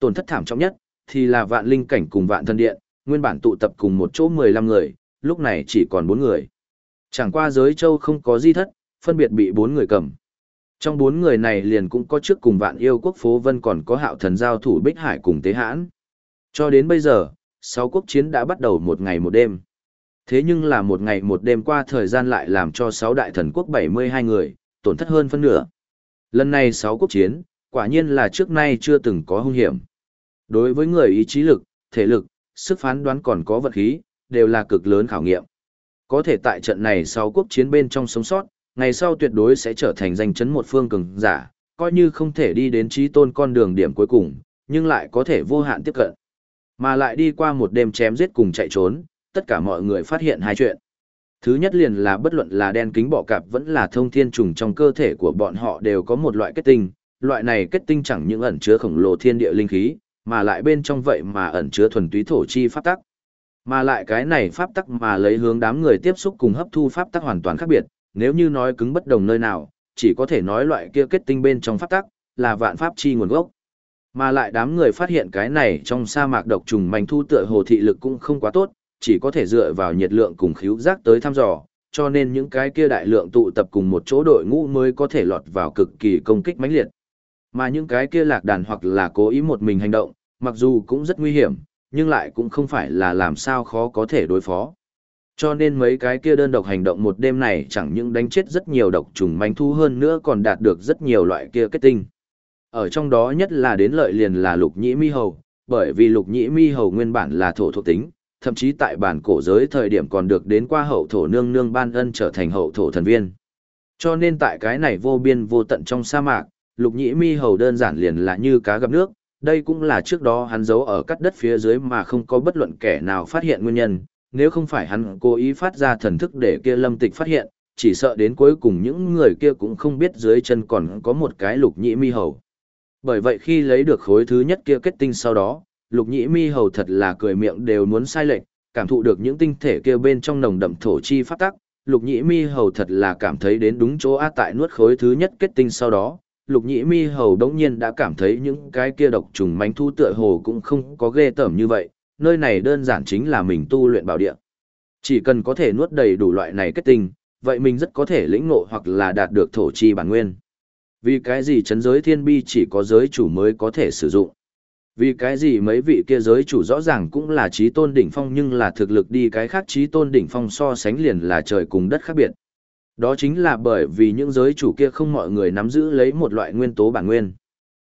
Tổn thất thảm trọng nhất, thì là vạn linh cảnh cùng vạn thân điện, nguyên bản tụ tập cùng một chỗ 15 người, lúc này chỉ còn 4 người. Chẳng qua giới châu không có di thất, phân biệt bị 4 người cầm. Trong 4 người này liền cũng có trước cùng vạn yêu quốc phố vân còn có hạo thần giao thủ Bích Hải cùng Tế Hãn. Cho đến bây giờ, 6 quốc chiến đã bắt đầu một ngày một đêm. Thế nhưng là một ngày một đêm qua thời gian lại làm cho 6 đại thần quốc 72 người, tổn thất hơn phân nửa. Lần này 6 quốc chiến, quả nhiên là trước nay chưa từng có hung hiểm. Đối với người ý chí lực, thể lực, sức phán đoán còn có vật khí, đều là cực lớn khảo nghiệm. Có thể tại trận này sau quốc chiến bên trong sống sót, ngày sau tuyệt đối sẽ trở thành danh chấn một phương cường giả, coi như không thể đi đến trí tôn con đường điểm cuối cùng, nhưng lại có thể vô hạn tiếp cận. Mà lại đi qua một đêm chém giết cùng chạy trốn, tất cả mọi người phát hiện hai chuyện. Thứ nhất liền là bất luận là đen kính bọ cạp vẫn là thông thiên trùng trong cơ thể của bọn họ đều có một loại kết tinh, loại này kết tinh chẳng những ẩn chứa khổng lồ thiên địa linh khí, mà lại bên trong vậy mà ẩn chứa thuần túy thổ chi pháp tắc. Mà lại cái này pháp tắc mà lấy hướng đám người tiếp xúc cùng hấp thu pháp tắc hoàn toàn khác biệt, nếu như nói cứng bất đồng nơi nào, chỉ có thể nói loại kia kết tinh bên trong pháp tắc là vạn pháp chi nguồn gốc. Mà lại đám người phát hiện cái này trong sa mạc độc trùng manh thu tựa hồ thị lực cũng không quá tốt, chỉ có thể dựa vào nhiệt lượng cùng khíu giác tới thăm dò, cho nên những cái kia đại lượng tụ tập cùng một chỗ đội ngũ mới có thể lọt vào cực kỳ công kích mãnh liệt. Mà những cái kia lạc đàn hoặc là cố ý một mình hành động, mặc dù cũng rất nguy hiểm, nhưng lại cũng không phải là làm sao khó có thể đối phó. Cho nên mấy cái kia đơn độc hành động một đêm này chẳng những đánh chết rất nhiều độc trùng manh thu hơn nữa còn đạt được rất nhiều loại kia kết tinh. Ở trong đó nhất là đến lợi liền là lục nhĩ mi hầu, bởi vì lục nhĩ mi hầu nguyên bản là thổ thuộc tính, thậm chí tại bản cổ giới thời điểm còn được đến qua hậu thổ nương nương ban ân trở thành hậu thổ thần viên. Cho nên tại cái này vô biên vô tận trong sa mạc, lục nhĩ mi hầu đơn giản liền là như cá gặp nước, đây cũng là trước đó hắn giấu ở cắt đất phía dưới mà không có bất luận kẻ nào phát hiện nguyên nhân, nếu không phải hắn cố ý phát ra thần thức để kia lâm tịch phát hiện, chỉ sợ đến cuối cùng những người kia cũng không biết dưới chân còn có một cái lục nhĩ mi hầu. Bởi vậy khi lấy được khối thứ nhất kia kết tinh sau đó, lục nhĩ mi hầu thật là cười miệng đều muốn sai lệch, cảm thụ được những tinh thể kia bên trong nồng đậm thổ chi phát tắc, lục nhĩ mi hầu thật là cảm thấy đến đúng chỗ át tại nuốt khối thứ nhất kết tinh sau đó, lục nhĩ mi hầu đống nhiên đã cảm thấy những cái kia độc trùng mánh thu tựa hồ cũng không có ghê tởm như vậy, nơi này đơn giản chính là mình tu luyện bảo địa. Chỉ cần có thể nuốt đầy đủ loại này kết tinh, vậy mình rất có thể lĩnh ngộ hoặc là đạt được thổ chi bản nguyên. Vì cái gì chấn giới thiên bi chỉ có giới chủ mới có thể sử dụng. Vì cái gì mấy vị kia giới chủ rõ ràng cũng là trí tôn đỉnh phong nhưng là thực lực đi cái khác trí tôn đỉnh phong so sánh liền là trời cùng đất khác biệt. Đó chính là bởi vì những giới chủ kia không mọi người nắm giữ lấy một loại nguyên tố bản nguyên.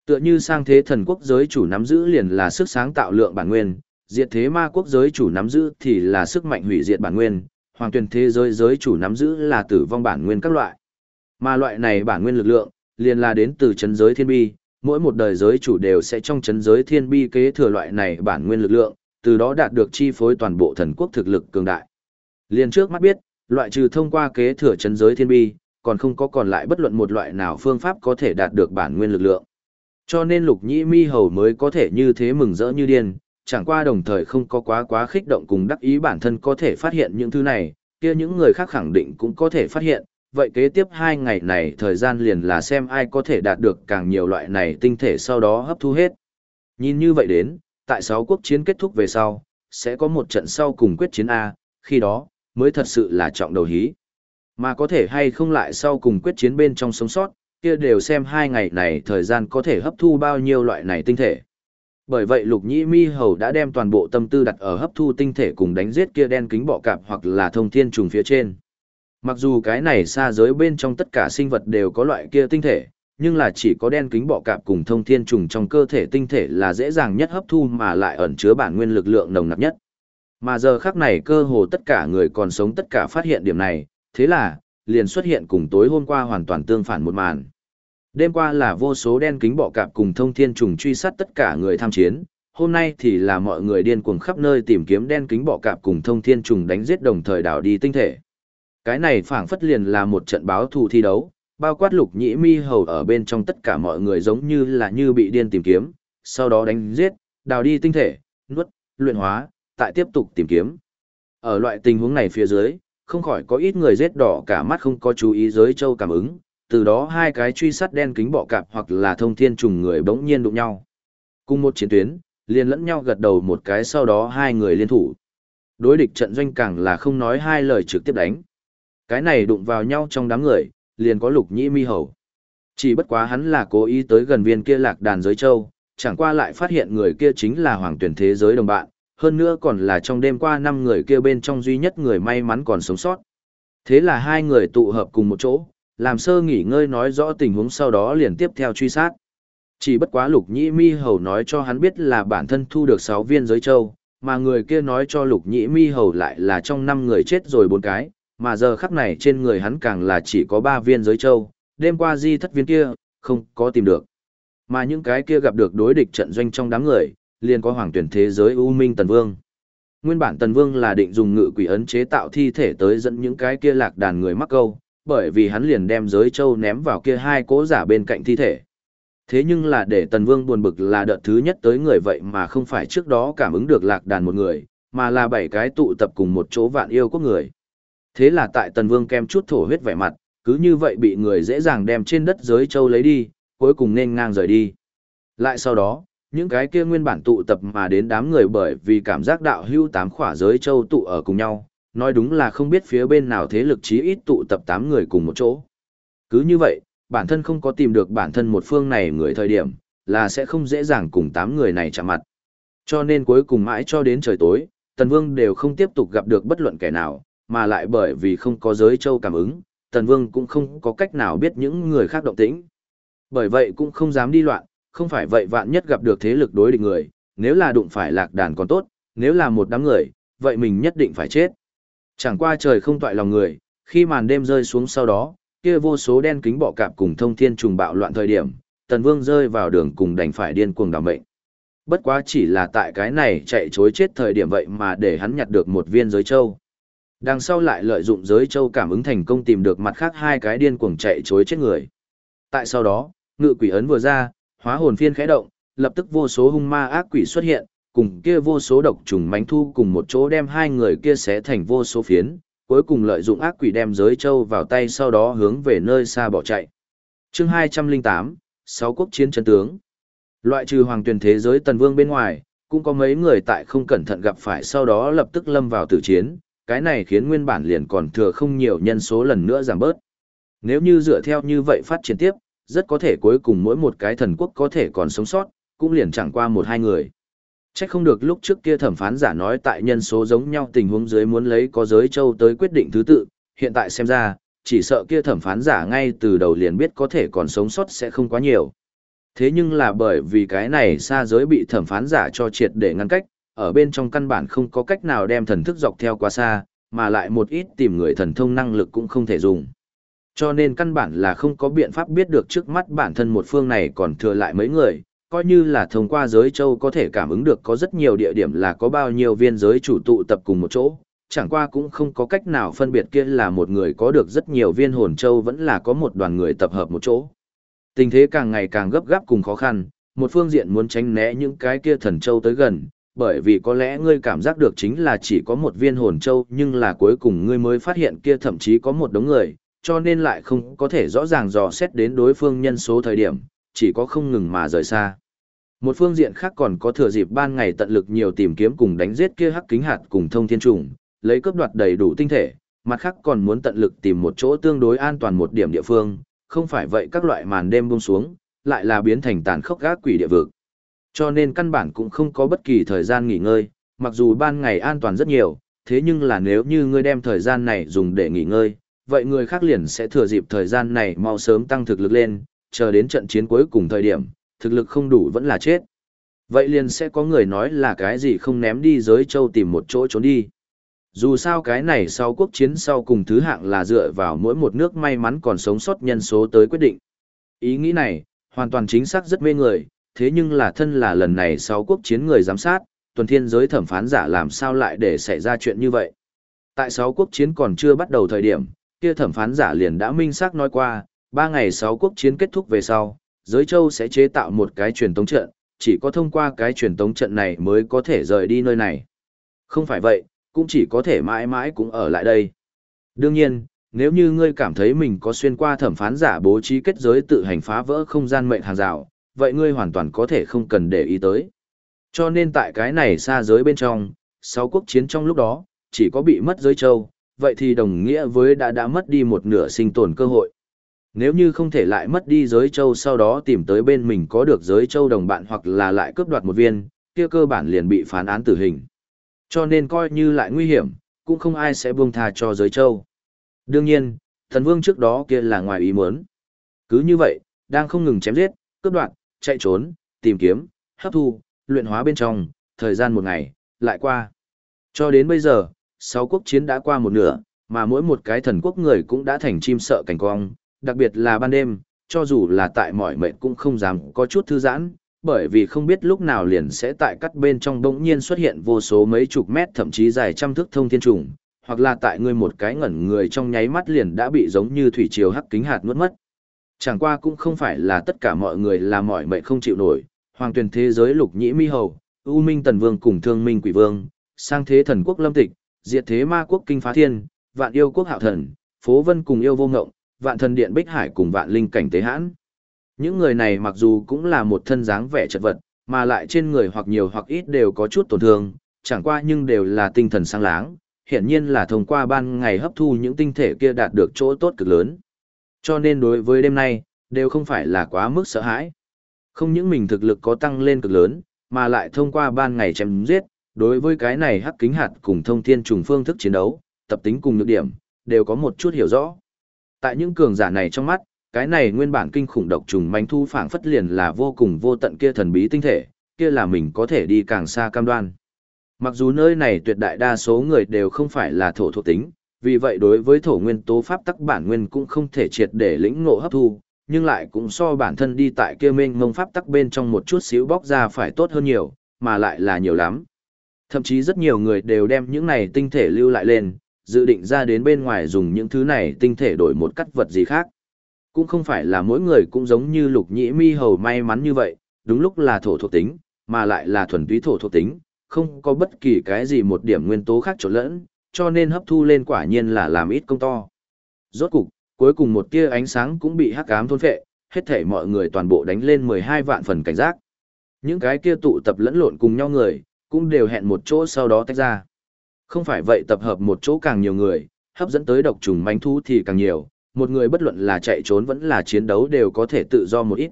Tựa như sang thế thần quốc giới chủ nắm giữ liền là sức sáng tạo lượng bản nguyên, diệt thế ma quốc giới chủ nắm giữ thì là sức mạnh hủy diệt bản nguyên, hoàng tuyển thế giới giới chủ nắm giữ là tử vong bản nguyên các loại. Mà loại này bản nguyên lực lượng, liền là đến từ chấn giới thiên bi, mỗi một đời giới chủ đều sẽ trong chấn giới thiên bi kế thừa loại này bản nguyên lực lượng, từ đó đạt được chi phối toàn bộ thần quốc thực lực cường đại. Liền trước mắt biết, loại trừ thông qua kế thừa chấn giới thiên bi, còn không có còn lại bất luận một loại nào phương pháp có thể đạt được bản nguyên lực lượng. Cho nên lục nhĩ mi hầu mới có thể như thế mừng rỡ như điên, chẳng qua đồng thời không có quá quá khích động cùng đắc ý bản thân có thể phát hiện những thứ này, kia những người khác khẳng định cũng có thể phát hiện, vậy kế tiếp hai ngày này thời gian liền là xem ai có thể đạt được càng nhiều loại này tinh thể sau đó hấp thu hết. Nhìn như vậy đến, tại sáu quốc chiến kết thúc về sau, sẽ có một trận sau cùng quyết chiến A, khi đó, mới thật sự là trọng đầu hí. Mà có thể hay không lại sau cùng quyết chiến bên trong sống sót, kia đều xem hai ngày này thời gian có thể hấp thu bao nhiêu loại này tinh thể. Bởi vậy Lục Nhĩ Mi Hầu đã đem toàn bộ tâm tư đặt ở hấp thu tinh thể cùng đánh giết kia đen kính bọ cạp hoặc là thông thiên trùng phía trên. Mặc dù cái này xa giới bên trong tất cả sinh vật đều có loại kia tinh thể, nhưng là chỉ có đen kính bọ cạp cùng thông thiên trùng trong cơ thể tinh thể là dễ dàng nhất hấp thu mà lại ẩn chứa bản nguyên lực lượng nồng nặc nhất. Mà giờ khắc này cơ hồ tất cả người còn sống tất cả phát hiện điểm này, thế là, liền xuất hiện cùng tối hôm qua hoàn toàn tương phản một màn. Đêm qua là vô số đen kính bọ cạp cùng thông thiên trùng truy sát tất cả người tham chiến, hôm nay thì là mọi người điên cuồng khắp nơi tìm kiếm đen kính bọ cạp cùng thông thiên trùng đánh giết đồng thời đảo đi tinh thể. Cái này phảng phất liền là một trận báo thù thi đấu, bao quát lục nhĩ mi hầu ở bên trong tất cả mọi người giống như là như bị điên tìm kiếm, sau đó đánh giết, đào đi tinh thể, nuốt, luyện hóa, tại tiếp tục tìm kiếm. Ở loại tình huống này phía dưới, không khỏi có ít người rết đỏ cả mắt không có chú ý giới châu cảm ứng, từ đó hai cái truy sát đen kính bọ cạp hoặc là thông thiên trùng người bỗng nhiên đụng nhau. Cùng một chiến tuyến, liền lẫn nhau gật đầu một cái sau đó hai người liên thủ. Đối địch trận doanh càng là không nói hai lời trực tiếp đánh. Cái này đụng vào nhau trong đám người, liền có lục nhĩ mi hầu. Chỉ bất quá hắn là cố ý tới gần viên kia lạc đàn giới châu, chẳng qua lại phát hiện người kia chính là hoàng tuyển thế giới đồng bạn, hơn nữa còn là trong đêm qua năm người kia bên trong duy nhất người may mắn còn sống sót. Thế là hai người tụ hợp cùng một chỗ, làm sơ nghỉ ngơi nói rõ tình huống sau đó liền tiếp theo truy sát. Chỉ bất quá lục nhĩ mi hầu nói cho hắn biết là bản thân thu được 6 viên giới châu, mà người kia nói cho lục nhĩ mi hầu lại là trong 5 người chết rồi bốn cái, mà giờ khắc này trên người hắn càng là chỉ có 3 viên giới châu, đêm qua di thất viên kia, không có tìm được. Mà những cái kia gặp được đối địch trận doanh trong đám người, liền có hoàng tuyển thế giới U Minh Tần Vương. Nguyên bản Tần Vương là định dùng ngự quỷ ấn chế tạo thi thể tới dẫn những cái kia lạc đàn người mắc câu, bởi vì hắn liền đem giới châu ném vào kia hai cố giả bên cạnh thi thể. Thế nhưng là để Tần Vương buồn bực là đợt thứ nhất tới người vậy mà không phải trước đó cảm ứng được lạc đàn một người, mà là bảy cái tụ tập cùng một chỗ vạn yêu quốc người. Thế là tại Tần Vương kem chút thổ huyết vẻ mặt, cứ như vậy bị người dễ dàng đem trên đất giới châu lấy đi, cuối cùng nên ngang rời đi. Lại sau đó, những cái kia nguyên bản tụ tập mà đến đám người bởi vì cảm giác đạo hưu tám khỏa giới châu tụ ở cùng nhau, nói đúng là không biết phía bên nào thế lực chí ít tụ tập tám người cùng một chỗ. Cứ như vậy, bản thân không có tìm được bản thân một phương này người thời điểm, là sẽ không dễ dàng cùng tám người này chạm mặt. Cho nên cuối cùng mãi cho đến trời tối, Tần Vương đều không tiếp tục gặp được bất luận kẻ nào, mà lại bởi vì không có giới châu cảm ứng, Tần Vương cũng không có cách nào biết những người khác động tĩnh. Bởi vậy cũng không dám đi loạn, không phải vậy vạn nhất gặp được thế lực đối địch người, nếu là đụng phải lạc đàn còn tốt, nếu là một đám người, vậy mình nhất định phải chết. Chẳng qua trời không toại lòng người, khi màn đêm rơi xuống sau đó, kia vô số đen kính bọ cạp cùng thông thiên trùng bạo loạn thời điểm, Tần Vương rơi vào đường cùng đành phải điên cuồng đảm mệnh. Bất quá chỉ là tại cái này chạy chối chết thời điểm vậy mà để hắn nhặt được một viên giới châu. Đằng sau lại lợi dụng giới châu cảm ứng thành công tìm được mặt khác hai cái điên cuồng chạy chối chết người. Tại sau đó, ngự quỷ ấn vừa ra, hóa hồn phiên khẽ động, lập tức vô số hung ma ác quỷ xuất hiện, cùng kia vô số độc trùng mánh thu cùng một chỗ đem hai người kia xé thành vô số phiến, cuối cùng lợi dụng ác quỷ đem giới châu vào tay sau đó hướng về nơi xa bỏ chạy. chương 208, sáu quốc chiến chân tướng. Loại trừ hoàng tuyển thế giới tần vương bên ngoài, cũng có mấy người tại không cẩn thận gặp phải sau đó lập tức lâm vào tử chiến, cái này khiến nguyên bản liền còn thừa không nhiều nhân số lần nữa giảm bớt. Nếu như dựa theo như vậy phát triển tiếp, rất có thể cuối cùng mỗi một cái thần quốc có thể còn sống sót, cũng liền chẳng qua một hai người. Chắc không được lúc trước kia thẩm phán giả nói tại nhân số giống nhau tình huống dưới muốn lấy có giới châu tới quyết định thứ tự, hiện tại xem ra, chỉ sợ kia thẩm phán giả ngay từ đầu liền biết có thể còn sống sót sẽ không quá nhiều. Thế nhưng là bởi vì cái này xa giới bị thẩm phán giả cho triệt để ngăn cách, ở bên trong căn bản không có cách nào đem thần thức dọc theo quá xa, mà lại một ít tìm người thần thông năng lực cũng không thể dùng. Cho nên căn bản là không có biện pháp biết được trước mắt bản thân một phương này còn thừa lại mấy người, coi như là thông qua giới châu có thể cảm ứng được có rất nhiều địa điểm là có bao nhiêu viên giới chủ tụ tập cùng một chỗ, chẳng qua cũng không có cách nào phân biệt kia là một người có được rất nhiều viên hồn châu vẫn là có một đoàn người tập hợp một chỗ. Tình thế càng ngày càng gấp gáp cùng khó khăn, một phương diện muốn tránh né những cái kia thần châu tới gần, bởi vì có lẽ ngươi cảm giác được chính là chỉ có một viên hồn châu nhưng là cuối cùng ngươi mới phát hiện kia thậm chí có một đống người, cho nên lại không có thể rõ ràng dò xét đến đối phương nhân số thời điểm, chỉ có không ngừng mà rời xa. Một phương diện khác còn có thừa dịp ban ngày tận lực nhiều tìm kiếm cùng đánh giết kia hắc kính hạt cùng thông thiên trùng, lấy cướp đoạt đầy đủ tinh thể, mặt khác còn muốn tận lực tìm một chỗ tương đối an toàn một điểm địa phương, không phải vậy các loại màn đêm buông xuống, lại là biến thành tàn khốc gác quỷ địa vực. Cho nên căn bản cũng không có bất kỳ thời gian nghỉ ngơi, mặc dù ban ngày an toàn rất nhiều, thế nhưng là nếu như ngươi đem thời gian này dùng để nghỉ ngơi, vậy người khác liền sẽ thừa dịp thời gian này mau sớm tăng thực lực lên, chờ đến trận chiến cuối cùng thời điểm, thực lực không đủ vẫn là chết. Vậy liền sẽ có người nói là cái gì không ném đi giới châu tìm một chỗ trốn đi. Dù sao cái này sau quốc chiến sau cùng thứ hạng là dựa vào mỗi một nước may mắn còn sống sót nhân số tới quyết định. Ý nghĩ này, hoàn toàn chính xác rất mê người, thế nhưng là thân là lần này sau quốc chiến người giám sát, tuần thiên giới thẩm phán giả làm sao lại để xảy ra chuyện như vậy. Tại sáu quốc chiến còn chưa bắt đầu thời điểm, kia thẩm phán giả liền đã minh xác nói qua, ba ngày sáu quốc chiến kết thúc về sau, giới châu sẽ chế tạo một cái truyền tống trận, chỉ có thông qua cái truyền tống trận này mới có thể rời đi nơi này. Không phải vậy, cũng chỉ có thể mãi mãi cũng ở lại đây. Đương nhiên, nếu như ngươi cảm thấy mình có xuyên qua thẩm phán giả bố trí kết giới tự hành phá vỡ không gian mệnh hàng rào, vậy ngươi hoàn toàn có thể không cần để ý tới. Cho nên tại cái này xa giới bên trong, sáu quốc chiến trong lúc đó, chỉ có bị mất giới châu, vậy thì đồng nghĩa với đã đã mất đi một nửa sinh tồn cơ hội. Nếu như không thể lại mất đi giới châu sau đó tìm tới bên mình có được giới châu đồng bạn hoặc là lại cướp đoạt một viên, kia cơ bản liền bị phán án tử hình. Cho nên coi như lại nguy hiểm, cũng không ai sẽ buông tha cho giới châu. Đương nhiên, thần vương trước đó kia là ngoài ý muốn. Cứ như vậy, đang không ngừng chém giết, cướp đoạt, chạy trốn, tìm kiếm, hấp thu, luyện hóa bên trong, thời gian một ngày, lại qua. Cho đến bây giờ, sáu quốc chiến đã qua một nửa, mà mỗi một cái thần quốc người cũng đã thành chim sợ cảnh cong, đặc biệt là ban đêm, cho dù là tại mọi mệnh cũng không dám có chút thư giãn, bởi vì không biết lúc nào liền sẽ tại cắt bên trong bỗng nhiên xuất hiện vô số mấy chục mét thậm chí dài trăm thước thông thiên trùng, hoặc là tại ngươi một cái ngẩn người trong nháy mắt liền đã bị giống như thủy triều hắc kính hạt nuốt mất. Chẳng qua cũng không phải là tất cả mọi người là mọi mệnh không chịu nổi, hoàng tuyển thế giới lục nhĩ mi hầu, U Minh Tần Vương cùng Thương Minh Quỷ Vương, sang thế thần quốc lâm tịch, diệt thế ma quốc kinh phá thiên, vạn yêu quốc hạo thần, phố vân cùng yêu vô ngộng, vạn thần điện bích hải cùng vạn linh cảnh tế hãn. Những người này mặc dù cũng là một thân dáng vẻ chật vật, mà lại trên người hoặc nhiều hoặc ít đều có chút tổn thương, chẳng qua nhưng đều là tinh thần sáng láng, hiển nhiên là thông qua ban ngày hấp thu những tinh thể kia đạt được chỗ tốt cực lớn. Cho nên đối với đêm nay, đều không phải là quá mức sợ hãi. Không những mình thực lực có tăng lên cực lớn, mà lại thông qua ban ngày chém giết, đối với cái này hắc kính hạt cùng thông thiên trùng phương thức chiến đấu, tập tính cùng nhược điểm, đều có một chút hiểu rõ. Tại những cường giả này trong mắt, cái này nguyên bản kinh khủng độc trùng manh thu phảng phất liền là vô cùng vô tận kia thần bí tinh thể, kia là mình có thể đi càng xa cam đoan. Mặc dù nơi này tuyệt đại đa số người đều không phải là thổ thuộc tính, vì vậy đối với thổ nguyên tố pháp tắc bản nguyên cũng không thể triệt để lĩnh ngộ hấp thu, nhưng lại cũng so bản thân đi tại kia mênh mông pháp tắc bên trong một chút xíu bóc ra phải tốt hơn nhiều, mà lại là nhiều lắm. Thậm chí rất nhiều người đều đem những này tinh thể lưu lại lên, dự định ra đến bên ngoài dùng những thứ này tinh thể đổi một cắt vật gì khác. Cũng không phải là mỗi người cũng giống như lục nhĩ mi hầu may mắn như vậy, đúng lúc là thổ thuộc tính, mà lại là thuần túy thổ thuộc tính, không có bất kỳ cái gì một điểm nguyên tố khác trộn lẫn, cho nên hấp thu lên quả nhiên là làm ít công to. Rốt cục, cuối cùng một tia ánh sáng cũng bị hắc ám thôn phệ, hết thể mọi người toàn bộ đánh lên 12 vạn phần cảnh giác. Những cái kia tụ tập lẫn lộn cùng nhau người, cũng đều hẹn một chỗ sau đó tách ra. Không phải vậy tập hợp một chỗ càng nhiều người, hấp dẫn tới độc trùng manh thú thì càng nhiều, một người bất luận là chạy trốn vẫn là chiến đấu đều có thể tự do một ít.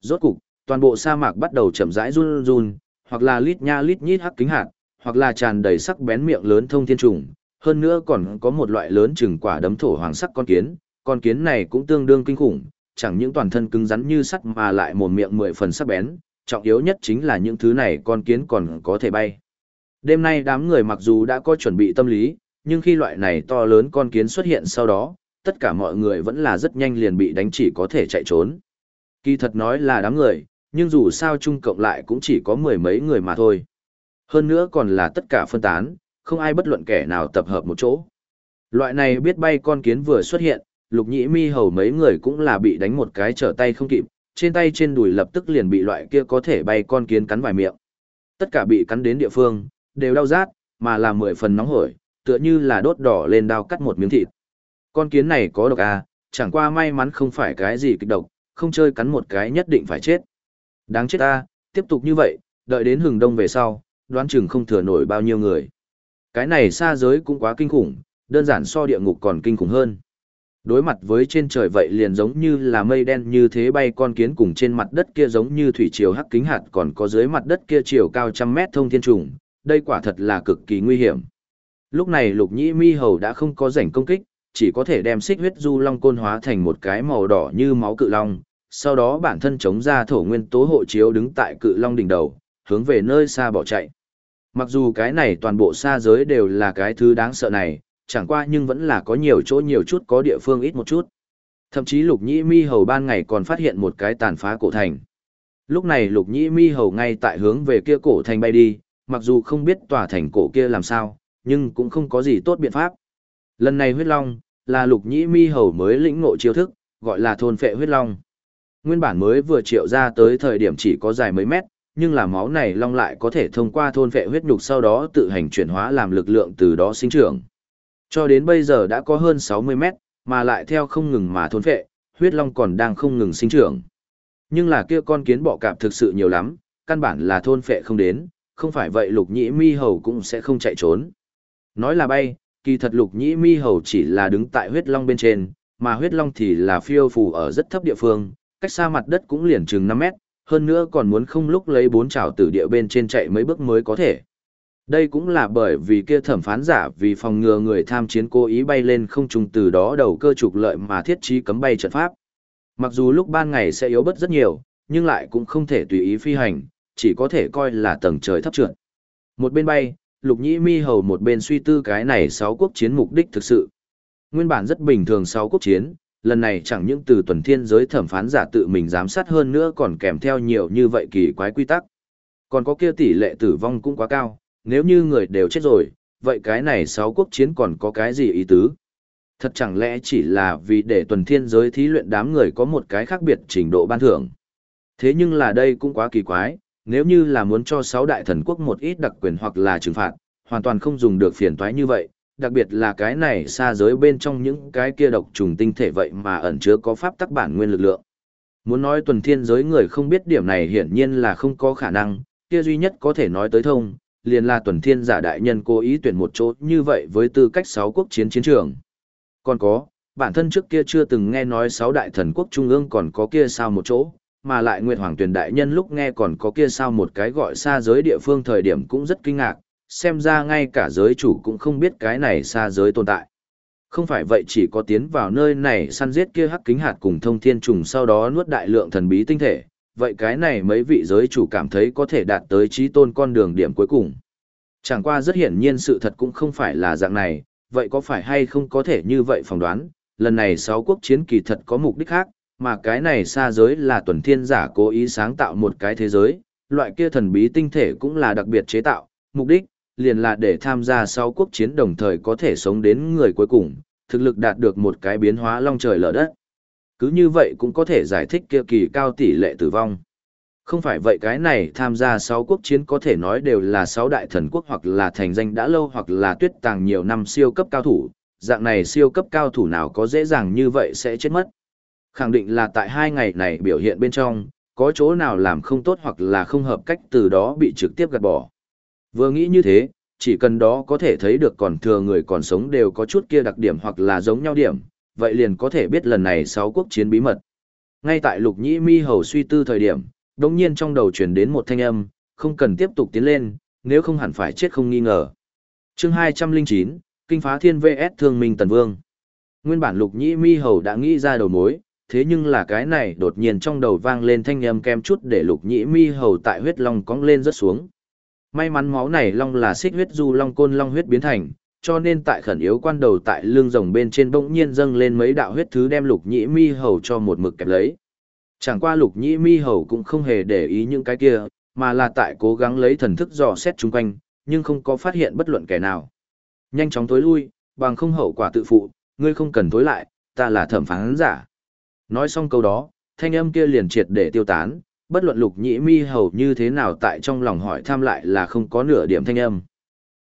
Rốt cục, toàn bộ sa mạc bắt đầu chậm rãi run run, hoặc là lít nha lít nhít hắc kính hạt, hoặc là tràn đầy sắc bén miệng lớn thông thiên trùng, hơn nữa còn có một loại lớn chừng quả đấm thổ hoàng sắc con kiến, con kiến này cũng tương đương kinh khủng, chẳng những toàn thân cứng rắn như sắt mà lại mồm miệng mười phần sắc bén, trọng yếu nhất chính là những thứ này con kiến còn có thể bay. Đêm nay đám người mặc dù đã có chuẩn bị tâm lý, nhưng khi loại này to lớn con kiến xuất hiện sau đó, tất cả mọi người vẫn là rất nhanh liền bị đánh chỉ có thể chạy trốn. Kỳ thật nói là đám người, nhưng dù sao chung cộng lại cũng chỉ có mười mấy người mà thôi. Hơn nữa còn là tất cả phân tán, không ai bất luận kẻ nào tập hợp một chỗ. Loại này biết bay con kiến vừa xuất hiện, lục nhĩ mi hầu mấy người cũng là bị đánh một cái trở tay không kịp, trên tay trên đùi lập tức liền bị loại kia có thể bay con kiến cắn vài miệng. Tất cả bị cắn đến địa phương, đều đau rát, mà là mười phần nóng hổi, tựa như là đốt đỏ lên đao cắt một miếng thịt. Con kiến này có độc à, chẳng qua may mắn không phải cái gì kịch độc, không chơi cắn một cái nhất định phải chết. Đáng chết ta, tiếp tục như vậy, đợi đến hừng đông về sau, đoán chừng không thừa nổi bao nhiêu người. Cái này xa giới cũng quá kinh khủng, đơn giản so địa ngục còn kinh khủng hơn. Đối mặt với trên trời vậy liền giống như là mây đen như thế bay con kiến cùng trên mặt đất kia giống như thủy triều hắc kính hạt còn có dưới mặt đất kia chiều cao trăm mét thông thiên trùng, đây quả thật là cực kỳ nguy hiểm. Lúc này lục nhĩ mi hầu đã không có rảnh công kích, chỉ có thể đem xích huyết du long côn hóa thành một cái màu đỏ như máu cự long, sau đó bản thân chống ra thổ nguyên tố hộ chiếu đứng tại cự long đỉnh đầu, hướng về nơi xa bỏ chạy. Mặc dù cái này toàn bộ xa giới đều là cái thứ đáng sợ này, chẳng qua nhưng vẫn là có nhiều chỗ nhiều chút có địa phương ít một chút. Thậm chí lục nhĩ mi hầu ban ngày còn phát hiện một cái tàn phá cổ thành. Lúc này lục nhĩ mi hầu ngay tại hướng về kia cổ thành bay đi, mặc dù không biết tòa thành cổ kia làm sao, nhưng cũng không có gì tốt biện pháp. Lần này huyết long, là lục nhĩ mi hầu mới lĩnh ngộ chiêu thức, gọi là thôn phệ huyết long. Nguyên bản mới vừa triệu ra tới thời điểm chỉ có dài mấy mét, nhưng là máu này long lại có thể thông qua thôn phệ huyết nhục sau đó tự hành chuyển hóa làm lực lượng từ đó sinh trưởng. Cho đến bây giờ đã có hơn 60 mét, mà lại theo không ngừng mà thôn phệ, huyết long còn đang không ngừng sinh trưởng. Nhưng là kia con kiến bọ cạp thực sự nhiều lắm, căn bản là thôn phệ không đến, không phải vậy lục nhĩ mi hầu cũng sẽ không chạy trốn. Nói là bay, kỳ thật lục nhĩ mi hầu chỉ là đứng tại huyết long bên trên, mà huyết long thì là phiêu phù ở rất thấp địa phương, cách xa mặt đất cũng liền chừng 5 mét, hơn nữa còn muốn không lúc lấy bốn trào tử địa bên trên chạy mấy bước mới có thể. Đây cũng là bởi vì kia thẩm phán giả vì phòng ngừa người tham chiến cố ý bay lên không trung từ đó đầu cơ trục lợi mà thiết trí cấm bay trận pháp. Mặc dù lúc ban ngày sẽ yếu bớt rất nhiều, nhưng lại cũng không thể tùy ý phi hành, chỉ có thể coi là tầng trời thấp trượt. Một bên bay, lục nhĩ mi hầu một bên suy tư cái này sáu quốc chiến mục đích thực sự. Nguyên bản rất bình thường sáu quốc chiến, lần này chẳng những từ tuần thiên giới thẩm phán giả tự mình giám sát hơn nữa còn kèm theo nhiều như vậy kỳ quái quy tắc. Còn có kia tỷ lệ tử vong cũng quá cao, nếu như người đều chết rồi, vậy cái này sáu quốc chiến còn có cái gì ý tứ? Thật chẳng lẽ chỉ là vì để tuần thiên giới thí luyện đám người có một cái khác biệt trình độ ban thưởng. Thế nhưng là đây cũng quá kỳ quái, nếu như là muốn cho sáu đại thần quốc một ít đặc quyền hoặc là trừng phạt, hoàn toàn không dùng được phiền toái như vậy, đặc biệt là cái này xa giới bên trong những cái kia độc trùng tinh thể vậy mà ẩn chứa có pháp tắc bản nguyên lực lượng. Muốn nói tuần thiên giới người không biết điểm này hiển nhiên là không có khả năng, kia duy nhất có thể nói tới thông, liền là tuần thiên giả đại nhân cố ý tuyển một chỗ như vậy với tư cách sáu quốc chiến chiến trường. Còn có, bản thân trước kia chưa từng nghe nói sáu đại thần quốc trung ương còn có kia sao một chỗ, mà lại Nguyệt Hoàng tuyển đại nhân lúc nghe còn có kia sao một cái gọi xa giới địa phương thời điểm cũng rất kinh ngạc, xem ra ngay cả giới chủ cũng không biết cái này xa giới tồn tại. Không phải vậy chỉ có tiến vào nơi này săn giết kia hắc kính hạt cùng thông thiên trùng sau đó nuốt đại lượng thần bí tinh thể, vậy cái này mấy vị giới chủ cảm thấy có thể đạt tới trí tôn con đường điểm cuối cùng. Chẳng qua rất hiển nhiên sự thật cũng không phải là dạng này, vậy có phải hay không có thể như vậy phỏng đoán, lần này sáu quốc chiến kỳ thật có mục đích khác, mà cái này xa giới là tuần thiên giả cố ý sáng tạo một cái thế giới, loại kia thần bí tinh thể cũng là đặc biệt chế tạo, mục đích liền là để tham gia sáu quốc chiến đồng thời có thể sống đến người cuối cùng, thực lực đạt được một cái biến hóa long trời lở đất. Cứ như vậy cũng có thể giải thích kia kỳ cao tỷ lệ tử vong. Không phải vậy cái này tham gia sáu quốc chiến có thể nói đều là sáu đại thần quốc hoặc là thành danh đã lâu hoặc là tuyết tàng nhiều năm siêu cấp cao thủ, dạng này siêu cấp cao thủ nào có dễ dàng như vậy sẽ chết mất. Khẳng định là tại hai ngày này biểu hiện bên trong, có chỗ nào làm không tốt hoặc là không hợp cách từ đó bị trực tiếp gạt bỏ. Vừa nghĩ như thế, chỉ cần đó có thể thấy được còn thừa người còn sống đều có chút kia đặc điểm hoặc là giống nhau điểm, vậy liền có thể biết lần này sáu quốc chiến bí mật. Ngay tại lục nhĩ mi hầu suy tư thời điểm, đồng nhiên trong đầu truyền đến một thanh âm, không cần tiếp tục tiến lên, nếu không hẳn phải chết không nghi ngờ. chương 209, Kinh phá thiên VS Thương Minh Tần Vương. Nguyên bản lục nhĩ mi hầu đã nghĩ ra đầu mối, thế nhưng là cái này đột nhiên trong đầu vang lên thanh âm kem chút để lục nhĩ mi hầu tại huyết long cong lên rất xuống. May mắn máu này long là xích huyết du long côn long huyết biến thành, cho nên tại khẩn yếu quan đầu tại lưng rồng bên trên bỗng nhiên dâng lên mấy đạo huyết thứ đem lục nhĩ mi hầu cho một mực kẹp lấy. Chẳng qua lục nhĩ mi hầu cũng không hề để ý những cái kia, mà là tại cố gắng lấy thần thức dò xét chung quanh, nhưng không có phát hiện bất luận kẻ nào. Nhanh chóng tối lui, bằng không hậu quả tự phụ, ngươi không cần tối lại, ta là thẩm phán giả. Nói xong câu đó, thanh âm kia liền triệt để tiêu tán, bất luận lục nhĩ mi hầu như thế nào tại trong lòng hỏi thăm lại là không có nửa điểm thanh âm.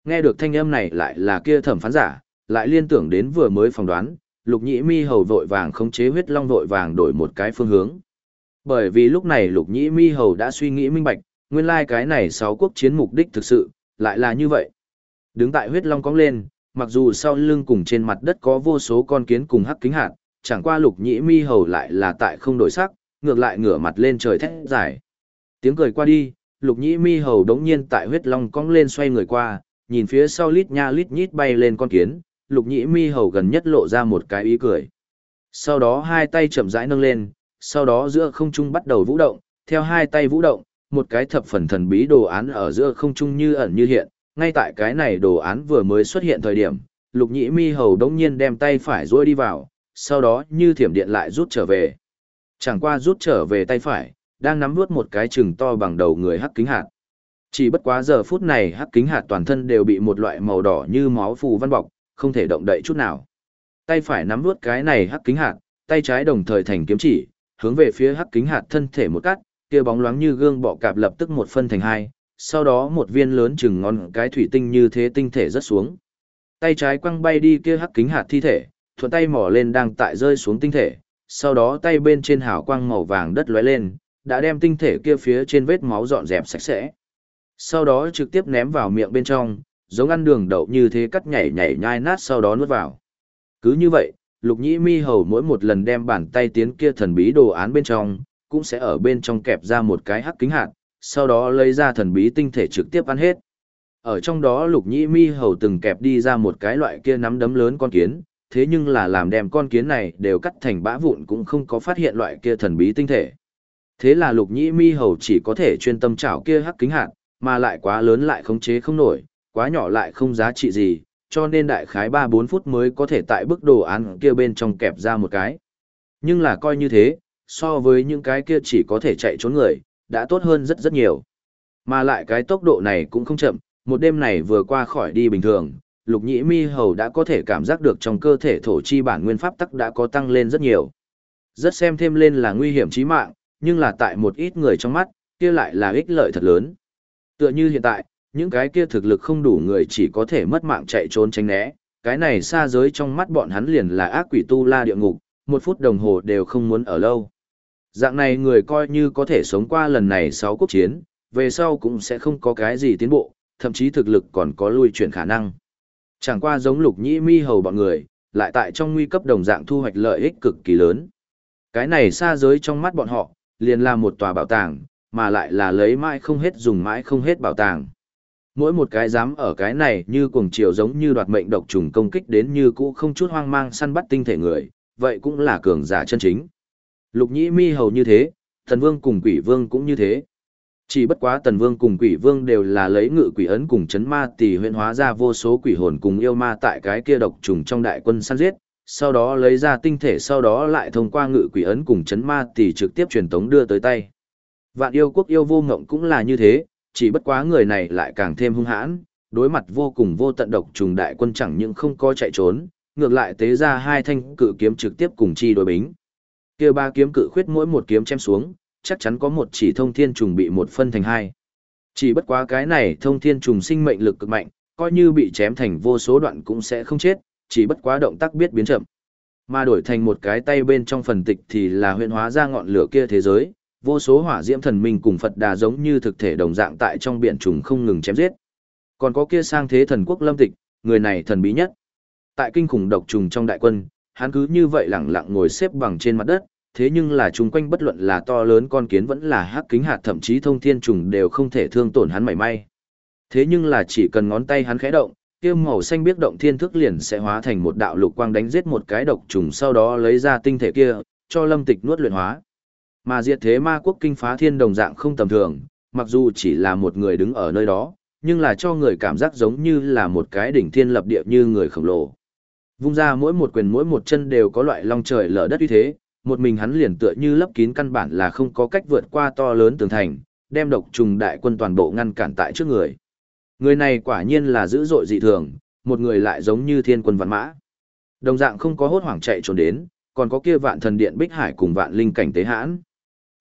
Nghe được thanh âm này lại là kia thẩm phán giả, lại liên tưởng đến vừa mới phỏng đoán, lục nhĩ mi hầu vội vàng khống chế huyết long vội vàng đổi một cái phương hướng. Bởi vì lúc này lục nhĩ mi hầu đã suy nghĩ minh bạch, nguyên lai cái này sáu quốc chiến mục đích thực sự, lại là như vậy. Đứng tại huyết long cong lên, mặc dù sau lưng cùng trên mặt đất có vô số con kiến cùng hắc kính hạt, chẳng qua lục nhĩ mi hầu lại là tại không đổi sắc, ngược lại ngửa mặt lên trời thét giải. Tiếng cười qua đi, lục nhĩ mi hầu đống nhiên tại huyết long cong lên xoay người qua, nhìn phía sau lít nha lít nhít bay lên con kiến, lục nhĩ mi hầu gần nhất lộ ra một cái ý cười. Sau đó hai tay chậm rãi nâng lên, sau đó giữa không trung bắt đầu vũ động, theo hai tay vũ động, một cái thập phần thần bí đồ án ở giữa không trung như ẩn như hiện, ngay tại cái này đồ án vừa mới xuất hiện thời điểm, lục nhĩ mi hầu đống nhiên đem tay phải duỗi đi vào, sau đó như thiểm điện lại rút trở về. Chẳng qua rút trở về tay phải, đang nắm vuốt một cái chừng to bằng đầu người hắc kính hạt. Chỉ bất quá giờ phút này hắc kính hạt toàn thân đều bị một loại màu đỏ như máu phù văn bọc, không thể động đậy chút nào. Tay phải nắm vuốt cái này hắc kính hạt, tay trái đồng thời thành kiếm chỉ, hướng về phía hắc kính hạt thân thể một cắt, kia bóng loáng như gương bọ cạp lập tức một phân thành hai, sau đó một viên lớn chừng ngón cái thủy tinh như thế tinh thể rất xuống. Tay trái quăng bay đi kia hắc kính hạt thi thể, thuận tay mỏ lên đang tại rơi xuống tinh thể, sau đó tay bên trên hào quang màu vàng đất lóe lên, đã đem tinh thể kia phía trên vết máu dọn dẹp sạch sẽ. Sau đó trực tiếp ném vào miệng bên trong, giống ăn đường đậu như thế cắt nhảy nhảy nhai nát sau đó nuốt vào. Cứ như vậy, lục nhĩ mi hầu mỗi một lần đem bàn tay tiến kia thần bí đồ án bên trong, cũng sẽ ở bên trong kẹp ra một cái hắc kính hạt, sau đó lấy ra thần bí tinh thể trực tiếp ăn hết. Ở trong đó lục nhĩ mi hầu từng kẹp đi ra một cái loại kia nắm đấm lớn con kiến, thế nhưng là làm đem con kiến này đều cắt thành bã vụn cũng không có phát hiện loại kia thần bí tinh thể. Thế là lục nhĩ mi hầu chỉ có thể chuyên tâm chảo kia hắc kính hạt, mà lại quá lớn lại khống chế không nổi, quá nhỏ lại không giá trị gì, cho nên đại khái 3-4 phút mới có thể tại bức đồ án kia bên trong kẹp ra một cái. Nhưng là coi như thế, so với những cái kia chỉ có thể chạy trốn người, đã tốt hơn rất rất nhiều. Mà lại cái tốc độ này cũng không chậm, một đêm này vừa qua khỏi đi bình thường, lục nhĩ mi hầu đã có thể cảm giác được trong cơ thể thổ chi bản nguyên pháp tắc đã có tăng lên rất nhiều. Rất xem thêm lên là nguy hiểm chí mạng, nhưng là tại một ít người trong mắt, kia lại là ích lợi thật lớn. Tựa như hiện tại, những cái kia thực lực không đủ người chỉ có thể mất mạng chạy trốn tránh né, cái này xa giới trong mắt bọn hắn liền là ác quỷ tu la địa ngục, một phút đồng hồ đều không muốn ở lâu. Dạng này người coi như có thể sống qua lần này sáu quốc chiến, về sau cũng sẽ không có cái gì tiến bộ, thậm chí thực lực còn có lui chuyển khả năng. Chẳng qua giống lục nhĩ mi hầu bọn người, lại tại trong nguy cấp đồng dạng thu hoạch lợi ích cực kỳ lớn. Cái này xa giới trong mắt bọn họ, liền là một tòa bảo tàng, mà lại là lấy mãi không hết dùng mãi không hết bảo tàng. Mỗi một cái dám ở cái này như cuồng chiều giống như đoạt mệnh độc trùng công kích đến như cũ không chút hoang mang săn bắt tinh thể người, vậy cũng là cường giả chân chính. Lục nhĩ mi hầu như thế, thần vương cùng quỷ vương cũng như thế. Chỉ bất quá tần vương cùng quỷ vương đều là lấy ngự quỷ ấn cùng chấn ma tỷ huyện hóa ra vô số quỷ hồn cùng yêu ma tại cái kia độc trùng trong đại quân săn giết, sau đó lấy ra tinh thể sau đó lại thông qua ngự quỷ ấn cùng chấn ma tỷ trực tiếp truyền tống đưa tới tay. Vạn yêu quốc yêu vô ngộng cũng là như thế, chỉ bất quá người này lại càng thêm hung hãn, đối mặt vô cùng vô tận độc trùng đại quân chẳng những không có chạy trốn, ngược lại tế ra hai thanh cự kiếm trực tiếp cùng chi đối bính. Kia ba kiếm cự khuyết mỗi một kiếm chém xuống, chắc chắn có một chỉ thông thiên trùng bị một phân thành hai. Chỉ bất quá cái này thông thiên trùng sinh mệnh lực cực mạnh, coi như bị chém thành vô số đoạn cũng sẽ không chết, chỉ bất quá động tác biết biến chậm. Mà đổi thành một cái tay bên trong phần tịch thì là huyện hóa ra ngọn lửa kia thế giới, vô số hỏa diễm thần minh cùng Phật đà giống như thực thể đồng dạng tại trong biển trùng không ngừng chém giết. Còn có kia sang thế thần quốc lâm tịch, người này thần bí nhất. Tại kinh khủng độc trùng trong đại quân, hắn cứ như vậy lặng lặng ngồi xếp bằng trên mặt đất, thế nhưng là chúng quanh bất luận là to lớn con kiến vẫn là hắc kính hạt thậm chí thông thiên trùng đều không thể thương tổn hắn mảy may. Thế nhưng là chỉ cần ngón tay hắn khẽ động, kia màu xanh biết động thiên thức liền sẽ hóa thành một đạo lục quang đánh giết một cái độc trùng sau đó lấy ra tinh thể kia, cho lâm tịch nuốt luyện hóa. Mà diệt thế ma quốc kinh phá thiên đồng dạng không tầm thường, mặc dù chỉ là một người đứng ở nơi đó, nhưng là cho người cảm giác giống như là một cái đỉnh thiên lập địa như người khổng lồ. Vung ra mỗi một quyền mỗi một chân đều có loại long trời lở đất uy thế, một mình hắn liền tựa như lấp kín căn bản là không có cách vượt qua to lớn tường thành, đem độc trùng đại quân toàn bộ ngăn cản tại trước người. Người này quả nhiên là dữ dội dị thường, một người lại giống như thiên quân văn mã. Đồng dạng không có hốt hoảng chạy trốn đến, còn có kia vạn thần điện Bích Hải cùng vạn linh cảnh tế hãn.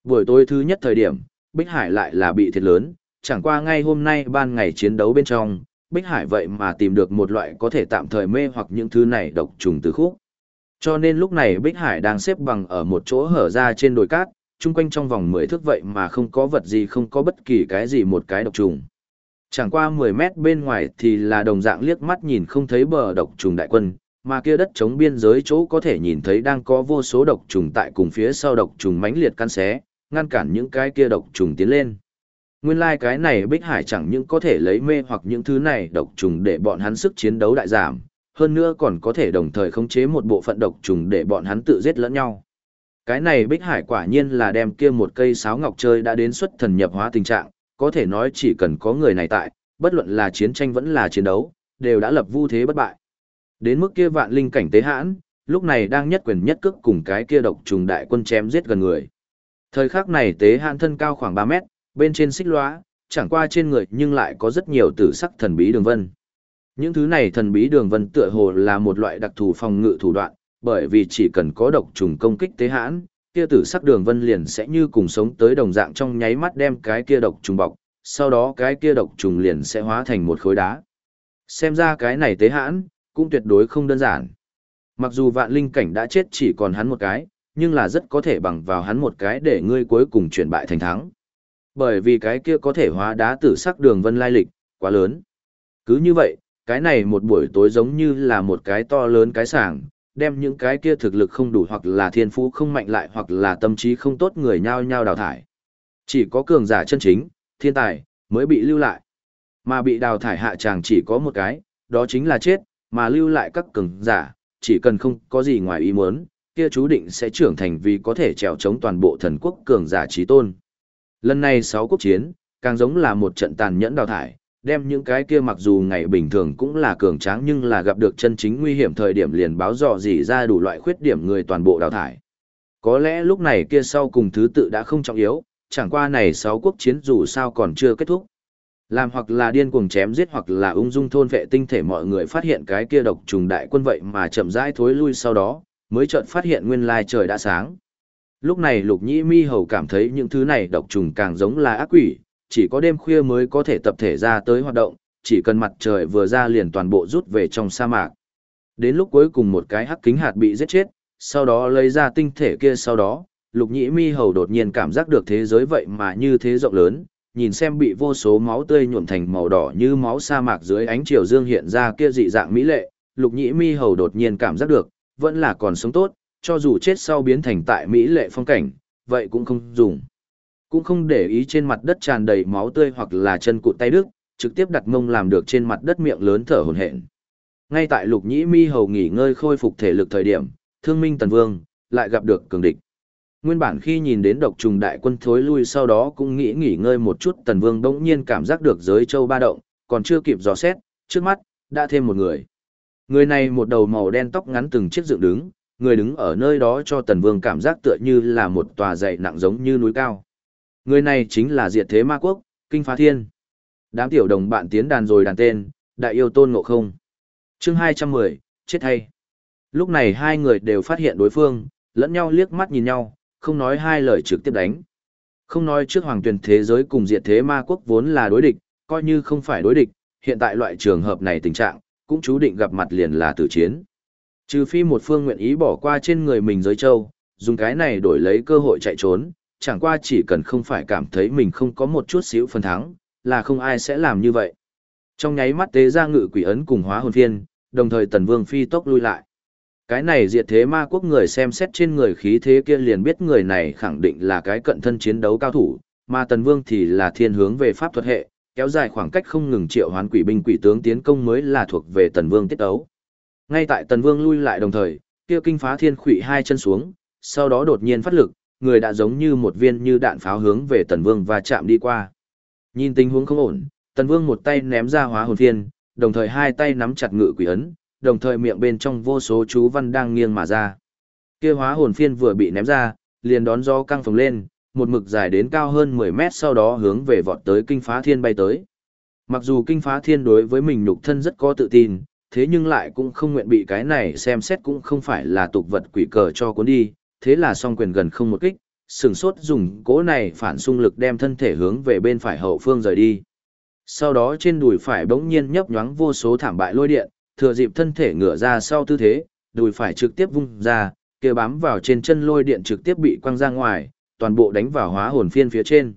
Buổi tối thứ nhất thời điểm, Bích Hải lại là bị thiệt lớn, chẳng qua ngay hôm nay ban ngày chiến đấu bên trong, Bích Hải vậy mà tìm được một loại có thể tạm thời mê hoặc những thứ này độc trùng từ khúc. Cho nên lúc này Bích Hải đang xếp bằng ở một chỗ hở ra trên đồi cát, chung quanh trong vòng 10 thước vậy mà không có vật gì không có bất kỳ cái gì một cái độc trùng. Chẳng qua 10 mét bên ngoài thì là đồng dạng liếc mắt nhìn không thấy bờ độc trùng đại quân, mà kia đất chống biên giới chỗ có thể nhìn thấy đang có vô số độc trùng tại cùng phía sau độc trùng mãnh liệt căn xé, ngăn cản những cái kia độc trùng tiến lên. Nguyên lai like cái này Bích Hải chẳng những có thể lấy mê hoặc những thứ này độc trùng để bọn hắn sức chiến đấu đại giảm, hơn nữa còn có thể đồng thời khống chế một bộ phận độc trùng để bọn hắn tự giết lẫn nhau. Cái này Bích Hải quả nhiên là đem kia một cây sáo ngọc chơi đã đến xuất thần nhập hóa tình trạng, có thể nói chỉ cần có người này tại, bất luận là chiến tranh vẫn là chiến đấu, đều đã lập vu thế bất bại. Đến mức kia vạn linh cảnh tế hãn, lúc này đang nhất quyền nhất cước cùng cái kia độc trùng đại quân chém giết gần người. Thời khắc này tế hãn thân cao khoảng 3 mét, bên trên xích lóa, chẳng qua trên người nhưng lại có rất nhiều tử sắc thần bí đường vân. Những thứ này thần bí đường vân tựa hồ là một loại đặc thù phòng ngự thủ đoạn, bởi vì chỉ cần có độc trùng công kích tế hãn, kia tử sắc đường vân liền sẽ như cùng sống tới đồng dạng trong nháy mắt đem cái kia độc trùng bọc, sau đó cái kia độc trùng liền sẽ hóa thành một khối đá. Xem ra cái này tế hãn, cũng tuyệt đối không đơn giản. Mặc dù vạn linh cảnh đã chết chỉ còn hắn một cái, nhưng là rất có thể bằng vào hắn một cái để ngươi cuối cùng chuyển bại thành thắng. Bởi vì cái kia có thể hóa đá tử sắc đường vân lai lịch, quá lớn. Cứ như vậy, cái này một buổi tối giống như là một cái to lớn cái sảng, đem những cái kia thực lực không đủ hoặc là thiên phú không mạnh lại hoặc là tâm trí không tốt người nhao nhao đào thải. Chỉ có cường giả chân chính, thiên tài, mới bị lưu lại. Mà bị đào thải hạ chàng chỉ có một cái, đó chính là chết, mà lưu lại các cường giả, chỉ cần không có gì ngoài ý muốn, kia chú định sẽ trưởng thành vì có thể trèo chống toàn bộ thần quốc cường giả trí tôn. Lần này sáu quốc chiến, càng giống là một trận tàn nhẫn đào thải, đem những cái kia mặc dù ngày bình thường cũng là cường tráng nhưng là gặp được chân chính nguy hiểm thời điểm liền báo dò gì ra đủ loại khuyết điểm người toàn bộ đào thải. Có lẽ lúc này kia sau cùng thứ tự đã không trọng yếu, chẳng qua này sáu quốc chiến dù sao còn chưa kết thúc. Làm hoặc là điên cuồng chém giết hoặc là ung dung thôn vệ tinh thể mọi người phát hiện cái kia độc trùng đại quân vậy mà chậm rãi thối lui sau đó, mới chợt phát hiện nguyên lai trời đã sáng. Lúc này lục nhĩ mi hầu cảm thấy những thứ này độc trùng càng giống là ác quỷ, chỉ có đêm khuya mới có thể tập thể ra tới hoạt động, chỉ cần mặt trời vừa ra liền toàn bộ rút về trong sa mạc. Đến lúc cuối cùng một cái hắc kính hạt bị giết chết, sau đó lấy ra tinh thể kia sau đó, lục nhĩ mi hầu đột nhiên cảm giác được thế giới vậy mà như thế rộng lớn, nhìn xem bị vô số máu tươi nhuộm thành màu đỏ như máu sa mạc dưới ánh chiều dương hiện ra kia dị dạng mỹ lệ, lục nhĩ mi hầu đột nhiên cảm giác được, vẫn là còn sống tốt, cho dù chết sau biến thành tại mỹ lệ phong cảnh, vậy cũng không dùng. Cũng không để ý trên mặt đất tràn đầy máu tươi hoặc là chân cụt tay đức, trực tiếp đặt mông làm được trên mặt đất miệng lớn thở hổn hển. Ngay tại lục nhĩ mi hầu nghỉ ngơi khôi phục thể lực thời điểm, thương minh tần vương, lại gặp được cường địch. Nguyên bản khi nhìn đến độc trùng đại quân thối lui sau đó cũng nghĩ nghỉ ngơi một chút tần vương đống nhiên cảm giác được giới châu ba động, còn chưa kịp dò xét, trước mắt, đã thêm một người. Người này một đầu màu đen tóc ngắn từng chiếc dựng đứng, người đứng ở nơi đó cho tần vương cảm giác tựa như là một tòa dậy nặng giống như núi cao. Người này chính là diệt thế ma quốc, kinh phá thiên. Đám tiểu đồng bạn tiến đàn rồi đàn tên, đại yêu tôn ngộ không. chương 210, chết hay. Lúc này hai người đều phát hiện đối phương, lẫn nhau liếc mắt nhìn nhau, không nói hai lời trực tiếp đánh. Không nói trước hoàng tuyển thế giới cùng diệt thế ma quốc vốn là đối địch, coi như không phải đối địch, hiện tại loại trường hợp này tình trạng, cũng chú định gặp mặt liền là tử chiến. Trừ phi một phương nguyện ý bỏ qua trên người mình giới châu, dùng cái này đổi lấy cơ hội chạy trốn, chẳng qua chỉ cần không phải cảm thấy mình không có một chút xíu phần thắng, là không ai sẽ làm như vậy. Trong nháy mắt tế ra ngự quỷ ấn cùng hóa hồn phiên, đồng thời tần vương phi tốc lui lại. Cái này diệt thế ma quốc người xem xét trên người khí thế kia liền biết người này khẳng định là cái cận thân chiến đấu cao thủ, mà tần vương thì là thiên hướng về pháp thuật hệ, kéo dài khoảng cách không ngừng triệu hoán quỷ binh quỷ tướng tiến công mới là thuộc về tần vương tiết ấu. Ngay tại tần vương lui lại đồng thời, kia kinh phá thiên khủy hai chân xuống, sau đó đột nhiên phát lực, người đã giống như một viên như đạn pháo hướng về tần vương và chạm đi qua. Nhìn tình huống không ổn, tần vương một tay ném ra hóa hồn phiên, đồng thời hai tay nắm chặt ngự quỷ ấn, đồng thời miệng bên trong vô số chú văn đang nghiêng mà ra. Kia hóa hồn phiên vừa bị ném ra, liền đón gió căng phồng lên, một mực dài đến cao hơn 10 mét sau đó hướng về vọt tới kinh phá thiên bay tới. Mặc dù kinh phá thiên đối với mình nhục thân rất có tự tin, thế nhưng lại cũng không nguyện bị cái này xem xét cũng không phải là tục vật quỷ cờ cho cuốn đi, thế là song quyền gần không một kích, sừng sốt dùng cỗ này phản xung lực đem thân thể hướng về bên phải hậu phương rời đi. Sau đó trên đùi phải bỗng nhiên nhấp nhoáng vô số thảm bại lôi điện, thừa dịp thân thể ngửa ra sau tư thế, đùi phải trực tiếp vung ra, kia bám vào trên chân lôi điện trực tiếp bị quăng ra ngoài, toàn bộ đánh vào hóa hồn phiên phía trên.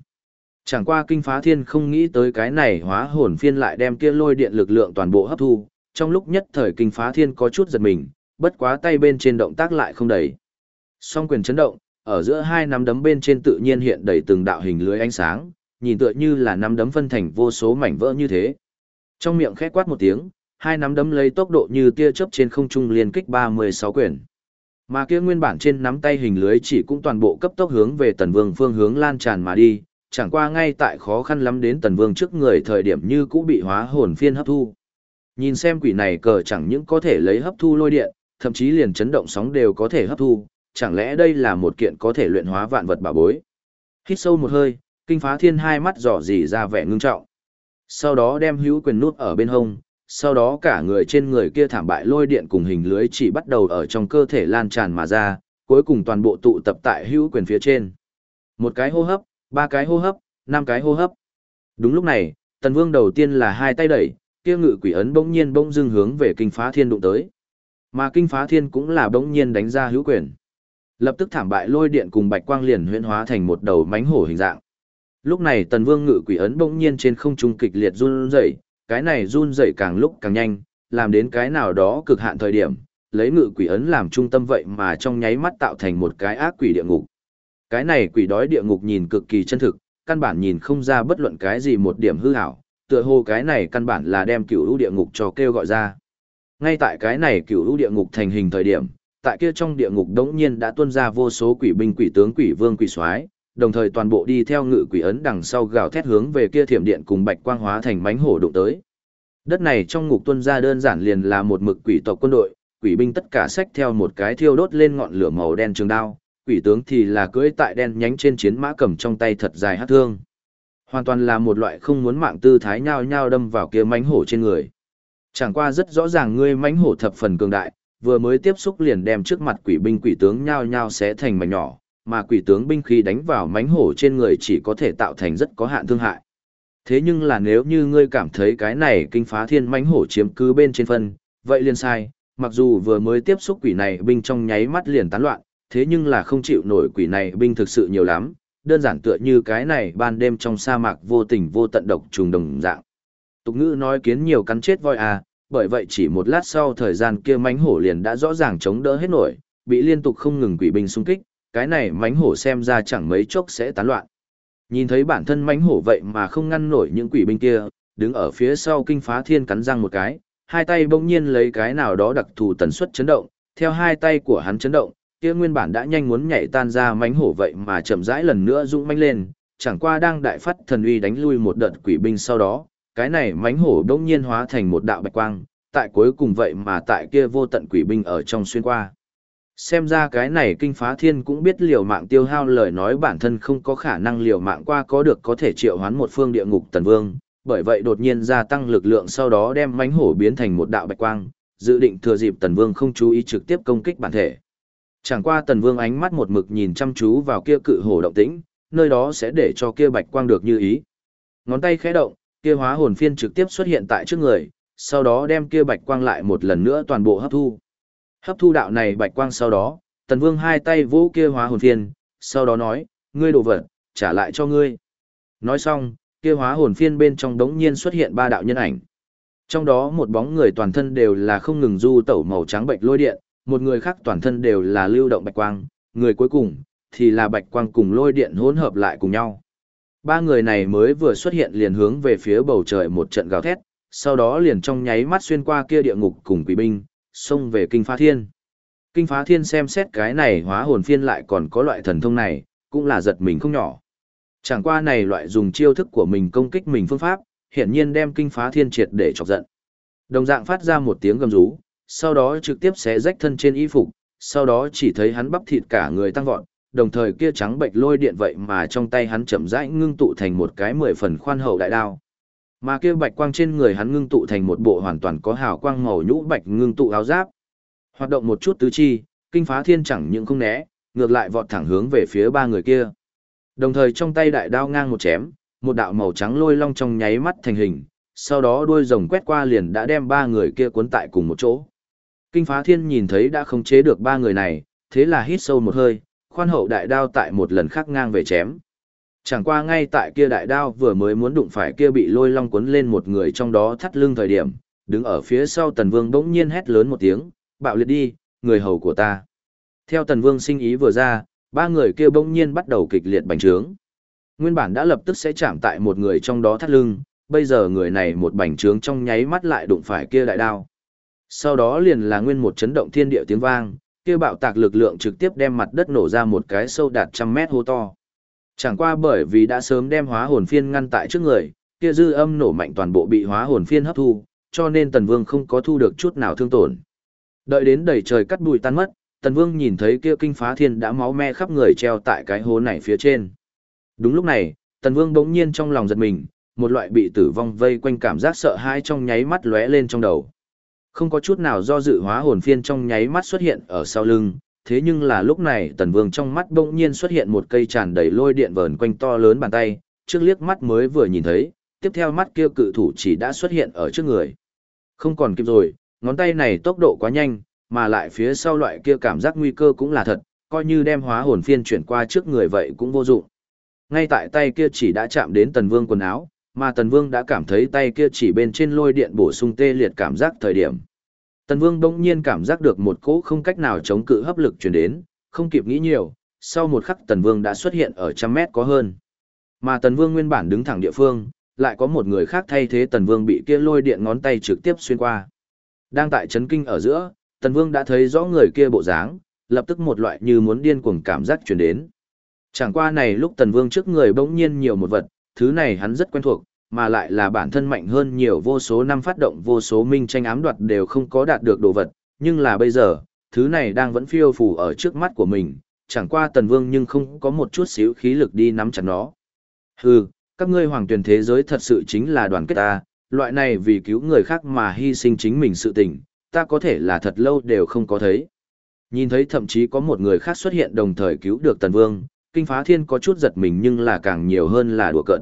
Chẳng qua kinh phá thiên không nghĩ tới cái này hóa hồn phiên lại đem kia lôi điện lực lượng toàn bộ hấp thu, trong lúc nhất thời kinh phá thiên có chút giật mình, bất quá tay bên trên động tác lại không đầy. Song quyền chấn động, ở giữa hai nắm đấm bên trên tự nhiên hiện đầy từng đạo hình lưới ánh sáng, nhìn tựa như là nắm đấm phân thành vô số mảnh vỡ như thế. Trong miệng khẽ quát một tiếng, hai nắm đấm lấy tốc độ như tia chớp trên không trung liên kích 36 quyền. Mà kia nguyên bản trên nắm tay hình lưới chỉ cũng toàn bộ cấp tốc hướng về Tần Vương phương hướng lan tràn mà đi, chẳng qua ngay tại khó khăn lắm đến Tần Vương trước người thời điểm như cũ bị hóa hồn phiên hấp thu. Nhìn xem quỷ này cờ chẳng những có thể lấy hấp thu lôi điện, thậm chí liền chấn động sóng đều có thể hấp thu, chẳng lẽ đây là một kiện có thể luyện hóa vạn vật bảo bối. Hít sâu một hơi, kinh phá thiên hai mắt dò dỉ ra vẻ ngưng trọng. Sau đó đem hữu quyền nút ở bên hông, sau đó cả người trên người kia thảm bại lôi điện cùng hình lưới chỉ bắt đầu ở trong cơ thể lan tràn mà ra, cuối cùng toàn bộ tụ tập tại hữu quyền phía trên. Một cái hô hấp, ba cái hô hấp, năm cái hô hấp. Đúng lúc này, tần vương đầu tiên là hai tay đẩy, kia ngự quỷ ấn bỗng nhiên bỗng dưng hướng về kinh phá thiên đụng tới. Mà kinh phá thiên cũng là bỗng nhiên đánh ra hữu quyền. Lập tức thảm bại lôi điện cùng bạch quang liền huyễn hóa thành một đầu mánh hổ hình dạng. Lúc này tần vương ngự quỷ ấn bỗng nhiên trên không trung kịch liệt run rẩy, cái này run rẩy càng lúc càng nhanh, làm đến cái nào đó cực hạn thời điểm, lấy ngự quỷ ấn làm trung tâm vậy mà trong nháy mắt tạo thành một cái ác quỷ địa ngục. Cái này quỷ đói địa ngục nhìn cực kỳ chân thực, căn bản nhìn không ra bất luận cái gì một điểm hư ảo, tựa hồ cái này căn bản là đem cửu lũ địa ngục cho kêu gọi ra. Ngay tại cái này cửu lũ địa ngục thành hình thời điểm, tại kia trong địa ngục đống nhiên đã tuôn ra vô số quỷ binh quỷ tướng quỷ vương quỷ soái đồng thời toàn bộ đi theo ngự quỷ ấn đằng sau gào thét hướng về kia thiểm điện cùng bạch quang hóa thành mánh hổ đụng tới. Đất này trong ngục tuân ra đơn giản liền là một mực quỷ tộc quân đội, quỷ binh tất cả sách theo một cái thiêu đốt lên ngọn lửa màu đen trường đao, quỷ tướng thì là cưỡi tại đen nhánh trên chiến mã cầm trong tay thật dài hát thương. Hoàn toàn là một loại không muốn mạng tư thái nhao nhao đâm vào kia mánh hổ trên người. Chẳng qua rất rõ ràng ngươi mánh hổ thập phần cường đại, vừa mới tiếp xúc liền đem trước mặt quỷ binh quỷ tướng nhao nhao xé thành mảnh nhỏ, mà quỷ tướng binh khí đánh vào mánh hổ trên người chỉ có thể tạo thành rất có hạn thương hại. Thế nhưng là nếu như ngươi cảm thấy cái này kinh phá thiên mánh hổ chiếm cứ bên trên phân, vậy liền sai, mặc dù vừa mới tiếp xúc quỷ này binh trong nháy mắt liền tán loạn, thế nhưng là không chịu nổi quỷ này binh thực sự nhiều lắm, đơn giản tựa như cái này ban đêm trong sa mạc vô tình vô tận độc trùng đồng dạng. Tục ngữ nói kiến nhiều cắn chết voi à, bởi vậy chỉ một lát sau thời gian kia mánh hổ liền đã rõ ràng chống đỡ hết nổi, bị liên tục không ngừng quỷ binh xung kích, cái này mánh hổ xem ra chẳng mấy chốc sẽ tán loạn. Nhìn thấy bản thân mánh hổ vậy mà không ngăn nổi những quỷ binh kia, đứng ở phía sau kinh phá thiên cắn răng một cái, hai tay bỗng nhiên lấy cái nào đó đặc thù tần suất chấn động, theo hai tay của hắn chấn động, kia nguyên bản đã nhanh muốn nhảy tan ra mánh hổ vậy mà chậm rãi lần nữa rung manh lên, chẳng qua đang đại phát thần uy đánh lui một đợt quỷ binh sau đó, cái này mánh hổ bỗng nhiên hóa thành một đạo bạch quang, tại cuối cùng vậy mà tại kia vô tận quỷ binh ở trong xuyên qua. Xem ra cái này kinh phá thiên cũng biết liều mạng tiêu hao lời nói bản thân không có khả năng liều mạng qua có được có thể triệu hoán một phương địa ngục tần vương, bởi vậy đột nhiên gia tăng lực lượng sau đó đem mánh hổ biến thành một đạo bạch quang, dự định thừa dịp tần vương không chú ý trực tiếp công kích bản thể. Chẳng qua tần vương ánh mắt một mực nhìn chăm chú vào kia cự hổ động tĩnh, nơi đó sẽ để cho kia bạch quang được như ý. Ngón tay khẽ động, kia hóa hồn phiên trực tiếp xuất hiện tại trước người, sau đó đem kia bạch quang lại một lần nữa toàn bộ hấp thu. Hấp thu đạo này bạch quang sau đó, tần vương hai tay vỗ kia hóa hồn phiên, sau đó nói, ngươi đồ vật, trả lại cho ngươi. Nói xong, kia hóa hồn phiên bên trong đống nhiên xuất hiện ba đạo nhân ảnh. Trong đó một bóng người toàn thân đều là không ngừng du tẩu màu trắng bệnh lôi điện, một người khác toàn thân đều là lưu động bạch quang, người cuối cùng thì là bạch quang cùng lôi điện hỗn hợp lại cùng nhau. Ba người này mới vừa xuất hiện liền hướng về phía bầu trời một trận gào thét, sau đó liền trong nháy mắt xuyên qua kia địa ngục cùng quỷ binh, xông về kinh phá thiên. Kinh phá thiên xem xét cái này hóa hồn phiên lại còn có loại thần thông này, cũng là giật mình không nhỏ. Chẳng qua này loại dùng chiêu thức của mình công kích mình phương pháp, hiển nhiên đem kinh phá thiên triệt để chọc giận. Đồng dạng phát ra một tiếng gầm rú, sau đó trực tiếp xé rách thân trên y phục, sau đó chỉ thấy hắn bắp thịt cả người tăng vọt, đồng thời kia trắng bệnh lôi điện vậy mà trong tay hắn chậm rãi ngưng tụ thành một cái mười phần khoan hậu đại đao. Mà kia bạch quang trên người hắn ngưng tụ thành một bộ hoàn toàn có hào quang màu nhũ bạch ngưng tụ áo giáp. Hoạt động một chút tứ chi, kinh phá thiên chẳng những không né, ngược lại vọt thẳng hướng về phía ba người kia. Đồng thời trong tay đại đao ngang một chém, một đạo màu trắng lôi long trong nháy mắt thành hình, sau đó đuôi rồng quét qua liền đã đem ba người kia cuốn tại cùng một chỗ. Kinh phá thiên nhìn thấy đã không chế được ba người này, thế là hít sâu một hơi, khoan hậu đại đao tại một lần khác ngang về chém. Chẳng qua ngay tại kia đại đao vừa mới muốn đụng phải kia bị lôi long cuốn lên một người trong đó thắt lưng thời điểm, đứng ở phía sau tần vương bỗng nhiên hét lớn một tiếng, bạo liệt đi, người hầu của ta. Theo tần vương sinh ý vừa ra, ba người kia bỗng nhiên bắt đầu kịch liệt bành trướng. Nguyên bản đã lập tức sẽ chạm tại một người trong đó thắt lưng, bây giờ người này một bành trướng trong nháy mắt lại đụng phải kia đại đao. Sau đó liền là nguyên một chấn động thiên địa tiếng vang, kia bạo tạc lực lượng trực tiếp đem mặt đất nổ ra một cái sâu đạt trăm mét hô to. Chẳng qua bởi vì đã sớm đem hóa hồn phiên ngăn tại trước người, kia dư âm nổ mạnh toàn bộ bị hóa hồn phiên hấp thu, cho nên Tần Vương không có thu được chút nào thương tổn. Đợi đến đầy trời cắt bụi tan mất, Tần Vương nhìn thấy kia kinh phá thiên đã máu me khắp người treo tại cái hố này phía trên. Đúng lúc này, Tần Vương bỗng nhiên trong lòng giật mình, một loại bị tử vong vây quanh cảm giác sợ hãi trong nháy mắt lóe lên trong đầu. Không có chút nào do dự hóa hồn phiên trong nháy mắt xuất hiện ở sau lưng, thế nhưng là lúc này tần vương trong mắt bỗng nhiên xuất hiện một cây tràn đầy lôi điện vờn quanh to lớn bàn tay, trước liếc mắt mới vừa nhìn thấy, tiếp theo mắt kia cự thủ chỉ đã xuất hiện ở trước người. Không còn kịp rồi, ngón tay này tốc độ quá nhanh, mà lại phía sau loại kia cảm giác nguy cơ cũng là thật, coi như đem hóa hồn phiên chuyển qua trước người vậy cũng vô dụng. Ngay tại tay kia chỉ đã chạm đến tần vương quần áo, mà tần vương đã cảm thấy tay kia chỉ bên trên lôi điện bổ sung tê liệt cảm giác thời điểm. Tần vương đông nhiên cảm giác được một cỗ không cách nào chống cự hấp lực truyền đến, không kịp nghĩ nhiều, sau một khắc tần vương đã xuất hiện ở trăm mét có hơn. Mà tần vương nguyên bản đứng thẳng địa phương, lại có một người khác thay thế tần vương bị kia lôi điện ngón tay trực tiếp xuyên qua. Đang tại chấn kinh ở giữa, tần vương đã thấy rõ người kia bộ dáng, lập tức một loại như muốn điên cuồng cảm giác truyền đến. Chẳng qua này lúc tần vương trước người bỗng nhiên nhiều một vật, thứ này hắn rất quen thuộc, mà lại là bản thân mạnh hơn nhiều vô số năm phát động vô số minh tranh ám đoạt đều không có đạt được đồ vật, nhưng là bây giờ, thứ này đang vẫn phiêu phù ở trước mắt của mình, chẳng qua tần vương nhưng không có một chút xíu khí lực đi nắm chặt nó. Hừ, các ngươi hoàng tuyển thế giới thật sự chính là đoàn kết ta, loại này vì cứu người khác mà hy sinh chính mình sự tình, ta có thể là thật lâu đều không có thấy. Nhìn thấy thậm chí có một người khác xuất hiện đồng thời cứu được tần vương, kinh phá thiên có chút giật mình nhưng là càng nhiều hơn là đùa cợt.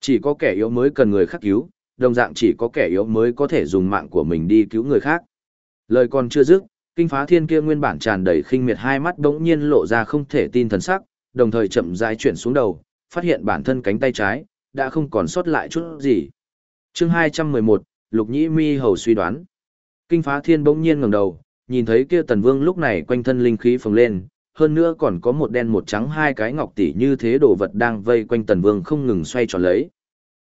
Chỉ có kẻ yếu mới cần người khác cứu, đồng dạng chỉ có kẻ yếu mới có thể dùng mạng của mình đi cứu người khác. Lời còn chưa dứt, kinh phá thiên kia nguyên bản tràn đầy khinh miệt hai mắt bỗng nhiên lộ ra không thể tin thần sắc, đồng thời chậm rãi chuyển xuống đầu, phát hiện bản thân cánh tay trái đã không còn sót lại chút gì. Chương 211, Lục Nhĩ Mi hầu suy đoán. Kinh phá thiên bỗng nhiên ngẩng đầu, nhìn thấy kia tần vương lúc này quanh thân linh khí phồng lên, hơn nữa còn có một đen một trắng hai cái ngọc tỷ như thế đồ vật đang vây quanh tần vương không ngừng xoay tròn lấy.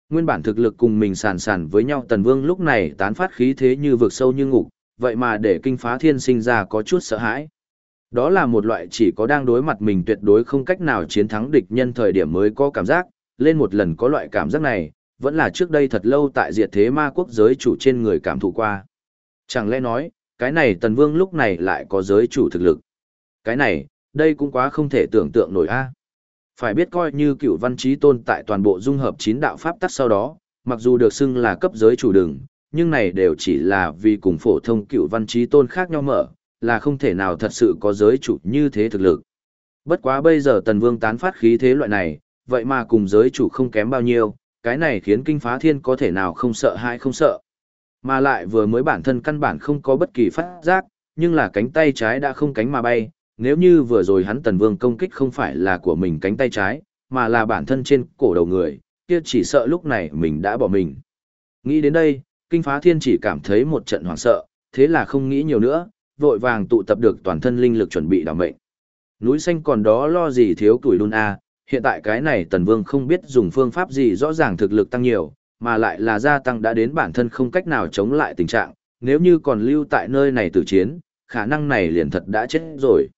Nguyên bản thực lực cùng mình sàn sàn với nhau tần vương lúc này tán phát khí thế như vực sâu như ngục, vậy mà để kinh phá thiên sinh ra có chút sợ hãi. Đó là một loại chỉ có đang đối mặt mình tuyệt đối không cách nào chiến thắng địch nhân thời điểm mới có cảm giác, lên một lần có loại cảm giác này, vẫn là trước đây thật lâu tại diệt thế ma quốc giới chủ trên người cảm thụ qua. Chẳng lẽ nói, cái này tần vương lúc này lại có giới chủ thực lực. Cái này, đây cũng quá không thể tưởng tượng nổi a. Phải biết coi như cựu văn trí tôn tại toàn bộ dung hợp chín đạo pháp tắc sau đó, mặc dù được xưng là cấp giới chủ đường, nhưng này đều chỉ là vì cùng phổ thông cựu văn trí tôn khác nhau mở, là không thể nào thật sự có giới chủ như thế thực lực. Bất quá bây giờ tần vương tán phát khí thế loại này, vậy mà cùng giới chủ không kém bao nhiêu, cái này khiến kinh phá thiên có thể nào không sợ hay không sợ. Mà lại vừa mới bản thân căn bản không có bất kỳ phát giác, nhưng là cánh tay trái đã không cánh mà bay, nếu như vừa rồi hắn tần vương công kích không phải là của mình cánh tay trái, mà là bản thân trên cổ đầu người, kia chỉ sợ lúc này mình đã bỏ mình. Nghĩ đến đây, kinh phá thiên chỉ cảm thấy một trận hoảng sợ, thế là không nghĩ nhiều nữa, vội vàng tụ tập được toàn thân linh lực chuẩn bị đảm mệnh. Núi xanh còn đó lo gì thiếu tuổi đun a, hiện tại cái này tần vương không biết dùng phương pháp gì rõ ràng thực lực tăng nhiều, mà lại là gia tăng đã đến bản thân không cách nào chống lại tình trạng, nếu như còn lưu tại nơi này tử chiến, khả năng này liền thật đã chết rồi.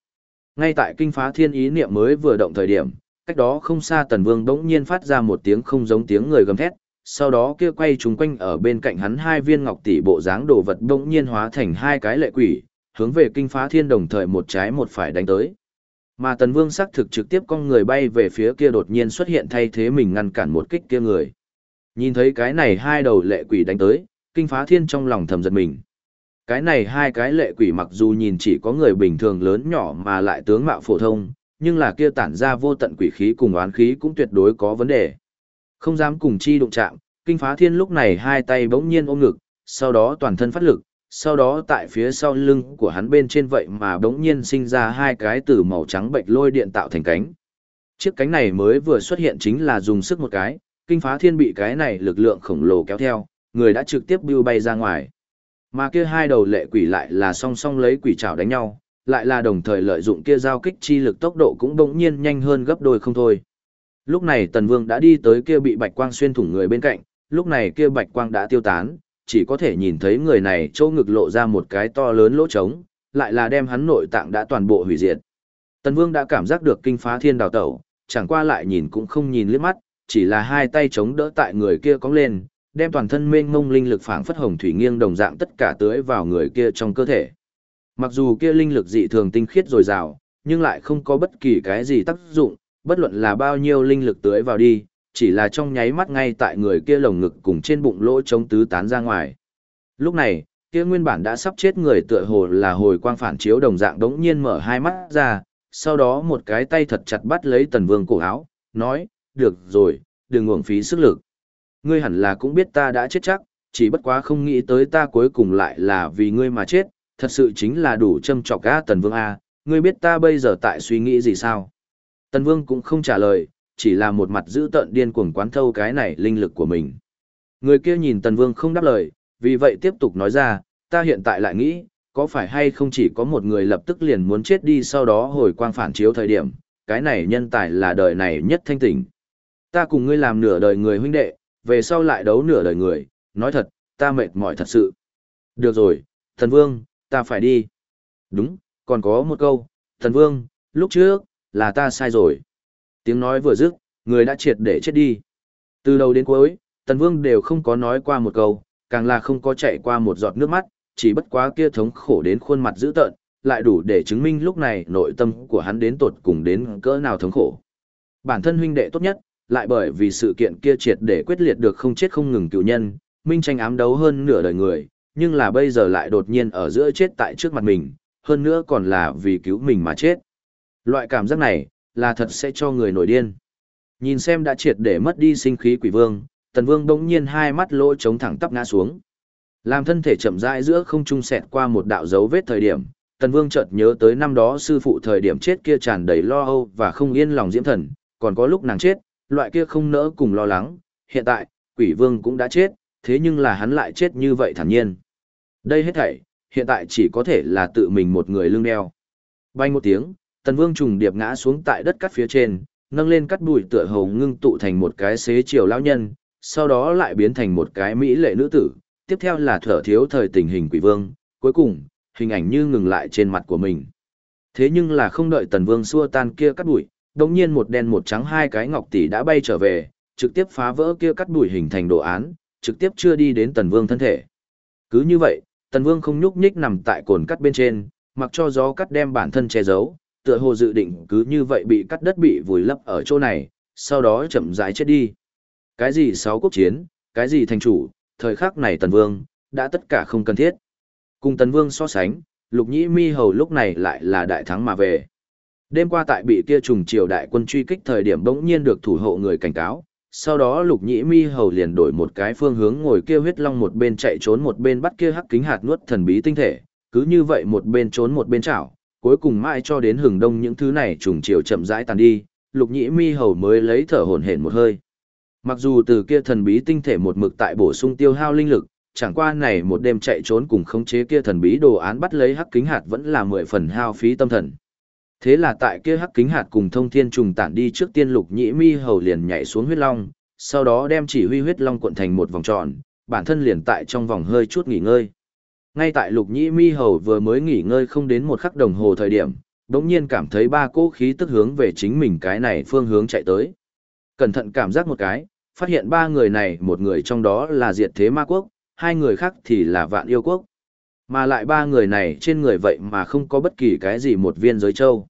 Ngay tại kinh phá thiên ý niệm mới vừa động thời điểm, cách đó không xa tần vương đống nhiên phát ra một tiếng không giống tiếng người gầm thét, sau đó kia quay trúng quanh ở bên cạnh hắn hai viên ngọc tỷ bộ dáng đồ vật đống nhiên hóa thành hai cái lệ quỷ, hướng về kinh phá thiên đồng thời một trái một phải đánh tới. Mà tần vương sắc thực trực tiếp con người bay về phía kia đột nhiên xuất hiện thay thế mình ngăn cản một kích kia người. Nhìn thấy cái này hai đầu lệ quỷ đánh tới, kinh phá thiên trong lòng thầm giật mình. Cái này hai cái lệ quỷ mặc dù nhìn chỉ có người bình thường lớn nhỏ mà lại tướng mạo phổ thông, nhưng là kia tản ra vô tận quỷ khí cùng oán khí cũng tuyệt đối có vấn đề. Không dám cùng chi đụng chạm, kinh phá thiên lúc này hai tay bỗng nhiên ôm ngực, sau đó toàn thân phát lực, sau đó tại phía sau lưng của hắn bên trên vậy mà bỗng nhiên sinh ra hai cái từ màu trắng bệnh lôi điện tạo thành cánh. Chiếc cánh này mới vừa xuất hiện chính là dùng sức một cái, kinh phá thiên bị cái này lực lượng khổng lồ kéo theo, người đã trực tiếp bưu bay ra ngoài. Mà kia hai đầu lệ quỷ lại là song song lấy quỷ trảo đánh nhau, lại là đồng thời lợi dụng kia giao kích chi lực tốc độ cũng bỗng nhiên nhanh hơn gấp đôi không thôi. Lúc này Tần Vương đã đi tới kia bị bạch quang xuyên thủng người bên cạnh, lúc này kia bạch quang đã tiêu tán, chỉ có thể nhìn thấy người này chỗ ngực lộ ra một cái to lớn lỗ trống, lại là đem hắn nội tạng đã toàn bộ hủy diệt. Tần Vương đã cảm giác được kinh phá thiên đào tẩu, chẳng qua lại nhìn cũng không nhìn liếc mắt, chỉ là hai tay chống đỡ tại người kia cong lên, đem toàn thân mênh mông linh lực phảng phất hồng thủy nghiêng đồng dạng tất cả tưới vào người kia trong cơ thể. Mặc dù kia linh lực dị thường tinh khiết dồi dào, nhưng lại không có bất kỳ cái gì tác dụng, bất luận là bao nhiêu linh lực tưới vào đi, chỉ là trong nháy mắt ngay tại người kia lồng ngực cùng trên bụng lỗ chống tứ tán ra ngoài. Lúc này, kia nguyên bản đã sắp chết người tựa hồ là hồi quang phản chiếu đồng dạng đống nhiên mở hai mắt ra, sau đó một cái tay thật chặt bắt lấy tần vương cổ áo, nói, được rồi, đừng uổng phí sức lực. Ngươi hẳn là cũng biết ta đã chết chắc, chỉ bất quá không nghĩ tới ta cuối cùng lại là vì ngươi mà chết, thật sự chính là đủ châm trọc A Tần Vương A, ngươi biết ta bây giờ tại suy nghĩ gì sao? Tần Vương cũng không trả lời, chỉ là một mặt giữ tận điên cuồng quán thâu cái này linh lực của mình. Người kia nhìn Tần Vương không đáp lời, vì vậy tiếp tục nói ra, ta hiện tại lại nghĩ, có phải hay không chỉ có một người lập tức liền muốn chết đi sau đó hồi quang phản chiếu thời điểm, cái này nhân tài là đời này nhất thanh tỉnh. Ta cùng ngươi làm nửa đời người huynh đệ, về sau lại đấu nửa đời người, nói thật, ta mệt mỏi thật sự. Được rồi, thần vương, ta phải đi. Đúng, còn có một câu, thần vương, lúc trước, là ta sai rồi. Tiếng nói vừa dứt, người đã triệt để chết đi. Từ đầu đến cuối, thần vương đều không có nói qua một câu, càng là không có chạy qua một giọt nước mắt, chỉ bất quá kia thống khổ đến khuôn mặt dữ tợn, lại đủ để chứng minh lúc này nội tâm của hắn đến tột cùng đến cỡ nào thống khổ. Bản thân huynh đệ tốt nhất, lại bởi vì sự kiện kia triệt để quyết liệt được không chết không ngừng cựu nhân, minh tranh ám đấu hơn nửa đời người, nhưng là bây giờ lại đột nhiên ở giữa chết tại trước mặt mình, hơn nữa còn là vì cứu mình mà chết. Loại cảm giác này, là thật sẽ cho người nổi điên. Nhìn xem đã triệt để mất đi sinh khí quỷ vương, tần vương đống nhiên hai mắt lỗ trống thẳng tắp ngã xuống. Làm thân thể chậm rãi giữa không trung sẹt qua một đạo dấu vết thời điểm, tần vương chợt nhớ tới năm đó sư phụ thời điểm chết kia tràn đầy lo âu và không yên lòng diễm thần, còn có lúc nàng chết, loại kia không nỡ cùng lo lắng, hiện tại, quỷ vương cũng đã chết, thế nhưng là hắn lại chết như vậy thản nhiên. Đây hết thảy, hiện tại chỉ có thể là tự mình một người lưng đeo. Bay một tiếng, tần vương trùng điệp ngã xuống tại đất cắt phía trên, nâng lên cắt bụi tựa hầu ngưng tụ thành một cái xế chiều lão nhân, sau đó lại biến thành một cái mỹ lệ nữ tử, tiếp theo là thở thiếu thời tình hình quỷ vương, cuối cùng, hình ảnh như ngừng lại trên mặt của mình. Thế nhưng là không đợi tần vương xua tan kia cắt bụi, đồng nhiên một đen một trắng hai cái ngọc tỷ đã bay trở về, trực tiếp phá vỡ kia cắt đuổi hình thành đồ án, trực tiếp chưa đi đến tần vương thân thể. Cứ như vậy, tần vương không nhúc nhích nằm tại cồn cắt bên trên, mặc cho gió cắt đem bản thân che giấu, tựa hồ dự định cứ như vậy bị cắt đất bị vùi lấp ở chỗ này, sau đó chậm rãi chết đi. Cái gì sáu quốc chiến, cái gì thành chủ, thời khắc này tần vương, đã tất cả không cần thiết. Cùng tần vương so sánh, lục nhĩ mi hầu lúc này lại là đại thắng mà về. Đêm qua tại bị kia trùng triều đại quân truy kích thời điểm bỗng nhiên được thủ hộ người cảnh cáo, sau đó lục nhĩ mi hầu liền đổi một cái phương hướng ngồi kia huyết long một bên chạy trốn một bên bắt kia hắc kính hạt nuốt thần bí tinh thể, cứ như vậy một bên trốn một bên chảo, cuối cùng mãi cho đến hừng đông những thứ này trùng triều chậm rãi tàn đi, lục nhĩ mi hầu mới lấy thở hổn hển một hơi. Mặc dù từ kia thần bí tinh thể một mực tại bổ sung tiêu hao linh lực, chẳng qua này một đêm chạy trốn cùng khống chế kia thần bí đồ án bắt lấy hắc kính hạt vẫn là mười phần hao phí tâm thần. Thế là tại kia hắc kính hạt cùng thông thiên trùng tản đi trước tiên lục nhĩ mi hầu liền nhảy xuống huyết long, sau đó đem chỉ huy huyết long cuộn thành một vòng tròn, bản thân liền tại trong vòng hơi chút nghỉ ngơi. Ngay tại lục nhĩ mi hầu vừa mới nghỉ ngơi không đến một khắc đồng hồ thời điểm, đống nhiên cảm thấy ba cỗ khí tức hướng về chính mình cái này phương hướng chạy tới. Cẩn thận cảm giác một cái, phát hiện ba người này một người trong đó là diệt thế ma quốc, hai người khác thì là vạn yêu quốc. Mà lại ba người này trên người vậy mà không có bất kỳ cái gì một viên giới châu.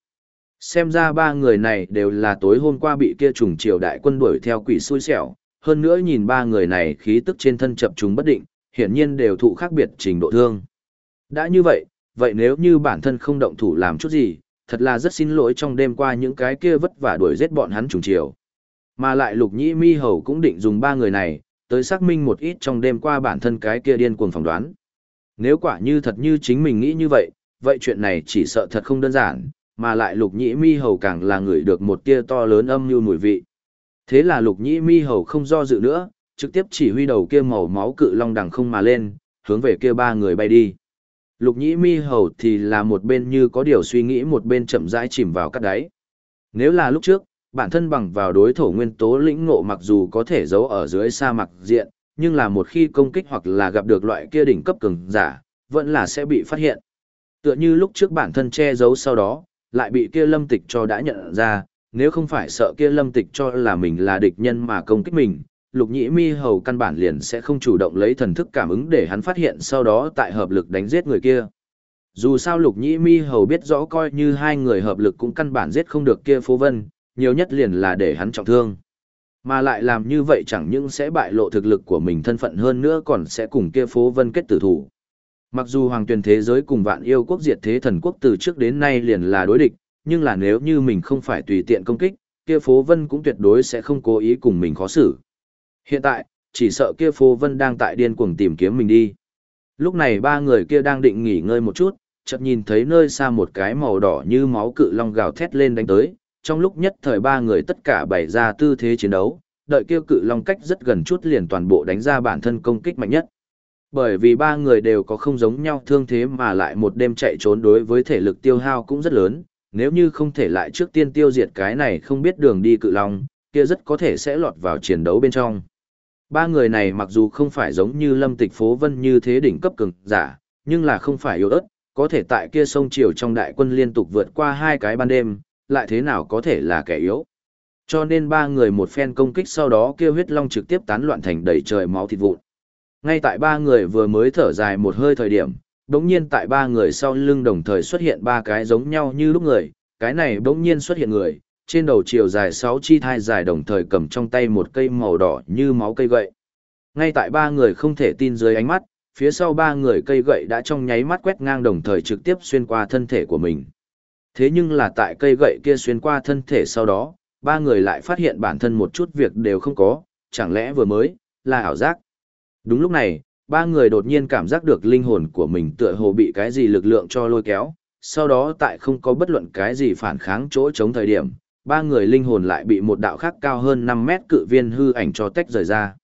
Xem ra ba người này đều là tối hôm qua bị kia trùng triều đại quân đuổi theo quỷ xui xẻo, hơn nữa nhìn ba người này khí tức trên thân chập trùng bất định, hiển nhiên đều thụ khác biệt trình độ thương. Đã như vậy, vậy nếu như bản thân không động thủ làm chút gì, thật là rất xin lỗi trong đêm qua những cái kia vất vả đuổi giết bọn hắn trùng chiều. Mà lại lục nhĩ mi hầu cũng định dùng ba người này, tới xác minh một ít trong đêm qua bản thân cái kia điên cuồng phỏng đoán. Nếu quả như thật như chính mình nghĩ như vậy, vậy chuyện này chỉ sợ thật không đơn giản, mà lại lục nhĩ mi hầu càng là người được một tia to lớn âm như mùi vị. Thế là lục nhĩ mi hầu không do dự nữa, trực tiếp chỉ huy đầu kia màu máu cự long đằng không mà lên, hướng về kia ba người bay đi. Lục nhĩ mi hầu thì là một bên như có điều suy nghĩ một bên chậm rãi chìm vào cắt đáy. Nếu là lúc trước, bản thân bằng vào đối thủ nguyên tố lĩnh ngộ mặc dù có thể giấu ở dưới sa mạc diện, nhưng là một khi công kích hoặc là gặp được loại kia đỉnh cấp cường giả, vẫn là sẽ bị phát hiện. Tựa như lúc trước bản thân che giấu sau đó, lại bị kia lâm tịch cho đã nhận ra, nếu không phải sợ kia lâm tịch cho là mình là địch nhân mà công kích mình, lục nhĩ mi hầu căn bản liền sẽ không chủ động lấy thần thức cảm ứng để hắn phát hiện sau đó tại hợp lực đánh giết người kia. Dù sao lục nhĩ mi hầu biết rõ coi như hai người hợp lực cũng căn bản giết không được kia phố vân, nhiều nhất liền là để hắn trọng thương. Mà lại làm như vậy chẳng những sẽ bại lộ thực lực của mình thân phận hơn nữa còn sẽ cùng kia phố vân kết tử thủ. Mặc dù hoàng tuyển thế giới cùng vạn yêu quốc diệt thế thần quốc từ trước đến nay liền là đối địch, nhưng là nếu như mình không phải tùy tiện công kích, kia phố vân cũng tuyệt đối sẽ không cố ý cùng mình khó xử. Hiện tại, chỉ sợ kia phố vân đang tại điên cuồng tìm kiếm mình đi. Lúc này ba người kia đang định nghỉ ngơi một chút, chợt nhìn thấy nơi xa một cái màu đỏ như máu cự long gào thét lên đánh tới, trong lúc nhất thời ba người tất cả bày ra tư thế chiến đấu, đợi kêu cự long cách rất gần chút liền toàn bộ đánh ra bản thân công kích mạnh nhất. Bởi vì ba người đều có không giống nhau thương thế mà lại một đêm chạy trốn đối với thể lực tiêu hao cũng rất lớn, nếu như không thể lại trước tiên tiêu diệt cái này không biết đường đi cự long, kia rất có thể sẽ lọt vào chiến đấu bên trong. Ba người này mặc dù không phải giống như lâm tịch phố vân như thế đỉnh cấp cường giả, nhưng là không phải yếu ớt, có thể tại kia sông triều trong đại quân liên tục vượt qua hai cái ban đêm, lại thế nào có thể là kẻ yếu. Cho nên ba người một phen công kích sau đó kia huyết long trực tiếp tán loạn thành đầy trời máu thịt vụn. Ngay tại ba người vừa mới thở dài một hơi thời điểm, đống nhiên tại ba người sau lưng đồng thời xuất hiện ba cái giống nhau như lúc người, cái này đống nhiên xuất hiện người, trên đầu chiều dài sáu chi thai dài đồng thời cầm trong tay một cây màu đỏ như máu cây gậy. Ngay tại ba người không thể tin dưới ánh mắt, phía sau ba người cây gậy đã trong nháy mắt quét ngang đồng thời trực tiếp xuyên qua thân thể của mình. Thế nhưng là tại cây gậy kia xuyên qua thân thể sau đó, ba người lại phát hiện bản thân một chút việc đều không có, chẳng lẽ vừa mới, là ảo giác. Đúng lúc này, ba người đột nhiên cảm giác được linh hồn của mình tựa hồ bị cái gì lực lượng cho lôi kéo, sau đó tại không có bất luận cái gì phản kháng chỗ chống thời điểm, ba người linh hồn lại bị một đạo khác cao hơn 5 mét cự viên hư ảnh cho tách rời ra.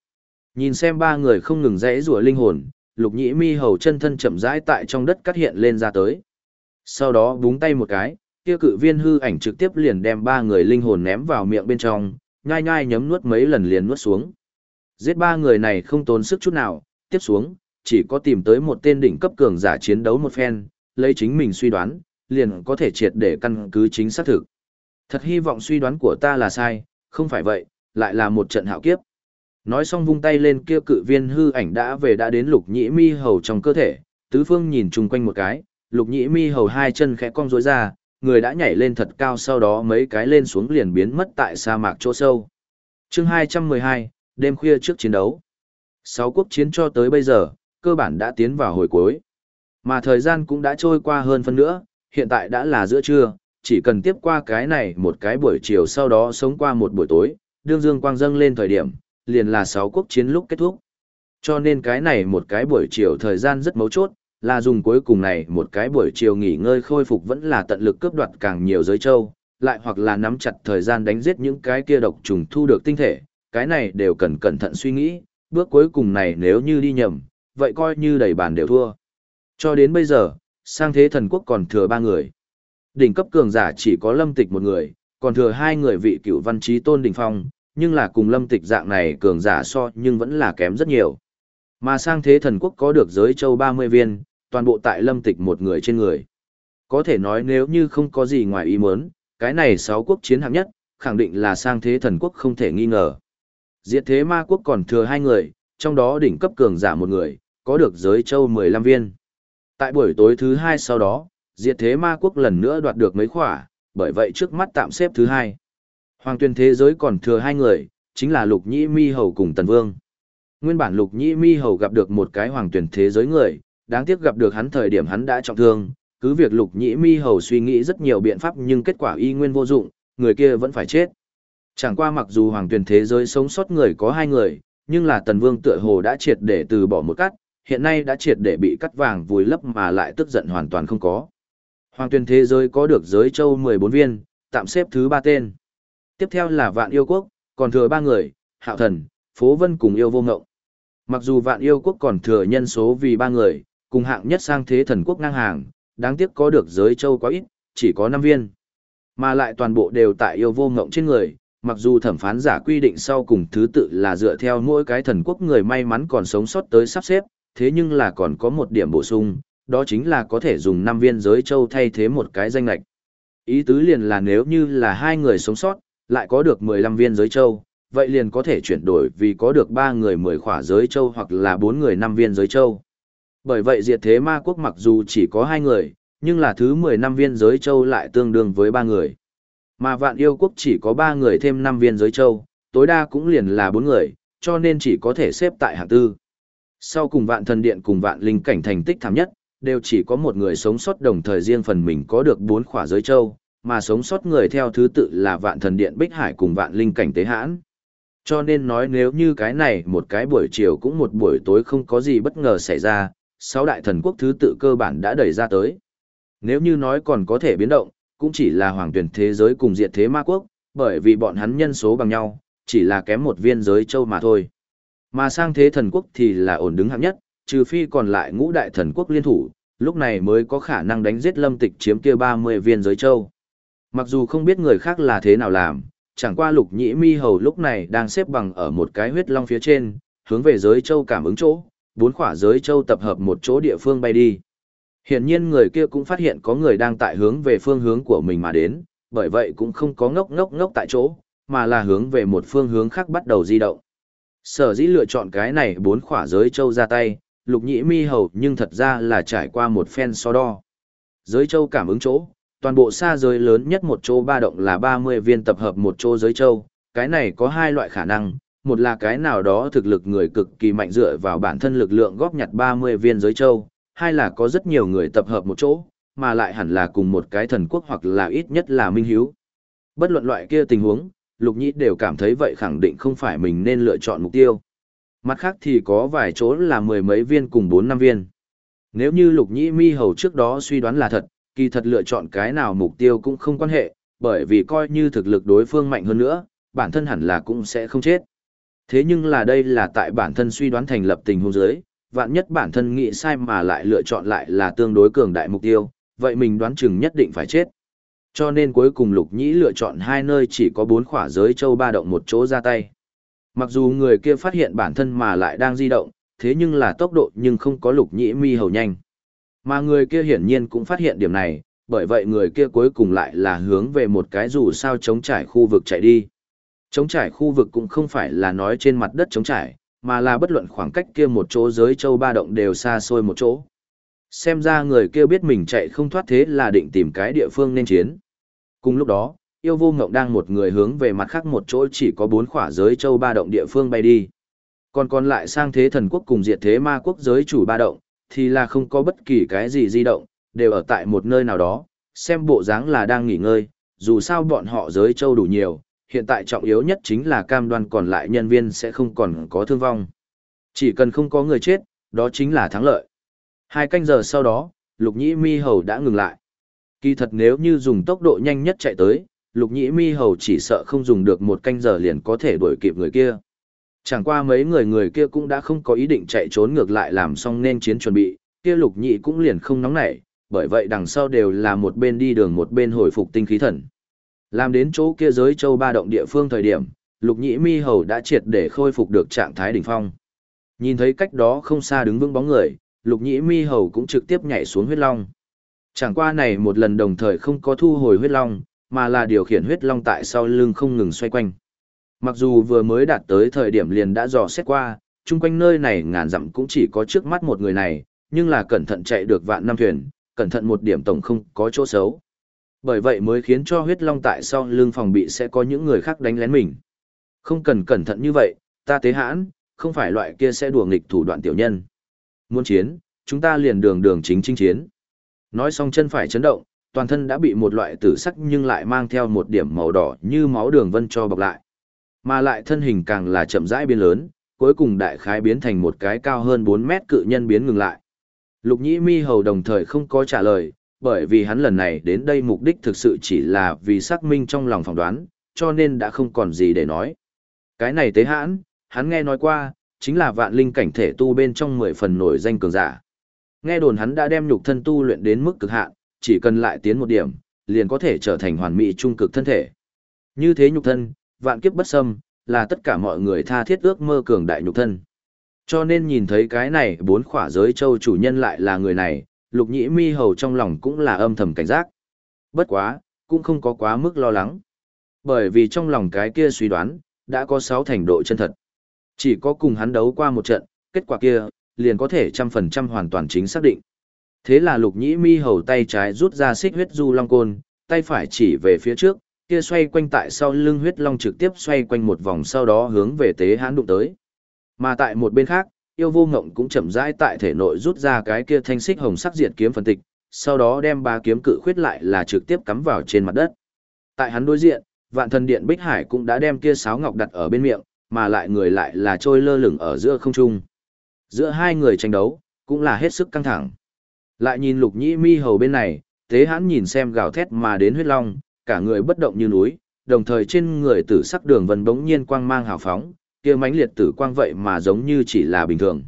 Nhìn xem ba người không ngừng rẽ rùa linh hồn, lục nhĩ mi hầu chân thân chậm rãi tại trong đất cắt hiện lên ra tới. Sau đó búng tay một cái, kia cự viên hư ảnh trực tiếp liền đem ba người linh hồn ném vào miệng bên trong, nhai nhai nhấm nuốt mấy lần liền nuốt xuống. Giết ba người này không tốn sức chút nào, tiếp xuống, chỉ có tìm tới một tên đỉnh cấp cường giả chiến đấu một phen, lấy chính mình suy đoán, liền có thể triệt để căn cứ chính xác thực. Thật hy vọng suy đoán của ta là sai, không phải vậy, lại là một trận hạo kiếp. Nói xong vung tay lên kia cự viên hư ảnh đã về đã đến lục nhĩ mi hầu trong cơ thể, tứ phương nhìn chung quanh một cái, lục nhĩ mi hầu hai chân khẽ cong rối ra, người đã nhảy lên thật cao sau đó mấy cái lên xuống liền biến mất tại sa mạc chỗ sâu. chương 212, đêm khuya trước chiến đấu. Sáu quốc chiến cho tới bây giờ, cơ bản đã tiến vào hồi cuối. Mà thời gian cũng đã trôi qua hơn phân nữa, hiện tại đã là giữa trưa, chỉ cần tiếp qua cái này một cái buổi chiều sau đó sống qua một buổi tối, đương dương quang dâng lên thời điểm, liền là sáu quốc chiến lúc kết thúc. Cho nên cái này một cái buổi chiều thời gian rất mấu chốt, là dùng cuối cùng này một cái buổi chiều nghỉ ngơi khôi phục vẫn là tận lực cướp đoạt càng nhiều giới châu, lại hoặc là nắm chặt thời gian đánh giết những cái kia độc trùng thu được tinh thể, cái này đều cần cẩn thận suy nghĩ, bước cuối cùng này nếu như đi nhầm, vậy coi như đầy bàn đều thua. Cho đến bây giờ, sang thế thần quốc còn thừa ba người. Đỉnh cấp cường giả chỉ có lâm tịch một người, còn thừa hai người vị cựu văn trí tôn đỉnh phong, nhưng là cùng lâm tịch dạng này cường giả so nhưng vẫn là kém rất nhiều. Mà sang thế thần quốc có được giới châu 30 viên, toàn bộ tại lâm tịch một người trên người. Có thể nói nếu như không có gì ngoài ý muốn, cái này sáu quốc chiến hạng nhất, khẳng định là sang thế thần quốc không thể nghi ngờ. Diệt thế ma quốc còn thừa hai người, trong đó đỉnh cấp cường giả một người, có được giới châu 15 viên. Tại buổi tối thứ hai sau đó, diệt thế ma quốc lần nữa đoạt được mấy khỏa, bởi vậy trước mắt tạm xếp thứ hai. Hoàng tuyên thế giới còn thừa hai người, chính là Lục Nhĩ Mi Hầu cùng Tần Vương. Nguyên bản Lục Nhĩ Mi Hầu gặp được một cái hoàng tuyển thế giới người, đáng tiếc gặp được hắn thời điểm hắn đã trọng thương, cứ việc Lục Nhĩ Mi Hầu suy nghĩ rất nhiều biện pháp nhưng kết quả y nguyên vô dụng, người kia vẫn phải chết. Chẳng qua mặc dù hoàng tuyển thế giới sống sót người có hai người, nhưng là Tần Vương tựa hồ đã triệt để từ bỏ một cắt, hiện nay đã triệt để bị cắt vàng vùi lấp mà lại tức giận hoàn toàn không có. Hoàng tuyển thế giới có được giới châu 14 viên, tạm xếp thứ ba tên. Tiếp theo là vạn yêu quốc, còn thừa ba người, hạo thần, phố vân cùng yêu vô ngộng. Mặc dù vạn yêu quốc còn thừa nhân số vì ba người, cùng hạng nhất sang thế thần quốc ngang hàng, đáng tiếc có được giới châu quá ít, chỉ có 5 viên. Mà lại toàn bộ đều tại yêu vô ngộng trên người, mặc dù thẩm phán giả quy định sau cùng thứ tự là dựa theo mỗi cái thần quốc người may mắn còn sống sót tới sắp xếp, thế nhưng là còn có một điểm bổ sung, đó chính là có thể dùng năm viên giới châu thay thế một cái danh lệch. Ý tứ liền là nếu như là hai người sống sót, lại có được 15 viên giới châu, vậy liền có thể chuyển đổi vì có được 3 người 10 khỏa giới châu hoặc là 4 người 5 viên giới châu. Bởi vậy diệt thế ma quốc mặc dù chỉ có 2 người, nhưng là thứ 15 viên giới châu lại tương đương với 3 người. Mà vạn yêu quốc chỉ có 3 người thêm 5 viên giới châu, tối đa cũng liền là 4 người, cho nên chỉ có thể xếp tại hạng tư. Sau cùng vạn thần điện cùng vạn linh cảnh thành tích thảm nhất, đều chỉ có một người sống sót đồng thời riêng phần mình có được 4 khỏa giới châu, mà sống sót người theo thứ tự là vạn thần điện Bích Hải cùng vạn linh cảnh tế hãn. Cho nên nói nếu như cái này một cái buổi chiều cũng một buổi tối không có gì bất ngờ xảy ra, sáu đại thần quốc thứ tự cơ bản đã đẩy ra tới. Nếu như nói còn có thể biến động, cũng chỉ là hoàng tuyển thế giới cùng diệt thế ma quốc, bởi vì bọn hắn nhân số bằng nhau, chỉ là kém một viên giới châu mà thôi. Mà sang thế thần quốc thì là ổn đứng hạng nhất, trừ phi còn lại ngũ đại thần quốc liên thủ, lúc này mới có khả năng đánh giết lâm tịch chiếm kia 30 viên giới châu. Mặc dù không biết người khác là thế nào làm, chẳng qua lục nhĩ mi hầu lúc này đang xếp bằng ở một cái huyết long phía trên, hướng về giới châu cảm ứng chỗ, bốn khỏa giới châu tập hợp một chỗ địa phương bay đi. Hiển nhiên người kia cũng phát hiện có người đang tại hướng về phương hướng của mình mà đến, bởi vậy cũng không có ngốc ngốc ngốc tại chỗ, mà là hướng về một phương hướng khác bắt đầu di động. Sở dĩ lựa chọn cái này bốn khỏa giới châu ra tay, lục nhĩ mi hầu nhưng thật ra là trải qua một phen so đo. Giới châu cảm ứng chỗ, toàn bộ xa giới lớn nhất một chỗ ba động là 30 viên tập hợp một chỗ giới châu, cái này có hai loại khả năng, một là cái nào đó thực lực người cực kỳ mạnh dựa vào bản thân lực lượng góp nhặt 30 viên giới châu, hai là có rất nhiều người tập hợp một chỗ, mà lại hẳn là cùng một cái thần quốc hoặc là ít nhất là minh hiếu. Bất luận loại kia tình huống, lục nhĩ đều cảm thấy vậy khẳng định không phải mình nên lựa chọn mục tiêu. Mặt khác thì có vài chỗ là mười mấy viên cùng bốn năm viên. Nếu như lục nhĩ mi hầu trước đó suy đoán là thật, kỳ thật lựa chọn cái nào mục tiêu cũng không quan hệ, bởi vì coi như thực lực đối phương mạnh hơn nữa, bản thân hẳn là cũng sẽ không chết. Thế nhưng là đây là tại bản thân suy đoán thành lập tình huống dưới vạn nhất bản thân nghĩ sai mà lại lựa chọn lại là tương đối cường đại mục tiêu, vậy mình đoán chừng nhất định phải chết. Cho nên cuối cùng Lục Nhĩ lựa chọn hai nơi chỉ có bốn khỏa giới châu ba động một chỗ ra tay. Mặc dù người kia phát hiện bản thân mà lại đang di động, thế nhưng là tốc độ nhưng không có Lục Nhĩ mi hầu nhanh. Mà người kia hiển nhiên cũng phát hiện điểm này, bởi vậy người kia cuối cùng lại là hướng về một cái dù sao chống trải khu vực chạy đi. Chống trải khu vực cũng không phải là nói trên mặt đất chống trải, mà là bất luận khoảng cách kia một chỗ giới châu ba động đều xa xôi một chỗ. Xem ra người kia biết mình chạy không thoát thế là định tìm cái địa phương nên chiến. Cùng lúc đó, yêu vô ngộng đang một người hướng về mặt khác một chỗ chỉ có bốn khỏa giới châu ba động địa phương bay đi. Còn còn lại sang thế thần quốc cùng diệt thế ma quốc giới chủ ba động, thì là không có bất kỳ cái gì di động, đều ở tại một nơi nào đó, xem bộ dáng là đang nghỉ ngơi, dù sao bọn họ giới châu đủ nhiều, hiện tại trọng yếu nhất chính là cam đoan còn lại nhân viên sẽ không còn có thương vong. Chỉ cần không có người chết, đó chính là thắng lợi. Hai canh giờ sau đó, lục nhĩ mi hầu đã ngừng lại. Kỳ thật nếu như dùng tốc độ nhanh nhất chạy tới, lục nhĩ mi hầu chỉ sợ không dùng được một canh giờ liền có thể đuổi kịp người kia. Chẳng qua mấy người người kia cũng đã không có ý định chạy trốn ngược lại làm xong nên chiến chuẩn bị, kia lục nhĩ cũng liền không nóng nảy, bởi vậy đằng sau đều là một bên đi đường một bên hồi phục tinh khí thần. Làm đến chỗ kia giới châu ba động địa phương thời điểm, lục nhĩ mi hầu đã triệt để khôi phục được trạng thái đỉnh phong. Nhìn thấy cách đó không xa đứng vững bóng người, lục nhĩ mi hầu cũng trực tiếp nhảy xuống huyết long. Chẳng qua này một lần đồng thời không có thu hồi huyết long, mà là điều khiển huyết long tại sau lưng không ngừng xoay quanh. Mặc dù vừa mới đạt tới thời điểm liền đã dò xét qua, chung quanh nơi này ngàn dặm cũng chỉ có trước mắt một người này, nhưng là cẩn thận chạy được vạn năm thuyền, cẩn thận một điểm tổng không có chỗ xấu. Bởi vậy mới khiến cho huyết long tại sau lưng phòng bị sẽ có những người khác đánh lén mình. Không cần cẩn thận như vậy, ta tế hãn, không phải loại kia sẽ đùa nghịch thủ đoạn tiểu nhân. Muốn chiến, chúng ta liền đường đường chính chính chiến. Nói xong chân phải chấn động, toàn thân đã bị một loại tử sắc nhưng lại mang theo một điểm màu đỏ như máu đường vân cho bọc lại. Mà lại thân hình càng là chậm rãi biến lớn, cuối cùng đại khái biến thành một cái cao hơn 4 mét cự nhân biến ngừng lại. Lục nhĩ mi hầu đồng thời không có trả lời, bởi vì hắn lần này đến đây mục đích thực sự chỉ là vì xác minh trong lòng phỏng đoán, cho nên đã không còn gì để nói. Cái này tế hãn, hắn nghe nói qua, chính là vạn linh cảnh thể tu bên trong 10 phần nổi danh cường giả. Nghe đồn hắn đã đem nhục thân tu luyện đến mức cực hạn, chỉ cần lại tiến một điểm, liền có thể trở thành hoàn mỹ trung cực thân thể. Như thế nhục thân, vạn kiếp bất xâm, là tất cả mọi người tha thiết ước mơ cường đại nhục thân. Cho nên nhìn thấy cái này bốn khỏa giới châu chủ nhân lại là người này, lục nhĩ mi hầu trong lòng cũng là âm thầm cảnh giác. Bất quá, cũng không có quá mức lo lắng. Bởi vì trong lòng cái kia suy đoán, đã có sáu thành độ chân thật. Chỉ có cùng hắn đấu qua một trận, kết quả kia, liền có thể trăm phần trăm hoàn toàn chính xác định. Thế là lục nhĩ mi hầu tay trái rút ra xích huyết du long côn, tay phải chỉ về phía trước, kia xoay quanh tại sau lưng huyết long trực tiếp xoay quanh một vòng sau đó hướng về tế hãn đụng tới. Mà tại một bên khác, yêu vô ngộng cũng chậm rãi tại thể nội rút ra cái kia thanh xích hồng sắc diệt kiếm phân tịch, sau đó đem ba kiếm cự khuyết lại là trực tiếp cắm vào trên mặt đất. Tại hắn đối diện, vạn thần điện Bích Hải cũng đã đem kia sáo ngọc đặt ở bên miệng, mà lại người lại là trôi lơ lửng ở giữa không trung. Giữa hai người tranh đấu, cũng là hết sức căng thẳng. Lại nhìn lục nhĩ mi hầu bên này, tế hãn nhìn xem gào thét mà đến huyết long, cả người bất động như núi, đồng thời trên người tử sắc đường vân bỗng nhiên quang mang hào phóng, kia mãnh liệt tử quang vậy mà giống như chỉ là bình thường.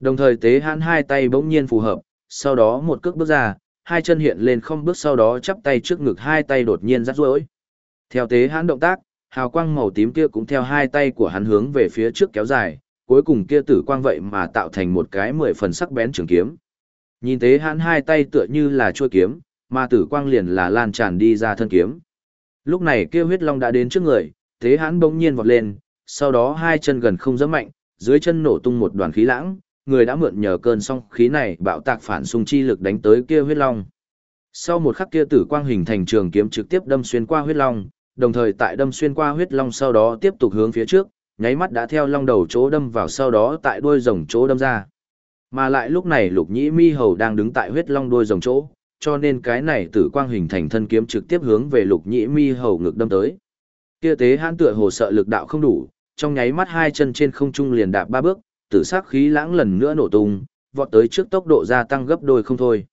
Đồng thời tế hãn hai tay bỗng nhiên phù hợp, sau đó một cước bước ra, hai chân hiện lên không bước sau đó chắp tay trước ngực hai tay đột nhiên rắc rối. Theo tế hãn động tác, hào quang màu tím kia cũng theo hai tay của hắn hướng về phía trước kéo dài, cuối cùng kia tử quang vậy mà tạo thành một cái mười phần sắc bén trường kiếm. Nhìn tế hãn hai tay tựa như là chuôi kiếm, mà tử quang liền là lan tràn đi ra thân kiếm. Lúc này kia huyết long đã đến trước người, tế hãn bỗng nhiên vọt lên, sau đó hai chân gần không giẫm mạnh, dưới chân nổ tung một đoàn khí lãng, người đã mượn nhờ cơn song khí này bạo tạc phản xung chi lực đánh tới kia huyết long. Sau một khắc kia tử quang hình thành trường kiếm trực tiếp đâm xuyên qua huyết long, đồng thời tại đâm xuyên qua huyết long sau đó tiếp tục hướng phía trước, nháy mắt đã theo long đầu chỗ đâm vào sau đó tại đuôi rồng chỗ đâm ra. Mà lại lúc này Lục Nhĩ Mi Hầu đang đứng tại huyết long đuôi rồng chỗ, cho nên cái này tử quang hình thành thân kiếm trực tiếp hướng về Lục Nhĩ Mi Hầu ngực đâm tới. Kia tế hãn tựa hồ sợ lực đạo không đủ, trong nháy mắt hai chân trên không trung liền đạp ba bước, tử sắc khí lãng lần nữa nổ tung, vọt tới trước tốc độ gia tăng gấp đôi không thôi.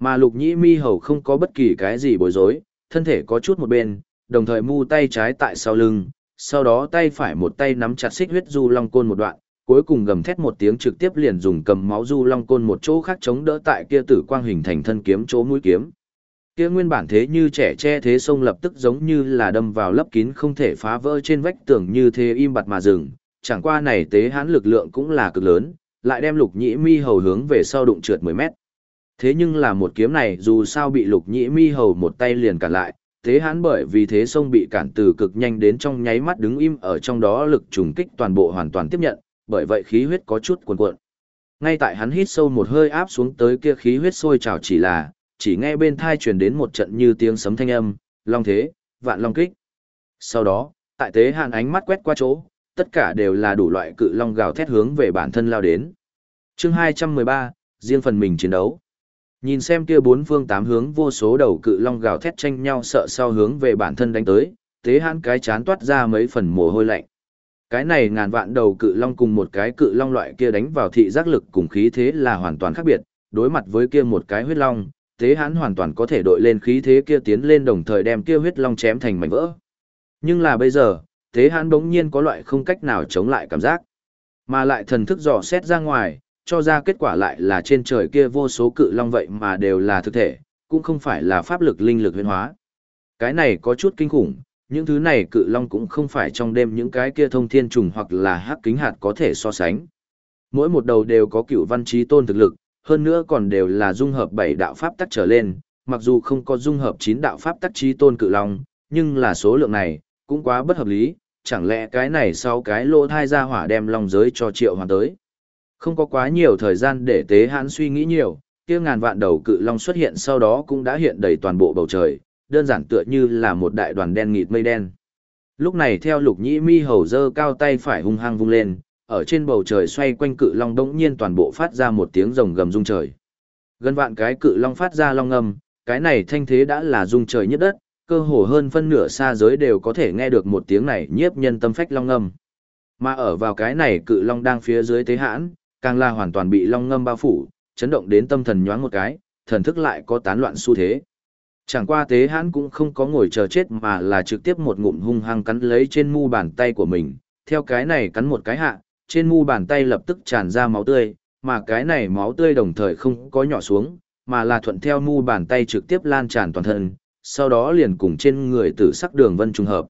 Mà Lục Nhĩ Mi Hầu không có bất kỳ cái gì bối rối, thân thể có chút một bên, đồng thời mu tay trái tại sau lưng, sau đó tay phải một tay nắm chặt xích huyết du long côn một đoạn, cuối cùng gầm thét một tiếng trực tiếp liền dùng cầm máu du long côn một chỗ khác chống đỡ tại kia tử quang hình thành thân kiếm chỗ mũi kiếm. Kia nguyên bản thế như trẻ che thế sông lập tức giống như là đâm vào lấp kín không thể phá vỡ trên vách tường như thế im bặt mà dừng, chẳng qua này tế hãn lực lượng cũng là cực lớn, lại đem lục nhĩ mi hầu hướng về sau đụng trượt 10 mét. Thế nhưng là một kiếm này dù sao bị lục nhĩ mi hầu một tay liền cản lại, thế hãn bởi vì thế sông bị cản từ cực nhanh đến trong nháy mắt đứng im ở trong đó lực trùng kích toàn bộ hoàn toàn tiếp nhận, bởi vậy khí huyết có chút cuồn cuộn. Ngay tại hắn hít sâu một hơi áp xuống tới kia khí huyết sôi trào chỉ là, chỉ nghe bên thai truyền đến một trận như tiếng sấm thanh âm, long thế, vạn long kích. Sau đó, tại thế hàn ánh mắt quét qua chỗ, tất cả đều là đủ loại cự long gào thét hướng về bản thân lao đến. chương 213, riêng phần mình chiến đấu. Nhìn xem kia bốn phương tám hướng vô số đầu cự long gào thét tranh nhau sợ sau hướng về bản thân đánh tới, tế hãn cái chán toát ra mấy phần mồ hôi lạnh. Cái này ngàn vạn đầu cự long cùng một cái cự long loại kia đánh vào thị giác lực cùng khí thế là hoàn toàn khác biệt, đối mặt với kia một cái huyết long, tế hãn hoàn toàn có thể đội lên khí thế kia tiến lên đồng thời đem kia huyết long chém thành mảnh vỡ. Nhưng là bây giờ, tế hãn bỗng nhiên có loại không cách nào chống lại cảm giác, mà lại thần thức dò xét ra ngoài, cho ra kết quả lại là trên trời kia vô số cự long vậy mà đều là thực thể, cũng không phải là pháp lực linh lực huyễn hóa. Cái này có chút kinh khủng, những thứ này cự long cũng không phải trong đêm những cái kia thông thiên trùng hoặc là hắc kính hạt có thể so sánh. Mỗi một đầu đều có cựu văn trí tôn thực lực, hơn nữa còn đều là dung hợp bảy đạo pháp tắc trở lên, mặc dù không có dung hợp chín đạo pháp tắc trí tôn cự long, nhưng là số lượng này, cũng quá bất hợp lý, chẳng lẽ cái này sau cái lỗ thai ra hỏa đem long giới cho triệu hoàn tới. Không có quá nhiều thời gian để tế hãn suy nghĩ nhiều, kia ngàn vạn đầu cự long xuất hiện sau đó cũng đã hiện đầy toàn bộ bầu trời, đơn giản tựa như là một đại đoàn đen nghịt mây đen. Lúc này theo lục nhĩ mi hầu dơ cao tay phải hung hăng vung lên, ở trên bầu trời xoay quanh cự long đống nhiên toàn bộ phát ra một tiếng rồng gầm rung trời. Gần vạn cái cự long phát ra long âm cái này thanh thế đã là rung trời nhất đất, cơ hồ hơn phân nửa xa giới đều có thể nghe được một tiếng này nhiếp nhân tâm phách long ngâm. Mà ở vào cái này cự long đang phía dưới thế hãn, càng là hoàn toàn bị long ngâm bao phủ, chấn động đến tâm thần nhoáng một cái, thần thức lại có tán loạn xu thế. Chẳng qua tế hãn cũng không có ngồi chờ chết mà là trực tiếp một ngụm hung hăng cắn lấy trên mu bàn tay của mình, theo cái này cắn một cái hạ, trên mu bàn tay lập tức tràn ra máu tươi, mà cái này máu tươi đồng thời không có nhỏ xuống, mà là thuận theo mu bàn tay trực tiếp lan tràn toàn thân, sau đó liền cùng trên người tử sắc đường vân trùng hợp.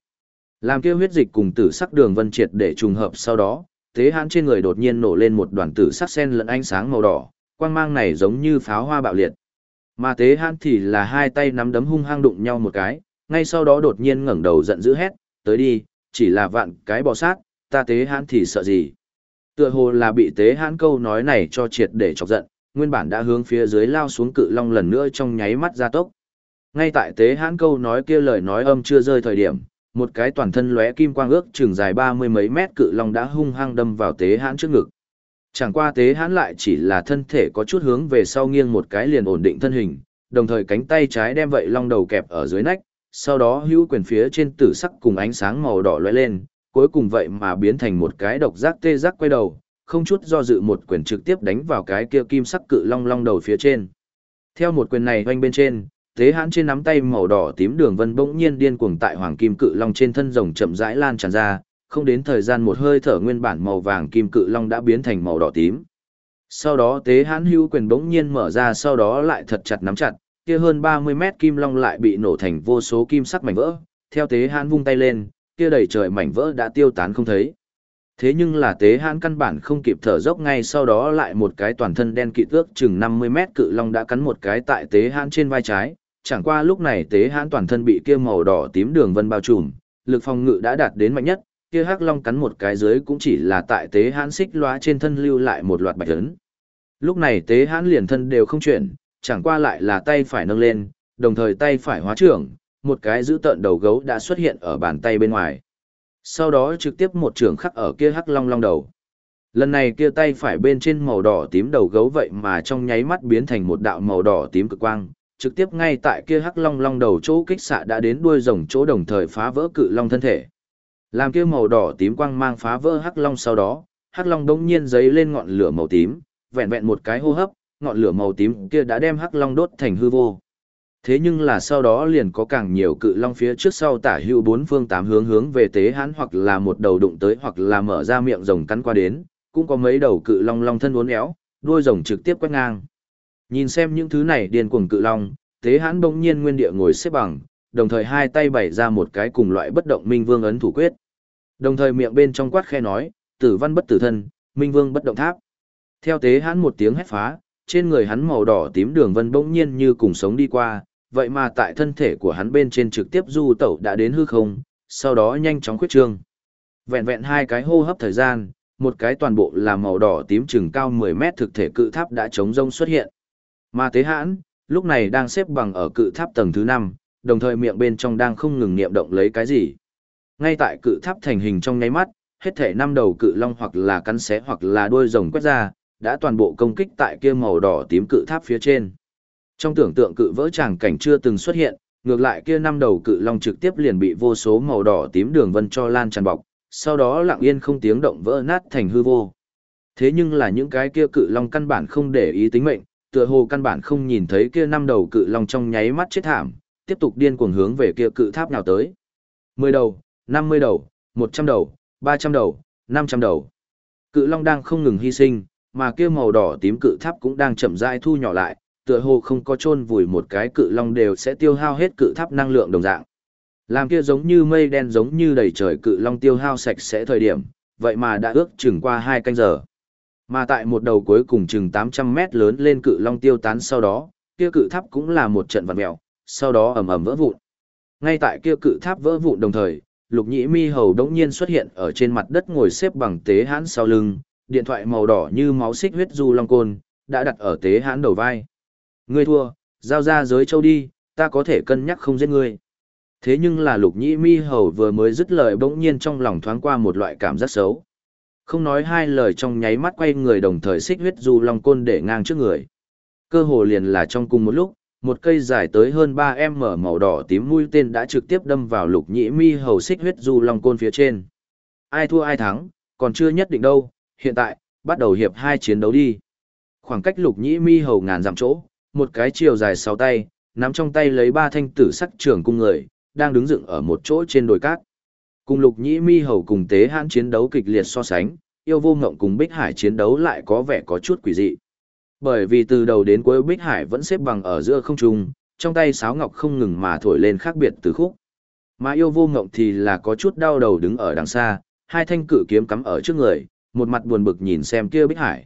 Làm kêu huyết dịch cùng tử sắc đường vân triệt để trùng hợp sau đó, tế hãn trên người đột nhiên nổ lên một đoàn tử sắc sen lẫn ánh sáng màu đỏ, quang mang này giống như pháo hoa bạo liệt. Mà tế hãn thì là hai tay nắm đấm hung hăng đụng nhau một cái, ngay sau đó đột nhiên ngẩng đầu giận dữ hét, tới đi, chỉ là vạn cái bò sát, ta tế hãn thì sợ gì. Tựa hồ là bị tế hãn câu nói này cho triệt để chọc giận, nguyên bản đã hướng phía dưới lao xuống cự long lần nữa trong nháy mắt gia tốc. Ngay tại tế hãn câu nói kia lời nói âm chưa rơi thời điểm, một cái toàn thân lóe kim quang ước chừng dài ba mươi mấy mét cự long đã hung hăng đâm vào tế hãn trước ngực. Chẳng qua tế hãn lại chỉ là thân thể có chút hướng về sau nghiêng một cái liền ổn định thân hình, đồng thời cánh tay trái đem vậy long đầu kẹp ở dưới nách, sau đó hữu quyền phía trên tử sắc cùng ánh sáng màu đỏ lóe lên, cuối cùng vậy mà biến thành một cái độc giác tê giác quay đầu, không chút do dự một quyền trực tiếp đánh vào cái kia kim sắc cự long long đầu phía trên. Theo một quyền này hoanh bên trên, thế hãn trên nắm tay màu đỏ tím đường vân bỗng nhiên điên cuồng tại hoàng kim cự long trên thân rồng chậm rãi lan tràn ra, không đến thời gian một hơi thở nguyên bản màu vàng kim cự long đã biến thành màu đỏ tím. Sau đó tế hãn hưu quyền bỗng nhiên mở ra sau đó lại thật chặt nắm chặt, kia hơn 30 mét kim long lại bị nổ thành vô số kim sắc mảnh vỡ, theo tế hãn vung tay lên, kia đầy trời mảnh vỡ đã tiêu tán không thấy. Thế nhưng là tế hãn căn bản không kịp thở dốc ngay sau đó lại một cái toàn thân đen kịt ước chừng 50 mét cự long đã cắn một cái tại tế hãn trên vai trái, chẳng qua lúc này tế hãn toàn thân bị kia màu đỏ tím đường vân bao trùm, lực phòng ngự đã đạt đến mạnh nhất, kia hắc long cắn một cái dưới cũng chỉ là tại tế hãn xích loa trên thân lưu lại một loạt bạch ấn. Lúc này tế hãn liền thân đều không chuyển, chẳng qua lại là tay phải nâng lên, đồng thời tay phải hóa trưởng, một cái giữ tợn đầu gấu đã xuất hiện ở bàn tay bên ngoài. Sau đó trực tiếp một trường khắc ở kia hắc long long đầu. Lần này kia tay phải bên trên màu đỏ tím đầu gấu vậy mà trong nháy mắt biến thành một đạo màu đỏ tím cực quang, trực tiếp ngay tại kia hắc long long đầu chỗ kích xạ đã đến đuôi rồng chỗ đồng thời phá vỡ cự long thân thể. Làm kia màu đỏ tím quang mang phá vỡ hắc long sau đó, hắc long đống nhiên giấy lên ngọn lửa màu tím, vẹn vẹn một cái hô hấp, ngọn lửa màu tím kia đã đem hắc long đốt thành hư vô. Thế nhưng là sau đó liền có càng nhiều cự long phía trước sau tả hữu bốn phương tám hướng hướng về tế hãn hoặc là một đầu đụng tới hoặc là mở ra miệng rồng cắn qua đến, cũng có mấy đầu cự long long thân uốn éo, đuôi rồng trực tiếp quét ngang. Nhìn xem những thứ này điên cuồng cự long, tế hãn bỗng nhiên nguyên địa ngồi xếp bằng, đồng thời hai tay bày ra một cái cùng loại bất động minh vương ấn thủ quyết. Đồng thời miệng bên trong quát khe nói, tử văn bất tử thân, minh vương bất động tháp. Theo tế hãn một tiếng hét phá, trên người hắn màu đỏ tím đường vân bỗng nhiên như cùng sống đi qua, vậy mà tại thân thể của hắn bên trên trực tiếp du tẩu đã đến hư không, sau đó nhanh chóng khuyết trương. Vẹn vẹn hai cái hô hấp thời gian, một cái toàn bộ là màu đỏ tím chừng cao 10 mét thực thể cự tháp đã chống rông xuất hiện. Mà tế hãn, lúc này đang xếp bằng ở cự tháp tầng thứ 5, đồng thời miệng bên trong đang không ngừng niệm động lấy cái gì. Ngay tại cự tháp thành hình trong nháy mắt, hết thể năm đầu cự long hoặc là cắn xé hoặc là đuôi rồng quét ra, đã toàn bộ công kích tại kia màu đỏ tím cự tháp phía trên. Trong tưởng tượng cự vỡ tràng cảnh chưa từng xuất hiện, ngược lại kia năm đầu cự long trực tiếp liền bị vô số màu đỏ tím đường vân cho lan tràn bọc, sau đó lặng yên không tiếng động vỡ nát thành hư vô. Thế nhưng là những cái kia cự long căn bản không để ý tính mệnh, tựa hồ căn bản không nhìn thấy kia năm đầu cự long trong nháy mắt chết thảm, tiếp tục điên cuồng hướng về kia cự tháp nào tới. 10 đầu, 50 đầu, 100 đầu, 300 đầu, 500 đầu. Cự long đang không ngừng hy sinh, mà kia màu đỏ tím cự tháp cũng đang chậm rãi thu nhỏ lại, tựa hồ không có chôn vùi một cái cự long đều sẽ tiêu hao hết cự tháp năng lượng đồng dạng. Làm kia giống như mây đen giống như đầy trời cự long tiêu hao sạch sẽ thời điểm, vậy mà đã ước chừng qua hai canh giờ. Mà tại một đầu cuối cùng chừng 800 mét lớn lên cự long tiêu tán sau đó, kia cự tháp cũng là một trận vặn mèo, sau đó ầm ầm vỡ vụn. Ngay tại kia cự tháp vỡ vụn đồng thời, Lục Nhĩ Mi hầu đống nhiên xuất hiện ở trên mặt đất ngồi xếp bằng tế hãn sau lưng, điện thoại màu đỏ như máu xích huyết du long côn, đã đặt ở tế hãn đầu vai. Ngươi thua, giao ra giới châu đi, ta có thể cân nhắc không giết ngươi. Thế nhưng là lục nhĩ mi hầu vừa mới dứt lời bỗng nhiên trong lòng thoáng qua một loại cảm giác xấu. Không nói hai lời trong nháy mắt quay người đồng thời xích huyết du long côn để ngang trước người. Cơ hồ liền là trong cùng một lúc, một cây dài tới hơn 3m màu đỏ tím mũi tên đã trực tiếp đâm vào lục nhĩ mi hầu xích huyết du long côn phía trên. Ai thua ai thắng, còn chưa nhất định đâu, hiện tại, bắt đầu hiệp hai chiến đấu đi. Khoảng cách lục nhĩ mi hầu ngàn dặm chỗ, một cái chiều dài sáu tay, nắm trong tay lấy ba thanh tử sắc trường cung người, đang đứng dựng ở một chỗ trên đồi cát. Cùng lục nhĩ mi hầu cùng tế hãn chiến đấu kịch liệt so sánh, yêu vô ngộng cùng Bích Hải chiến đấu lại có vẻ có chút quỷ dị. Bởi vì từ đầu đến cuối Bích Hải vẫn xếp bằng ở giữa không trung, trong tay sáo ngọc không ngừng mà thổi lên khác biệt từ khúc. Mà yêu vô ngộng thì là có chút đau đầu đứng ở đằng xa, hai thanh cử kiếm cắm ở trước người, một mặt buồn bực nhìn xem kia Bích Hải.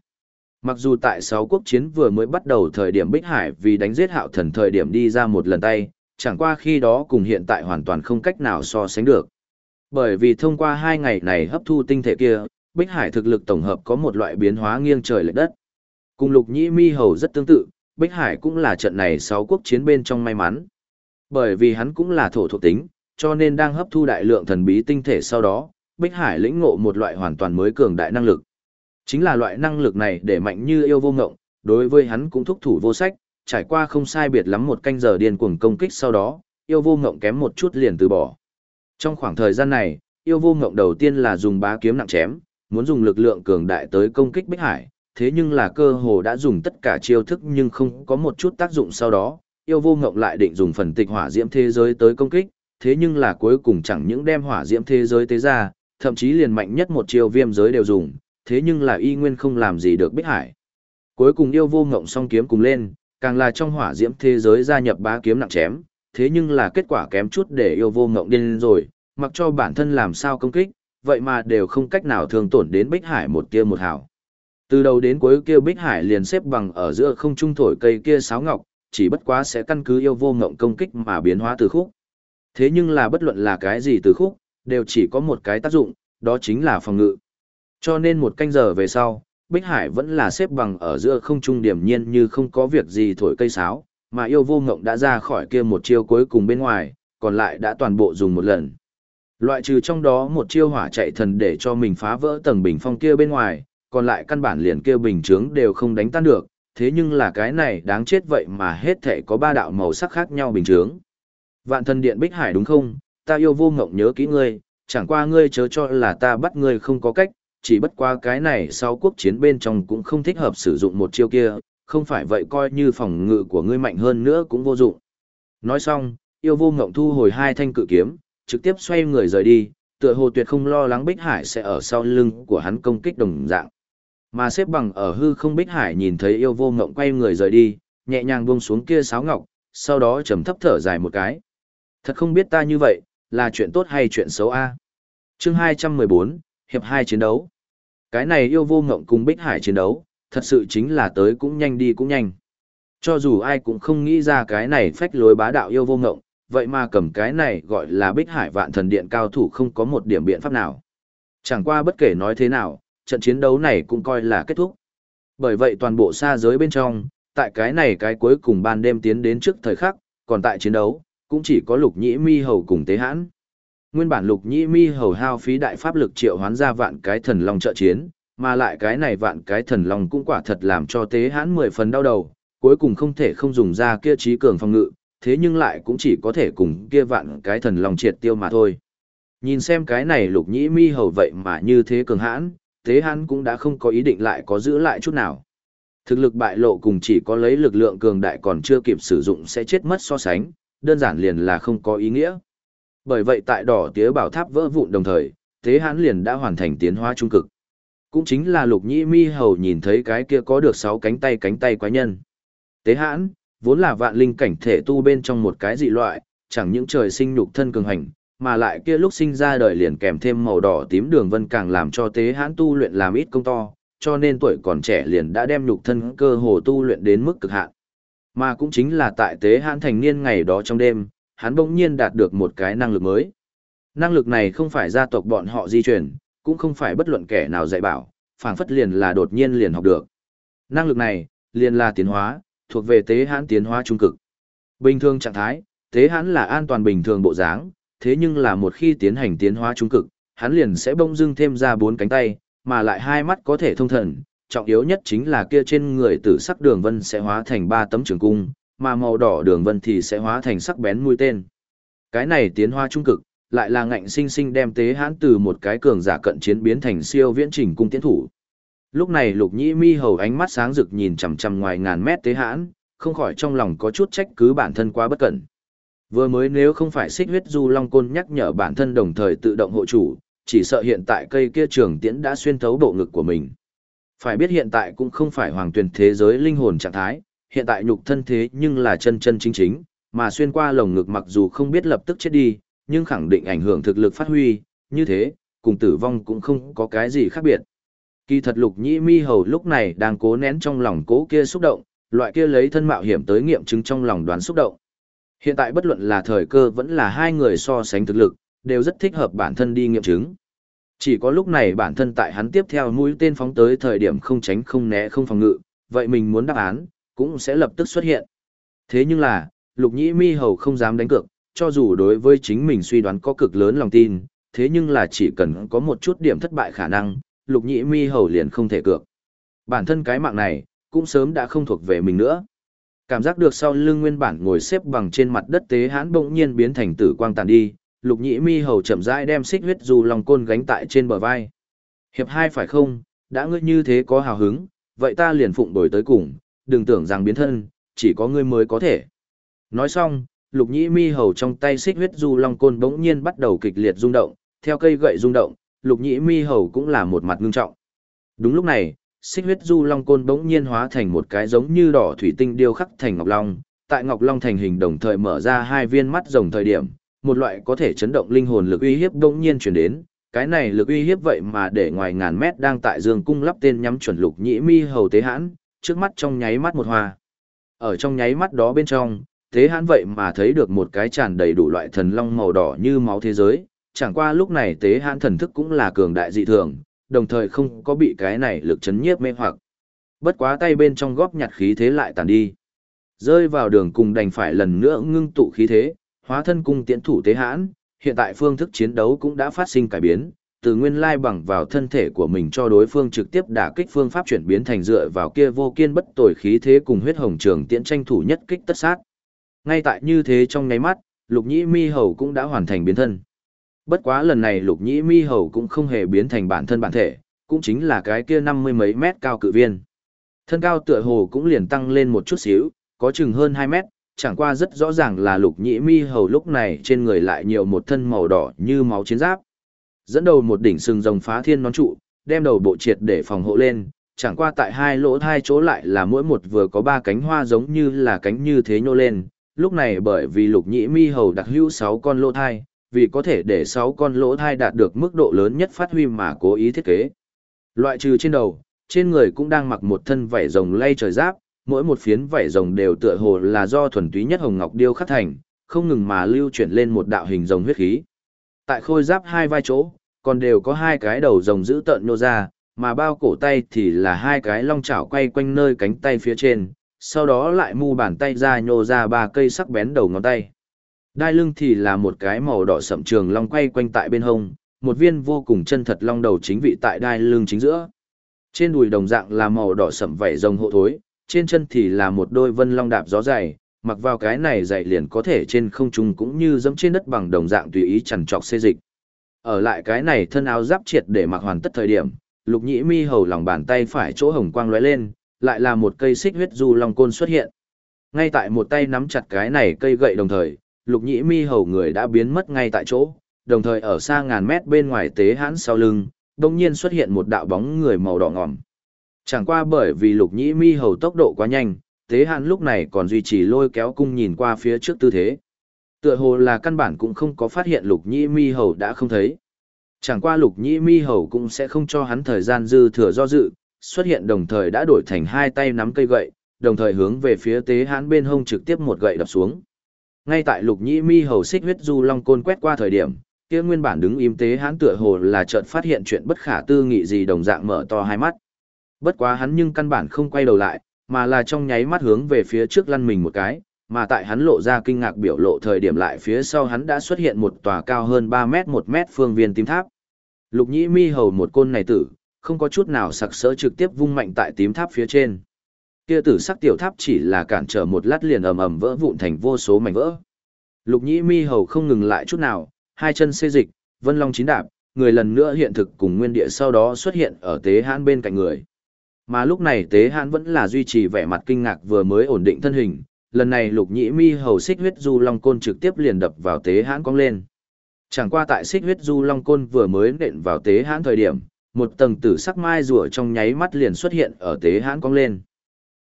Mặc dù tại sáu quốc chiến vừa mới bắt đầu thời điểm Bích Hải vì đánh giết hạo thần thời điểm đi ra một lần tay, chẳng qua khi đó cùng hiện tại hoàn toàn không cách nào so sánh được. Bởi vì thông qua hai ngày này hấp thu tinh thể kia, Bích Hải thực lực tổng hợp có một loại biến hóa nghiêng trời lệch đất. Cùng lục nhĩ mi hầu rất tương tự, Bích Hải cũng là trận này sáu quốc chiến bên trong may mắn. Bởi vì hắn cũng là thổ thuộc tính, cho nên đang hấp thu đại lượng thần bí tinh thể sau đó, Bích Hải lĩnh ngộ một loại hoàn toàn mới cường đại năng lực. Chính là loại năng lực này để mạnh như yêu vô ngộng, đối với hắn cũng thúc thủ vô sách, trải qua không sai biệt lắm một canh giờ điên cuồng công kích sau đó, yêu vô ngộng kém một chút liền từ bỏ. Trong khoảng thời gian này, yêu vô ngộng đầu tiên là dùng bá kiếm nặng chém, muốn dùng lực lượng cường đại tới công kích Bích Hải, thế nhưng là cơ hồ đã dùng tất cả chiêu thức nhưng không có một chút tác dụng sau đó, yêu vô ngộng lại định dùng phần tịch hỏa diễm thế giới tới công kích, thế nhưng là cuối cùng chẳng những đem hỏa diễm thế giới tế ra, thậm chí liền mạnh nhất một chiêu viêm giới đều dùng, thế nhưng là y nguyên không làm gì được Bích Hải. Cuối cùng yêu vô ngộng song kiếm cùng lên, càng là trong hỏa diễm thế giới gia nhập bá kiếm nặng chém, thế nhưng là kết quả kém chút để yêu vô ngộng điên rồi, mặc cho bản thân làm sao công kích, vậy mà đều không cách nào thương tổn đến Bích Hải một tia một hào. Từ đầu đến cuối kia Bích Hải liền xếp bằng ở giữa không trung thổi cây kia sáo ngọc, chỉ bất quá sẽ căn cứ yêu vô ngộng công kích mà biến hóa từ khúc. Thế nhưng là bất luận là cái gì từ khúc, đều chỉ có một cái tác dụng, đó chính là phòng ngự. Cho nên một canh giờ về sau, Bích Hải vẫn là xếp bằng ở giữa không trung điểm nhiên như không có việc gì thổi cây sáo, mà yêu vô ngộng đã ra khỏi kia một chiêu cuối cùng bên ngoài, còn lại đã toàn bộ dùng một lần. Loại trừ trong đó một chiêu hỏa chạy thần để cho mình phá vỡ tầng bình phong kia bên ngoài, còn lại căn bản liền kia bình chướng đều không đánh tan được, thế nhưng là cái này đáng chết vậy mà hết thể có ba đạo màu sắc khác nhau bình chướng. Vạn thần điện Bích Hải đúng không, ta yêu vô ngộng nhớ kỹ ngươi, chẳng qua ngươi chớ cho là ta bắt ngươi không có cách, chỉ bất qua cái này sau quốc chiến bên trong cũng không thích hợp sử dụng một chiêu kia, không phải vậy coi như phòng ngự của ngươi mạnh hơn nữa cũng vô dụng. Nói xong, yêu vô ngộng thu hồi hai thanh cự kiếm, trực tiếp xoay người rời đi, tựa hồ tuyệt không lo lắng Bích Hải sẽ ở sau lưng của hắn công kích đồng dạng. Mà xếp bằng ở hư không Bích Hải nhìn thấy yêu vô ngộng quay người rời đi, nhẹ nhàng buông xuống kia sáo ngọc, sau đó trầm thấp thở dài một cái. Thật không biết ta như vậy, là chuyện tốt hay chuyện xấu a? Chương 214, hiệp 2 chiến đấu. Cái này yêu vô ngộng cùng Bích Hải chiến đấu, thật sự chính là tới cũng nhanh đi cũng nhanh. Cho dù ai cũng không nghĩ ra cái này phách lối bá đạo yêu vô ngộng, vậy mà cầm cái này gọi là Bích Hải vạn thần điện cao thủ không có một điểm biện pháp nào. Chẳng qua bất kể nói thế nào, trận chiến đấu này cũng coi là kết thúc. Bởi vậy toàn bộ xa giới bên trong, tại cái này cái cuối cùng ban đêm tiến đến trước thời khắc, còn tại chiến đấu, cũng chỉ có lục nhĩ mi hầu cùng tế hãn. Nguyên bản lục nhĩ mi hầu hao phí đại pháp lực triệu hoán ra vạn cái thần long trợ chiến, mà lại cái này vạn cái thần long cũng quả thật làm cho tế hãn mười phần đau đầu, cuối cùng không thể không dùng ra kia trí cường phòng ngự, thế nhưng lại cũng chỉ có thể cùng kia vạn cái thần long triệt tiêu mà thôi. Nhìn xem cái này lục nhĩ mi hầu vậy mà như thế cường hãn, tế hãn cũng đã không có ý định lại có giữ lại chút nào. Thực lực bại lộ cùng chỉ có lấy lực lượng cường đại còn chưa kịp sử dụng sẽ chết mất so sánh, đơn giản liền là không có ý nghĩa. Bởi vậy tại đỏ tía bảo tháp vỡ vụn đồng thời, tế hãn liền đã hoàn thành tiến hóa trung cực. Cũng chính là lục nhĩ mi hầu nhìn thấy cái kia có được 6 cánh tay cánh tay quái nhân. Tế hãn, vốn là vạn linh cảnh thể tu bên trong một cái dị loại, chẳng những trời sinh nhục thân cường hành, mà lại kia lúc sinh ra đời liền kèm thêm màu đỏ tím đường vân càng làm cho tế hãn tu luyện làm ít công to, cho nên tuổi còn trẻ liền đã đem nhục thân cơ hồ tu luyện đến mức cực hạn. Mà cũng chính là tại tế hãn thành niên ngày đó trong đêm, hắn bỗng nhiên đạt được một cái năng lực mới. Năng lực này không phải gia tộc bọn họ di truyền, cũng không phải bất luận kẻ nào dạy bảo, phảng phất liền là đột nhiên liền học được. Năng lực này, liền là tiến hóa, thuộc về tế hãn tiến hóa trung cực. Bình thường trạng thái, tế hãn là an toàn bình thường bộ dáng, thế nhưng là một khi tiến hành tiến hóa trung cực, hắn liền sẽ bông dưng thêm ra bốn cánh tay, mà lại hai mắt có thể thông thần, trọng yếu nhất chính là kia trên người tử sắc đường vân sẽ hóa thành ba tấm trường cung, mà màu đỏ đường vân thì sẽ hóa thành sắc bén mũi tên. Cái này tiến hóa trung cực, lại là ngạnh sinh sinh đem tế hãn từ một cái cường giả cận chiến biến thành siêu viễn trình cung tiến thủ. Lúc này Lục Nhĩ Mi hầu ánh mắt sáng rực nhìn chằm chằm ngoài ngàn mét tế hãn, không khỏi trong lòng có chút trách cứ bản thân quá bất cẩn. Vừa mới nếu không phải xích huyết du long côn nhắc nhở bản thân đồng thời tự động hộ chủ, chỉ sợ hiện tại cây kia trường tiễn đã xuyên thấu bộ ngực của mình. Phải biết hiện tại cũng không phải hoàng tuyển thế giới linh hồn trạng thái, hiện tại nhục thân thế nhưng là chân chân chính chính, mà xuyên qua lồng ngực mặc dù không biết lập tức chết đi, nhưng khẳng định ảnh hưởng thực lực phát huy, như thế, cùng tử vong cũng không có cái gì khác biệt. Kỳ thật lục nhĩ mi hầu lúc này đang cố nén trong lòng cố kia xúc động, loại kia lấy thân mạo hiểm tới nghiệm chứng trong lòng đoán xúc động. Hiện tại bất luận là thời cơ vẫn là hai người so sánh thực lực, đều rất thích hợp bản thân đi nghiệm chứng. Chỉ có lúc này bản thân tại hắn tiếp theo mũi tên phóng tới thời điểm không tránh không né không phòng ngự, vậy mình muốn đáp án, cũng sẽ lập tức xuất hiện. Thế nhưng là, lục nhĩ mi hầu không dám đánh cược, cho dù đối với chính mình suy đoán có cực lớn lòng tin, thế nhưng là chỉ cần có một chút điểm thất bại khả năng, lục nhĩ mi hầu liền không thể cược. Bản thân cái mạng này, cũng sớm đã không thuộc về mình nữa. Cảm giác được sau lưng nguyên bản ngồi xếp bằng trên mặt đất tế hãn bỗng nhiên biến thành tử quang tàn đi, lục nhĩ mi hầu chậm rãi đem xích huyết dù lòng côn gánh tại trên bờ vai. Hiệp hai phải không, đã ngươi như thế có hào hứng, vậy ta liền phụng đổi tới cùng, đừng tưởng rằng biến thân, chỉ có ngươi mới có thể. Nói xong, lục nhĩ mi hầu trong tay xích huyết du long côn bỗng nhiên bắt đầu kịch liệt rung động, theo cây gậy rung động, lục nhĩ mi hầu cũng là một mặt ngưng trọng. Đúng lúc này, xích huyết du long côn bỗng nhiên hóa thành một cái giống như đỏ thủy tinh điêu khắc thành ngọc long, tại ngọc long thành hình đồng thời mở ra hai viên mắt rồng thời điểm, một loại có thể chấn động linh hồn lực uy hiếp bỗng nhiên truyền đến, cái này lực uy hiếp vậy mà để ngoài ngàn mét đang tại dương cung lắp tên nhắm chuẩn lục nhĩ mi hầu tế hãn, trước mắt trong nháy mắt một hoa. Ở trong nháy mắt đó bên trong, thế hãn vậy mà thấy được một cái tràn đầy đủ loại thần long màu đỏ như máu thế giới, chẳng qua lúc này tế hãn thần thức cũng là cường đại dị thường, đồng thời không có bị cái này lực chấn nhiếp mê hoặc. Bất quá tay bên trong góp nhặt khí thế lại tàn đi. Rơi vào đường cùng đành phải lần nữa ngưng tụ khí thế, hóa thân cung tiễn thủ tế hãn, hiện tại phương thức chiến đấu cũng đã phát sinh cải biến, từ nguyên lai bằng vào thân thể của mình cho đối phương trực tiếp đả kích phương pháp chuyển biến thành dựa vào kia vô kiên bất tồi khí thế cùng huyết hồng trường tiễn tranh thủ nhất kích tất sát. Ngay tại như thế trong nháy mắt, Lục Nhĩ Mi Hầu cũng đã hoàn thành biến thân. Bất quá lần này Lục Nhĩ Mi Hầu cũng không hề biến thành bản thân bản thể, cũng chính là cái kia năm mươi mấy mét cao cự viên. Thân cao tựa hồ cũng liền tăng lên một chút xíu, có chừng hơn hai mét, chẳng qua rất rõ ràng là Lục Nhĩ Mi Hầu lúc này trên người lại nhiều một thân màu đỏ như máu chiến giáp. Dẫn đầu một đỉnh sừng rồng phá thiên nón trụ, đem đầu bộ triệt để phòng hộ lên, chẳng qua tại hai lỗ hai chỗ lại là mỗi một vừa có ba cánh hoa giống như là cánh như thế nhô lên, lúc này bởi vì lục nhĩ mi hầu đặc hữu sáu con lỗ thai, vì có thể để sáu con lỗ thai đạt được mức độ lớn nhất phát huy mà cố ý thiết kế. Loại trừ trên đầu, trên người cũng đang mặc một thân vảy rồng lay trời giáp, mỗi một phiến vảy rồng đều tựa hồ là do thuần túy nhất hồng ngọc điêu khắc thành, không ngừng mà lưu chuyển lên một đạo hình rồng huyết khí. Tại khôi giáp hai vai chỗ, còn đều có hai cái đầu rồng giữ tợn nhô ra, mà bao cổ tay thì là hai cái long chảo quay quanh nơi cánh tay phía trên, sau đó lại mu bàn tay ra nhô ra ba cây sắc bén đầu ngón tay. Đai lưng thì là một cái màu đỏ sậm trường long quay quanh tại bên hông, một viên vô cùng chân thật long đầu chính vị tại đai lưng chính giữa. Trên đùi đồng dạng là màu đỏ sậm vảy rồng hộ thối, trên chân thì là một đôi vân long đạp gió dày, mặc vào cái này dày liền có thể trên không trung cũng như dẫm trên đất bằng đồng dạng tùy ý chằn trọc xê dịch. Ở lại cái này thân áo giáp triệt để mặc hoàn tất thời điểm, lục nhĩ mi hầu lòng bàn tay phải chỗ hồng quang lóe lên, lại là một cây xích huyết du long côn xuất hiện. Ngay tại một tay nắm chặt cái này cây gậy đồng thời, lục nhĩ mi hầu người đã biến mất ngay tại chỗ, đồng thời ở xa ngàn mét bên ngoài tế hãn sau lưng, đồng nhiên xuất hiện một đạo bóng người màu đỏ ngòm. Chẳng qua bởi vì lục nhĩ mi hầu tốc độ quá nhanh, tế hãn lúc này còn duy trì lôi kéo cung nhìn qua phía trước tư thế. Tựa hồ là căn bản cũng không có phát hiện lục nhĩ mi hầu đã không thấy. Chẳng qua lục nhĩ mi hầu cũng sẽ không cho hắn thời gian dư thừa do dự, xuất hiện đồng thời đã đổi thành hai tay nắm cây gậy, đồng thời hướng về phía tế hãn bên hông trực tiếp một gậy đập xuống. Ngay tại lục nhĩ mi hầu xích huyết du long côn quét qua thời điểm, kia nguyên bản đứng im tế hãn tựa hồ là chợt phát hiện chuyện bất khả tư nghị gì đồng dạng mở to hai mắt. Bất quá hắn nhưng căn bản không quay đầu lại, mà là trong nháy mắt hướng về phía trước lăn mình một cái, mà tại hắn lộ ra kinh ngạc biểu lộ thời điểm lại phía sau hắn đã xuất hiện một tòa cao hơn 3 mét 1 mét phương viên tím tháp. Lục nhĩ mi hầu một côn này tử, không có chút nào sặc sỡ trực tiếp vung mạnh tại tím tháp phía trên. Kia tử sắc tiểu tháp chỉ là cản trở một lát liền ầm ầm vỡ vụn thành vô số mảnh vỡ. Lục nhĩ mi hầu không ngừng lại chút nào, hai chân xê dịch, vân long chín đạp, người lần nữa hiện thực cùng nguyên địa sau đó xuất hiện ở tế hãn bên cạnh người. Mà lúc này tế hãn vẫn là duy trì vẻ mặt kinh ngạc vừa mới ổn định thân hình, lần này lục nhĩ mi hầu xích huyết du long côn trực tiếp liền đập vào tế hãn cong lên. Chẳng qua tại xích huyết du long côn vừa mới nện vào tế hãn thời điểm, một tầng tử sắc mai rùa trong nháy mắt liền xuất hiện ở tế hãn cong lên.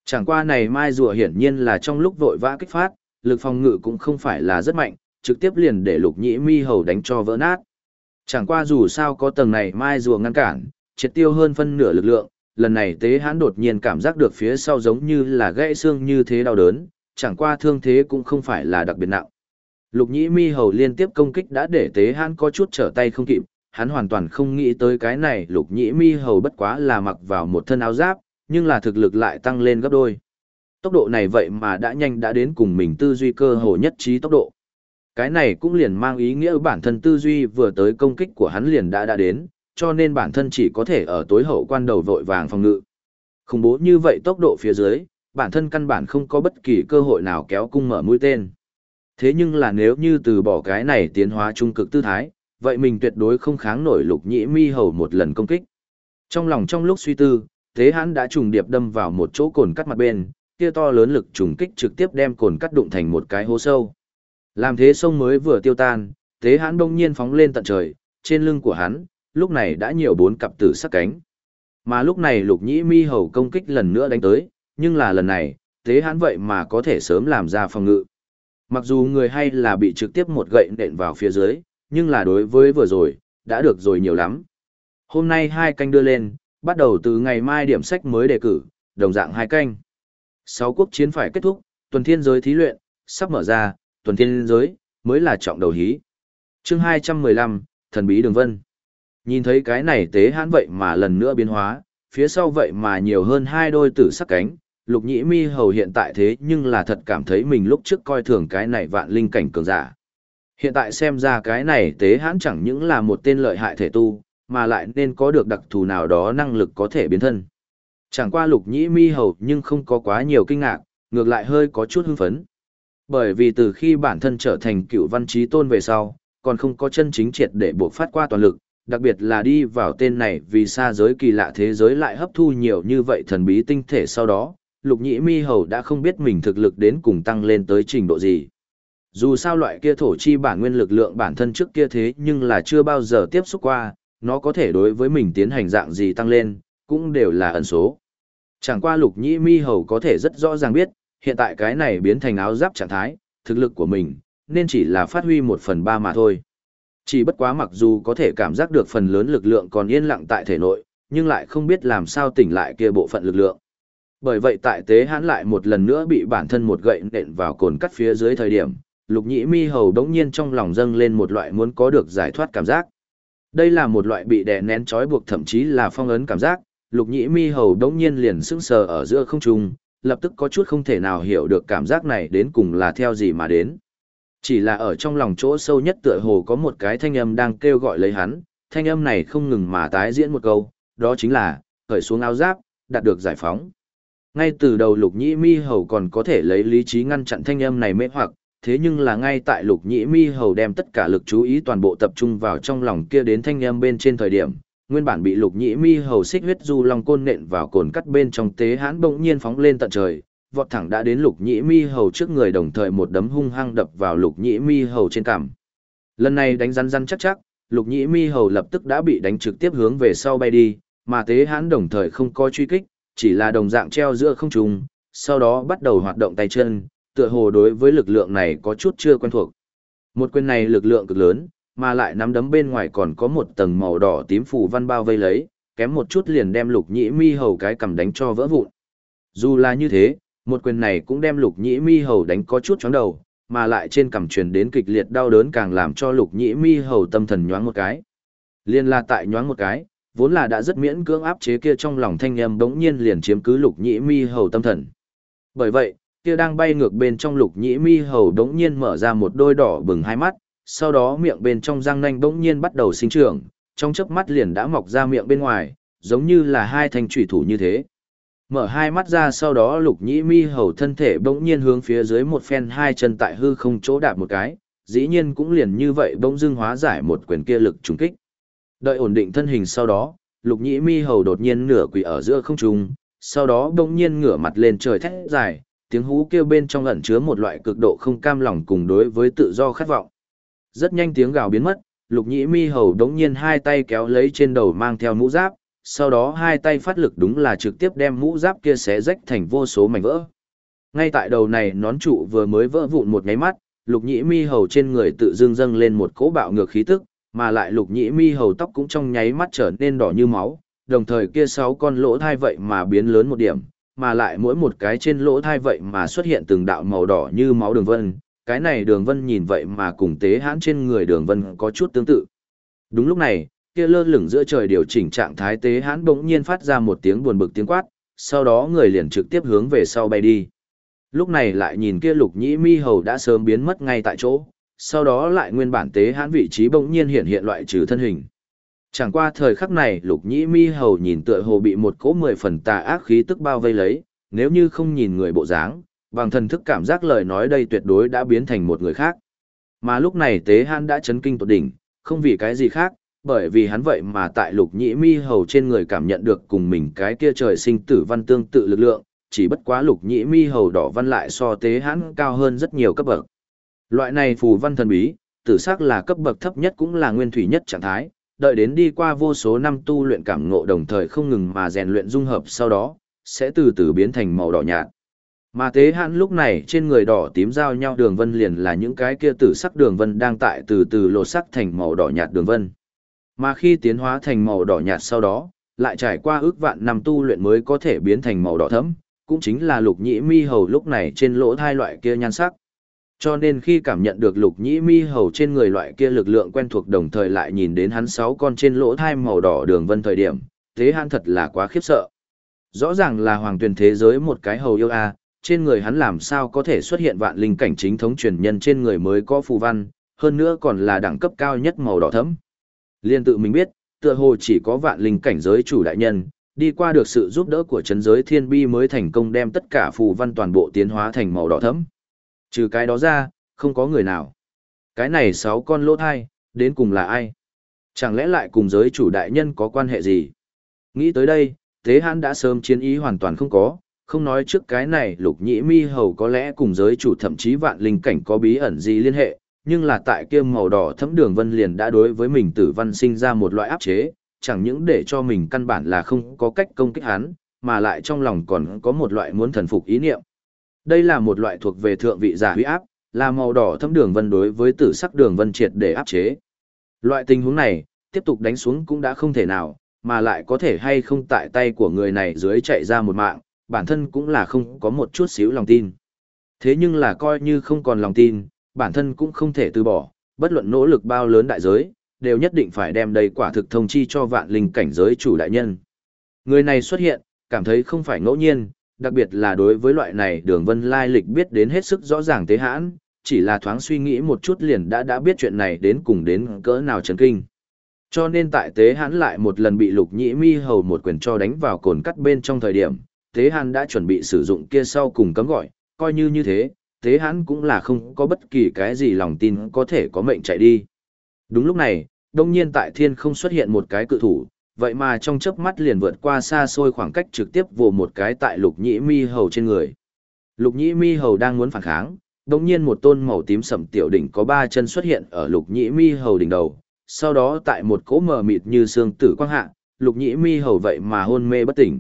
Chẳng qua này mai rùa hiển nhiên là trong lúc vội vã kích phát, lực phòng ngự cũng không phải là rất mạnh, trực tiếp liền để lục nhĩ mi hầu đánh cho vỡ nát. Chẳng qua dù sao có tầng này mai rùa ngăn cản, triệt tiêu hơn phân nửa lực lượng, lần này tế hãn đột nhiên cảm giác được phía sau giống như là gãy xương như thế đau đớn, chẳng qua thương thế cũng không phải là đặc biệt nặng. Lục nhĩ mi hầu liên tiếp công kích đã để tế hãn có chút trở tay không kịp, hắn hoàn toàn không nghĩ tới cái này lục nhĩ mi hầu bất quá là mặc vào một thân áo giáp, nhưng là thực lực lại tăng lên gấp đôi. Tốc độ này vậy mà đã nhanh đã đến cùng mình tư duy cơ hồ nhất trí tốc độ. Cái này cũng liền mang ý nghĩa bản thân tư duy vừa tới công kích của hắn liền đã đã đến, cho nên bản thân chỉ có thể ở tối hậu quan đầu vội vàng phòng ngự. Khủng bố như vậy tốc độ phía dưới, bản thân căn bản không có bất kỳ cơ hội nào kéo cung mở mũi tên. Thế nhưng là nếu như từ bỏ cái này tiến hóa trung cực tư thái, vậy mình tuyệt đối không kháng nổi lục nhĩ mi hầu một lần công kích. Trong lòng trong lúc suy tư, thế Hãn đã trùng điệp đâm vào một chỗ cồn cắt mặt bên, kia to lớn lực trùng kích trực tiếp đem cồn cắt đụng thành một cái hố sâu. Làm thế sông mới vừa tiêu tan, thế hãn đông nhiên phóng lên tận trời, trên lưng của hắn, lúc này đã nhiều bốn cặp tử sắc cánh. Mà lúc này lục nhĩ mi hầu công kích lần nữa đánh tới, nhưng là lần này, tế hãn vậy mà có thể sớm làm ra phòng ngự. Mặc dù người hay là bị trực tiếp một gậy nện vào phía dưới, nhưng là đối với vừa rồi, đã được rồi nhiều lắm. Hôm nay hai canh đưa lên, bắt đầu từ ngày mai điểm sách mới đề cử, đồng dạng hai canh. Sáu quốc chiến phải kết thúc, tuần thiên giới thí luyện, sắp mở ra, tuần thiên giới, mới là trọng đầu hí. chương 215, thần bí đường vân. Nhìn thấy cái này tế hãn vậy mà lần nữa biến hóa, phía sau vậy mà nhiều hơn hai đôi tử sắc cánh, lục nhĩ mi hầu hiện tại thế nhưng là thật cảm thấy mình lúc trước coi thường cái này vạn linh cảnh cường giả. Hiện tại xem ra cái này tế hãn chẳng những là một tên lợi hại thể tu, mà lại nên có được đặc thù nào đó năng lực có thể biến thân. Chẳng qua lục nhĩ mi hầu nhưng không có quá nhiều kinh ngạc, ngược lại hơi có chút hưng phấn. Bởi vì từ khi bản thân trở thành cựu văn trí tôn về sau, còn không có chân chính triệt để buộc phát qua toàn lực, đặc biệt là đi vào tên này vì xa giới kỳ lạ thế giới lại hấp thu nhiều như vậy thần bí tinh thể sau đó, lục nhĩ mi hầu đã không biết mình thực lực đến cùng tăng lên tới trình độ gì. Dù sao loại kia thổ chi bản nguyên lực lượng bản thân trước kia thế nhưng là chưa bao giờ tiếp xúc qua, nó có thể đối với mình tiến hành dạng gì tăng lên, cũng đều là ẩn số. Chẳng qua lục nhĩ mi hầu có thể rất rõ ràng biết, hiện tại cái này biến thành áo giáp trạng thái, thực lực của mình, nên chỉ là phát huy một phần ba mà thôi. Chỉ bất quá mặc dù có thể cảm giác được phần lớn lực lượng còn yên lặng tại thể nội, nhưng lại không biết làm sao tỉnh lại kia bộ phận lực lượng. Bởi vậy tại tế hãn lại một lần nữa bị bản thân một gậy nện vào cồn cắt phía dưới thời điểm, lục nhĩ mi hầu đống nhiên trong lòng dâng lên một loại muốn có được giải thoát cảm giác. Đây là một loại bị đè nén trói buộc thậm chí là phong ấn cảm giác, lục nhĩ mi hầu đống nhiên liền sững sờ ở giữa không trung, lập tức có chút không thể nào hiểu được cảm giác này đến cùng là theo gì mà đến. Chỉ là ở trong lòng chỗ sâu nhất tựa hồ có một cái thanh âm đang kêu gọi lấy hắn, thanh âm này không ngừng mà tái diễn một câu, đó chính là, khởi xuống áo giáp, đạt được giải phóng. Ngay từ đầu lục nhĩ mi hầu còn có thể lấy lý trí ngăn chặn thanh âm này mê hoặc, thế nhưng là ngay tại lục nhĩ mi hầu đem tất cả lực chú ý toàn bộ tập trung vào trong lòng kia đến thanh âm bên trên thời điểm, nguyên bản bị lục nhĩ mi hầu xích huyết du long côn nện vào cồn cắt bên trong tế hãn bỗng nhiên phóng lên tận trời, vọt thẳng đã đến lục nhĩ mi hầu trước người đồng thời một đấm hung hăng đập vào lục nhĩ mi hầu trên cằm. Lần này đánh rắn rắn chắc chắc, lục nhĩ mi hầu lập tức đã bị đánh trực tiếp hướng về sau bay đi, mà tế hãn đồng thời không có truy kích, chỉ là đồng dạng treo giữa không trung, sau đó bắt đầu hoạt động tay chân, tựa hồ đối với lực lượng này có chút chưa quen thuộc. Một quyền này lực lượng cực lớn, mà lại nắm đấm bên ngoài còn có một tầng màu đỏ tím phủ văn bao vây lấy, kém một chút liền đem lục nhĩ mi hầu cái cầm đánh cho vỡ vụn. Dù là như thế, một quyền này cũng đem lục nhĩ mi hầu đánh có chút chóng đầu, mà lại trên cầm truyền đến kịch liệt đau đớn càng làm cho lục nhĩ mi hầu tâm thần nhoáng một cái. Liên là tại nhoáng một cái, vốn là đã rất miễn cưỡng áp chế kia trong lòng thanh âm bỗng nhiên liền chiếm cứ lục nhĩ mi hầu tâm thần. Bởi vậy, kia đang bay ngược bên trong lục nhĩ mi hầu đống nhiên mở ra một đôi đỏ bừng hai mắt, sau đó miệng bên trong răng nanh bỗng nhiên bắt đầu sinh trưởng, trong chớp mắt liền đã mọc ra miệng bên ngoài, giống như là hai thanh chủy thủ như thế. Mở hai mắt ra sau đó lục nhĩ mi hầu thân thể bỗng nhiên hướng phía dưới một phen hai chân tại hư không chỗ đạp một cái, dĩ nhiên cũng liền như vậy bỗng dưng hóa giải một quyền kia lực trùng kích. Đợi ổn định thân hình sau đó, lục nhĩ mi hầu đột nhiên nửa quỳ ở giữa không trung, sau đó bỗng nhiên ngửa mặt lên trời thét dài, tiếng hú kêu bên trong ẩn chứa một loại cực độ không cam lòng cùng đối với tự do khát vọng. Rất nhanh tiếng gào biến mất, lục nhĩ mi hầu đống nhiên hai tay kéo lấy trên đầu mang theo mũ giáp, sau đó hai tay phát lực đúng là trực tiếp đem mũ giáp kia xé rách thành vô số mảnh vỡ. Ngay tại đầu này nón trụ vừa mới vỡ vụn một nháy mắt, lục nhĩ mi hầu trên người tự dưng dâng lên một cỗ bạo ngược khí tức, mà lại lục nhĩ mi hầu tóc cũng trong nháy mắt trở nên đỏ như máu, đồng thời kia sáu con lỗ thai vậy mà biến lớn một điểm, mà lại mỗi một cái trên lỗ thai vậy mà xuất hiện từng đạo màu đỏ như máu đường vân, cái này đường vân nhìn vậy mà cùng tế hãn trên người đường vân có chút tương tự. Đúng lúc này, kia lơ lửng giữa trời điều chỉnh trạng thái tế hãn bỗng nhiên phát ra một tiếng buồn bực tiếng quát, sau đó người liền trực tiếp hướng về sau bay đi. Lúc này lại nhìn kia lục nhĩ mi hầu đã sớm biến mất ngay tại chỗ, sau đó lại nguyên bản tế hãn vị trí bỗng nhiên hiện hiện loại trừ thân hình. Chẳng qua thời khắc này lục nhĩ mi hầu nhìn tựa hồ bị một cỗ mười phần tà ác khí tức bao vây lấy, nếu như không nhìn người bộ dáng, bằng thần thức cảm giác lời nói đây tuyệt đối đã biến thành một người khác. Mà lúc này tế hãn đã chấn kinh tột đỉnh, không vì cái gì khác, bởi vì hắn vậy mà tại lục nhĩ mi hầu trên người cảm nhận được cùng mình cái kia trời sinh tử văn tương tự lực lượng, chỉ bất quá lục nhĩ mi hầu đỏ văn lại so tế hãn cao hơn rất nhiều cấp bậc. Loại này phù văn thần bí, tử sắc là cấp bậc thấp nhất cũng là nguyên thủy nhất trạng thái, đợi đến đi qua vô số năm tu luyện cảm ngộ đồng thời không ngừng mà rèn luyện dung hợp sau đó, sẽ từ từ biến thành màu đỏ nhạt. Mà tế hãn lúc này trên người đỏ tím giao nhau đường vân liền là những cái kia tử sắc đường vân đang tại từ từ lột sắc thành màu đỏ nhạt đường vân. Mà khi tiến hóa thành màu đỏ nhạt sau đó, lại trải qua ước vạn năm tu luyện mới có thể biến thành màu đỏ thẫm, cũng chính là lục nhĩ mi hầu lúc này trên lỗ thai loại kia nhan sắc. Cho nên khi cảm nhận được lục nhĩ mi hầu trên người loại kia lực lượng quen thuộc đồng thời lại nhìn đến hắn sáu con trên lỗ thai màu đỏ đường vân thời điểm, thế hắn thật là quá khiếp sợ. Rõ ràng là hoàng tuyển thế giới một cái hầu yêu a, trên người hắn làm sao có thể xuất hiện vạn linh cảnh chính thống truyền nhân trên người mới có phù văn, hơn nữa còn là đẳng cấp cao nhất màu đỏ thẫm. Liên tự mình biết, tựa hồ chỉ có vạn linh cảnh giới chủ đại nhân, đi qua được sự giúp đỡ của chấn giới thiên bi mới thành công đem tất cả phù văn toàn bộ tiến hóa thành màu đỏ thẫm. Trừ cái đó ra, không có người nào. Cái này sáu con lỗ thai, đến cùng là ai? Chẳng lẽ lại cùng giới chủ đại nhân có quan hệ gì? Nghĩ tới đây, Tế Hãn đã sớm chiến ý hoàn toàn không có, không nói trước cái này lục nhĩ mi hầu có lẽ cùng giới chủ thậm chí vạn linh cảnh có bí ẩn gì liên hệ, nhưng là tại kia màu đỏ thấm đường vân liền đã đối với mình tử văn sinh ra một loại áp chế, chẳng những để cho mình căn bản là không có cách công kích hắn, mà lại trong lòng còn có một loại muốn thần phục ý niệm. Đây là một loại thuộc về thượng vị giả huy áp, là màu đỏ thâm đường vân đối với tử sắc đường vân triệt để áp chế. Loại tình huống này, tiếp tục đánh xuống cũng đã không thể nào, mà lại có thể hay không tại tay của người này dưới chạy ra một mạng, bản thân cũng là không có một chút xíu lòng tin. Thế nhưng là coi như không còn lòng tin, bản thân cũng không thể từ bỏ, bất luận nỗ lực bao lớn đại giới, đều nhất định phải đem đầy quả thực thông chi cho vạn linh cảnh giới chủ đại nhân. Người này xuất hiện, cảm thấy không phải ngẫu nhiên, đặc biệt là đối với loại này đường vân lai lịch biết đến hết sức rõ ràng tế hãn, chỉ là thoáng suy nghĩ một chút liền đã đã biết chuyện này đến cùng đến cỡ nào chấn kinh. Cho nên tại tế hãn lại một lần bị lục nhĩ mi hầu một quyền cho đánh vào cồn cắt bên trong thời điểm, tế hãn đã chuẩn bị sử dụng kia sau cùng cấm gọi, coi như như thế, tế hãn cũng là không có bất kỳ cái gì lòng tin có thể có mệnh chạy đi. Đúng lúc này, đông nhiên tại thiên không xuất hiện một cái cự thủ, vậy mà trong chớp mắt liền vượt qua xa xôi khoảng cách trực tiếp vồ một cái tại lục nhĩ mi hầu trên người. Lục nhĩ mi hầu đang muốn phản kháng, đồng nhiên một tôn màu tím sậm tiểu đỉnh có ba chân xuất hiện ở lục nhĩ mi hầu đỉnh đầu, sau đó tại một cỗ mờ mịt như xương tử quang hạ, lục nhĩ mi hầu vậy mà hôn mê bất tỉnh.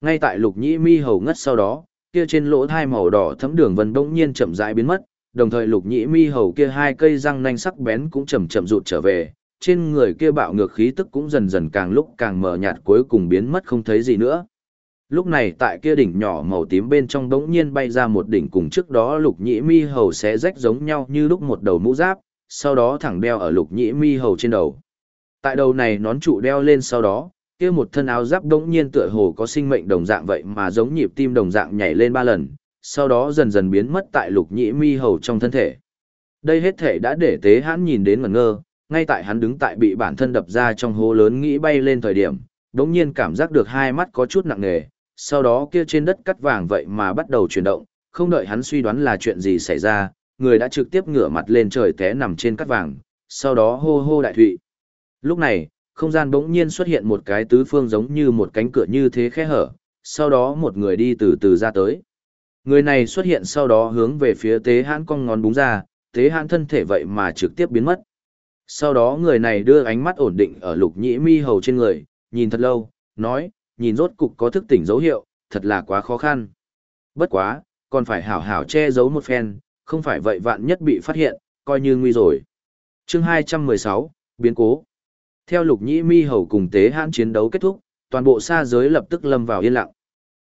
Ngay tại lục nhĩ mi hầu ngất sau đó, kia trên lỗ thai màu đỏ thấm đường vân bỗng nhiên chậm rãi biến mất, đồng thời lục nhĩ mi hầu kia hai cây răng nanh sắc bén cũng chậm chậm rụt trở về, trên người kia bạo ngược khí tức cũng dần dần càng lúc càng mờ nhạt cuối cùng biến mất không thấy gì nữa. Lúc này tại kia đỉnh nhỏ màu tím bên trong đống nhiên bay ra một đỉnh cùng trước đó lục nhĩ mi hầu sẽ rách giống nhau như lúc một đầu mũ giáp, sau đó thẳng đeo ở lục nhĩ mi hầu trên đầu. Tại đầu này nón trụ đeo lên sau đó, kia một thân áo giáp đống nhiên tựa hồ có sinh mệnh đồng dạng vậy mà giống nhịp tim đồng dạng nhảy lên ba lần, sau đó dần dần biến mất tại lục nhĩ mi hầu trong thân thể. Đây hết thể đã để tế hãn nhìn đến ngẩn ngơ, ngay tại hắn đứng tại bị bản thân đập ra trong hố lớn nghĩ bay lên thời điểm, đống nhiên cảm giác được hai mắt có chút nặng nề, sau đó kia trên đất cắt vàng vậy mà bắt đầu chuyển động, không đợi hắn suy đoán là chuyện gì xảy ra, người đã trực tiếp ngửa mặt lên trời té nằm trên cắt vàng, sau đó hô hô đại thụy. Lúc này, không gian bỗng nhiên xuất hiện một cái tứ phương giống như một cánh cửa như thế khe hở, sau đó một người đi từ từ ra tới. Người này xuất hiện sau đó hướng về phía tế hãn con ngón búng ra, tế hãn thân thể vậy mà trực tiếp biến mất. Sau đó người này đưa ánh mắt ổn định ở lục nhĩ mi hầu trên người, nhìn thật lâu, nói, nhìn rốt cục có thức tỉnh dấu hiệu, thật là quá khó khăn. Bất quá, còn phải hảo hảo che giấu một phen, không phải vậy vạn nhất bị phát hiện, coi như nguy rồi. chương 216, biến cố. Theo lục nhĩ mi hầu cùng tế hãn chiến đấu kết thúc, toàn bộ xa giới lập tức lâm vào yên lặng.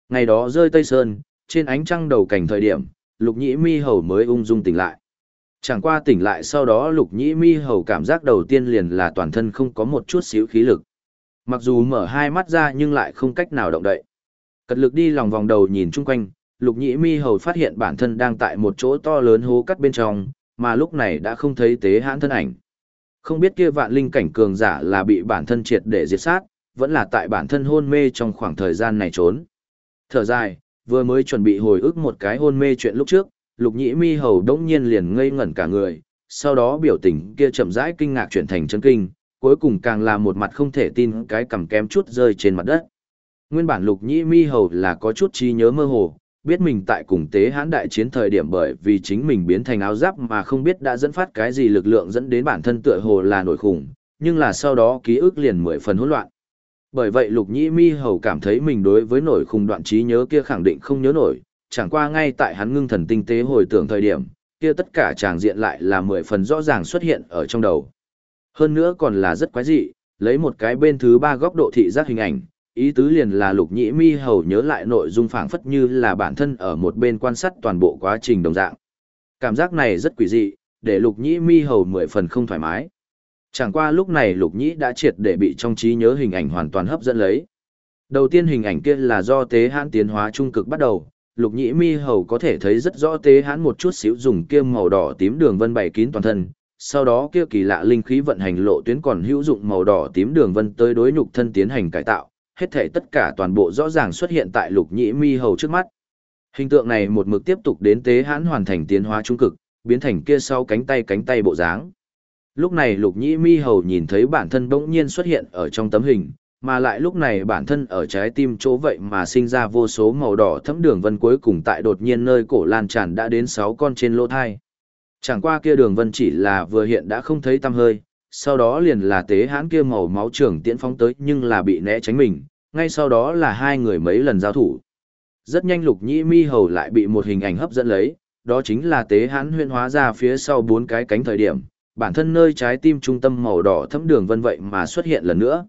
Ngày đó rơi Tây Sơn, trên ánh trăng đầu cảnh thời điểm, lục nhĩ mi hầu mới ung dung tỉnh lại. Chẳng qua tỉnh lại sau đó lục nhĩ mi hầu cảm giác đầu tiên liền là toàn thân không có một chút xíu khí lực. Mặc dù mở hai mắt ra nhưng lại không cách nào động đậy. Cật lực đi lòng vòng đầu nhìn chung quanh, lục nhĩ mi hầu phát hiện bản thân đang tại một chỗ to lớn hố cắt bên trong, mà lúc này đã không thấy tế hãn thân ảnh. Không biết kia vạn linh cảnh cường giả là bị bản thân triệt để diệt sát, vẫn là tại bản thân hôn mê trong khoảng thời gian này trốn. Thở dài, vừa mới chuẩn bị hồi ức một cái hôn mê chuyện lúc trước, lục nhĩ mi hầu đống nhiên liền ngây ngẩn cả người, sau đó biểu tình kia chậm rãi kinh ngạc chuyển thành chân kinh, cuối cùng càng là một mặt không thể tin cái cầm kém chút rơi trên mặt đất. Nguyên bản lục nhĩ mi hầu là có chút trí nhớ mơ hồ, biết mình tại cùng tế hãn đại chiến thời điểm bởi vì chính mình biến thành áo giáp mà không biết đã dẫn phát cái gì lực lượng dẫn đến bản thân tựa hồ là nổi khủng, nhưng là sau đó ký ức liền mười phần hỗn loạn. Bởi vậy lục nhĩ mi hầu cảm thấy mình đối với nổi khủng đoạn trí nhớ kia khẳng định không nhớ nổi, chẳng qua ngay tại hắn ngưng thần tinh tế hồi tưởng thời điểm, kia tất cả tràng diện lại là mười phần rõ ràng xuất hiện ở trong đầu. Hơn nữa còn là rất quái dị, lấy một cái bên thứ ba góc độ thị giác hình ảnh, ý tứ liền là lục nhĩ mi hầu nhớ lại nội dung phảng phất như là bản thân ở một bên quan sát toàn bộ quá trình đồng dạng. Cảm giác này rất quỷ dị, để lục nhĩ mi hầu mười phần không thoải mái. Chẳng qua lúc này lục nhĩ đã triệt để bị trong trí nhớ hình ảnh hoàn toàn hấp dẫn lấy. Đầu tiên hình ảnh kia là do tế hãn tiến hóa trung cực bắt đầu, lục nhĩ mi hầu có thể thấy rất rõ tế hãn một chút xíu dùng kia màu đỏ tím đường vân bày kín toàn thân, sau đó kia kỳ lạ linh khí vận hành lộ tuyến còn hữu dụng màu đỏ tím đường vân tới đối nhục thân tiến hành cải tạo, hết thể tất cả toàn bộ rõ ràng xuất hiện tại lục nhĩ mi hầu trước mắt. Hình tượng này một mực tiếp tục đến tế hãn hoàn thành tiến hóa trung cực, biến thành kia sau cánh tay cánh tay bộ dáng. Lúc này lục nhĩ mi hầu nhìn thấy bản thân bỗng nhiên xuất hiện ở trong tấm hình, mà lại lúc này bản thân ở trái tim chỗ vậy mà sinh ra vô số màu đỏ thấm đường vân cuối cùng tại đột nhiên nơi cổ lan tràn đã đến sáu con trên lỗ thai. Chẳng qua kia đường vân chỉ là vừa hiện đã không thấy tăm hơi, sau đó liền là tế hãn kia màu máu trưởng tiễn phóng tới nhưng là bị né tránh mình, ngay sau đó là hai người mấy lần giao thủ. Rất nhanh lục nhĩ mi hầu lại bị một hình ảnh hấp dẫn lấy, đó chính là tế hãn huyên hóa ra phía sau bốn cái cánh thời điểm, bản thân nơi trái tim trung tâm màu đỏ thấm đường vân vậy mà xuất hiện lần nữa.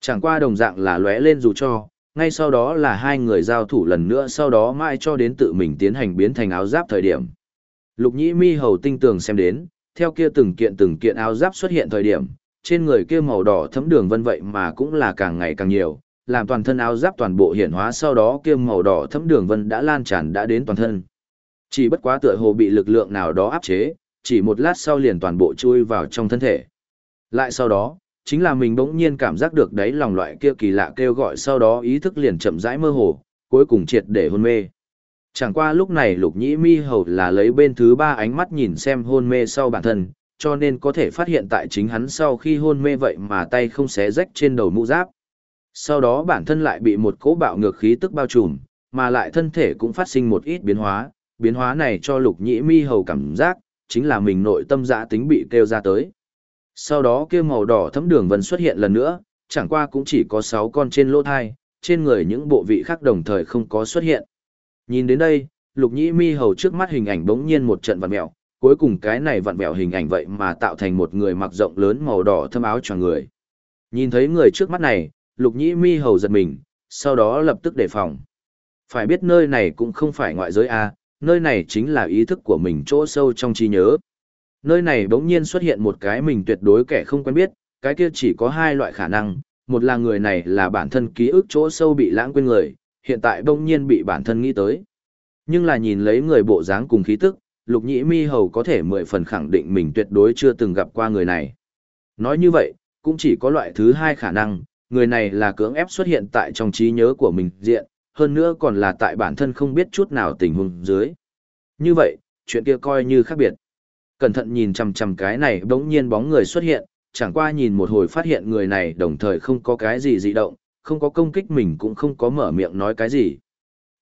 Chẳng qua đồng dạng là lóe lên dù cho, ngay sau đó là hai người giao thủ lần nữa sau đó mãi cho đến tự mình tiến hành biến thành áo giáp thời điểm. Lục nhĩ mi hầu tinh tường xem đến, theo kia từng kiện từng kiện áo giáp xuất hiện thời điểm, trên người kia màu đỏ thấm đường vân vậy mà cũng là càng ngày càng nhiều, làm toàn thân áo giáp toàn bộ hiện hóa sau đó kia màu đỏ thấm đường vân đã lan tràn đã đến toàn thân. Chỉ bất quá tựa hồ bị lực lượng nào đó áp chế, chỉ một lát sau liền toàn bộ chui vào trong thân thể. Lại sau đó, chính là mình bỗng nhiên cảm giác được đấy lòng loại kia kỳ lạ kêu gọi sau đó ý thức liền chậm rãi mơ hồ, cuối cùng triệt để hôn mê. Chẳng qua lúc này lục nhĩ mi hầu là lấy bên thứ ba ánh mắt nhìn xem hôn mê sau bản thân, cho nên có thể phát hiện tại chính hắn sau khi hôn mê vậy mà tay không xé rách trên đầu mũ giáp. Sau đó bản thân lại bị một cỗ bạo ngược khí tức bao trùm, mà lại thân thể cũng phát sinh một ít biến hóa, biến hóa này cho lục nhĩ mi hầu cảm giác, chính là mình nội tâm giã tính bị kêu ra tới. Sau đó kia màu đỏ thấm đường vân xuất hiện lần nữa, chẳng qua cũng chỉ có 6 con trên lỗ thai, trên người những bộ vị khác đồng thời không có xuất hiện. Nhìn đến đây, lục nhĩ mi hầu trước mắt hình ảnh bỗng nhiên một trận vặn mẹo, cuối cùng cái này vặn mẹo hình ảnh vậy mà tạo thành một người mặc rộng lớn màu đỏ thâm áo cho người. Nhìn thấy người trước mắt này, lục nhĩ mi hầu giật mình, sau đó lập tức đề phòng. Phải biết nơi này cũng không phải ngoại giới A, nơi này chính là ý thức của mình chỗ sâu trong trí nhớ. Nơi này bỗng nhiên xuất hiện một cái mình tuyệt đối kẻ không quen biết, cái kia chỉ có hai loại khả năng, một là người này là bản thân ký ức chỗ sâu bị lãng quên người, hiện tại bỗng nhiên bị bản thân nghĩ tới. Nhưng là nhìn lấy người bộ dáng cùng khí tức, lục nhĩ mi hầu có thể mười phần khẳng định mình tuyệt đối chưa từng gặp qua người này. Nói như vậy, cũng chỉ có loại thứ hai khả năng, người này là cưỡng ép xuất hiện tại trong trí nhớ của mình diện, hơn nữa còn là tại bản thân không biết chút nào tình huống dưới. Như vậy, chuyện kia coi như khác biệt. Cẩn thận nhìn chằm chằm cái này bỗng nhiên bóng người xuất hiện, chẳng qua nhìn một hồi phát hiện người này đồng thời không có cái gì dị động, không có công kích mình cũng không có mở miệng nói cái gì.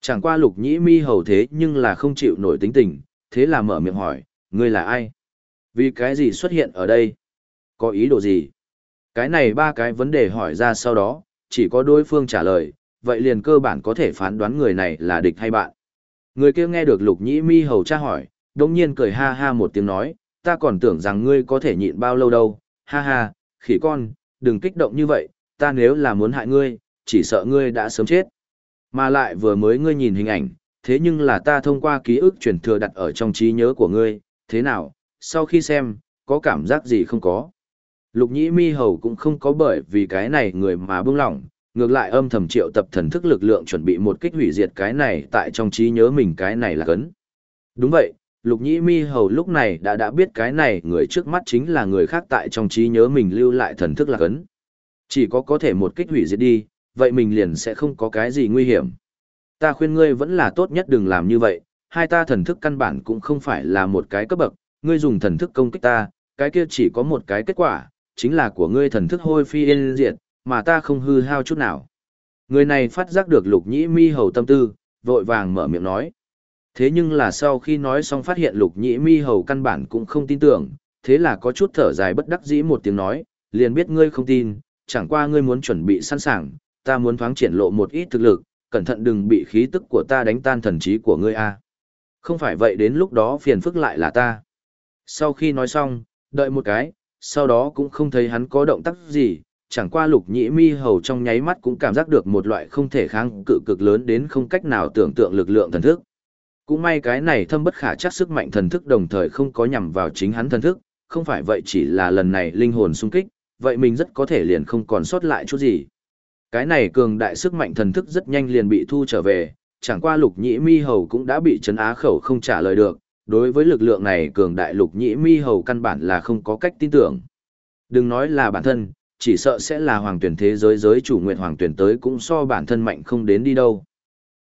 Chẳng qua lục nhĩ mi hầu thế nhưng là không chịu nổi tính tình, thế là mở miệng hỏi, ngươi là ai? Vì cái gì xuất hiện ở đây? Có ý đồ gì? Cái này ba cái vấn đề hỏi ra sau đó, chỉ có đối phương trả lời, vậy liền cơ bản có thể phán đoán người này là địch hay bạn. Người kia nghe được lục nhĩ mi hầu tra hỏi, đông nhiên cười ha ha một tiếng nói, ta còn tưởng rằng ngươi có thể nhịn bao lâu đâu, ha ha, khỉ con, đừng kích động như vậy, ta nếu là muốn hại ngươi, chỉ sợ ngươi đã sớm chết. Mà lại vừa mới ngươi nhìn hình ảnh, thế nhưng là ta thông qua ký ức truyền thừa đặt ở trong trí nhớ của ngươi, thế nào, sau khi xem, có cảm giác gì không có. Lục nhĩ mi hầu cũng không có bởi vì cái này người mà buông lỏng, ngược lại âm thầm triệu tập thần thức lực lượng chuẩn bị một kích hủy diệt cái này tại trong trí nhớ mình cái này là cấn. Đúng vậy, lục nhĩ mi hầu lúc này đã đã biết cái này người trước mắt chính là người khác tại trong trí nhớ mình lưu lại thần thức là cấn. Chỉ có có thể một kích hủy diệt đi, vậy mình liền sẽ không có cái gì nguy hiểm. Ta khuyên ngươi vẫn là tốt nhất đừng làm như vậy, hai ta thần thức căn bản cũng không phải là một cái cấp bậc, ngươi dùng thần thức công kích ta, cái kia chỉ có một cái kết quả, chính là của ngươi thần thức hôi phi yên diệt, mà ta không hư hao chút nào. Người này phát giác được lục nhĩ mi hầu tâm tư, vội vàng mở miệng nói. Thế nhưng là sau khi nói xong phát hiện lục nhĩ mi hầu căn bản cũng không tin tưởng, thế là có chút thở dài bất đắc dĩ một tiếng nói, liền biết ngươi không tin, chẳng qua ngươi muốn chuẩn bị sẵn sàng, ta muốn thoáng triển lộ một ít thực lực, cẩn thận đừng bị khí tức của ta đánh tan thần trí của ngươi a. Không phải vậy đến lúc đó phiền phức lại là ta. Sau khi nói xong, đợi một cái, sau đó cũng không thấy hắn có động tác gì, chẳng qua lục nhĩ mi hầu trong nháy mắt cũng cảm giác được một loại không thể kháng cự cực lớn đến không cách nào tưởng tượng lực lượng thần thức. Cũng may cái này thâm bất khả chắc sức mạnh thần thức đồng thời không có nhằm vào chính hắn thần thức, không phải vậy chỉ là lần này linh hồn sung kích, vậy mình rất có thể liền không còn sót lại chút gì. Cái này cường đại sức mạnh thần thức rất nhanh liền bị thu trở về, chẳng qua lục nhĩ mi hầu cũng đã bị chấn á khẩu không trả lời được, đối với lực lượng này cường đại lục nhĩ mi hầu căn bản là không có cách tin tưởng. Đừng nói là bản thân, chỉ sợ sẽ là hoàng tuyển thế giới giới chủ nguyện hoàng tuyển tới cũng so bản thân mạnh không đến đi đâu.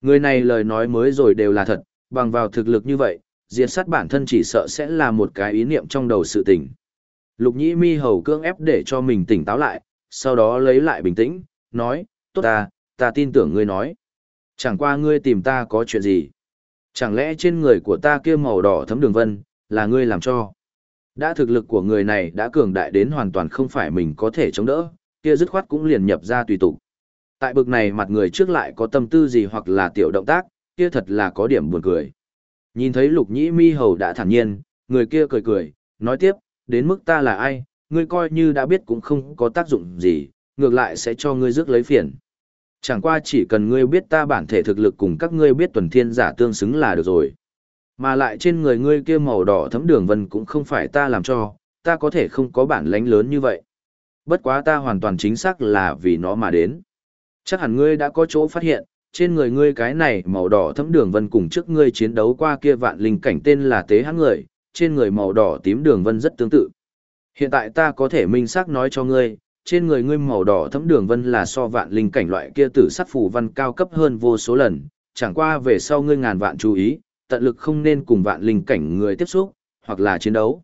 Người này lời nói mới rồi đều là thật, bằng vào thực lực như vậy, diệt sát bản thân chỉ sợ sẽ là một cái ý niệm trong đầu sự tỉnh. Lục nhĩ mi hầu cưỡng ép để cho mình tỉnh táo lại, sau đó lấy lại bình tĩnh, nói, tốt ta, ta tin tưởng ngươi nói. Chẳng qua ngươi tìm ta có chuyện gì. Chẳng lẽ trên người của ta kia màu đỏ thấm đường vân, là ngươi làm cho. Đã thực lực của người này đã cường đại đến hoàn toàn không phải mình có thể chống đỡ, kia dứt khoát cũng liền nhập ra tùy tục. Tại bực này mặt người trước lại có tâm tư gì hoặc là tiểu động tác, kia thật là có điểm buồn cười. Nhìn thấy lục nhĩ mi hầu đã thản nhiên, người kia cười cười, nói tiếp, đến mức ta là ai, ngươi coi như đã biết cũng không có tác dụng gì, ngược lại sẽ cho ngươi rước lấy phiền. Chẳng qua chỉ cần ngươi biết ta bản thể thực lực cùng các ngươi biết tuần thiên giả tương xứng là được rồi. Mà lại trên người ngươi kia màu đỏ thấm đường vân cũng không phải ta làm cho, ta có thể không có bản lãnh lớn như vậy. Bất quá ta hoàn toàn chính xác là vì nó mà đến. Chắc hẳn ngươi đã có chỗ phát hiện, trên người ngươi cái này màu đỏ thấm đường vân cùng trước ngươi chiến đấu qua kia vạn linh cảnh tên là tế hãng người, trên người màu đỏ tím đường vân rất tương tự. Hiện tại ta có thể minh xác nói cho ngươi, trên người ngươi màu đỏ thấm đường vân là so vạn linh cảnh loại kia tử sắc phù văn cao cấp hơn vô số lần, chẳng qua về sau ngươi ngàn vạn chú ý, tận lực không nên cùng vạn linh cảnh người tiếp xúc, hoặc là chiến đấu.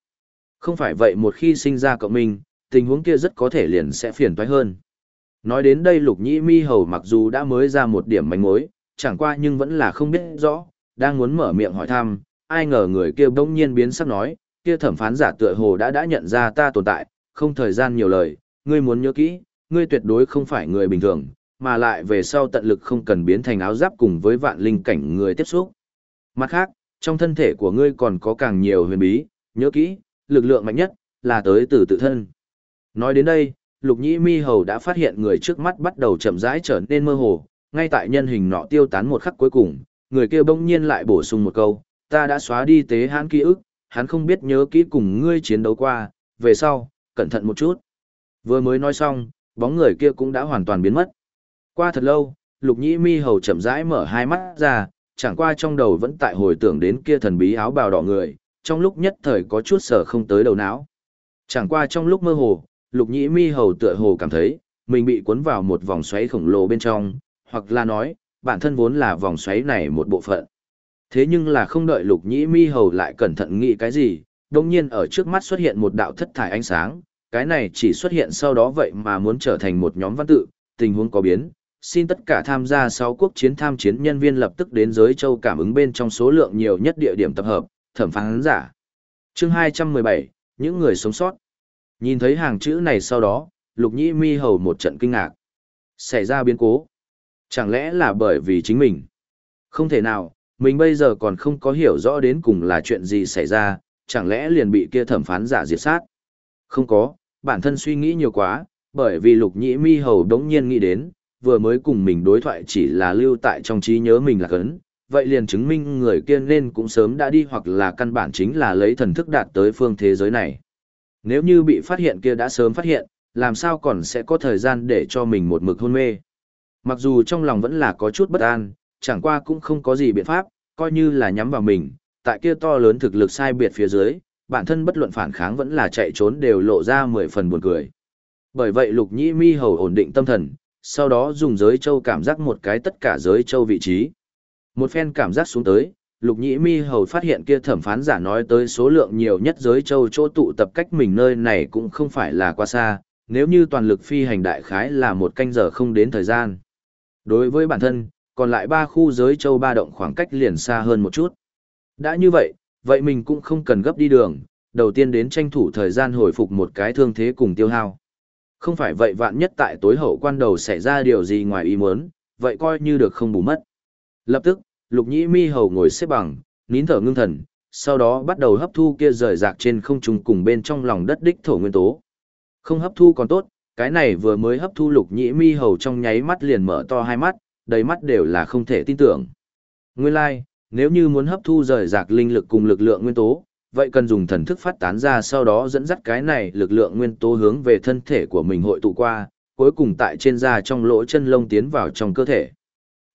Không phải vậy một khi sinh ra cộng minh, tình huống kia rất có thể liền sẽ phiền toái hơn. Nói đến đây lục nhĩ mi hầu mặc dù đã mới ra một điểm manh mối, chẳng qua nhưng vẫn là không biết rõ, đang muốn mở miệng hỏi thăm, ai ngờ người kia bỗng nhiên biến sắc nói, kia thẩm phán giả tựa hồ đã đã nhận ra ta tồn tại, không thời gian nhiều lời, ngươi muốn nhớ kỹ, ngươi tuyệt đối không phải người bình thường, mà lại về sau tận lực không cần biến thành áo giáp cùng với vạn linh cảnh người tiếp xúc. Mặt khác, trong thân thể của ngươi còn có càng nhiều huyền bí, nhớ kỹ, lực lượng mạnh nhất là tới từ tự thân. Nói đến đây, Lục Nhĩ Mi Hầu đã phát hiện người trước mắt bắt đầu chậm rãi trở nên mơ hồ, ngay tại nhân hình nọ tiêu tán một khắc cuối cùng, người kia bỗng nhiên lại bổ sung một câu, ta đã xóa đi tế hãn ký ức, hắn không biết nhớ kỹ cùng ngươi chiến đấu qua, về sau, cẩn thận một chút. Vừa mới nói xong, bóng người kia cũng đã hoàn toàn biến mất. Qua thật lâu, lục nhĩ mi hầu chậm rãi mở hai mắt ra, chẳng qua trong đầu vẫn tại hồi tưởng đến kia thần bí áo bào đỏ người, trong lúc nhất thời có chút sở không tới đầu não. Chẳng qua trong lúc mơ hồ, lục nhĩ mi hầu tựa hồ cảm thấy, mình bị cuốn vào một vòng xoáy khổng lồ bên trong, hoặc là nói, bản thân vốn là vòng xoáy này một bộ phận. Thế nhưng là không đợi lục nhĩ mi hầu lại cẩn thận nghĩ cái gì, đồng nhiên ở trước mắt xuất hiện một đạo thất thải ánh sáng, cái này chỉ xuất hiện sau đó vậy mà muốn trở thành một nhóm văn tự, tình huống có biến. Xin tất cả tham gia 6 quốc chiến tham chiến nhân viên lập tức đến giới châu cảm ứng bên trong số lượng nhiều nhất địa điểm tập hợp, thẩm phán giả. Chương 217, những người sống sót. Nhìn thấy hàng chữ này sau đó, Lục Nhĩ Mi hầu một trận kinh ngạc. Xảy ra biến cố. Chẳng lẽ là bởi vì chính mình? Không thể nào, mình bây giờ còn không có hiểu rõ đến cùng là chuyện gì xảy ra, chẳng lẽ liền bị kia thẩm phán giả diệt sát? Không có, bản thân suy nghĩ nhiều quá, bởi vì lục nhĩ mi hầu đống nhiên nghĩ đến, vừa mới cùng mình đối thoại chỉ là lưu tại trong trí nhớ mình là cấn, vậy liền chứng minh người kia nên cũng sớm đã đi hoặc là căn bản chính là lấy thần thức đạt tới phương thế giới này. Nếu như bị phát hiện kia đã sớm phát hiện, làm sao còn sẽ có thời gian để cho mình một mực hôn mê. Mặc dù trong lòng vẫn là có chút bất an, chẳng qua cũng không có gì biện pháp, coi như là nhắm vào mình, tại kia to lớn thực lực sai biệt phía dưới, bản thân bất luận phản kháng vẫn là chạy trốn đều lộ ra mười phần buồn cười. Bởi vậy lục nhĩ mi hầu ổn định tâm thần, sau đó dùng giới châu cảm giác một cái tất cả giới châu vị trí. Một phen cảm giác xuống tới, lục nhĩ mi hầu phát hiện kia thẩm phán giả nói tới số lượng nhiều nhất giới châu chỗ tụ tập cách mình nơi này cũng không phải là quá xa, nếu như toàn lực phi hành đại khái là một canh giờ không đến thời gian. Đối với bản thân, còn lại ba khu giới châu ba động khoảng cách liền xa hơn một chút. Đã như vậy, vậy mình cũng không cần gấp đi đường, đầu tiên đến tranh thủ thời gian hồi phục một cái thương thế cùng tiêu hao. Không phải vậy vạn nhất tại tối hậu quan đầu xảy ra điều gì ngoài ý muốn, vậy coi như được không bù mất. Lập tức, lục nhĩ mi hầu ngồi xếp bằng, nín thở ngưng thần, sau đó bắt đầu hấp thu kia rời rạc trên không trung cùng bên trong lòng đất đích thổ nguyên tố. Không hấp thu còn tốt, cái này vừa mới hấp thu lục nhĩ mi hầu trong nháy mắt liền mở to hai mắt, đầy mắt đều là không thể tin tưởng. Nguyên lai, like, nếu như muốn hấp thu rời rạc linh lực cùng lực lượng nguyên tố, vậy cần dùng thần thức phát tán ra sau đó dẫn dắt cái này lực lượng nguyên tố hướng về thân thể của mình hội tụ qua, cuối cùng tại trên da trong lỗ chân lông tiến vào trong cơ thể.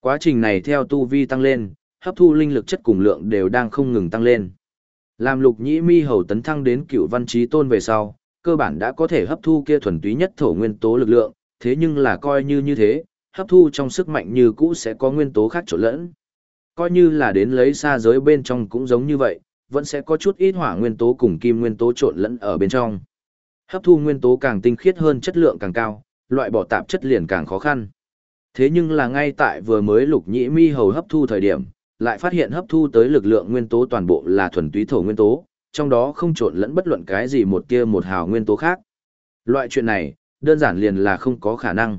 Quá trình này theo tu vi tăng lên, hấp thu linh lực chất cùng lượng đều đang không ngừng tăng lên. Làm lục nhĩ mi hầu tấn thăng đến cựu văn trí tôn về sau, cơ bản đã có thể hấp thu kia thuần túy nhất thổ nguyên tố lực lượng, thế nhưng là coi như như thế, hấp thu trong sức mạnh như cũ sẽ có nguyên tố khác trộn lẫn. Coi như là đến lấy xa giới bên trong cũng giống như vậy, vẫn sẽ có chút ít hỏa nguyên tố cùng kim nguyên tố trộn lẫn ở bên trong. Hấp thu nguyên tố càng tinh khiết hơn chất lượng càng cao, loại bỏ tạp chất liền càng khó khăn. Thế nhưng là ngay tại vừa mới lục nhĩ mi hầu hấp thu thời điểm, lại phát hiện hấp thu tới lực lượng nguyên tố toàn bộ là thuần túy thổ nguyên tố, trong đó không trộn lẫn bất luận cái gì một tia một hào nguyên tố khác. Loại chuyện này, đơn giản liền là không có khả năng.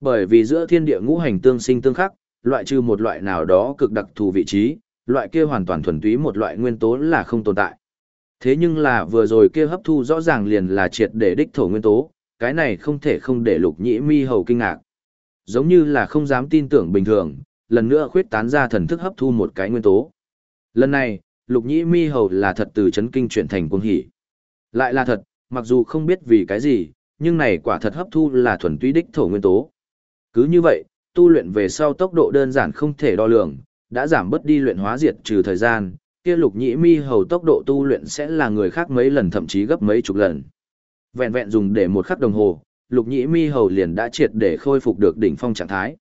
Bởi vì giữa thiên địa ngũ hành tương sinh tương khắc, loại trừ một loại nào đó cực đặc thù vị trí, loại kia hoàn toàn thuần túy một loại nguyên tố là không tồn tại. Thế nhưng là vừa rồi kia hấp thu rõ ràng liền là triệt để đích thổ nguyên tố, cái này không thể không để lục nhĩ mi hầu kinh ngạc. Giống như là không dám tin tưởng bình thường, lần nữa khuyết tán ra thần thức hấp thu một cái nguyên tố. Lần này, lục nhĩ mi hầu là thật từ chấn kinh chuyển thành cuồng hỉ. Lại là thật, mặc dù không biết vì cái gì, nhưng này quả thật hấp thu là thuần túy đích thổ nguyên tố. Cứ như vậy, tu luyện về sau tốc độ đơn giản không thể đo lường, đã giảm bớt đi luyện hóa diệt trừ thời gian, kia lục nhĩ mi hầu tốc độ tu luyện sẽ là người khác mấy lần thậm chí gấp mấy chục lần. Vẹn vẹn dùng để một khắc đồng hồ, lục nhĩ mi hầu liền đã triệt để khôi phục được đỉnh phong trạng thái.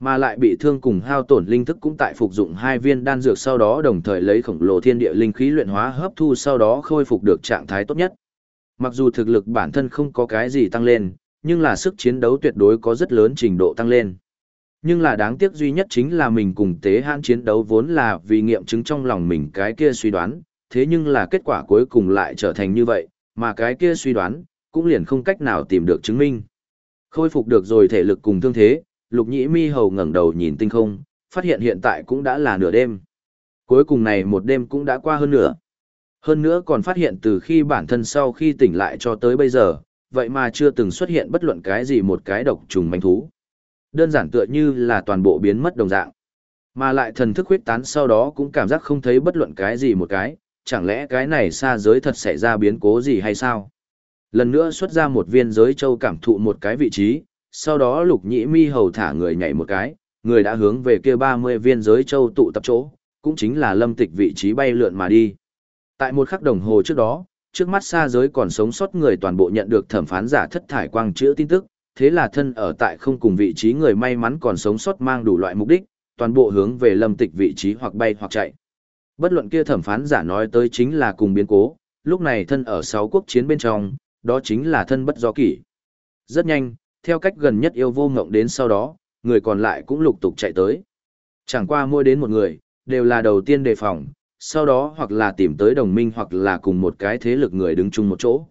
Mà lại bị thương cùng hao tổn linh thức cũng tại phục dụng hai viên đan dược sau đó đồng thời lấy khổng lồ thiên địa linh khí luyện hóa hấp thu sau đó khôi phục được trạng thái tốt nhất. Mặc dù thực lực bản thân không có cái gì tăng lên, nhưng là sức chiến đấu tuyệt đối có rất lớn trình độ tăng lên. Nhưng là đáng tiếc duy nhất chính là mình cùng tế hãn chiến đấu vốn là vì nghiệm chứng trong lòng mình cái kia suy đoán, thế nhưng là kết quả cuối cùng lại trở thành như vậy, mà cái kia suy đoán, cũng liền không cách nào tìm được chứng minh. Khôi phục được rồi thể lực cùng thương thế, lục nhĩ mi hầu ngẩng đầu nhìn tinh không, phát hiện hiện tại cũng đã là nửa đêm. Cuối cùng này một đêm cũng đã qua hơn nửa. Hơn nữa còn phát hiện từ khi bản thân sau khi tỉnh lại cho tới bây giờ, vậy mà chưa từng xuất hiện bất luận cái gì một cái độc trùng manh thú. Đơn giản tựa như là toàn bộ biến mất đồng dạng. Mà lại thần thức huyết tán sau đó cũng cảm giác không thấy bất luận cái gì một cái, chẳng lẽ cái này xa giới thật xảy ra biến cố gì hay sao? Lần nữa xuất ra một viên giới châu cảm thụ một cái vị trí, sau đó lục nhĩ mi hầu thả người nhảy một cái, người đã hướng về kia 30 viên giới châu tụ tập chỗ, cũng chính là lâm tịch vị trí bay lượn mà đi. Tại một khắc đồng hồ trước đó, trước mắt xa giới còn sống sót người toàn bộ nhận được thẩm phán giả thất thải quang chữa tin tức, thế là thân ở tại không cùng vị trí người may mắn còn sống sót mang đủ loại mục đích, toàn bộ hướng về lâm tịch vị trí hoặc bay hoặc chạy. Bất luận kia thẩm phán giả nói tới chính là cùng biến cố, lúc này thân ở sáu quốc chiến bên trong, đó chính là thân bất do kỷ. Rất nhanh, theo cách gần nhất yêu vô ngộng đến sau đó, người còn lại cũng lục tục chạy tới. Chẳng qua mỗi đến một người, đều là đầu tiên đề phòng, sau đó hoặc là tìm tới đồng minh hoặc là cùng một cái thế lực người đứng chung một chỗ.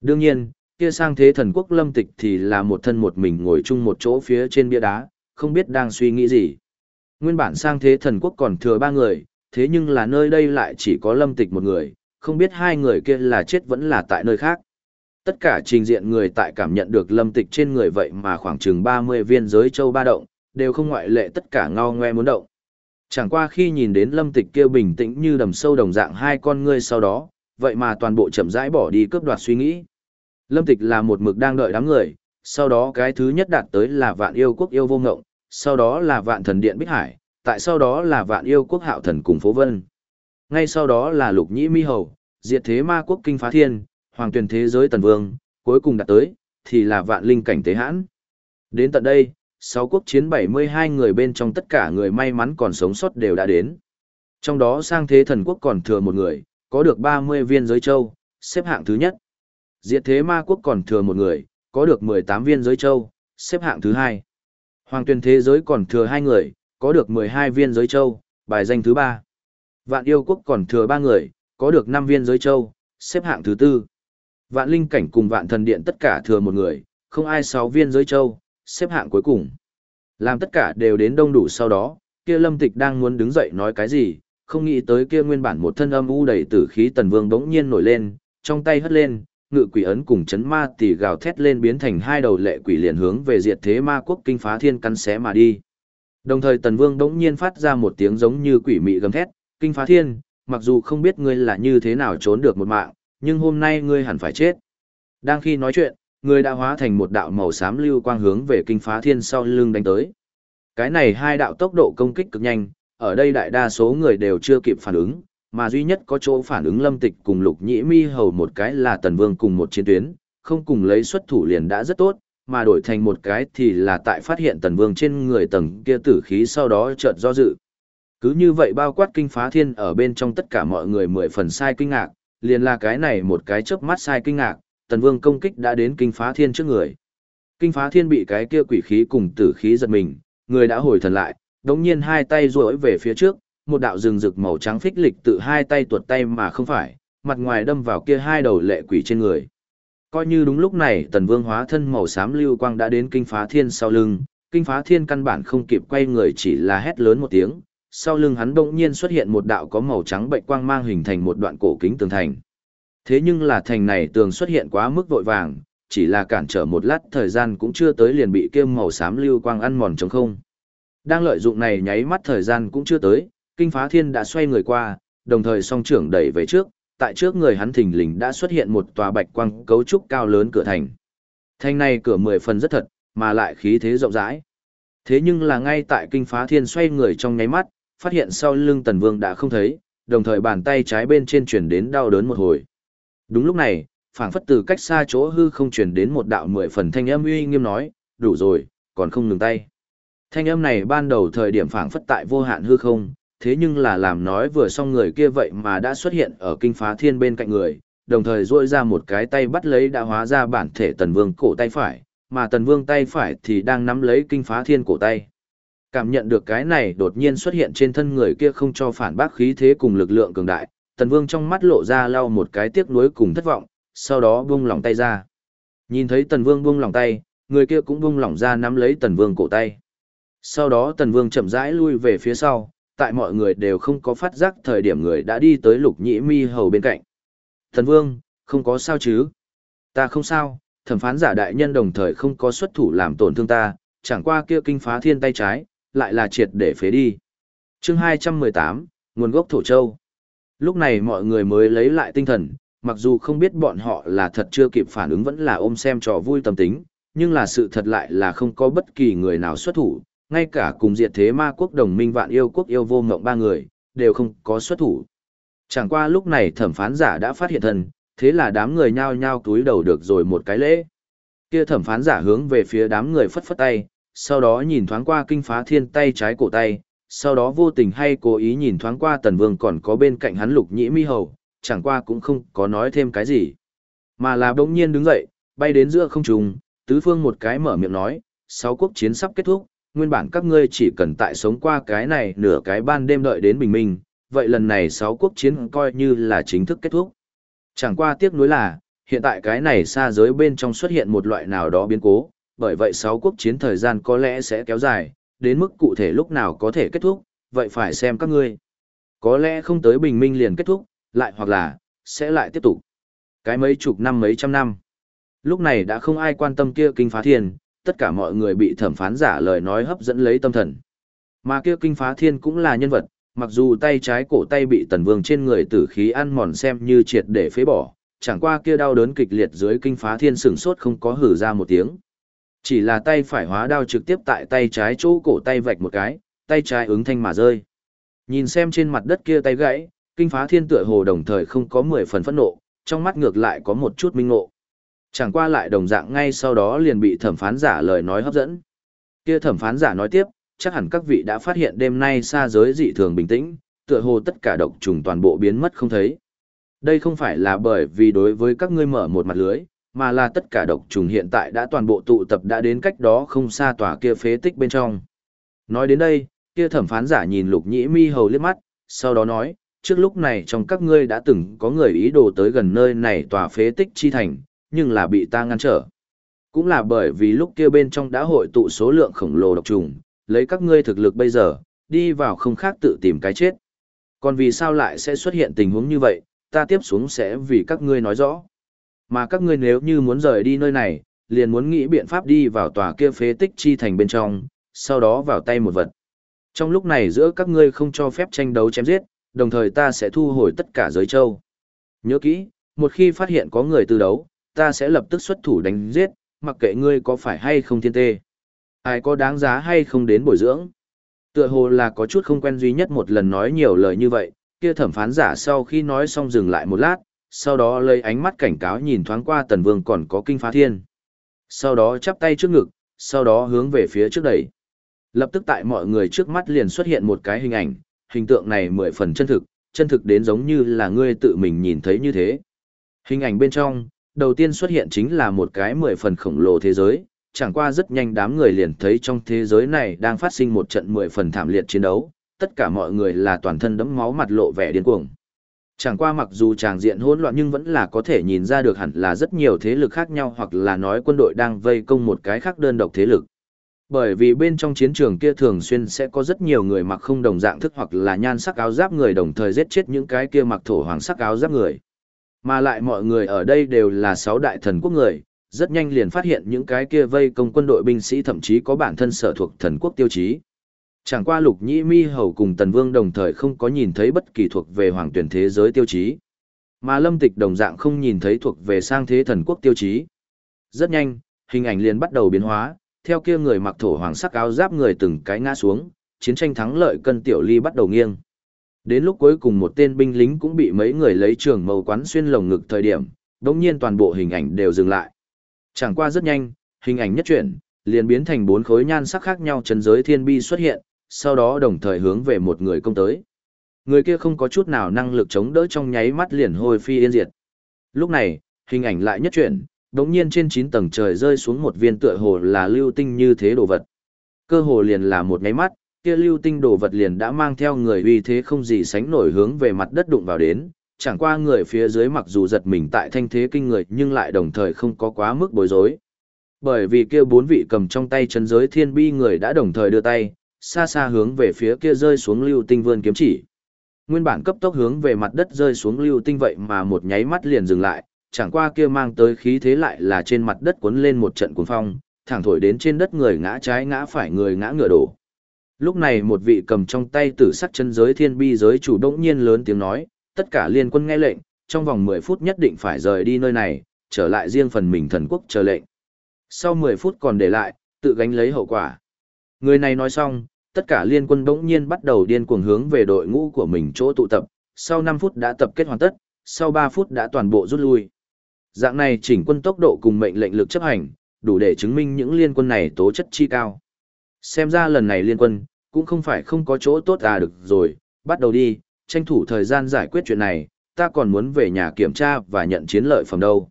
Đương nhiên, kia sang thế thần quốc lâm tịch thì là một thân một mình ngồi chung một chỗ phía trên bia đá, không biết đang suy nghĩ gì. Nguyên bản sang thế thần quốc còn thừa ba người, thế nhưng là nơi đây lại chỉ có lâm tịch một người, không biết hai người kia là chết vẫn là tại nơi khác. Tất cả trình diện người tại cảm nhận được lâm tịch trên người vậy mà khoảng chừng 30 viên giới châu ba động, đều không ngoại lệ tất cả ngao ngoe muốn động. Chẳng qua khi nhìn đến lâm tịch kia bình tĩnh như đầm sâu đồng dạng hai con ngươi sau đó, vậy mà toàn bộ chậm rãi bỏ đi cướp đoạt suy nghĩ. Lâm tịch là một mực đang đợi đám người, sau đó cái thứ nhất đạt tới là vạn yêu quốc yêu vô ngộng, sau đó là vạn thần điện bích hải, tại sau đó là vạn yêu quốc hạo thần cùng phố vân. Ngay sau đó là lục nhĩ mi hầu, diệt thế ma quốc kinh phá thiên, hoàng tuyển thế giới tần vương, cuối cùng đạt tới, thì là vạn linh cảnh tế hãn. Đến tận đây, sáu quốc chiến 72 người bên trong tất cả người may mắn còn sống sót đều đã đến. Trong đó sang thế thần quốc còn thừa một người, có được 30 viên giới châu, xếp hạng thứ nhất. Diệt thế ma quốc còn thừa một người, có được 18 viên giới châu, xếp hạng thứ hai. Hoàng Tuyền thế giới còn thừa hai người, có được 12 viên giới châu, bài danh thứ ba. Vạn yêu quốc còn thừa ba người, có được 5 viên giới châu, xếp hạng thứ tư. Vạn linh cảnh cùng vạn thần điện tất cả thừa một người, không ai sáu viên giới châu, xếp hạng cuối cùng. Làm tất cả đều đến đông đủ sau đó, kia lâm tịch đang muốn đứng dậy nói cái gì, không nghĩ tới kia nguyên bản một thân âm u đầy tử khí tần vương đống nhiên nổi lên, trong tay hất lên, ngự quỷ ấn cùng chấn ma tỷ gào thét lên biến thành hai đầu lệ quỷ liền hướng về diệt thế ma quốc kinh phá thiên cắn xé mà đi. Đồng thời tần vương đống nhiên phát ra một tiếng giống như quỷ mị gầm thét, kinh phá thiên, mặc dù không biết ngươi là như thế nào trốn được một mạng, nhưng hôm nay ngươi hẳn phải chết. Đang khi nói chuyện, người đã hóa thành một đạo màu xám lưu quang hướng về kinh phá thiên sau lưng đánh tới. Cái này hai đạo tốc độ công kích cực nhanh, ở đây đại đa số người đều chưa kịp phản ứng, mà duy nhất có chỗ phản ứng lâm tịch cùng lục nhĩ mi hầu một cái là tần vương cùng một chiến tuyến, không cùng lấy xuất thủ liền đã rất tốt, mà đổi thành một cái thì là tại phát hiện tần vương trên người tầng kia tử khí sau đó chợt do dự. Cứ như vậy bao quát kinh phá thiên ở bên trong tất cả mọi người mười phần sai kinh ngạc, liền là cái này một cái chớp mắt sai kinh ngạc, tần vương công kích đã đến kinh phá thiên trước người. Kinh phá thiên bị cái kia quỷ khí cùng tử khí giật mình, người đã hồi thần lại, đống nhiên hai tay duỗi về phía trước, một đạo rừng rực màu trắng phích lịch tự hai tay tuột tay mà không phải, mặt ngoài đâm vào kia hai đầu lệ quỷ trên người. Coi như đúng lúc này tần vương hóa thân màu xám lưu quang đã đến kinh phá thiên sau lưng, kinh phá thiên căn bản không kịp quay người chỉ là hét lớn một tiếng, sau lưng hắn bỗng nhiên xuất hiện một đạo có màu trắng bệnh quang mang hình thành một đoạn cổ kính tường thành. Thế nhưng là thành này tường xuất hiện quá mức vội vàng, chỉ là cản trở một lát thời gian cũng chưa tới liền bị kia màu xám lưu quang ăn mòn trống không. Đang lợi dụng này nháy mắt thời gian cũng chưa tới, kinh phá thiên đã xoay người qua, đồng thời song trưởng đẩy về trước, tại trước người hắn thình lình đã xuất hiện một tòa bạch quang cấu trúc cao lớn cửa thành. Thành này cửa mười phần rất thật, mà lại khí thế rộng rãi. Thế nhưng là ngay tại kinh phá thiên xoay người trong nháy mắt, phát hiện sau lưng tần vương đã không thấy, đồng thời bàn tay trái bên trên chuyển đến đau đớn một hồi. Đúng lúc này, phảng phất từ cách xa chỗ hư không chuyển đến một đạo mười phần thanh âm uy nghiêm nói, đủ rồi, còn không ngừng tay. Thanh âm này ban đầu thời điểm phảng phất tại vô hạn hư không, thế nhưng là làm nói vừa xong người kia vậy mà đã xuất hiện ở kinh phá thiên bên cạnh người, đồng thời duỗi ra một cái tay bắt lấy đã hóa ra bản thể tần vương cổ tay phải, mà tần vương tay phải thì đang nắm lấy kinh phá thiên cổ tay. Cảm nhận được cái này đột nhiên xuất hiện trên thân người kia không cho phản bác khí thế cùng lực lượng cường đại, tần vương trong mắt lộ ra lau một cái tiếc nuối cùng thất vọng, sau đó buông lỏng tay ra. Nhìn thấy tần vương buông lỏng tay, người kia cũng buông lỏng ra nắm lấy tần vương cổ tay. Sau đó tần vương chậm rãi lui về phía sau, tại mọi người đều không có phát giác thời điểm người đã đi tới lục nhĩ mi hầu bên cạnh. Tần vương, không có sao chứ? Ta không sao, thẩm phán giả đại nhân đồng thời không có xuất thủ làm tổn thương ta, chẳng qua kia kinh phá thiên tay trái, lại là triệt để phế đi. chương 218, nguồn gốc Thổ Châu. Lúc này mọi người mới lấy lại tinh thần, mặc dù không biết bọn họ là thật chưa kịp phản ứng vẫn là ôm xem trò vui tâm tính, nhưng là sự thật lại là không có bất kỳ người nào xuất thủ, ngay cả cùng diệt thế ma quốc đồng minh vạn yêu quốc yêu vô ngộng ba người, đều không có xuất thủ. Chẳng qua lúc này thẩm phán giả đã phát hiện thần, thế là đám người nhao nhao túi đầu được rồi một cái lễ. Kia thẩm phán giả hướng về phía đám người phất phất tay, sau đó nhìn thoáng qua kinh phá thiên tay trái cổ tay, sau đó vô tình hay cố ý nhìn thoáng qua tần vương còn có bên cạnh hắn lục nhĩ mi hầu, chẳng qua cũng không có nói thêm cái gì. Mà là bỗng nhiên đứng dậy, bay đến giữa không trung, tứ phương một cái mở miệng nói, sáu quốc chiến sắp kết thúc, nguyên bản các ngươi chỉ cần tại sống qua cái này nửa cái ban đêm đợi đến bình minh, vậy lần này sáu quốc chiến coi như là chính thức kết thúc. Chẳng qua tiếc nuối là, hiện tại cái này xa giới bên trong xuất hiện một loại nào đó biến cố, bởi vậy sáu quốc chiến thời gian có lẽ sẽ kéo dài, đến mức cụ thể lúc nào có thể kết thúc, vậy phải xem các ngươi. Có lẽ không tới bình minh liền kết thúc, lại hoặc là, sẽ lại tiếp tục. Cái mấy chục năm mấy trăm năm. Lúc này đã không ai quan tâm kia kinh phá thiên, tất cả mọi người bị thẩm phán giả lời nói hấp dẫn lấy tâm thần. Mà kia kinh phá thiên cũng là nhân vật, mặc dù tay trái cổ tay bị tần vương trên người tử khí ăn mòn xem như triệt để phế bỏ, chẳng qua kia đau đớn kịch liệt dưới kinh phá thiên sừng sốt không có hử ra một tiếng. Chỉ là tay phải hóa đao trực tiếp tại tay trái chỗ cổ tay vạch một cái, tay trái ứng thanh mà rơi. Nhìn xem trên mặt đất kia tay gãy, kinh phá thiên tựa hồ đồng thời không có mười phần phẫn nộ, trong mắt ngược lại có một chút minh ngộ. Chẳng qua lại đồng dạng ngay sau đó liền bị thẩm phán giả lời nói hấp dẫn. Kia thẩm phán giả nói tiếp, chắc hẳn các vị đã phát hiện đêm nay xa giới dị thường bình tĩnh, tựa hồ tất cả độc trùng toàn bộ biến mất không thấy. Đây không phải là bởi vì đối với các ngươi mở một mặt lưới, mà là tất cả độc trùng hiện tại đã toàn bộ tụ tập đã đến cách đó không xa tòa kia phế tích bên trong. Nói đến đây, kia thẩm phán giả nhìn lục nhĩ mi hầu liếc mắt, sau đó nói, trước lúc này trong các ngươi đã từng có người ý đồ tới gần nơi này tòa phế tích chi thành, nhưng là bị ta ngăn trở. Cũng là bởi vì lúc kia bên trong đã hội tụ số lượng khổng lồ độc trùng, lấy các ngươi thực lực bây giờ, đi vào không khác tự tìm cái chết. Còn vì sao lại sẽ xuất hiện tình huống như vậy, ta tiếp xuống sẽ vì các ngươi nói rõ. Mà các ngươi nếu như muốn rời đi nơi này, liền muốn nghĩ biện pháp đi vào tòa kia phế tích chi thành bên trong, sau đó vào tay một vật. Trong lúc này giữa các ngươi không cho phép tranh đấu chém giết, đồng thời ta sẽ thu hồi tất cả giới châu. Nhớ kỹ, một khi phát hiện có người tư đấu, ta sẽ lập tức xuất thủ đánh giết, mặc kệ ngươi có phải hay không thiên tê. Ai có đáng giá hay không đến bồi dưỡng. Tựa hồ là có chút không quen duy nhất một lần nói nhiều lời như vậy, kia thẩm phán giả sau khi nói xong dừng lại một lát, sau đó lấy ánh mắt cảnh cáo nhìn thoáng qua tần vương còn có kinh phá thiên. Sau đó chắp tay trước ngực, sau đó hướng về phía trước đẩy. Lập tức tại mọi người trước mắt liền xuất hiện một cái hình ảnh, hình tượng này mười phần chân thực, chân thực đến giống như là ngươi tự mình nhìn thấy như thế. Hình ảnh bên trong, đầu tiên xuất hiện chính là một cái mười phần khổng lồ thế giới, chẳng qua rất nhanh đám người liền thấy trong thế giới này đang phát sinh một trận mười phần thảm liệt chiến đấu, tất cả mọi người là toàn thân đẫm máu mặt lộ vẻ điên cuồng. Chẳng qua mặc dù tràng diện hỗn loạn nhưng vẫn là có thể nhìn ra được hẳn là rất nhiều thế lực khác nhau hoặc là nói quân đội đang vây công một cái khác đơn độc thế lực. Bởi vì bên trong chiến trường kia thường xuyên sẽ có rất nhiều người mặc không đồng dạng thức hoặc là nhan sắc áo giáp người đồng thời giết chết những cái kia mặc thổ hoàng sắc áo giáp người. Mà lại mọi người ở đây đều là sáu đại thần quốc người, rất nhanh liền phát hiện những cái kia vây công quân đội binh sĩ thậm chí có bản thân sở thuộc thần quốc tiêu chí. Chẳng qua lục nhĩ mi hầu cùng tần vương đồng thời không có nhìn thấy bất kỳ thuộc về hoàng tuyển thế giới tiêu chí. Mà lâm tịch đồng dạng không nhìn thấy thuộc về sang thế thần quốc tiêu chí. Rất nhanh, hình ảnh liền bắt đầu biến hóa, theo kia người mặc thổ hoàng sắc áo giáp người từng cái ngã xuống, chiến tranh thắng lợi cân tiểu ly bắt đầu nghiêng. Đến lúc cuối cùng một tên binh lính cũng bị mấy người lấy trường màu quán xuyên lồng ngực thời điểm, đồng nhiên toàn bộ hình ảnh đều dừng lại. Chẳng qua rất nhanh, hình ảnh nhất chuyển, liền biến thành bốn khối nhan sắc khác nhau chân giới thiên bi xuất hiện, sau đó đồng thời hướng về một người công tới. Người kia không có chút nào năng lực chống đỡ trong nháy mắt liền hôi phi yên diệt. Lúc này, hình ảnh lại nhất chuyển, đống nhiên trên 9 tầng trời rơi xuống một viên tựa hồ là lưu tinh như thế đồ vật. Cơ hồ liền là một nháy mắt, kia lưu tinh đồ vật liền đã mang theo người uy thế không gì sánh nổi hướng về mặt đất đụng vào đến, chẳng qua người phía dưới mặc dù giật mình tại thanh thế kinh người nhưng lại đồng thời không có quá mức bối rối. Bởi vì kia bốn vị cầm trong tay chân giới thiên bi người đã đồng thời đưa tay, xa xa hướng về phía kia rơi xuống lưu tinh vươn kiếm chỉ. Nguyên bản cấp tốc hướng về mặt đất rơi xuống lưu tinh vậy mà một nháy mắt liền dừng lại, chẳng qua kia mang tới khí thế lại là trên mặt đất cuốn lên một trận cuồng phong, thẳng thổi đến trên đất người ngã trái ngã phải người ngã ngựa đổ. Lúc này một vị cầm trong tay tử sắc chân giới thiên bi giới chủ đỗng nhiên lớn tiếng nói, tất cả liên quân nghe lệnh, trong vòng 10 phút nhất định phải rời đi nơi này, trở lại riêng phần mình thần quốc chờ lệnh. Sau 10 phút còn để lại, tự gánh lấy hậu quả. Người này nói xong, tất cả liên quân bỗng nhiên bắt đầu điên cuồng hướng về đội ngũ của mình chỗ tụ tập, sau 5 phút đã tập kết hoàn tất, sau 3 phút đã toàn bộ rút lui. Dạng này chỉnh quân tốc độ cùng mệnh lệnh lực chấp hành, đủ để chứng minh những liên quân này tố chất chi cao. Xem ra lần này liên quân, cũng không phải không có chỗ tốt à được rồi, bắt đầu đi, tranh thủ thời gian giải quyết chuyện này, ta còn muốn về nhà kiểm tra và nhận chiến lợi phẩm đâu.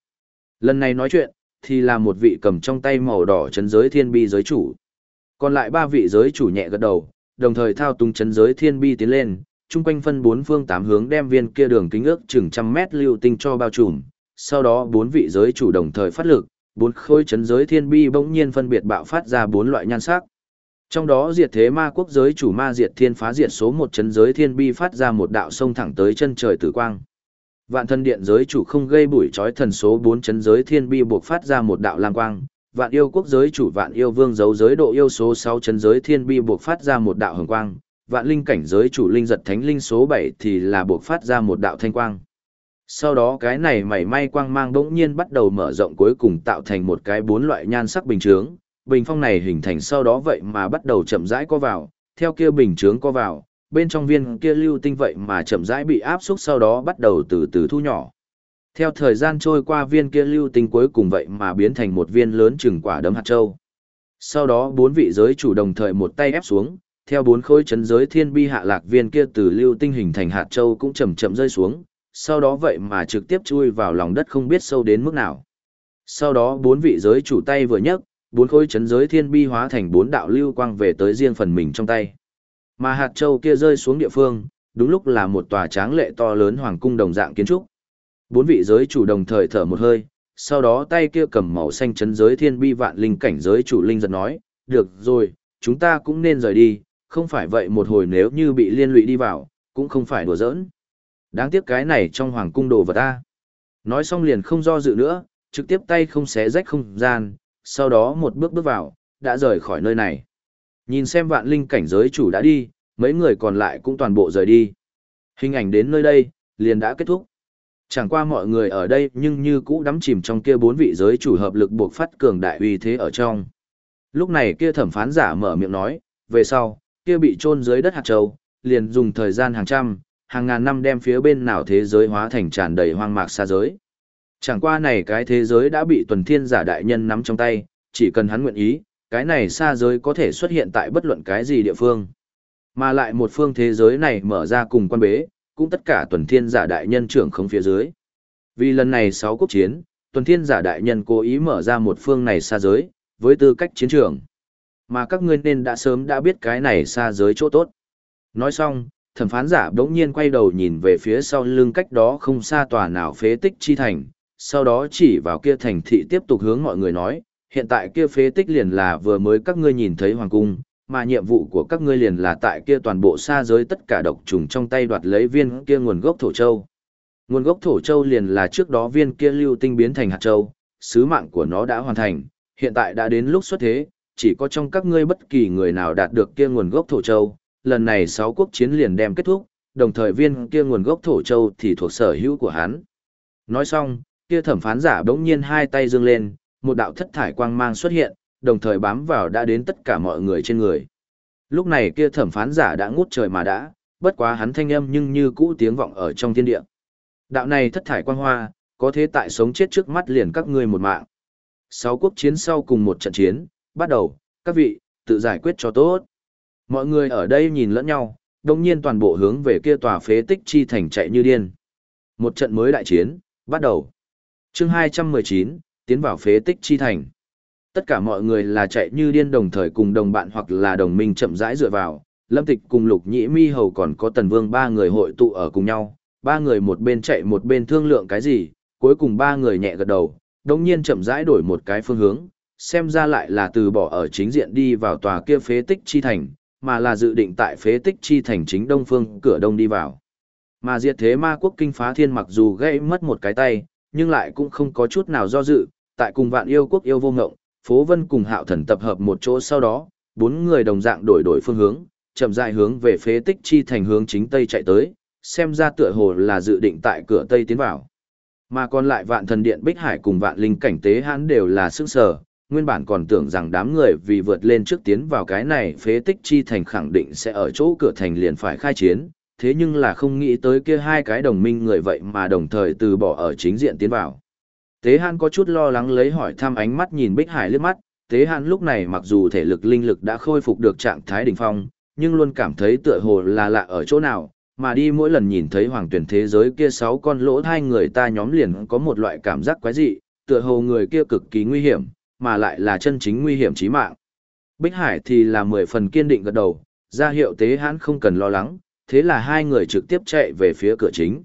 Lần này nói chuyện, thì là một vị cầm trong tay màu đỏ chấn giới thiên bi giới chủ. Còn lại ba vị giới chủ nhẹ gật đầu, đồng thời thao túng chấn giới thiên bi tiến lên, chung quanh phân bốn phương tám hướng đem viên kia đường kính ước chừng trăm mét lưu tinh cho bao trùm. Sau đó bốn vị giới chủ đồng thời phát lực, bốn khối chấn giới thiên bi bỗng nhiên phân biệt bạo phát ra bốn loại nhan sắc. Trong đó diệt thế ma quốc giới chủ ma diệt thiên phá diệt số một chấn giới thiên bi phát ra một đạo sông thẳng tới chân trời tử quang. Vạn thân điện giới chủ không gây bụi trói thần số bốn chấn giới thiên bi buộc phát ra một đạo lang quang. Vạn yêu quốc giới chủ vạn yêu vương dấu giới độ yêu số sáu chấn giới thiên bi buộc phát ra một đạo hồng quang. Vạn linh cảnh giới chủ linh giật thánh linh số bảy thì là buộc phát ra một đạo thanh quang. Sau đó cái này mảy may quang mang bỗng nhiên bắt đầu mở rộng cuối cùng tạo thành một cái bốn loại nhan sắc bình chướng, bình phong này hình thành sau đó vậy mà bắt đầu chậm rãi co vào, theo kia bình chướng co vào, bên trong viên kia lưu tinh vậy mà chậm rãi bị áp xúc sau đó bắt đầu từ từ thu nhỏ. Theo thời gian trôi qua viên kia lưu tinh cuối cùng vậy mà biến thành một viên lớn chừng quả đấm hạt châu. Sau đó bốn vị giới chủ đồng thời một tay ép xuống, theo bốn khối chấn giới thiên bi hạ lạc viên kia từ lưu tinh hình thành hạt châu cũng chậm chậm rơi xuống, sau đó vậy mà trực tiếp chui vào lòng đất không biết sâu đến mức nào. Sau đó bốn vị giới chủ tay vừa nhấc, bốn khối chấn giới thiên bi hóa thành bốn đạo lưu quang về tới riêng phần mình trong tay. Mà hạt châu kia rơi xuống địa phương, đúng lúc là một tòa tráng lệ to lớn hoàng cung đồng dạng kiến trúc. Bốn vị giới chủ đồng thời thở một hơi, sau đó tay kia cầm màu xanh chấn giới thiên bi vạn linh cảnh giới chủ linh giật nói, được rồi, chúng ta cũng nên rời đi, không phải vậy một hồi nếu như bị liên lụy đi vào, cũng không phải đùa giỡn. Đáng tiếc cái này trong hoàng cung đồ vật ta. Nói xong liền không do dự nữa, trực tiếp tay không xé rách không gian, sau đó một bước bước vào, đã rời khỏi nơi này. Nhìn xem vạn linh cảnh giới chủ đã đi, mấy người còn lại cũng toàn bộ rời đi. Hình ảnh đến nơi đây, liền đã kết thúc. Chẳng qua mọi người ở đây nhưng như cũ đắm chìm trong kia bốn vị giới chủ hợp lực buộc phát cường đại uy thế ở trong. Lúc này kia thẩm phán giả mở miệng nói, về sau, kia bị chôn dưới đất hạt châu, liền dùng thời gian hàng trăm, hàng ngàn năm đem phía bên nào thế giới hóa thành tràn đầy hoang mạc xa giới. Chẳng qua này cái thế giới đã bị tuần thiên giả đại nhân nắm trong tay, chỉ cần hắn nguyện ý, cái này xa giới có thể xuất hiện tại bất luận cái gì địa phương. Mà lại một phương thế giới này mở ra cùng quan bế, cũng tất cả tuần thiên giả đại nhân trưởng không phía dưới. Vì lần này sáu quốc chiến, tuần thiên giả đại nhân cố ý mở ra một phương này xa giới, với tư cách chiến trường. Mà các ngươi nên đã sớm đã biết cái này xa giới chỗ tốt. Nói xong, thẩm phán giả đống nhiên quay đầu nhìn về phía sau lưng cách đó không xa tòa nào phế tích chi thành, sau đó chỉ vào kia thành thị tiếp tục hướng mọi người nói, hiện tại kia phế tích liền là vừa mới các ngươi nhìn thấy hoàng cung, mà nhiệm vụ của các ngươi liền là tại kia toàn bộ xa giới tất cả độc trùng trong tay đoạt lấy viên kia nguồn gốc thổ châu. Nguồn gốc thổ châu liền là trước đó viên kia lưu tinh biến thành hạt châu, sứ mạng của nó đã hoàn thành, hiện tại đã đến lúc xuất thế, chỉ có trong các ngươi bất kỳ người nào đạt được kia nguồn gốc thổ châu, lần này sáu quốc chiến liền đem kết thúc, đồng thời viên kia nguồn gốc thổ châu thì thuộc sở hữu của hắn. Nói xong, kia thẩm phán giả bỗng nhiên hai tay dương lên, một đạo thất thải quang mang xuất hiện, đồng thời bám vào đã đến tất cả mọi người trên người. Lúc này kia thẩm phán giả đã ngút trời mà đã, bất quá hắn thanh âm nhưng như cũ tiếng vọng ở trong thiên địa. Đạo này thất thải quang hoa, có thế tại sống chết trước mắt liền các ngươi một mạng. Sáu quốc chiến sau cùng một trận chiến, bắt đầu, các vị, tự giải quyết cho tốt. Mọi người ở đây nhìn lẫn nhau, đồng nhiên toàn bộ hướng về kia tòa phế tích chi thành chạy như điên. Một trận mới đại chiến, bắt đầu. chương 219, tiến vào phế tích chi thành. Tất cả mọi người là chạy như điên đồng thời cùng đồng bạn hoặc là đồng minh chậm rãi dựa vào, Lâm Tịch cùng Lục Nhĩ Mi Hầu còn có Tần Vương ba người hội tụ ở cùng nhau, ba người một bên chạy một bên thương lượng cái gì, cuối cùng ba người nhẹ gật đầu, đồng nhiên chậm rãi đổi một cái phương hướng, xem ra lại là từ bỏ ở chính diện đi vào tòa kia phế tích chi thành, mà là dự định tại phế tích chi thành chính đông phương cửa đông đi vào. Mà diệt thế ma quốc kinh phá thiên mặc dù gây mất một cái tay, nhưng lại cũng không có chút nào do dự, tại cùng vạn yêu quốc yêu vô ngộng, phố vân cùng hạo thần tập hợp một chỗ sau đó, bốn người đồng dạng đổi đổi phương hướng, chậm rãi hướng về phế tích chi thành hướng chính tây chạy tới, xem ra tựa hồ là dự định tại cửa tây tiến vào. Mà còn lại vạn thần điện Bích Hải cùng vạn linh cảnh tế hãn đều là sức sở, nguyên bản còn tưởng rằng đám người vì vượt lên trước tiến vào cái này phế tích chi thành khẳng định sẽ ở chỗ cửa thành liền phải khai chiến, thế nhưng là không nghĩ tới kia hai cái đồng minh người vậy mà đồng thời từ bỏ ở chính diện tiến vào. Tế Hàn có chút lo lắng lấy hỏi thăm ánh mắt nhìn Bích Hải liếc mắt, Tế Hàn lúc này mặc dù thể lực linh lực đã khôi phục được trạng thái đỉnh phong, nhưng luôn cảm thấy tựa hồ là lạ ở chỗ nào, mà đi mỗi lần nhìn thấy hoàng tuyển thế giới kia sáu con lỗ hai người ta nhóm liền có một loại cảm giác quái dị, tựa hồ người kia cực kỳ nguy hiểm, mà lại là chân chính nguy hiểm chí mạng. Bích Hải thì là mười phần kiên định gật đầu, ra hiệu Tế Hàn không cần lo lắng, thế là hai người trực tiếp chạy về phía cửa chính.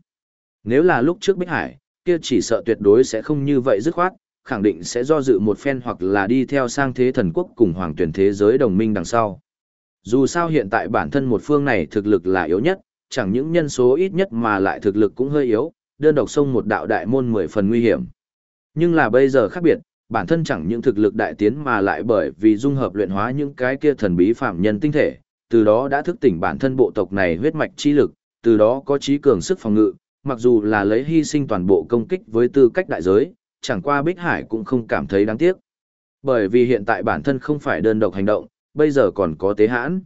Nếu là lúc trước Bích Hải, kia chỉ sợ tuyệt đối sẽ không như vậy dứt khoát, khẳng định sẽ do dự một phen hoặc là đi theo sang thế thần quốc cùng hoàng tuyển thế giới đồng minh đằng sau. Dù sao hiện tại bản thân một phương này thực lực là yếu nhất, chẳng những nhân số ít nhất mà lại thực lực cũng hơi yếu, đơn độc xông một đạo đại môn mười phần nguy hiểm. Nhưng là bây giờ khác biệt, bản thân chẳng những thực lực đại tiến mà lại bởi vì dung hợp luyện hóa những cái kia thần bí phạm nhân tinh thể, từ đó đã thức tỉnh bản thân bộ tộc này huyết mạch chi lực, từ đó có trí cường sức phòng ngự, mặc dù là lấy hy sinh toàn bộ công kích với tư cách đại giới, chẳng qua Bích Hải cũng không cảm thấy đáng tiếc. Bởi vì hiện tại bản thân không phải đơn độc hành động, bây giờ còn có tế hãn.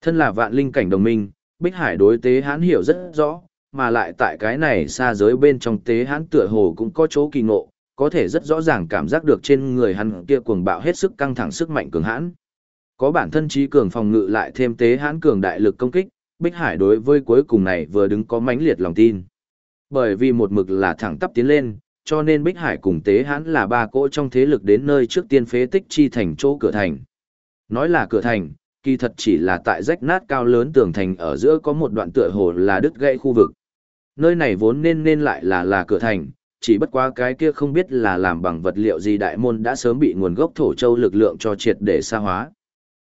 Thân là vạn linh cảnh đồng minh, Bích Hải đối tế hãn hiểu rất rõ, mà lại tại cái này xa giới bên trong tế hãn tựa hồ cũng có chỗ kỳ ngộ, có thể rất rõ ràng cảm giác được trên người hắn kia cuồng bạo hết sức căng thẳng sức mạnh cường hãn. Có bản thân trí cường phòng ngự lại thêm tế hãn cường đại lực công kích, Bích Hải đối với cuối cùng này vừa đứng có mãnh liệt lòng tin. Bởi vì một mực là thẳng tắp tiến lên, cho nên Bích Hải cùng Tế Hãn là ba cỗ trong thế lực đến nơi trước tiên phế tích chi thành chỗ cửa thành. Nói là cửa thành, kỳ thật chỉ là tại rách nát cao lớn tường thành ở giữa có một đoạn tựa hồ là đứt gãy khu vực. Nơi này vốn nên nên lại là là cửa thành, chỉ bất quá cái kia không biết là làm bằng vật liệu gì đại môn đã sớm bị nguồn gốc thổ châu lực lượng cho triệt để xa hóa.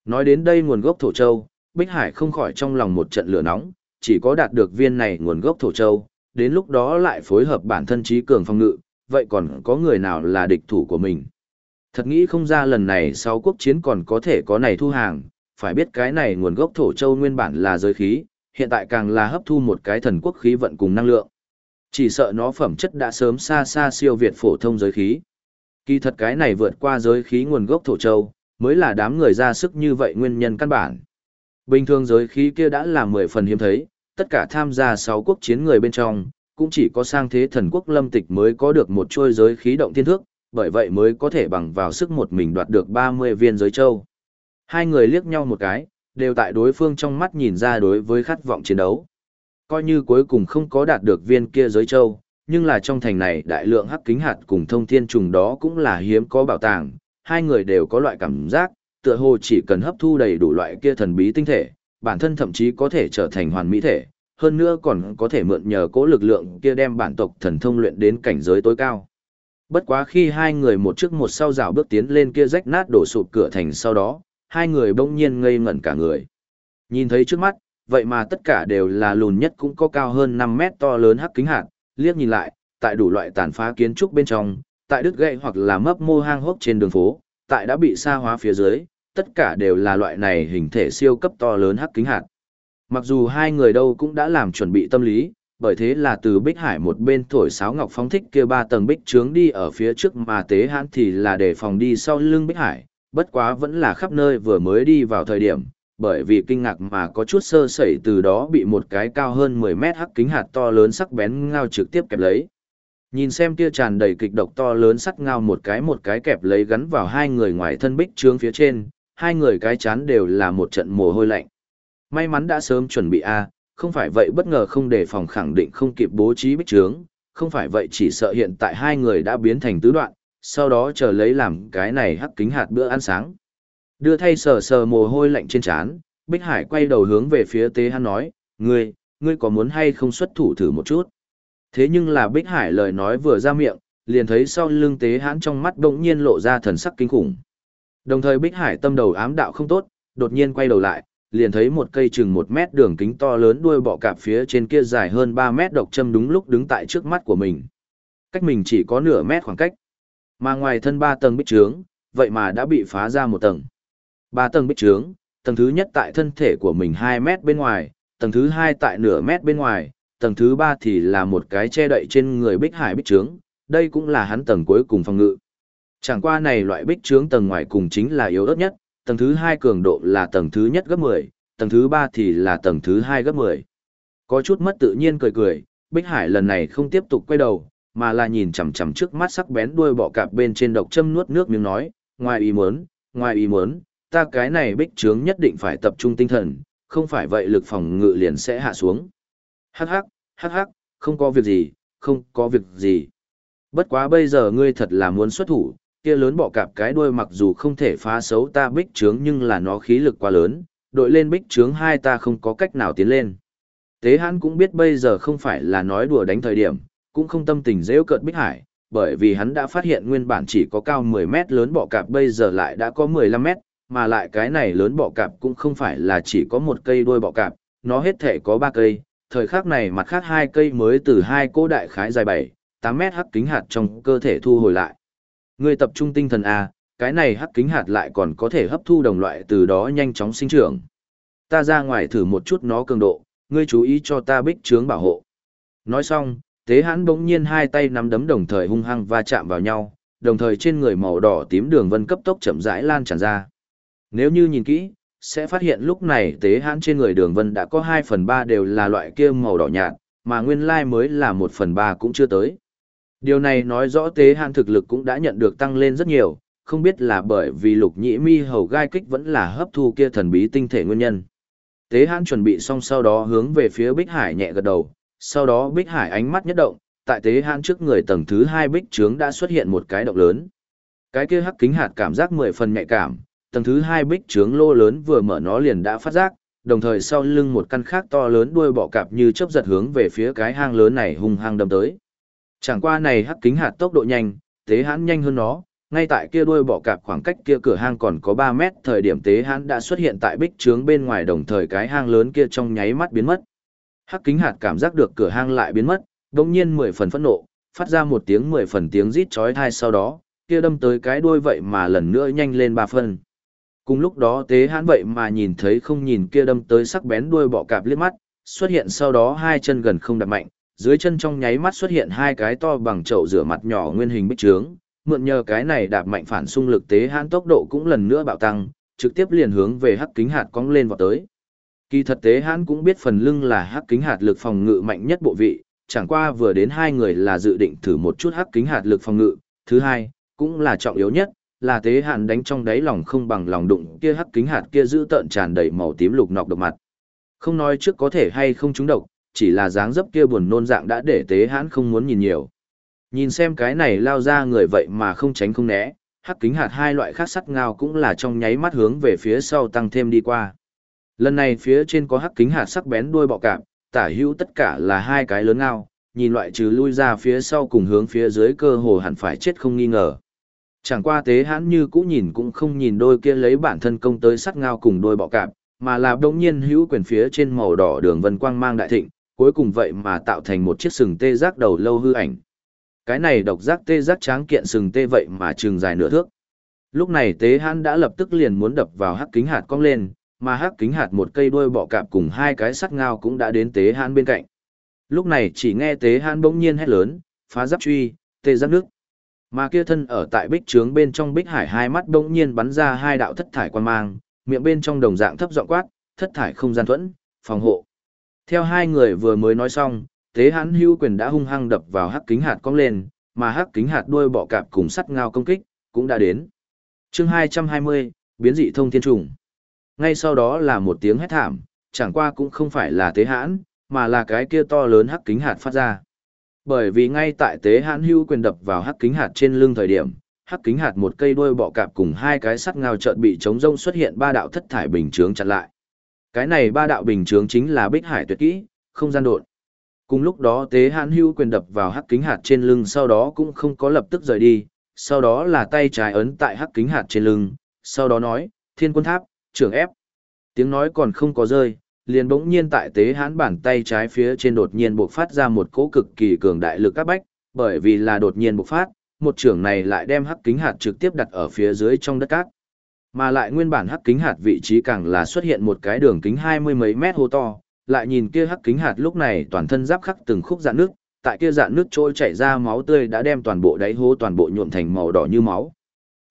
Nói đến đây nguồn gốc thổ châu, Bích Hải không khỏi trong lòng một trận lửa nóng, chỉ có đạt được viên này nguồn gốc thổ châu, đến lúc đó lại phối hợp bản thân trí cường phong ngự, vậy còn có người nào là địch thủ của mình. Thật nghĩ không ra lần này sau quốc chiến còn có thể có này thu hàng, phải biết cái này nguồn gốc thổ châu nguyên bản là giới khí, hiện tại càng là hấp thu một cái thần quốc khí vận cùng năng lượng. Chỉ sợ nó phẩm chất đã sớm xa xa siêu việt phổ thông giới khí. Kỳ thật cái này vượt qua giới khí nguồn gốc thổ châu, mới là đám người ra sức như vậy nguyên nhân căn bản. Bình thường giới khí kia đã là mười phần hiếm thấy, tất cả tham gia sáu quốc chiến người bên trong, cũng chỉ có sang thế thần quốc lâm tịch mới có được một trôi giới khí động thiên thước, bởi vậy mới có thể bằng vào sức một mình đoạt được 30 viên giới châu. Hai người liếc nhau một cái, đều tại đối phương trong mắt nhìn ra đối với khát vọng chiến đấu. Coi như cuối cùng không có đạt được viên kia giới châu, nhưng là trong thành này đại lượng hắc kính hạt cùng thông thiên trùng đó cũng là hiếm có bảo tàng, hai người đều có loại cảm giác, tựa hồ chỉ cần hấp thu đầy đủ loại kia thần bí tinh thể, bản thân thậm chí có thể trở thành hoàn mỹ thể, hơn nữa còn có thể mượn nhờ cố lực lượng kia đem bản tộc thần thông luyện đến cảnh giới tối cao. Bất quá khi hai người một trước một sau rào bước tiến lên kia rách nát đổ sụp cửa thành sau đó, hai người bỗng nhiên ngây ngẩn cả người. Nhìn thấy trước mắt, vậy mà tất cả đều là lùn nhất cũng có cao hơn 5 mét to lớn hắc kính hạt, liếc nhìn lại, tại đủ loại tàn phá kiến trúc bên trong, tại đứt gãy hoặc là mấp mô hang hốc trên đường phố, tại đã bị sa hóa phía dưới, tất cả đều là loại này hình thể siêu cấp to lớn hắc kính hạt. Mặc dù hai người đâu cũng đã làm chuẩn bị tâm lý, bởi thế là từ Bích Hải một bên thổi sáo ngọc phóng thích kia ba tầng bích trướng đi ở phía trước mà tế hãn thì là để phòng đi sau lưng Bích Hải, bất quá vẫn là khắp nơi vừa mới đi vào thời điểm, bởi vì kinh ngạc mà có chút sơ sẩy từ đó bị một cái cao hơn 10 mét hắc kính hạt to lớn sắc bén ngao trực tiếp kẹp lấy. Nhìn xem kia tràn đầy kịch độc to lớn sắc ngao một cái một cái kẹp lấy gắn vào hai người ngoài thân bích trướng phía trên, hai người cái chán đều là một trận mồ hôi lạnh. May mắn đã sớm chuẩn bị A, không phải vậy bất ngờ không đề phòng khẳng định không kịp bố trí bích trướng, không phải vậy chỉ sợ hiện tại hai người đã biến thành tứ đoạn, sau đó chờ lấy làm cái này hắc kính hạt bữa ăn sáng. Đưa thay sờ sờ mồ hôi lạnh trên trán, Bích Hải quay đầu hướng về phía Tế Hắn nói, ngươi, ngươi có muốn hay không xuất thủ thử một chút? Thế nhưng là Bích Hải lời nói vừa ra miệng, liền thấy sau lưng Tế Hãn trong mắt đột nhiên lộ ra thần sắc kinh khủng. Đồng thời Bích Hải tâm đầu ám đạo không tốt, đột nhiên quay đầu lại, liền thấy một cây chừng một mét đường kính to lớn đuôi bọ cạp phía trên kia dài hơn ba mét độc châm đúng lúc đứng tại trước mắt của mình. Cách mình chỉ có nửa mét khoảng cách. Mà ngoài thân ba tầng bích trướng, vậy mà đã bị phá ra một tầng. Ba tầng bích trướng, tầng thứ nhất tại thân thể của mình hai mét bên ngoài, tầng thứ hai tại nửa mét bên ngoài, tầng thứ ba thì là một cái che đậy trên người bích hải bích trướng, đây cũng là hắn tầng cuối cùng phòng ngự. Chẳng qua này loại bích trướng tầng ngoài cùng chính là yếu ớt nhất, tầng thứ hai cường độ là tầng thứ nhất gấp 10, tầng thứ ba thì là tầng thứ hai gấp 10. Có chút mất tự nhiên cười cười, Bích Hải lần này không tiếp tục quay đầu, mà là nhìn chằm chằm trước mắt sắc bén đuôi bọ cạp bên trên độc châm nuốt nước miếng nói, ngoài ý muốn, ngoài ý muốn, ta cái này bích trướng nhất định phải tập trung tinh thần, không phải vậy lực phòng ngự liền sẽ hạ xuống. Hắc hắc, hắc hắc, không có việc gì, không có việc gì. Bất quá bây giờ ngươi thật là muốn xuất thủ, kia lớn bọ cạp cái đuôi mặc dù không thể phá xấu ta bích trướng nhưng là nó khí lực quá lớn, đội lên bích trướng hai ta không có cách nào tiến lên. Tế hãn cũng biết bây giờ không phải là nói đùa đánh thời điểm, cũng không tâm tình dễ cợt bích hải, bởi vì hắn đã phát hiện nguyên bản chỉ có cao 10 mét lớn bọ cạp bây giờ lại đã có 15 mét, mà lại cái này lớn bọ cạp cũng không phải là chỉ có một cây đuôi bọ cạp, nó hết thể có ba cây, thời khắc này mặt khác hai cây mới từ hai cô đại khái dài 7, 8 mét hắc kính hạt trong cơ thể thu hồi lại. Ngươi tập trung tinh thần A, cái này hắc kính hạt lại còn có thể hấp thu đồng loại từ đó nhanh chóng sinh trưởng. Ta ra ngoài thử một chút nó cường độ, ngươi chú ý cho ta bích trướng bảo hộ. Nói xong, tế hãn bỗng nhiên hai tay nắm đấm đồng thời hung hăng va chạm vào nhau, đồng thời trên người màu đỏ tím đường vân cấp tốc chậm rãi lan tràn ra. Nếu như nhìn kỹ, sẽ phát hiện lúc này tế hãn trên người đường vân đã có 2 phần 3 đều là loại kia màu đỏ nhạt, mà nguyên lai mới là 1 phần 3 cũng chưa tới. Điều này nói rõ tế hàn thực lực cũng đã nhận được tăng lên rất nhiều, không biết là bởi vì lục nhĩ mi hầu gai kích vẫn là hấp thu kia thần bí tinh thể nguyên nhân. Tế hãn chuẩn bị xong sau đó hướng về phía Bích Hải nhẹ gật đầu, sau đó Bích Hải ánh mắt nhất động, tại tế hãn trước người tầng thứ hai bích trướng đã xuất hiện một cái động lớn. Cái kia hắc kính hạt cảm giác mười phần nhạy cảm, tầng thứ hai bích trướng lô lớn vừa mở nó liền đã phát giác, đồng thời sau lưng một căn khác to lớn đuôi bọ cạp như chớp giật hướng về phía cái hang lớn này hung hăng đâm tới. Chẳng qua này hắc kính hạt tốc độ nhanh, tế hãn nhanh hơn nó, ngay tại kia đuôi bọ cạp khoảng cách kia cửa hang còn có 3 mét thời điểm tế hãn đã xuất hiện tại bích trướng bên ngoài đồng thời cái hang lớn kia trong nháy mắt biến mất. Hắc kính hạt cảm giác được cửa hang lại biến mất, đồng nhiên mười phần phẫn nộ, phát ra một tiếng mười phần tiếng rít chói tai sau đó, kia đâm tới cái đuôi vậy mà lần nữa nhanh lên ba phần. Cùng lúc đó tế hãn vậy mà nhìn thấy không nhìn kia đâm tới sắc bén đuôi bọ cạp liếc mắt, xuất hiện sau đó hai chân gần không đặt mạnh, dưới chân trong nháy mắt xuất hiện hai cái to bằng chậu rửa mặt nhỏ nguyên hình bích trướng, mượn nhờ cái này đạp mạnh phản xung lực tế hãn tốc độ cũng lần nữa bạo tăng, trực tiếp liền hướng về hắc kính hạt cong lên vào tới. Kỳ thật tế hãn cũng biết phần lưng là hắc kính hạt lực phòng ngự mạnh nhất bộ vị, chẳng qua vừa đến hai người là dự định thử một chút hắc kính hạt lực phòng ngự, thứ hai, cũng là trọng yếu nhất, là tế hàn đánh trong đáy lòng không bằng lòng đụng kia hắc kính hạt kia giữ tợn tràn đầy màu tím lục nọc độc mặt. Không nói trước có thể hay không trúng độc, chỉ là dáng dấp kia buồn nôn dạng đã để tế hãn không muốn nhìn nhiều. Nhìn xem cái này lao ra người vậy mà không tránh không né, hắc kính hạt hai loại khác sắt ngao cũng là trong nháy mắt hướng về phía sau tăng thêm đi qua. Lần này phía trên có hắc kính hạt sắc bén đuôi bọ cạp, tả hữu tất cả là hai cái lớn ngao, nhìn loại trừ lui ra phía sau cùng hướng phía dưới cơ hồ hẳn phải chết không nghi ngờ. Chẳng qua tế hãn như cũ nhìn cũng không nhìn đôi kia lấy bản thân công tới sắt ngao cùng đôi bọ cạp, mà là đống nhiên hữu quyền phía trên màu đỏ đường vân quang mang đại thịnh, cuối cùng vậy mà tạo thành một chiếc sừng tê giác đầu lâu hư ảnh. Cái này độc giác tê giác tráng kiện sừng tê vậy mà trường dài nửa thước. Lúc này tế hãn đã lập tức liền muốn đập vào hắc kính hạt cong lên, mà hắc kính hạt một cây đuôi bọ cạp cùng hai cái sắt ngao cũng đã đến tế hãn bên cạnh. Lúc này chỉ nghe tế hãn bỗng nhiên hét lớn, phá giáp truy, tê giác nước. Mà kia thân ở tại bích trướng bên trong bích hải hai mắt bỗng nhiên bắn ra hai đạo thất thải quan mang, miệng bên trong đồng dạng thấp giọng quát, thất thải không gian thuẫn, phòng hộ. Theo hai người vừa mới nói xong, tế hãn hưu quyền đã hung hăng đập vào hắc kính hạt cong lên, mà hắc kính hạt đuôi bọ cạp cùng sắt ngao công kích, cũng đã đến. chương 220, biến dị thông thiên trùng. Ngay sau đó là một tiếng hét thảm, chẳng qua cũng không phải là tế hãn, mà là cái kia to lớn hắc kính hạt phát ra. Bởi vì ngay tại tế hãn hưu quyền đập vào hắc kính hạt trên lưng thời điểm, hắc kính hạt một cây đuôi bọ cạp cùng hai cái sắt ngao chợt bị chống rông xuất hiện ba đạo thất thải bình chướng chặn lại. Cái này ba đạo bình chướng chính là bích hải tuyệt kỹ, không gian độn. Cùng lúc đó tế hãn hưu quyền đập vào hắc kính hạt trên lưng sau đó cũng không có lập tức rời đi, sau đó là tay trái ấn tại hắc kính hạt trên lưng, sau đó nói, thiên quân tháp, trưởng ép. Tiếng nói còn không có rơi, liền bỗng nhiên tại tế hãn bàn tay trái phía trên đột nhiên bộc phát ra một cỗ cực kỳ cường đại lực các bách, bởi vì là đột nhiên bộc phát, một trưởng này lại đem hắc kính hạt trực tiếp đặt ở phía dưới trong đất cát. Mà lại nguyên bản hắc kính hạt vị trí càng là xuất hiện một cái đường kính hai mươi mấy mét hô to, lại nhìn kia hắc kính hạt lúc này toàn thân giáp khắc từng khúc dạn nước, tại kia dạn nước trôi chảy ra máu tươi đã đem toàn bộ đáy hố toàn bộ nhuộm thành màu đỏ như máu.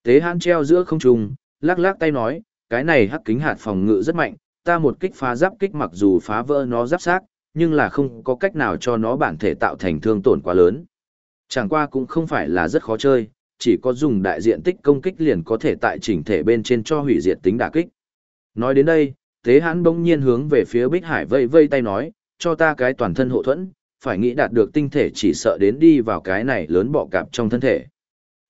Tế hãn treo giữa không trung, lắc lắc tay nói, cái này hắc kính hạt phòng ngự rất mạnh, ta một kích phá giáp kích mặc dù phá vỡ nó giáp xác, nhưng là không có cách nào cho nó bản thể tạo thành thương tổn quá lớn. Chẳng qua cũng không phải là rất khó chơi, chỉ có dùng đại diện tích công kích liền có thể tại chỉnh thể bên trên cho hủy diệt tính đả kích. Nói đến đây, Tế Hãn bỗng nhiên hướng về phía Bích Hải vây vây tay nói, cho ta cái toàn thân hộ thuẫn, phải nghĩ đạt được tinh thể chỉ sợ đến đi vào cái này lớn bọ cạp trong thân thể.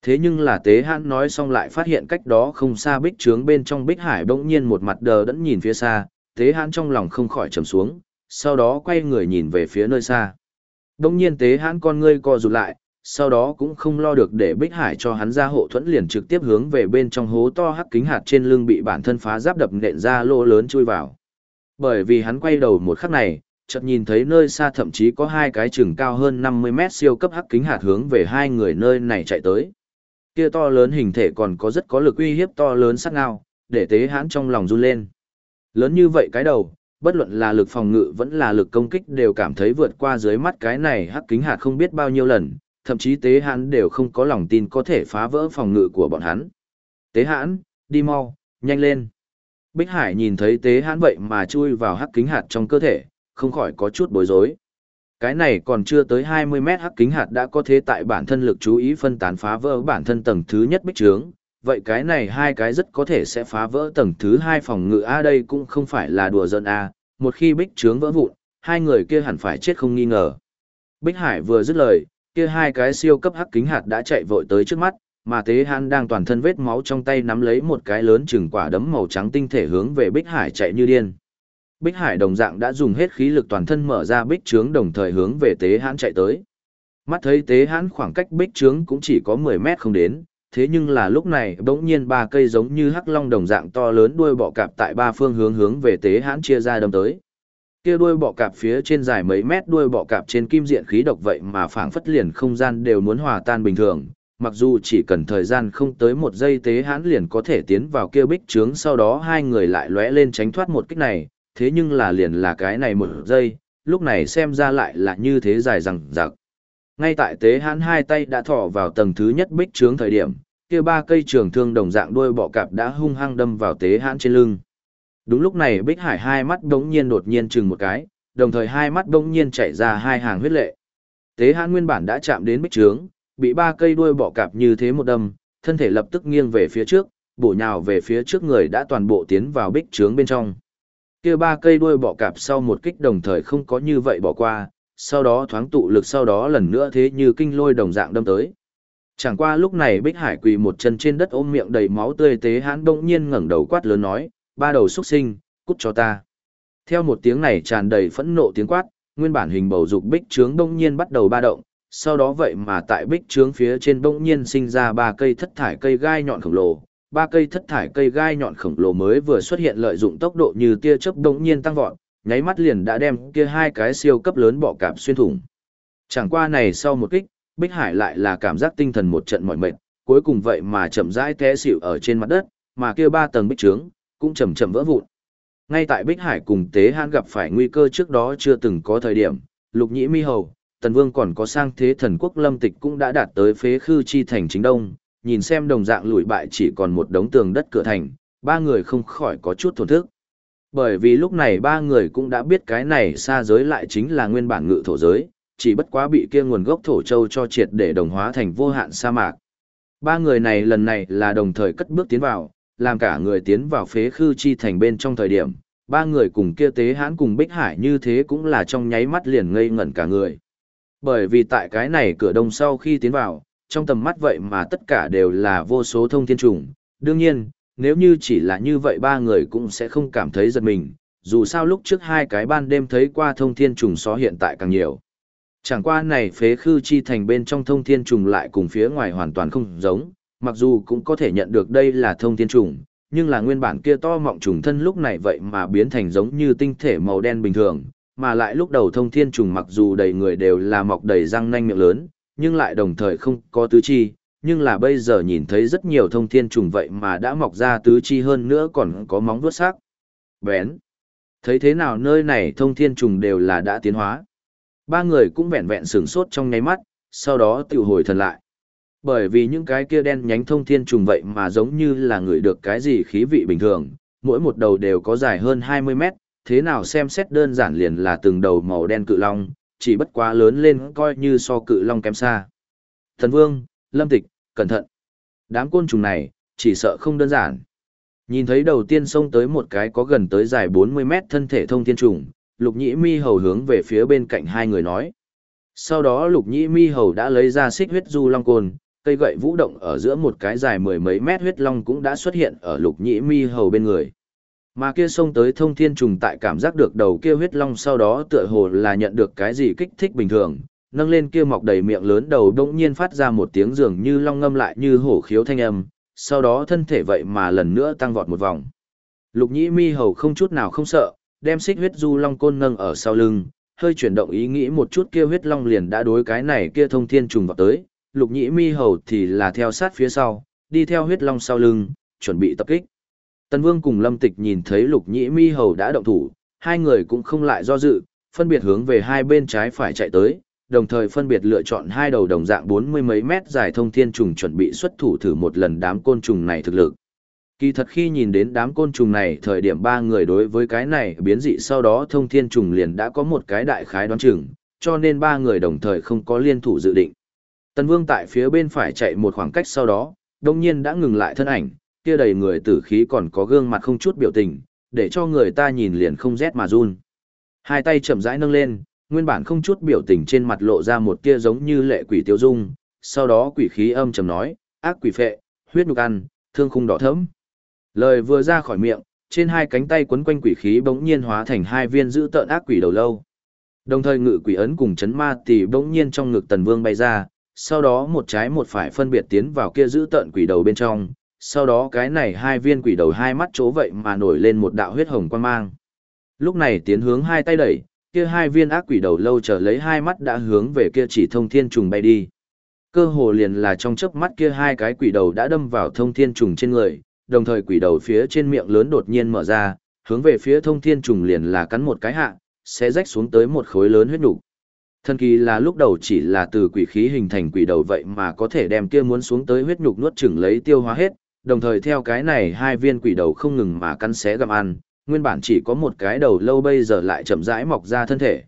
Thế nhưng là Tế Hãn nói xong lại phát hiện cách đó không xa bích trướng bên trong Bích Hải bỗng nhiên một mặt đờ đẫn nhìn phía xa, Tế Hãn trong lòng không khỏi trầm xuống, sau đó quay người nhìn về phía nơi xa. Bỗng nhiên Tế Hãn con ngươi co rụt lại, sau đó cũng không lo được để Bích Hải cho hắn ra hộ thuẫn liền trực tiếp hướng về bên trong hố to hắc kính hạt trên lưng bị bản thân phá giáp đập nện ra lỗ lớn chui vào. Bởi vì hắn quay đầu một khắc này, chợt nhìn thấy nơi xa thậm chí có hai cái chừng cao hơn 50 mét siêu cấp hắc kính hạt hướng về hai người nơi này chạy tới. Kia to lớn hình thể còn có rất có lực uy hiếp to lớn sắc ngao, để tế hãn trong lòng run lên. Lớn như vậy cái đầu, bất luận là lực phòng ngự vẫn là lực công kích đều cảm thấy vượt qua dưới mắt cái này hắc kính hạt không biết bao nhiêu lần, thậm chí tế hãn đều không có lòng tin có thể phá vỡ phòng ngự của bọn hắn. Tế hãn, đi mau, nhanh lên. Bích Hải nhìn thấy tế hãn vậy mà chui vào hắc kính hạt trong cơ thể, không khỏi có chút bối rối. Cái này còn chưa tới 20 mét hắc kính hạt đã có thế tại bản thân lực chú ý phân tán phá vỡ bản thân tầng thứ nhất bích trướng. Vậy cái này hai cái rất có thể sẽ phá vỡ tầng thứ hai phòng ngự A đây cũng không phải là đùa giỡn A, một khi bích trướng vỡ vụn, hai người kia hẳn phải chết không nghi ngờ. Bích Hải vừa dứt lời, kia hai cái siêu cấp hắc kính hạt đã chạy vội tới trước mắt, mà Tế Hãn đang toàn thân vết máu trong tay nắm lấy một cái lớn chừng quả đấm màu trắng tinh thể hướng về Bích Hải chạy như điên. Bích Hải đồng dạng đã dùng hết khí lực toàn thân mở ra bích trướng đồng thời hướng về Tế Hãn chạy tới. Mắt thấy Tế Hãn khoảng cách bích trướng cũng chỉ có 10 mét không đến, thế nhưng là lúc này bỗng nhiên ba cây giống như hắc long đồng dạng to lớn đuôi bọ cạp tại ba phương hướng hướng về Tế Hãn chia ra đâm tới. Kia đuôi bọ cạp phía trên dài mấy mét đuôi bọ cạp trên kim diện khí độc vậy mà phảng phất liền không gian đều muốn hòa tan bình thường, mặc dù chỉ cần thời gian không tới một giây tế hãn liền có thể tiến vào kia bích trướng sau đó hai người lại lóe lên tránh thoát một kích này, thế nhưng là liền là cái này một giây, lúc này xem ra lại là như thế dài rằng rặc. Ngay tại tế hãn hai tay đã thọ vào tầng thứ nhất bích trướng thời điểm, kia ba cây trường thương đồng dạng đuôi bọ cạp đã hung hăng đâm vào tế hãn trên lưng. Đúng lúc này Bích Hải hai mắt đống nhiên đột nhiên chừng một cái, đồng thời hai mắt đống nhiên chảy ra hai hàng huyết lệ. Tế hãn nguyên bản đã chạm đến bích trướng, bị ba cây đuôi bọ cạp như thế một đâm, thân thể lập tức nghiêng về phía trước, bổ nhào về phía trước người đã toàn bộ tiến vào bích trướng bên trong. Kia ba cây đuôi bọ cạp sau một kích đồng thời không có như vậy bỏ qua, sau đó thoáng tụ lực sau đó lần nữa thế như kinh lôi đồng dạng đâm tới. Chẳng qua lúc này Bích Hải quỳ một chân trên đất ôm miệng đầy máu tươi tế hãn bỗng nhiên ngẩng đầu quát lớn nói, ba đầu xuất sinh, cút cho ta. Theo một tiếng này tràn đầy phẫn nộ tiếng quát, nguyên bản hình bầu dục bích trướng đông nhiên bắt đầu ba động, sau đó vậy mà tại bích trướng phía trên bỗng nhiên sinh ra ba cây thất thải cây gai nhọn khổng lồ. Ba cây thất thải cây gai nhọn khổng lồ mới vừa xuất hiện lợi dụng tốc độ như tia chớp bỗng nhiên tăng vọt, nháy mắt liền đã đem kia hai cái siêu cấp lớn bọ cạp xuyên thủng. Chẳng qua này sau một kích, Bích Hải lại là cảm giác tinh thần một trận mỏi mệt, cuối cùng vậy mà chậm rãi té xỉu ở trên mặt đất, mà kia ba tầng bích trướng cũng chậm chậm vỡ vụn. Ngay tại Bích Hải cùng Tế Hãn gặp phải nguy cơ trước đó chưa từng có thời điểm, Lục Nhĩ Mi Hầu, Tần Vương còn có sang thế thần quốc lâm tịch cũng đã đạt tới phế khư chi thành chính đông, nhìn xem đồng dạng lùi bại chỉ còn một đống tường đất cửa thành, ba người không khỏi có chút thổn thức. Bởi vì lúc này ba người cũng đã biết cái này xa giới lại chính là nguyên bản ngự thổ giới, chỉ bất quá bị kia nguồn gốc thổ châu cho triệt để đồng hóa thành vô hạn sa mạc. Ba người này lần này là đồng thời cất bước tiến vào, làm cả người tiến vào phế khư chi thành bên trong thời điểm, ba người cùng kia tế hãn cùng Bích Hải như thế cũng là trong nháy mắt liền ngây ngẩn cả người. Bởi vì tại cái này cửa đông sau khi tiến vào, trong tầm mắt vậy mà tất cả đều là vô số thông thiên trùng. Đương nhiên, nếu như chỉ là như vậy ba người cũng sẽ không cảm thấy giật mình, dù sao lúc trước hai cái ban đêm thấy qua thông thiên trùng xó hiện tại càng nhiều. Chẳng qua này phế khư chi thành bên trong thông thiên trùng lại cùng phía ngoài hoàn toàn không giống, mặc dù cũng có thể nhận được đây là thông thiên trùng, nhưng là nguyên bản kia to mọng trùng thân lúc này vậy mà biến thành giống như tinh thể màu đen bình thường, mà lại lúc đầu thông thiên trùng mặc dù đầy người đều là mọc đầy răng nanh miệng lớn, nhưng lại đồng thời không có tứ chi, nhưng là bây giờ nhìn thấy rất nhiều thông thiên trùng vậy mà đã mọc ra tứ chi hơn nữa còn có móng vuốt sắc. Bén. Thấy thế nào nơi này thông thiên trùng đều là đã tiến hóa. Ba người cũng vẹn vẹn sửng sốt trong nháy mắt, sau đó tiểu hồi thần lại. Bởi vì những cái kia đen nhánh thông thiên trùng vậy mà giống như là người được cái gì khí vị bình thường, mỗi một đầu đều có dài hơn 20 mét, thế nào xem xét đơn giản liền là từng đầu màu đen cự long, chỉ bất quá lớn lên coi như so cự long kém xa. Thần Vương, Lâm Tịch, cẩn thận. Đám côn trùng này, chỉ sợ không đơn giản. Nhìn thấy đầu tiên xông tới một cái có gần tới dài 40 mét thân thể thông thiên trùng, Lục Nhĩ Mi Hầu hướng về phía bên cạnh hai người nói. Sau đó Lục Nhĩ Mi Hầu đã lấy ra xích huyết du long côn, cây gậy vũ động ở giữa một cái dài mười mấy mét huyết long cũng đã xuất hiện ở Lục Nhĩ Mi Hầu bên người. Mà kia xông tới thông thiên trùng tại cảm giác được đầu kia huyết long sau đó tựa hồ là nhận được cái gì kích thích bình thường, nâng lên kia mọc đầy miệng lớn đầu đông nhiên phát ra một tiếng dường như long ngâm lại như hổ khiếu thanh âm, sau đó thân thể vậy mà lần nữa tăng vọt một vòng. Lục nhĩ mi hầu không chút nào không sợ, đem xích huyết du long côn nâng ở sau lưng, hơi chuyển động ý nghĩ một chút kia huyết long liền đã đối cái này kia thông thiên trùng vào tới, lục nhĩ mi hầu thì là theo sát phía sau, đi theo huyết long sau lưng, chuẩn bị tập kích. Tần Vương cùng Lâm Tịch nhìn thấy Lục Nhĩ Mi Hầu đã động thủ, hai người cũng không lại do dự, phân biệt hướng về hai bên trái phải chạy tới, đồng thời phân biệt lựa chọn hai đầu đồng dạng bốn mươi mấy mét dài thông thiên trùng chuẩn bị xuất thủ thử một lần đám côn trùng này thực lực. Kỳ thật khi nhìn đến đám côn trùng này thời điểm ba người đối với cái này biến dị sau đó thông thiên trùng liền đã có một cái đại khái đoán chừng, cho nên ba người đồng thời không có liên thủ dự định. Tần Vương tại phía bên phải chạy một khoảng cách sau đó, đồng nhiên đã ngừng lại thân ảnh, kia đầy người tử khí còn có gương mặt không chút biểu tình, để cho người ta nhìn liền không rét mà run. Hai tay chậm rãi nâng lên, nguyên bản không chút biểu tình trên mặt lộ ra một tia giống như lệ quỷ tiêu dung, sau đó quỷ khí âm trầm nói, ác quỷ phệ, huyết nhục ăn, thương khung đỏ thẫm. Lời vừa ra khỏi miệng, trên hai cánh tay quấn quanh quỷ khí bỗng nhiên hóa thành hai viên giữ tợn ác quỷ đầu lâu. Đồng thời ngự quỷ ấn cùng chấn ma tỷ bỗng nhiên trong ngực tần vương bay ra, sau đó một trái một phải phân biệt tiến vào kia giữ tợn quỷ đầu bên trong, sau đó cái này hai viên quỷ đầu hai mắt chỗ vậy mà nổi lên một đạo huyết hồng quang mang. Lúc này tiến hướng hai tay đẩy, kia hai viên ác quỷ đầu lâu chờ lấy hai mắt đã hướng về kia chỉ thông thiên trùng bay đi. Cơ hồ liền là trong chớp mắt kia hai cái quỷ đầu đã đâm vào thông thiên trùng trên người, đồng thời quỷ đầu phía trên miệng lớn đột nhiên mở ra, hướng về phía thông thiên trùng liền là cắn một cái hạ, sẽ rách xuống tới một khối lớn huyết nục. Thần kỳ là lúc đầu chỉ là từ quỷ khí hình thành quỷ đầu vậy mà có thể đem kia muốn xuống tới huyết nhục nuốt chửng lấy tiêu hóa hết, đồng thời theo cái này hai viên quỷ đầu không ngừng mà cắn xé gặm ăn, nguyên bản chỉ có một cái đầu lâu bây giờ lại chậm rãi mọc ra thân thể.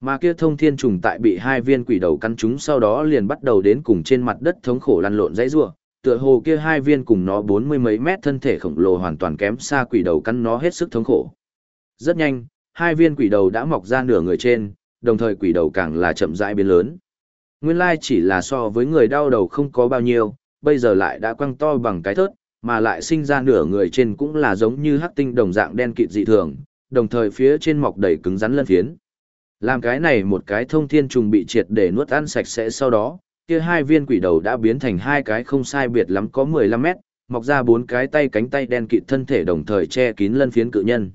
Mà kia thông thiên trùng tại bị hai viên quỷ đầu cắn chúng sau đó liền bắt đầu đến cùng trên mặt đất thống khổ lăn lộn dãy rủa, tựa hồ kia hai viên cùng nó bốn mươi mấy mét thân thể khổng lồ hoàn toàn kém xa quỷ đầu cắn nó hết sức thống khổ. Rất nhanh, hai viên quỷ đầu đã mọc ra nửa người trên, đồng thời quỷ đầu càng là chậm rãi biến lớn. Nguyên lai chỉ là so với người đau đầu không có bao nhiêu, bây giờ lại đã quăng to bằng cái thớt, mà lại sinh ra nửa người trên cũng là giống như hắc tinh đồng dạng đen kịt dị thường, đồng thời phía trên mọc đầy cứng rắn lân phiến. Làm cái này một cái thông thiên trùng bị triệt để nuốt ăn sạch sẽ sau đó, kia hai viên quỷ đầu đã biến thành hai cái không sai biệt lắm có 15 mét, mọc ra bốn cái tay cánh tay đen kịt thân thể đồng thời che kín lân phiến cự nhân.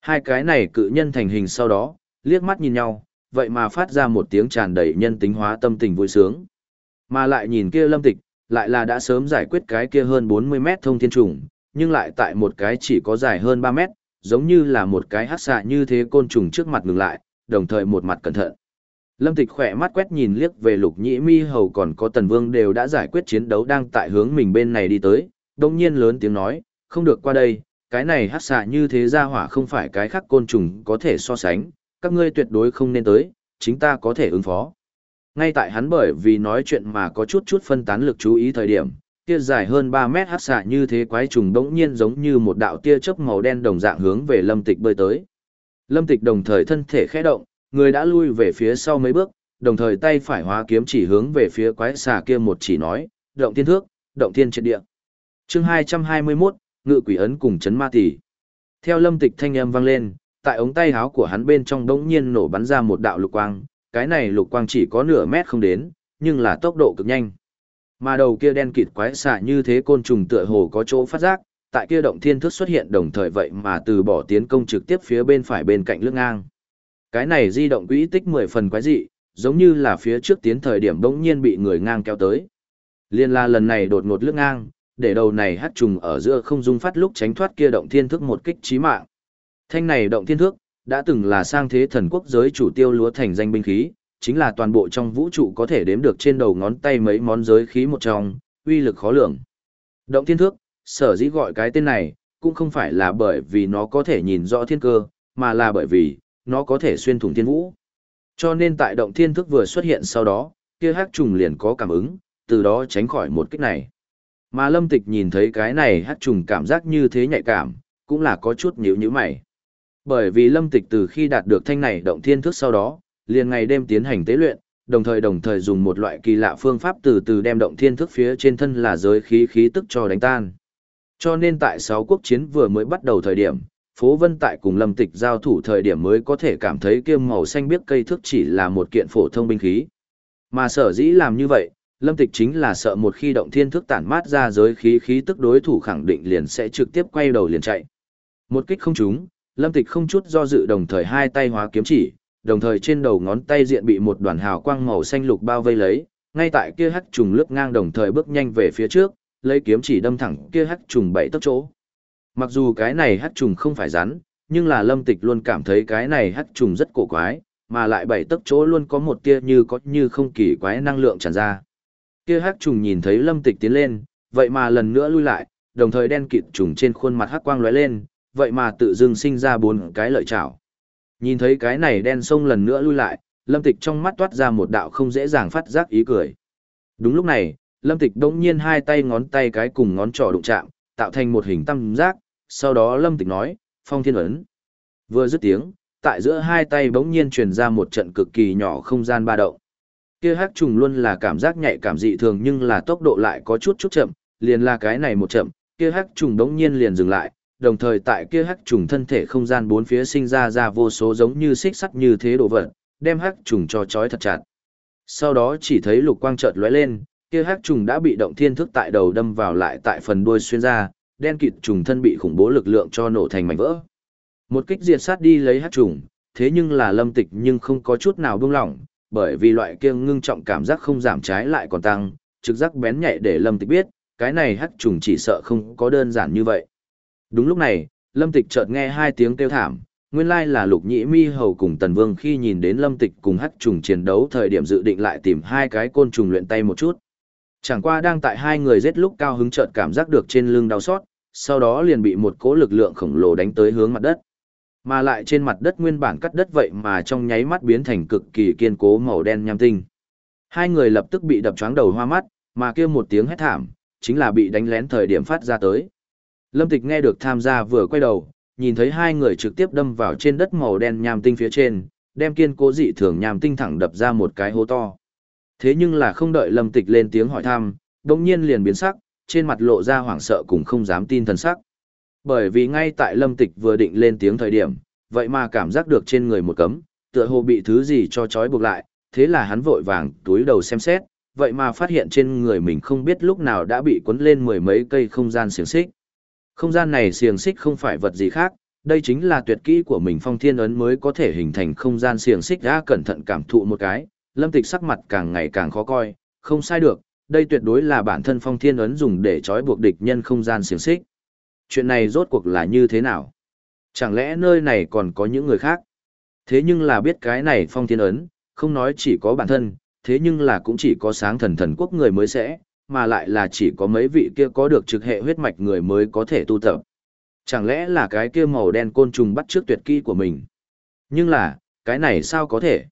Hai cái này cự nhân thành hình sau đó, liếc mắt nhìn nhau, vậy mà phát ra một tiếng tràn đầy nhân tính hóa tâm tình vui sướng. Mà lại nhìn kia lâm tịch, lại là đã sớm giải quyết cái kia hơn 40 mét thông thiên trùng, nhưng lại tại một cái chỉ có dài hơn 3 mét, giống như là một cái hát xạ như thế côn trùng trước mặt ngừng lại, đồng thời một mặt cẩn thận. Lâm Tịch khỏe mắt quét nhìn liếc về lục nhĩ mi hầu còn có tần vương đều đã giải quyết chiến đấu đang tại hướng mình bên này đi tới, đồng nhiên lớn tiếng nói, không được qua đây, cái này hát xạ như thế ra hỏa không phải cái khác côn trùng có thể so sánh, các ngươi tuyệt đối không nên tới, chính ta có thể ứng phó. Ngay tại hắn bởi vì nói chuyện mà có chút chút phân tán lực chú ý thời điểm, kia dài hơn 3 mét hắc xạ như thế quái trùng đống nhiên giống như một đạo tia chớp màu đen đồng dạng hướng về lâm tịch bơi tới. Lâm tịch đồng thời thân thể khẽ động, người đã lui về phía sau mấy bước, đồng thời tay phải hóa kiếm chỉ hướng về phía quái xà kia một chỉ nói, động thiên thước, động thiên triệt địa. chương 221, ngự quỷ ấn cùng chấn ma tỷ. Theo lâm tịch thanh âm vang lên, tại ống tay háo của hắn bên trong đống nhiên nổ bắn ra một đạo lục quang, cái này lục quang chỉ có nửa mét không đến, nhưng là tốc độ cực nhanh. Mà đầu kia đen kịt quái xạ như thế côn trùng tựa hồ có chỗ phát giác, tại kia động thiên thức xuất hiện đồng thời vậy mà từ bỏ tiến công trực tiếp phía bên phải bên cạnh lưng ngang. Cái này di động quỹ tích 10 phần quái dị, giống như là phía trước tiến thời điểm bỗng nhiên bị người ngang kéo tới. Liên la lần này đột ngột lưng ngang, để đầu này hát trùng ở giữa không dung phát lúc tránh thoát kia động thiên thức một kích chí mạng. Thanh này động thiên thước đã từng là sang thế thần quốc giới chủ tiêu lúa thành danh binh khí, chính là toàn bộ trong vũ trụ có thể đếm được trên đầu ngón tay mấy món giới khí một trong, uy lực khó lường. Động thiên thước, sở dĩ gọi cái tên này, cũng không phải là bởi vì nó có thể nhìn rõ thiên cơ, mà là bởi vì, nó có thể xuyên thủng thiên vũ. Cho nên tại động thiên thức vừa xuất hiện sau đó, kia hắc trùng liền có cảm ứng, từ đó tránh khỏi một kích này. Mà lâm tịch nhìn thấy cái này hắc trùng cảm giác như thế nhạy cảm, cũng là có chút nhíu nhíu mày. Bởi vì lâm tịch từ khi đạt được thanh này động thiên thức sau đó, liền ngày đêm tiến hành tế luyện, đồng thời đồng thời dùng một loại kỳ lạ phương pháp từ từ đem động thiên thức phía trên thân là giới khí khí tức cho đánh tan. Cho nên tại sáu quốc chiến vừa mới bắt đầu thời điểm, Phố Vân tại cùng Lâm Tịch giao thủ thời điểm mới có thể cảm thấy kiêm màu xanh biếc cây thức chỉ là một kiện phổ thông binh khí. Mà sở dĩ làm như vậy, Lâm Tịch chính là sợ một khi động thiên thức tản mát ra giới khí khí tức đối thủ khẳng định liền sẽ trực tiếp quay đầu liền chạy. Một kích không trúng, Lâm Tịch không chút do dự đồng thời hai tay hóa kiếm chỉ, đồng thời trên đầu ngón tay diện bị một đoàn hào quang màu xanh lục bao vây lấy, ngay tại kia hắc trùng lướt ngang đồng thời bước nhanh về phía trước, lấy kiếm chỉ đâm thẳng kia hắc trùng bảy tấc chỗ. Mặc dù cái này hắc trùng không phải rắn, nhưng là Lâm Tịch luôn cảm thấy cái này hắc trùng rất cổ quái, mà lại bảy tấc chỗ luôn có một tia như có như không kỳ quái năng lượng tràn ra. Kia hắc trùng nhìn thấy Lâm Tịch tiến lên, vậy mà lần nữa lui lại, đồng thời đen kịt trùng trên khuôn mặt hắc quang lóe lên, vậy mà tự dưng sinh ra bốn cái lợi chảo. Nhìn thấy cái này đen sông lần nữa lui lại, Lâm Tịch trong mắt toát ra một đạo không dễ dàng phát giác ý cười. Đúng lúc này, Lâm Tịch đống nhiên hai tay ngón tay cái cùng ngón trỏ đụng chạm, tạo thành một hình tam giác, sau đó Lâm Tịch nói, phong thiên ấn. Vừa dứt tiếng, tại giữa hai tay bỗng nhiên truyền ra một trận cực kỳ nhỏ không gian ba động. Kia hắc trùng luôn là cảm giác nhạy cảm dị thường nhưng là tốc độ lại có chút chút chậm, liền là cái này một chậm, kia hắc trùng đống nhiên liền dừng lại, đồng thời tại kia hắc trùng thân thể không gian bốn phía sinh ra ra vô số giống như xích sắt như thế đồ vật, đem hắc trùng cho trói thật chặt. Sau đó chỉ thấy lục quang chợt lóe lên, kia hắc trùng đã bị động thiên thức tại đầu đâm vào lại tại phần đuôi xuyên ra, đen kịt trùng thân bị khủng bố lực lượng cho nổ thành mảnh vỡ. Một kích diệt sát đi lấy hắc trùng, thế nhưng là lâm tịch nhưng không có chút nào buông lỏng, bởi vì loại kia ngưng trọng cảm giác không giảm trái lại còn tăng, trực giác bén nhạy để lâm tịch biết, cái này hắc trùng chỉ sợ không có đơn giản như vậy. Đúng lúc này, lâm tịch chợt nghe hai tiếng kêu thảm, nguyên lai là lục nhĩ mi hầu cùng tần vương khi nhìn đến lâm tịch cùng hắc trùng chiến đấu thời điểm dự định lại tìm hai cái côn trùng luyện tay một chút. Chẳng qua đang tại hai người giết lúc cao hứng chợt cảm giác được trên lưng đau xót, sau đó liền bị một cỗ lực lượng khổng lồ đánh tới hướng mặt đất. Mà lại trên mặt đất nguyên bản cắt đất vậy mà trong nháy mắt biến thành cực kỳ kiên cố màu đen nham tinh. Hai người lập tức bị đập choáng đầu hoa mắt, mà kêu một tiếng hét thảm, chính là bị đánh lén thời điểm phát ra tới. Lâm Tịch nghe được tham gia vừa quay đầu, nhìn thấy hai người trực tiếp đâm vào trên đất màu đen nham tinh phía trên, đem kiên cố dị thường nham tinh thẳng đập ra một cái hố to. Thế nhưng là không đợi Lâm Tịch lên tiếng hỏi thăm, đồng nhiên liền biến sắc, trên mặt lộ ra hoảng sợ cùng không dám tin thần sắc. Bởi vì ngay tại Lâm Tịch vừa định lên tiếng thời điểm, vậy mà cảm giác được trên người một cấm, tựa hồ bị thứ gì cho trói buộc lại, thế là hắn vội vàng túi đầu xem xét, vậy mà phát hiện trên người mình không biết lúc nào đã bị cuốn lên mười mấy cây không gian xiềng xích. Không gian này xiềng xích không phải vật gì khác, đây chính là tuyệt kỹ của mình phong thiên ấn mới có thể hình thành không gian xiềng xích đã cẩn thận cảm thụ một cái, lâm tịch sắc mặt càng ngày càng khó coi, không sai được, đây tuyệt đối là bản thân phong thiên ấn dùng để trói buộc địch nhân không gian xiềng xích. Chuyện này rốt cuộc là như thế nào? Chẳng lẽ nơi này còn có những người khác? Thế nhưng là biết cái này phong thiên ấn, không nói chỉ có bản thân, thế nhưng là cũng chỉ có sáng thần thần quốc người mới sẽ, mà lại là chỉ có mấy vị kia có được trực hệ huyết mạch người mới có thể tu tập. Chẳng lẽ là cái kia màu đen côn trùng bắt trước tuyệt kỹ của mình? Nhưng là, cái này sao có thể?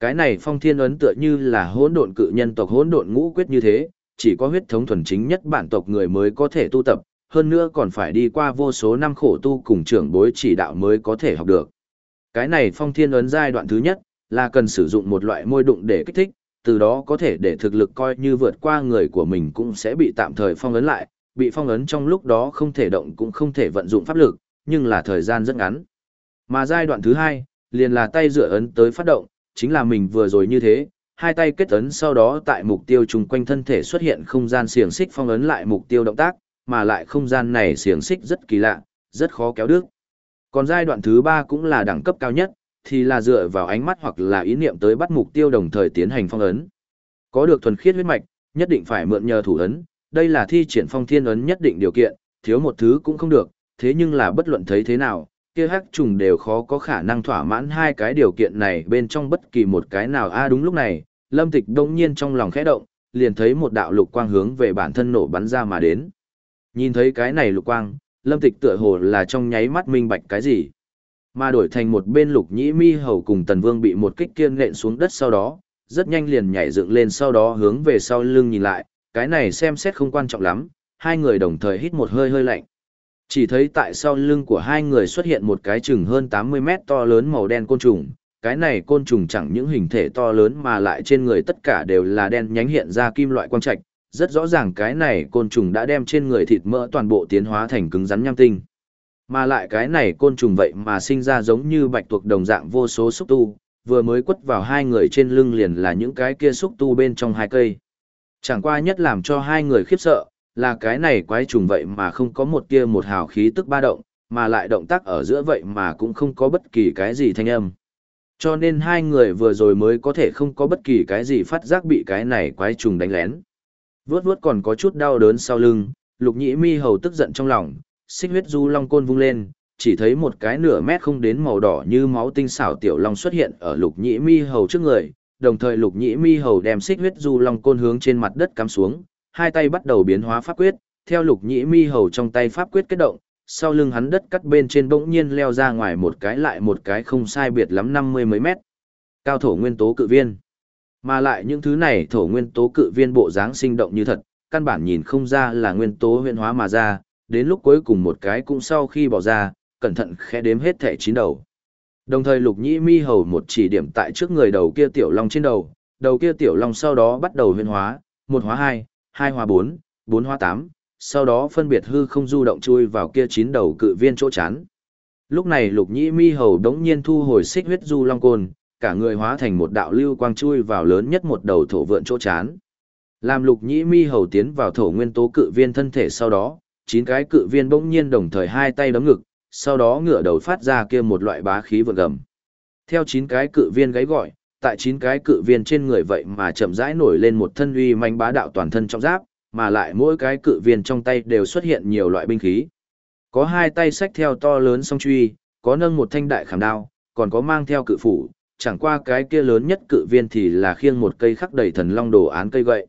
Cái này phong thiên ấn tựa như là hỗn độn cự nhân tộc hỗn độn ngũ quyết như thế, chỉ có huyết thống thuần chính nhất bản tộc người mới có thể tu tập, hơn nữa còn phải đi qua vô số năm khổ tu cùng trưởng bối chỉ đạo mới có thể học được. Cái này phong thiên ấn giai đoạn thứ nhất, là cần sử dụng một loại môi đụng để kích thích, từ đó có thể để thực lực coi như vượt qua người của mình cũng sẽ bị tạm thời phong ấn lại, bị phong ấn trong lúc đó không thể động cũng không thể vận dụng pháp lực, nhưng là thời gian rất ngắn. Mà giai đoạn thứ hai, liền là tay dựa ấn tới phát động, chính là mình vừa rồi như thế, hai tay kết ấn sau đó tại mục tiêu chung quanh thân thể xuất hiện không gian xiềng xích phong ấn lại mục tiêu động tác, mà lại không gian này xiềng xích rất kỳ lạ, rất khó kéo đứt. Còn giai đoạn thứ ba cũng là đẳng cấp cao nhất, thì là dựa vào ánh mắt hoặc là ý niệm tới bắt mục tiêu đồng thời tiến hành phong ấn. Có được thuần khiết huyết mạch, nhất định phải mượn nhờ thủ ấn, đây là thi triển phong thiên ấn nhất định điều kiện, thiếu một thứ cũng không được, thế nhưng là bất luận thấy thế nào, kia hắc trùng đều khó có khả năng thỏa mãn hai cái điều kiện này bên trong bất kỳ một cái nào a đúng lúc này, Lâm Tịch đông nhiên trong lòng khẽ động, liền thấy một đạo lục quang hướng về bản thân nổ bắn ra mà đến. Nhìn thấy cái này lục quang, Lâm Tịch tựa hồ là trong nháy mắt minh bạch cái gì. Mà đổi thành một bên lục nhĩ mi hầu cùng tần vương bị một kích kiên nện xuống đất sau đó, rất nhanh liền nhảy dựng lên sau đó hướng về sau lưng nhìn lại, cái này xem xét không quan trọng lắm, hai người đồng thời hít một hơi hơi lạnh. Chỉ thấy tại sau lưng của hai người xuất hiện một cái chừng hơn 80 mét to lớn màu đen côn trùng, cái này côn trùng chẳng những hình thể to lớn mà lại trên người tất cả đều là đen nhánh hiện ra kim loại quang trạch, rất rõ ràng cái này côn trùng đã đem trên người thịt mỡ toàn bộ tiến hóa thành cứng rắn nham tinh. Mà lại cái này côn trùng vậy mà sinh ra giống như bạch tuộc đồng dạng vô số xúc tu, vừa mới quất vào hai người trên lưng liền là những cái kia xúc tu bên trong hai cây. Chẳng qua nhất làm cho hai người khiếp sợ, là cái này quái trùng vậy mà không có một tia một hào khí tức ba động, mà lại động tác ở giữa vậy mà cũng không có bất kỳ cái gì thanh âm. Cho nên hai người vừa rồi mới có thể không có bất kỳ cái gì phát giác bị cái này quái trùng đánh lén. Vướt vướt còn có chút đau đớn sau lưng, lục nhĩ mi hầu tức giận trong lòng, xích huyết du long côn vung lên, chỉ thấy một cái nửa mét không đến màu đỏ như máu tinh xảo tiểu long xuất hiện ở lục nhĩ mi hầu trước người, đồng thời lục nhĩ mi hầu đem xích huyết du long côn hướng trên mặt đất cắm xuống, hai tay bắt đầu biến hóa pháp quyết, theo lục nhĩ mi hầu trong tay pháp quyết kết động, sau lưng hắn đất cắt bên trên bỗng nhiên leo ra ngoài một cái lại một cái không sai biệt lắm năm mươi mấy mét. Cao thổ nguyên tố cự viên. Mà lại những thứ này thổ nguyên tố cự viên bộ dáng sinh động như thật, căn bản nhìn không ra là nguyên tố huyễn hóa mà ra, đến lúc cuối cùng một cái cũng sau khi bỏ ra, cẩn thận khẽ đếm hết thẻ chín đầu. Đồng thời lục nhĩ mi hầu một chỉ điểm tại trước người đầu kia tiểu long trên đầu, đầu kia tiểu long sau đó bắt đầu huyên hóa, một hóa hai, hai hóa bốn, bốn hóa tám, sau đó phân biệt hư không du động chui vào kia chín đầu cự viên chỗ chán. Lúc này lục nhĩ mi hầu đống nhiên thu hồi xích huyết du long côn, cả người hóa thành một đạo lưu quang chui vào lớn nhất một đầu thổ vượn chỗ chán. Làm lục nhĩ mi hầu tiến vào thổ nguyên tố cự viên thân thể sau đó, chín cái cự viên bỗng nhiên đồng thời hai tay đấm ngực, sau đó ngửa đầu phát ra kia một loại bá khí vượt gầm. Theo chín cái cự viên gáy gọi, tại chín cái cự viên trên người vậy mà chậm rãi nổi lên một thân uy manh bá đạo toàn thân trong giáp, mà lại mỗi cái cự viên trong tay đều xuất hiện nhiều loại binh khí. Có hai tay sách theo to lớn song truy, có nâng một thanh đại khảm đao, còn có mang theo cự phủ, chẳng qua cái kia lớn nhất cự viên thì là khiêng một cây khắc đầy thần long đồ án cây gậy.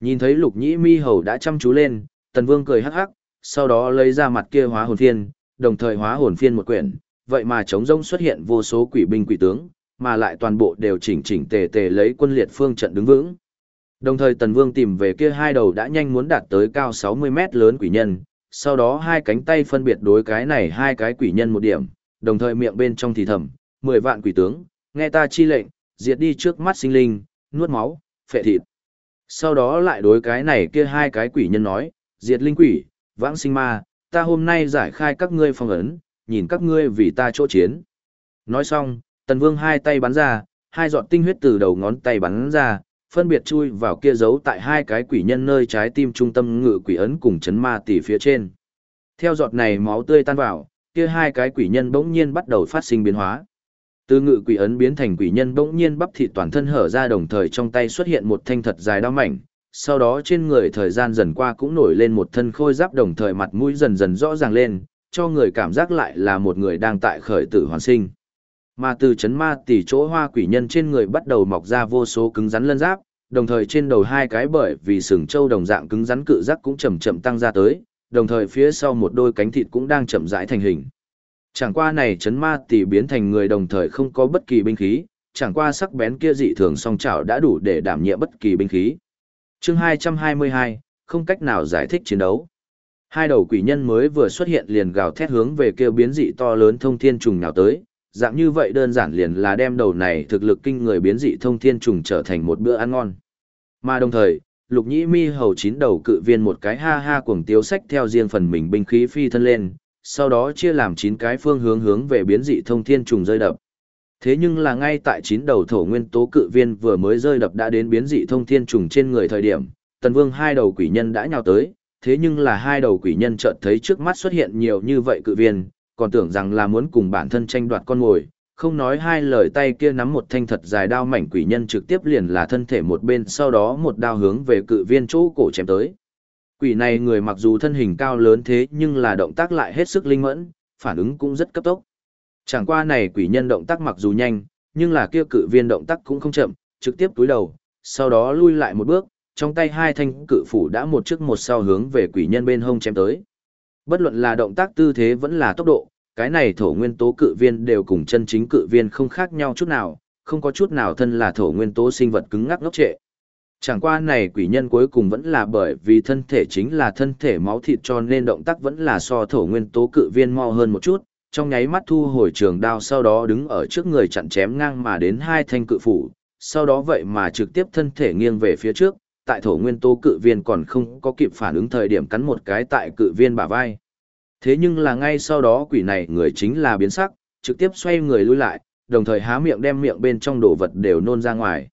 Nhìn thấy lục nhĩ mi hầu đã chăm chú lên, tần vương cười hắc hắc, sau đó lấy ra mặt kia hóa hồn phiên, đồng thời hóa hồn phiên một quyển, vậy mà chống rông xuất hiện vô số quỷ binh quỷ tướng, mà lại toàn bộ đều chỉnh chỉnh tề tề lấy quân liệt phương trận đứng vững. Đồng thời Tần Vương tìm về kia hai đầu đã nhanh muốn đạt tới cao 60 mét lớn quỷ nhân, sau đó hai cánh tay phân biệt đối cái này hai cái quỷ nhân một điểm, đồng thời miệng bên trong thì thầm, 10 vạn quỷ tướng, nghe ta chi lệnh, diệt đi trước mắt sinh linh, nuốt máu, phệ thịt. Sau đó lại đối cái này kia hai cái quỷ nhân nói, diệt linh quỷ, vãng sinh ma, ta hôm nay giải khai các ngươi phong ấn, nhìn các ngươi vì ta chỗ chiến. Nói xong, Tần Vương hai tay bắn ra, hai giọt tinh huyết từ đầu ngón tay bắn ra, phân biệt chui vào kia giấu tại hai cái quỷ nhân nơi trái tim trung tâm ngự quỷ ấn cùng chấn ma tỷ phía trên. Theo giọt này máu tươi tan vào, kia hai cái quỷ nhân bỗng nhiên bắt đầu phát sinh biến hóa. Từ ngự quỷ ấn biến thành quỷ nhân bỗng nhiên bắp thịt toàn thân hở ra đồng thời trong tay xuất hiện một thanh thật dài đao mảnh, sau đó trên người thời gian dần qua cũng nổi lên một thân khôi giáp đồng thời mặt mũi dần dần rõ ràng lên, cho người cảm giác lại là một người đang tại khởi tử hoàn sinh. Mà từ chấn ma tỷ chỗ hoa quỷ nhân trên người bắt đầu mọc ra vô số cứng rắn lân giáp, đồng thời trên đầu hai cái bởi vì sừng trâu đồng dạng cứng rắn cự giác cũng chậm chậm tăng ra tới, đồng thời phía sau một đôi cánh thịt cũng đang chậm rãi thành hình. Chẳng qua này chấn ma tỷ biến thành người đồng thời không có bất kỳ binh khí, chẳng qua sắc bén kia dị thường song chảo đã đủ để đảm nhiệm bất kỳ binh khí. Chương 222, không cách nào giải thích chiến đấu. Hai đầu quỷ nhân mới vừa xuất hiện liền gào thét hướng về kêu biến dị to lớn thông thiên trùng nào tới, dạng như vậy đơn giản liền là đem đầu này thực lực kinh người biến dị thông thiên trùng trở thành một bữa ăn ngon. Mà đồng thời, lục nhĩ mi hầu chín đầu cự viên một cái ha ha cuồng tiếu sách theo riêng phần mình binh khí phi thân lên, sau đó chia làm chín cái phương hướng hướng về biến dị thông thiên trùng rơi đập. Thế nhưng là ngay tại chín đầu thổ nguyên tố cự viên vừa mới rơi đập đã đến biến dị thông thiên trùng trên người thời điểm, tần vương hai đầu quỷ nhân đã nhào tới, thế nhưng là hai đầu quỷ nhân chợt thấy trước mắt xuất hiện nhiều như vậy cự viên, còn tưởng rằng là muốn cùng bản thân tranh đoạt con mồi, không nói hai lời tay kia nắm một thanh thật dài đao mảnh quỷ nhân trực tiếp liền là thân thể một bên sau đó một đao hướng về cự viên chỗ cổ chém tới. Quỷ này người mặc dù thân hình cao lớn thế nhưng là động tác lại hết sức linh mẫn, phản ứng cũng rất cấp tốc. Chẳng qua này quỷ nhân động tác mặc dù nhanh, nhưng là kia cự viên động tác cũng không chậm, trực tiếp túi đầu, sau đó lui lại một bước, trong tay hai thanh cự phủ đã một trước một sau hướng về quỷ nhân bên hông chém tới. Bất luận là động tác tư thế vẫn là tốc độ, cái này thổ nguyên tố cự viên đều cùng chân chính cự viên không khác nhau chút nào, không có chút nào thân là thổ nguyên tố sinh vật cứng ngắc ngốc trệ. Chẳng qua này quỷ nhân cuối cùng vẫn là bởi vì thân thể chính là thân thể máu thịt cho nên động tác vẫn là so thổ nguyên tố cự viên mau hơn một chút, trong nháy mắt thu hồi trường đao sau đó đứng ở trước người chặn chém ngang mà đến hai thanh cự phủ, sau đó vậy mà trực tiếp thân thể nghiêng về phía trước, tại thổ nguyên tố cự viên còn không có kịp phản ứng thời điểm cắn một cái tại cự viên bả vai. Thế nhưng là ngay sau đó quỷ này người chính là biến sắc, trực tiếp xoay người lui lại, đồng thời há miệng đem miệng bên trong đồ vật đều nôn ra ngoài.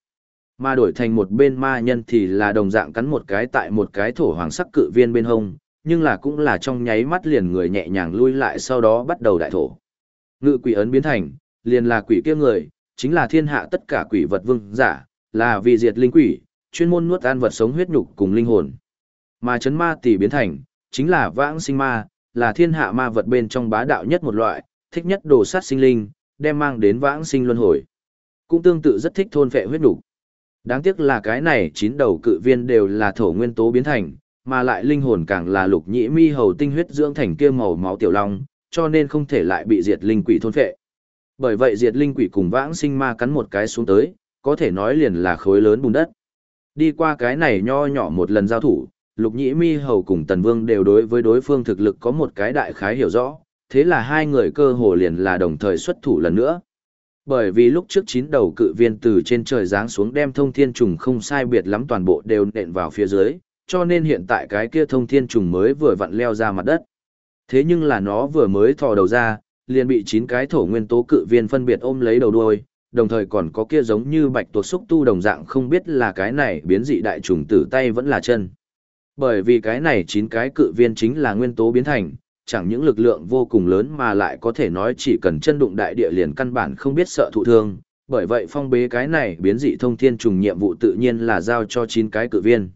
Mà đổi thành một bên ma nhân thì là đồng dạng cắn một cái tại một cái thổ hoàng sắc cự viên bên hông, nhưng là cũng là trong nháy mắt liền người nhẹ nhàng lui lại sau đó bắt đầu đại thổ. Ngự quỷ ấn biến thành, liền là quỷ kia người, chính là thiên hạ tất cả quỷ vật vương giả, là vì diệt linh quỷ, chuyên môn nuốt ăn vật sống huyết nhục cùng linh hồn. Mà chấn ma tỷ biến thành, chính là vãng sinh ma, là thiên hạ ma vật bên trong bá đạo nhất một loại, thích nhất đồ sát sinh linh, đem mang đến vãng sinh luân hồi. Cũng tương tự rất thích thôn phệ huyết nhục. Đáng tiếc là cái này chín đầu cự viên đều là thổ nguyên tố biến thành, mà lại linh hồn càng là lục nhĩ mi hầu tinh huyết dưỡng thành kia màu máu tiểu long, cho nên không thể lại bị diệt linh quỷ thôn phệ. Bởi vậy diệt linh quỷ cùng vãng sinh ma cắn một cái xuống tới, có thể nói liền là khối lớn bùn đất. Đi qua cái này nho nhỏ một lần giao thủ, lục nhĩ mi hầu cùng tần vương đều đối với đối phương thực lực có một cái đại khái hiểu rõ, thế là hai người cơ hồ liền là đồng thời xuất thủ lần nữa, Bởi vì lúc trước chín đầu cự viên từ trên trời giáng xuống đem thông thiên trùng không sai biệt lắm toàn bộ đều nện vào phía dưới, cho nên hiện tại cái kia thông thiên trùng mới vừa vặn leo ra mặt đất. Thế nhưng là nó vừa mới thò đầu ra, liền bị chín cái thổ nguyên tố cự viên phân biệt ôm lấy đầu đuôi, đồng thời còn có kia giống như bạch tuộc xúc tu đồng dạng không biết là cái này biến dị đại trùng tử tay vẫn là chân. Bởi vì cái này chín cái cự viên chính là nguyên tố biến thành, chẳng những lực lượng vô cùng lớn mà lại có thể nói chỉ cần chân đụng đại địa liền căn bản không biết sợ thụ thương, bởi vậy phong bế cái này biến dị thông thiên trùng nhiệm vụ tự nhiên là giao cho chín cái cự viên.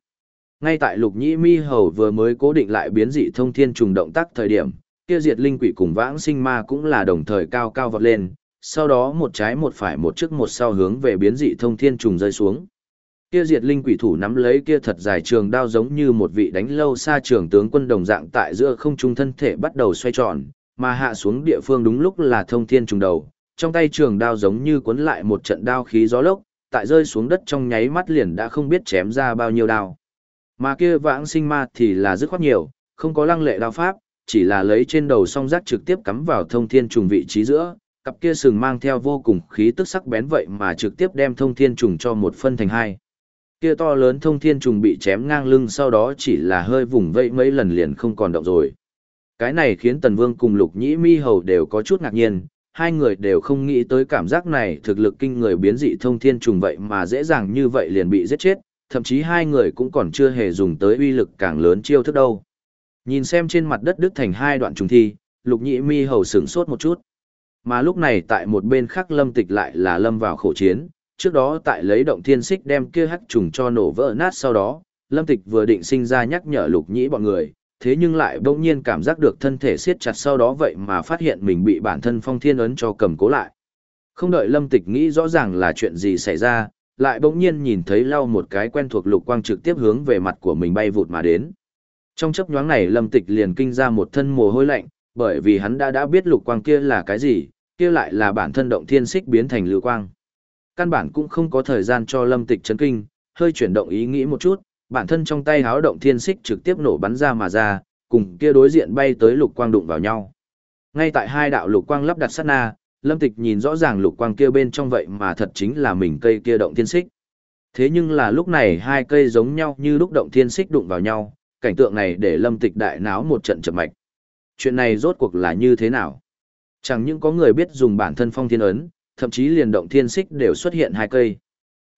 Ngay tại lục nhĩ mi hầu vừa mới cố định lại biến dị thông thiên trùng động tác thời điểm, kia diệt linh quỷ cùng vãng sinh ma cũng là đồng thời cao cao vọt lên, sau đó một trái một phải một trước một sau hướng về biến dị thông thiên trùng rơi xuống. Kia diệt linh quỷ thủ nắm lấy kia thật dài trường đao giống như một vị đánh lâu xa trường tướng quân đồng dạng tại giữa không trung thân thể bắt đầu xoay tròn, mà hạ xuống địa phương đúng lúc là thông thiên trùng đầu, trong tay trường đao giống như cuốn lại một trận đao khí gió lốc, tại rơi xuống đất trong nháy mắt liền đã không biết chém ra bao nhiêu đao. Mà kia vãng sinh ma thì là dứt khoát nhiều, không có lăng lệ đao pháp, chỉ là lấy trên đầu song giác trực tiếp cắm vào thông thiên trùng vị trí giữa, cặp kia sừng mang theo vô cùng khí tức sắc bén vậy mà trực tiếp đem thông thiên trùng cho một phân thành hai. Kia to lớn thông thiên trùng bị chém ngang lưng sau đó chỉ là hơi vùng vẫy mấy lần liền không còn động rồi. Cái này khiến Tần Vương cùng Lục Nhĩ Mi Hầu đều có chút ngạc nhiên, hai người đều không nghĩ tới cảm giác này thực lực kinh người biến dị thông thiên trùng vậy mà dễ dàng như vậy liền bị giết chết, thậm chí hai người cũng còn chưa hề dùng tới uy lực càng lớn chiêu thức đâu. Nhìn xem trên mặt đất đứt thành hai đoạn trùng thi, Lục Nhĩ Mi Hầu sửng sốt một chút. Mà lúc này tại một bên khác lâm tịch lại là lâm vào khổ chiến, trước đó tại lấy động thiên xích đem kia hắc trùng cho nổ vỡ nát sau đó, lâm tịch vừa định sinh ra nhắc nhở lục nhĩ bọn người, thế nhưng lại bỗng nhiên cảm giác được thân thể siết chặt sau đó vậy mà phát hiện mình bị bản thân phong thiên ấn cho cầm cố lại. Không đợi lâm tịch nghĩ rõ ràng là chuyện gì xảy ra, lại bỗng nhiên nhìn thấy lau một cái quen thuộc lục quang trực tiếp hướng về mặt của mình bay vụt mà đến. Trong chấp nhoáng này lâm tịch liền kinh ra một thân mồ hôi lạnh, bởi vì hắn đã đã biết lục quang kia là cái gì, kia lại là bản thân động thiên xích biến thành lưu quang. Căn bản cũng không có thời gian cho lâm tịch chấn kinh, hơi chuyển động ý nghĩ một chút, bản thân trong tay háo động thiên xích trực tiếp nổ bắn ra mà ra, cùng kia đối diện bay tới lục quang đụng vào nhau. Ngay tại hai đạo lục quang lắp đặt sát na, lâm tịch nhìn rõ ràng lục quang kia bên trong vậy mà thật chính là mình cây kia động thiên xích. Thế nhưng là lúc này hai cây giống nhau như lúc động thiên xích đụng vào nhau, cảnh tượng này để lâm tịch đại náo một trận chậm mạch. Chuyện này rốt cuộc là như thế nào? Chẳng những có người biết dùng bản thân phong thiên ấn, thậm chí liền động thiên xích đều xuất hiện hai cây.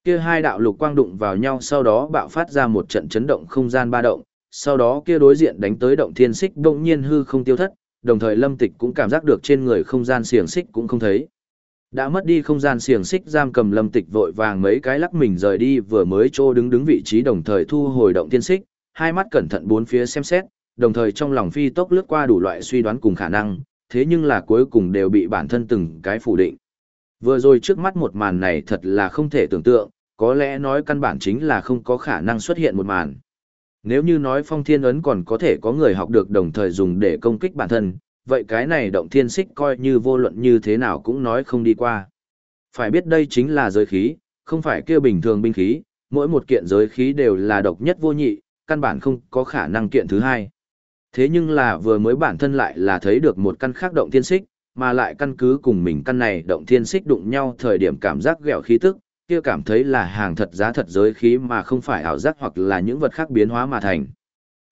Kia hai đạo lục quang đụng vào nhau sau đó bạo phát ra một trận chấn động không gian ba động, sau đó kia đối diện đánh tới động thiên xích đột nhiên hư không tiêu thất, đồng thời Lâm Tịch cũng cảm giác được trên người không gian xiềng xích cũng không thấy. Đã mất đi không gian xiềng xích giam cầm Lâm Tịch vội vàng mấy cái lắc mình rời đi vừa mới trô đứng đứng vị trí đồng thời thu hồi động tiên xích, hai mắt cẩn thận bốn phía xem xét, đồng thời trong lòng phi tốc lướt qua đủ loại suy đoán cùng khả năng, thế nhưng là cuối cùng đều bị bản thân từng cái phủ định. Vừa rồi trước mắt một màn này thật là không thể tưởng tượng, có lẽ nói căn bản chính là không có khả năng xuất hiện một màn. Nếu như nói phong thiên ấn còn có thể có người học được đồng thời dùng để công kích bản thân, vậy cái này động thiên xích coi như vô luận như thế nào cũng nói không đi qua. Phải biết đây chính là giới khí, không phải kia bình thường binh khí, mỗi một kiện giới khí đều là độc nhất vô nhị, căn bản không có khả năng kiện thứ hai. Thế nhưng là vừa mới bản thân lại là thấy được một căn khác động thiên xích, mà lại căn cứ cùng mình căn này động thiên xích đụng nhau thời điểm cảm giác gẹo khí tức, kia cảm thấy là hàng thật giá thật giới khí mà không phải ảo giác hoặc là những vật khác biến hóa mà thành.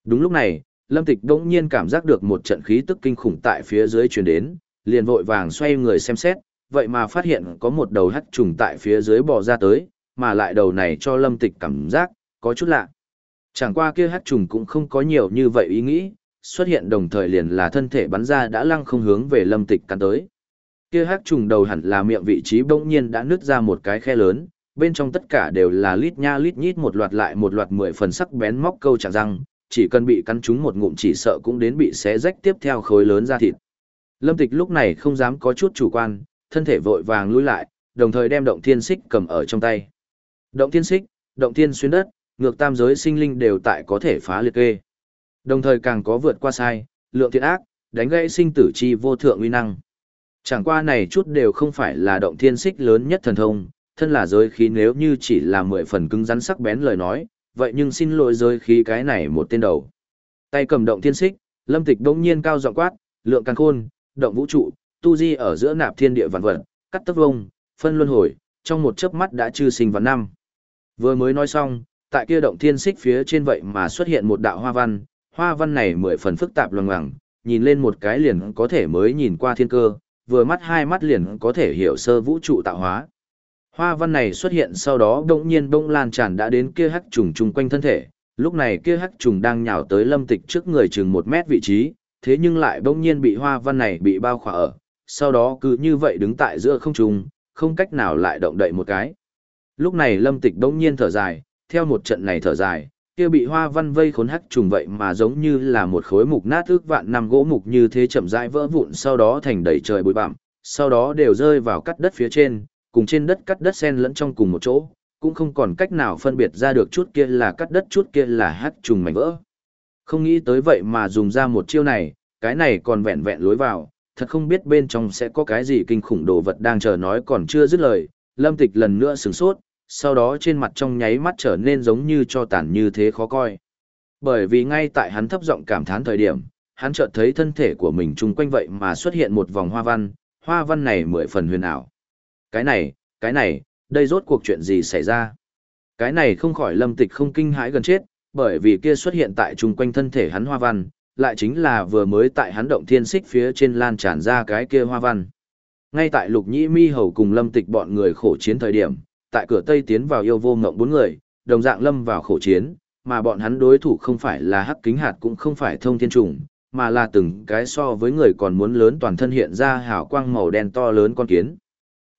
Đúng lúc này, Lâm Tịch đỗng nhiên cảm giác được một trận khí tức kinh khủng tại phía dưới truyền đến, liền vội vàng xoay người xem xét, vậy mà phát hiện có một đầu hắc trùng tại phía dưới bò ra tới, mà lại đầu này cho Lâm Tịch cảm giác có chút lạ. Chẳng qua kia hắc trùng cũng không có nhiều như vậy ý nghĩ, xuất hiện đồng thời liền là thân thể bắn ra đã lăng không hướng về lâm tịch cắn tới. Kia hắc trùng đầu hẳn là miệng vị trí bỗng nhiên đã nứt ra một cái khe lớn, bên trong tất cả đều là lít nha lít nhít một loạt lại một loạt mười phần sắc bén móc câu chả răng, chỉ cần bị cắn trúng một ngụm chỉ sợ cũng đến bị xé rách tiếp theo khối lớn ra thịt. Lâm Tịch lúc này không dám có chút chủ quan, thân thể vội vàng lùi lại, đồng thời đem động thiên xích cầm ở trong tay. Động thiên xích, động thiên xuyên đất, ngược tam giới sinh linh đều tại có thể phá liệt kê. Đồng thời càng có vượt qua sai, lượng thiện ác, đánh gãy sinh tử chi vô thượng uy năng. Chẳng qua này chút đều không phải là động thiên xích lớn nhất thần thông, thân là giới khí nếu như chỉ là mười phần cứng rắn sắc bén lời nói, vậy nhưng xin lỗi giới khí cái này một tên đầu. Tay cầm động thiên xích, lâm tịch đông nhiên cao giọng quát, lượng càng khôn, động vũ trụ, tu di ở giữa nạp thiên địa vạn vật, cắt tấp vông, phân luân hồi, trong một chớp mắt đã chư sinh vào năm. Vừa mới nói xong, tại kia động thiên xích phía trên vậy mà xuất hiện một đạo hoa văn, hoa văn này mười phần phức tạp loằng ngoằng, nhìn lên một cái liền có thể mới nhìn qua thiên cơ, vừa mắt hai mắt liền có thể hiểu sơ vũ trụ tạo hóa. Hoa văn này xuất hiện sau đó đột nhiên bỗng lan tràn đã đến kia hắc trùng chung quanh thân thể, lúc này kia hắc trùng đang nhào tới lâm tịch trước người chừng một mét vị trí, thế nhưng lại bỗng nhiên bị hoa văn này bị bao khỏa ở, sau đó cứ như vậy đứng tại giữa không trùng, không cách nào lại động đậy một cái. Lúc này lâm tịch bỗng nhiên thở dài, theo một trận này thở dài, kia bị hoa văn vây khốn hắc trùng vậy mà giống như là một khối mục nát ước vạn năm gỗ mục như thế chậm rãi vỡ vụn sau đó thành đầy trời bụi bặm, sau đó đều rơi vào cắt đất phía trên, cùng trên đất cắt đất xen lẫn trong cùng một chỗ, cũng không còn cách nào phân biệt ra được chút kia là cắt đất chút kia là hắc trùng mảnh vỡ. Không nghĩ tới vậy mà dùng ra một chiêu này, cái này còn vẹn vẹn lối vào, thật không biết bên trong sẽ có cái gì kinh khủng đồ vật đang chờ nói còn chưa dứt lời, lâm tịch lần nữa sửng sốt, sau đó trên mặt trong nháy mắt trở nên giống như cho tàn như thế khó coi. Bởi vì ngay tại hắn thấp giọng cảm thán thời điểm, hắn chợt thấy thân thể của mình chung quanh vậy mà xuất hiện một vòng hoa văn, hoa văn này mười phần huyền ảo. Cái này, cái này, đây rốt cuộc chuyện gì xảy ra? Cái này không khỏi lâm tịch không kinh hãi gần chết, bởi vì kia xuất hiện tại chung quanh thân thể hắn hoa văn, lại chính là vừa mới tại hắn động thiên xích phía trên lan tràn ra cái kia hoa văn. Ngay tại lục nhĩ mi hầu cùng lâm tịch bọn người khổ chiến thời điểm, tại cửa Tây tiến vào yêu vô ngộng bốn người, đồng dạng lâm vào khổ chiến, mà bọn hắn đối thủ không phải là hắc kính hạt cũng không phải thông thiên trùng, mà là từng cái so với người còn muốn lớn toàn thân hiện ra hào quang màu đen to lớn con kiến.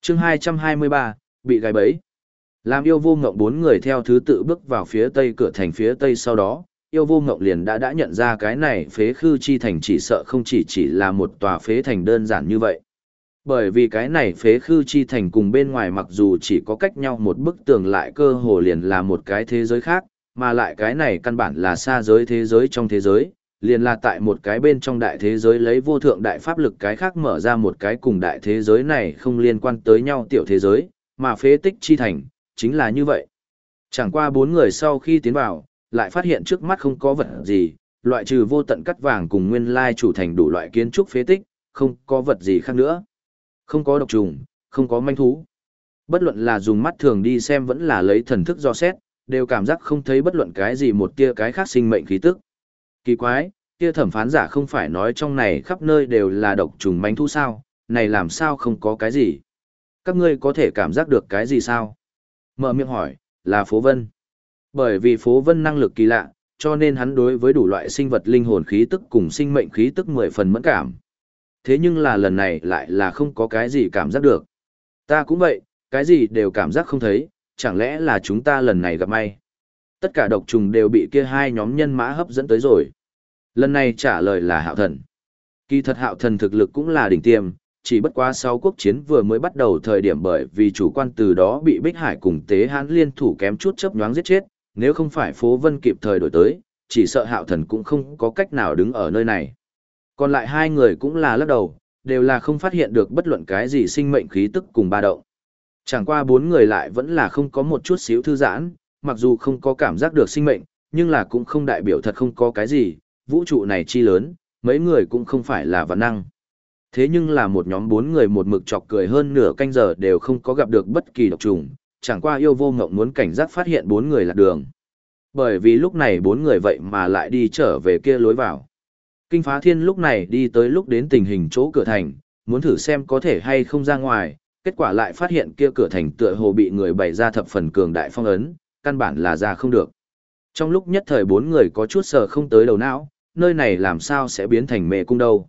chương 223, bị gai bẫy. Làm yêu vô ngộng bốn người theo thứ tự bước vào phía tây cửa thành phía tây sau đó, yêu vô ngộng liền đã đã nhận ra cái này phế khư chi thành chỉ sợ không chỉ chỉ là một tòa phế thành đơn giản như vậy. Bởi vì cái này phế khư chi thành cùng bên ngoài mặc dù chỉ có cách nhau một bức tường lại cơ hồ liền là một cái thế giới khác, mà lại cái này căn bản là xa giới thế giới trong thế giới, liền là tại một cái bên trong đại thế giới lấy vô thượng đại pháp lực cái khác mở ra một cái cùng đại thế giới này không liên quan tới nhau tiểu thế giới, mà phế tích chi thành, chính là như vậy. Chẳng qua bốn người sau khi tiến vào, lại phát hiện trước mắt không có vật gì, loại trừ vô tận cắt vàng cùng nguyên lai chủ thành đủ loại kiến trúc phế tích, không có vật gì khác nữa. Không có độc trùng, không có manh thú. Bất luận là dùng mắt thường đi xem vẫn là lấy thần thức do xét, đều cảm giác không thấy bất luận cái gì một tia cái khác sinh mệnh khí tức. Kỳ quái, kia thẩm phán giả không phải nói trong này khắp nơi đều là độc trùng manh thú sao, này làm sao không có cái gì. Các ngươi có thể cảm giác được cái gì sao? Mở miệng hỏi, là phố vân. Bởi vì phố vân năng lực kỳ lạ, cho nên hắn đối với đủ loại sinh vật linh hồn khí tức cùng sinh mệnh khí tức mười phần mẫn cảm, thế nhưng là lần này lại là không có cái gì cảm giác được. Ta cũng vậy, cái gì đều cảm giác không thấy, chẳng lẽ là chúng ta lần này gặp may. Tất cả độc trùng đều bị kia hai nhóm nhân mã hấp dẫn tới rồi. Lần này trả lời là hạo thần. Kỳ thật hạo thần thực lực cũng là đỉnh tiêm, chỉ bất quá sau quốc chiến vừa mới bắt đầu thời điểm bởi vì chủ quan từ đó bị Bích Hải cùng Tế Hán liên thủ kém chút chấp nhoáng giết chết, nếu không phải phố vân kịp thời đổi tới, chỉ sợ hạo thần cũng không có cách nào đứng ở nơi này. Còn lại hai người cũng là lắc đầu, đều là không phát hiện được bất luận cái gì sinh mệnh khí tức cùng ba động. Chẳng qua bốn người lại vẫn là không có một chút xíu thư giãn, mặc dù không có cảm giác được sinh mệnh, nhưng là cũng không đại biểu thật không có cái gì, vũ trụ này chi lớn, mấy người cũng không phải là vạn năng. Thế nhưng là một nhóm bốn người một mực chọc cười hơn nửa canh giờ đều không có gặp được bất kỳ độc trùng, chẳng qua yêu vô ngộng muốn cảnh giác phát hiện bốn người lạc đường. Bởi vì lúc này bốn người vậy mà lại đi trở về kia lối vào. Kinh phá thiên lúc này đi tới lúc đến tình hình chỗ cửa thành, muốn thử xem có thể hay không ra ngoài, kết quả lại phát hiện kia cửa thành tựa hồ bị người bày ra thập phần cường đại phong ấn, căn bản là ra không được. Trong lúc nhất thời bốn người có chút sợ không tới đầu não, nơi này làm sao sẽ biến thành mê cung đâu.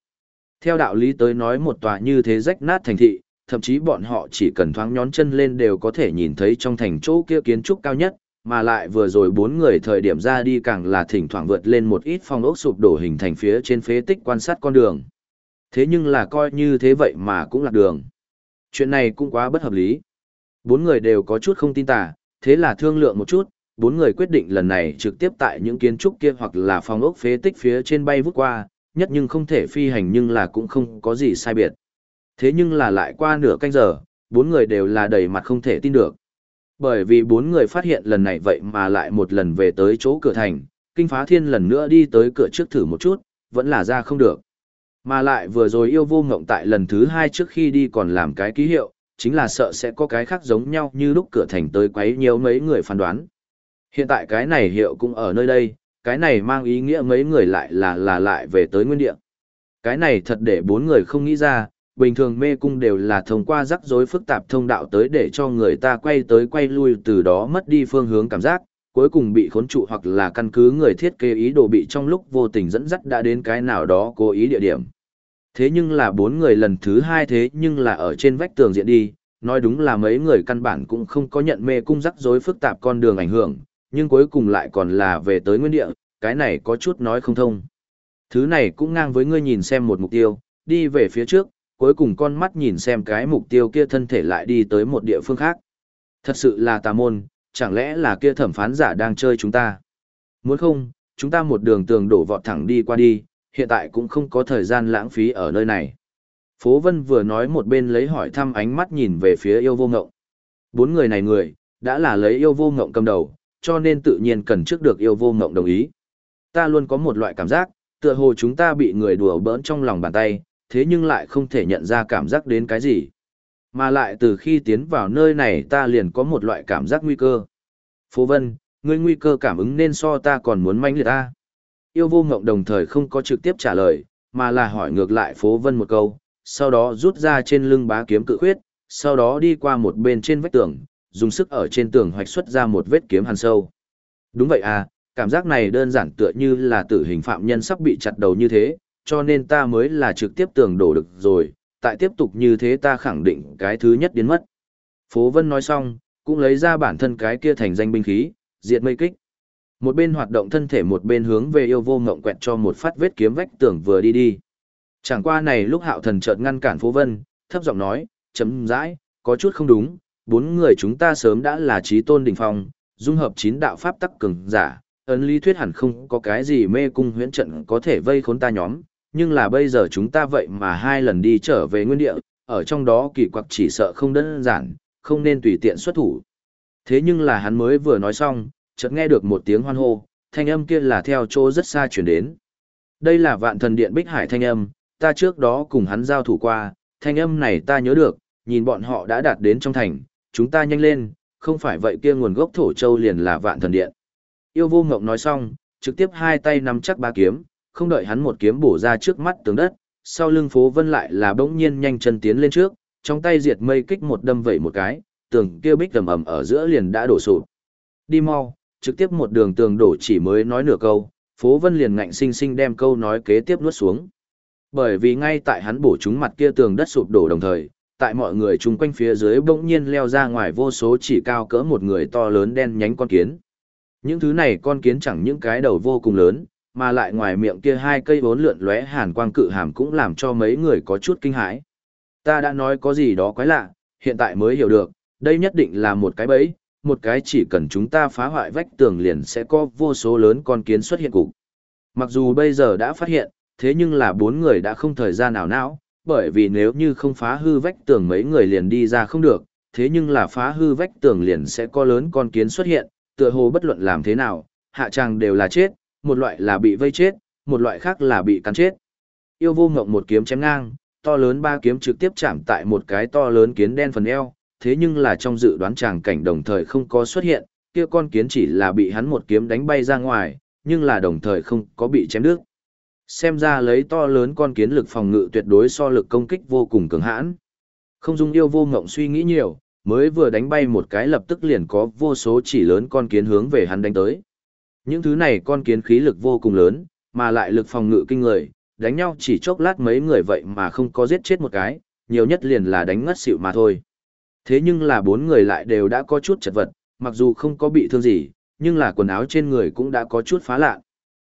Theo đạo lý tới nói một tòa như thế rách nát thành thị, thậm chí bọn họ chỉ cần thoáng nhón chân lên đều có thể nhìn thấy trong thành chỗ kia kiến trúc cao nhất, mà lại vừa rồi bốn người thời điểm ra đi càng là thỉnh thoảng vượt lên một ít phong ốc sụp đổ hình thành phía trên phế tích quan sát con đường. Thế nhưng là coi như thế vậy mà cũng lạc đường. Chuyện này cũng quá bất hợp lý. Bốn người đều có chút không tin tà, thế là thương lượng một chút, bốn người quyết định lần này trực tiếp tại những kiến trúc kia hoặc là phong ốc phế tích phía trên bay vút qua, nhất nhưng không thể phi hành nhưng là cũng không có gì sai biệt. Thế nhưng là lại qua nửa canh giờ, bốn người đều là đầy mặt không thể tin được. Bởi vì bốn người phát hiện lần này vậy mà lại một lần về tới chỗ cửa thành, kinh phá thiên lần nữa đi tới cửa trước thử một chút, vẫn là ra không được. Mà lại vừa rồi yêu vô ngộng tại lần thứ hai trước khi đi còn làm cái ký hiệu, chính là sợ sẽ có cái khác giống nhau như lúc cửa thành tới quấy nhiều mấy người phán đoán. Hiện tại cái này hiệu cũng ở nơi đây, cái này mang ý nghĩa mấy người lại là là lại về tới nguyên địa. Cái này thật để bốn người không nghĩ ra, bình thường mê cung đều là thông qua rắc rối phức tạp thông đạo tới để cho người ta quay tới quay lui từ đó mất đi phương hướng cảm giác, cuối cùng bị khốn trụ hoặc là căn cứ người thiết kế ý đồ bị trong lúc vô tình dẫn dắt đã đến cái nào đó cố ý địa điểm. Thế nhưng là bốn người lần thứ hai thế nhưng là ở trên vách tường diện đi, nói đúng là mấy người căn bản cũng không có nhận mê cung rắc rối phức tạp con đường ảnh hưởng, nhưng cuối cùng lại còn là về tới nguyên địa, cái này có chút nói không thông. Thứ này cũng ngang với ngươi nhìn xem một mục tiêu, đi về phía trước, cuối cùng con mắt nhìn xem cái mục tiêu kia thân thể lại đi tới một địa phương khác. Thật sự là tà môn, chẳng lẽ là kia thẩm phán giả đang chơi chúng ta? Muốn không, chúng ta một đường tường đổ vọt thẳng đi qua đi, hiện tại cũng không có thời gian lãng phí ở nơi này. Phố Vân vừa nói một bên lấy hỏi thăm ánh mắt nhìn về phía yêu vô ngộng. Bốn người này người, đã là lấy yêu vô ngộng cầm đầu, cho nên tự nhiên cần trước được yêu vô ngộng đồng ý. Ta luôn có một loại cảm giác, tựa hồ chúng ta bị người đùa bỡn trong lòng bàn tay, thế nhưng lại không thể nhận ra cảm giác đến cái gì. Mà lại từ khi tiến vào nơi này ta liền có một loại cảm giác nguy cơ. Phố Vân, ngươi nguy cơ cảm ứng nên so ta còn muốn manh liệt ta. Yêu vô ngộng đồng thời không có trực tiếp trả lời, mà là hỏi ngược lại Phố Vân một câu, sau đó rút ra trên lưng bá kiếm cự khuyết, sau đó đi qua một bên trên vách tường, dùng sức ở trên tường hoạch xuất ra một vết kiếm hàn sâu. Đúng vậy à, cảm giác này đơn giản tựa như là tử hình phạm nhân sắp bị chặt đầu như thế, cho nên ta mới là trực tiếp tường đổ được rồi, tại tiếp tục như thế ta khẳng định cái thứ nhất biến mất. Phố Vân nói xong, cũng lấy ra bản thân cái kia thành danh binh khí, diệt mây kích. Một bên hoạt động thân thể một bên hướng về yêu vô ngộng quẹt cho một phát vết kiếm vách tường vừa đi đi. Chẳng qua này lúc hạo thần chợt ngăn cản Phố Vân, thấp giọng nói, chấm dãi, có chút không đúng, bốn người chúng ta sớm đã là trí tôn đỉnh phong, dung hợp chín đạo pháp tắc cường giả, ấn lý thuyết hẳn không có cái gì mê cung huyễn trận có thể vây khốn ta nhóm, nhưng là bây giờ chúng ta vậy mà hai lần đi trở về nguyên địa, ở trong đó kỳ quặc chỉ sợ không đơn giản, không nên tùy tiện xuất thủ. Thế nhưng là hắn mới vừa nói xong, chợt nghe được một tiếng hoan hô, thanh âm kia là theo chỗ rất xa chuyển đến. Đây là vạn thần điện Bích Hải thanh âm, ta trước đó cùng hắn giao thủ qua, thanh âm này ta nhớ được, nhìn bọn họ đã đạt đến trong thành, chúng ta nhanh lên, không phải vậy kia nguồn gốc thổ châu liền là vạn thần điện. Yêu vô ngộng nói xong, trực tiếp hai tay nắm chắc ba kiếm, không đợi hắn một kiếm bổ ra trước mắt tường đất, sau lưng phố vân lại là bỗng nhiên nhanh chân tiến lên trước, trong tay diệt mây kích một đâm vẩy một cái, tường kia bích ầm ầm ở giữa liền đã đổ sụp. Đi mau, trực tiếp một đường tường đổ chỉ mới nói nửa câu, phố vân liền ngạnh sinh sinh đem câu nói kế tiếp nuốt xuống. Bởi vì ngay tại hắn bổ trúng mặt kia tường đất sụp đổ đồng thời, tại mọi người chung quanh phía dưới bỗng nhiên leo ra ngoài vô số chỉ cao cỡ một người to lớn đen nhánh con kiến. Những thứ này con kiến chẳng những cái đầu vô cùng lớn, mà lại ngoài miệng kia hai cây vốn lượn lóe hàn quang cự hàm cũng làm cho mấy người có chút kinh hãi. Ta đã nói có gì đó quái lạ, hiện tại mới hiểu được, đây nhất định là một cái bẫy, một cái chỉ cần chúng ta phá hoại vách tường liền sẽ có vô số lớn con kiến xuất hiện cục. Mặc dù bây giờ đã phát hiện, thế nhưng là bốn người đã không thời gian nào não, bởi vì nếu như không phá hư vách tường mấy người liền đi ra không được, thế nhưng là phá hư vách tường liền sẽ có lớn con kiến xuất hiện, tựa hồ bất luận làm thế nào, hạ tràng đều là chết, một loại là bị vây chết, một loại khác là bị cắn chết. Yêu vô ngộng một kiếm chém ngang, to lớn ba kiếm trực tiếp chạm tại một cái to lớn kiến đen phần eo, thế nhưng là trong dự đoán tràng cảnh đồng thời không có xuất hiện, kia con kiến chỉ là bị hắn một kiếm đánh bay ra ngoài, nhưng là đồng thời không có bị chém đứt. Xem ra lấy to lớn con kiến lực phòng ngự tuyệt đối so lực công kích vô cùng cường hãn. Không dung yêu vô ngộng suy nghĩ nhiều, mới vừa đánh bay một cái lập tức liền có vô số chỉ lớn con kiến hướng về hắn đánh tới. Những thứ này con kiến khí lực vô cùng lớn, mà lại lực phòng ngự kinh người, đánh nhau chỉ chốc lát mấy người vậy mà không có giết chết một cái, nhiều nhất liền là đánh ngất xỉu mà thôi. Thế nhưng là bốn người lại đều đã có chút chật vật, mặc dù không có bị thương gì, nhưng là quần áo trên người cũng đã có chút phá lạ.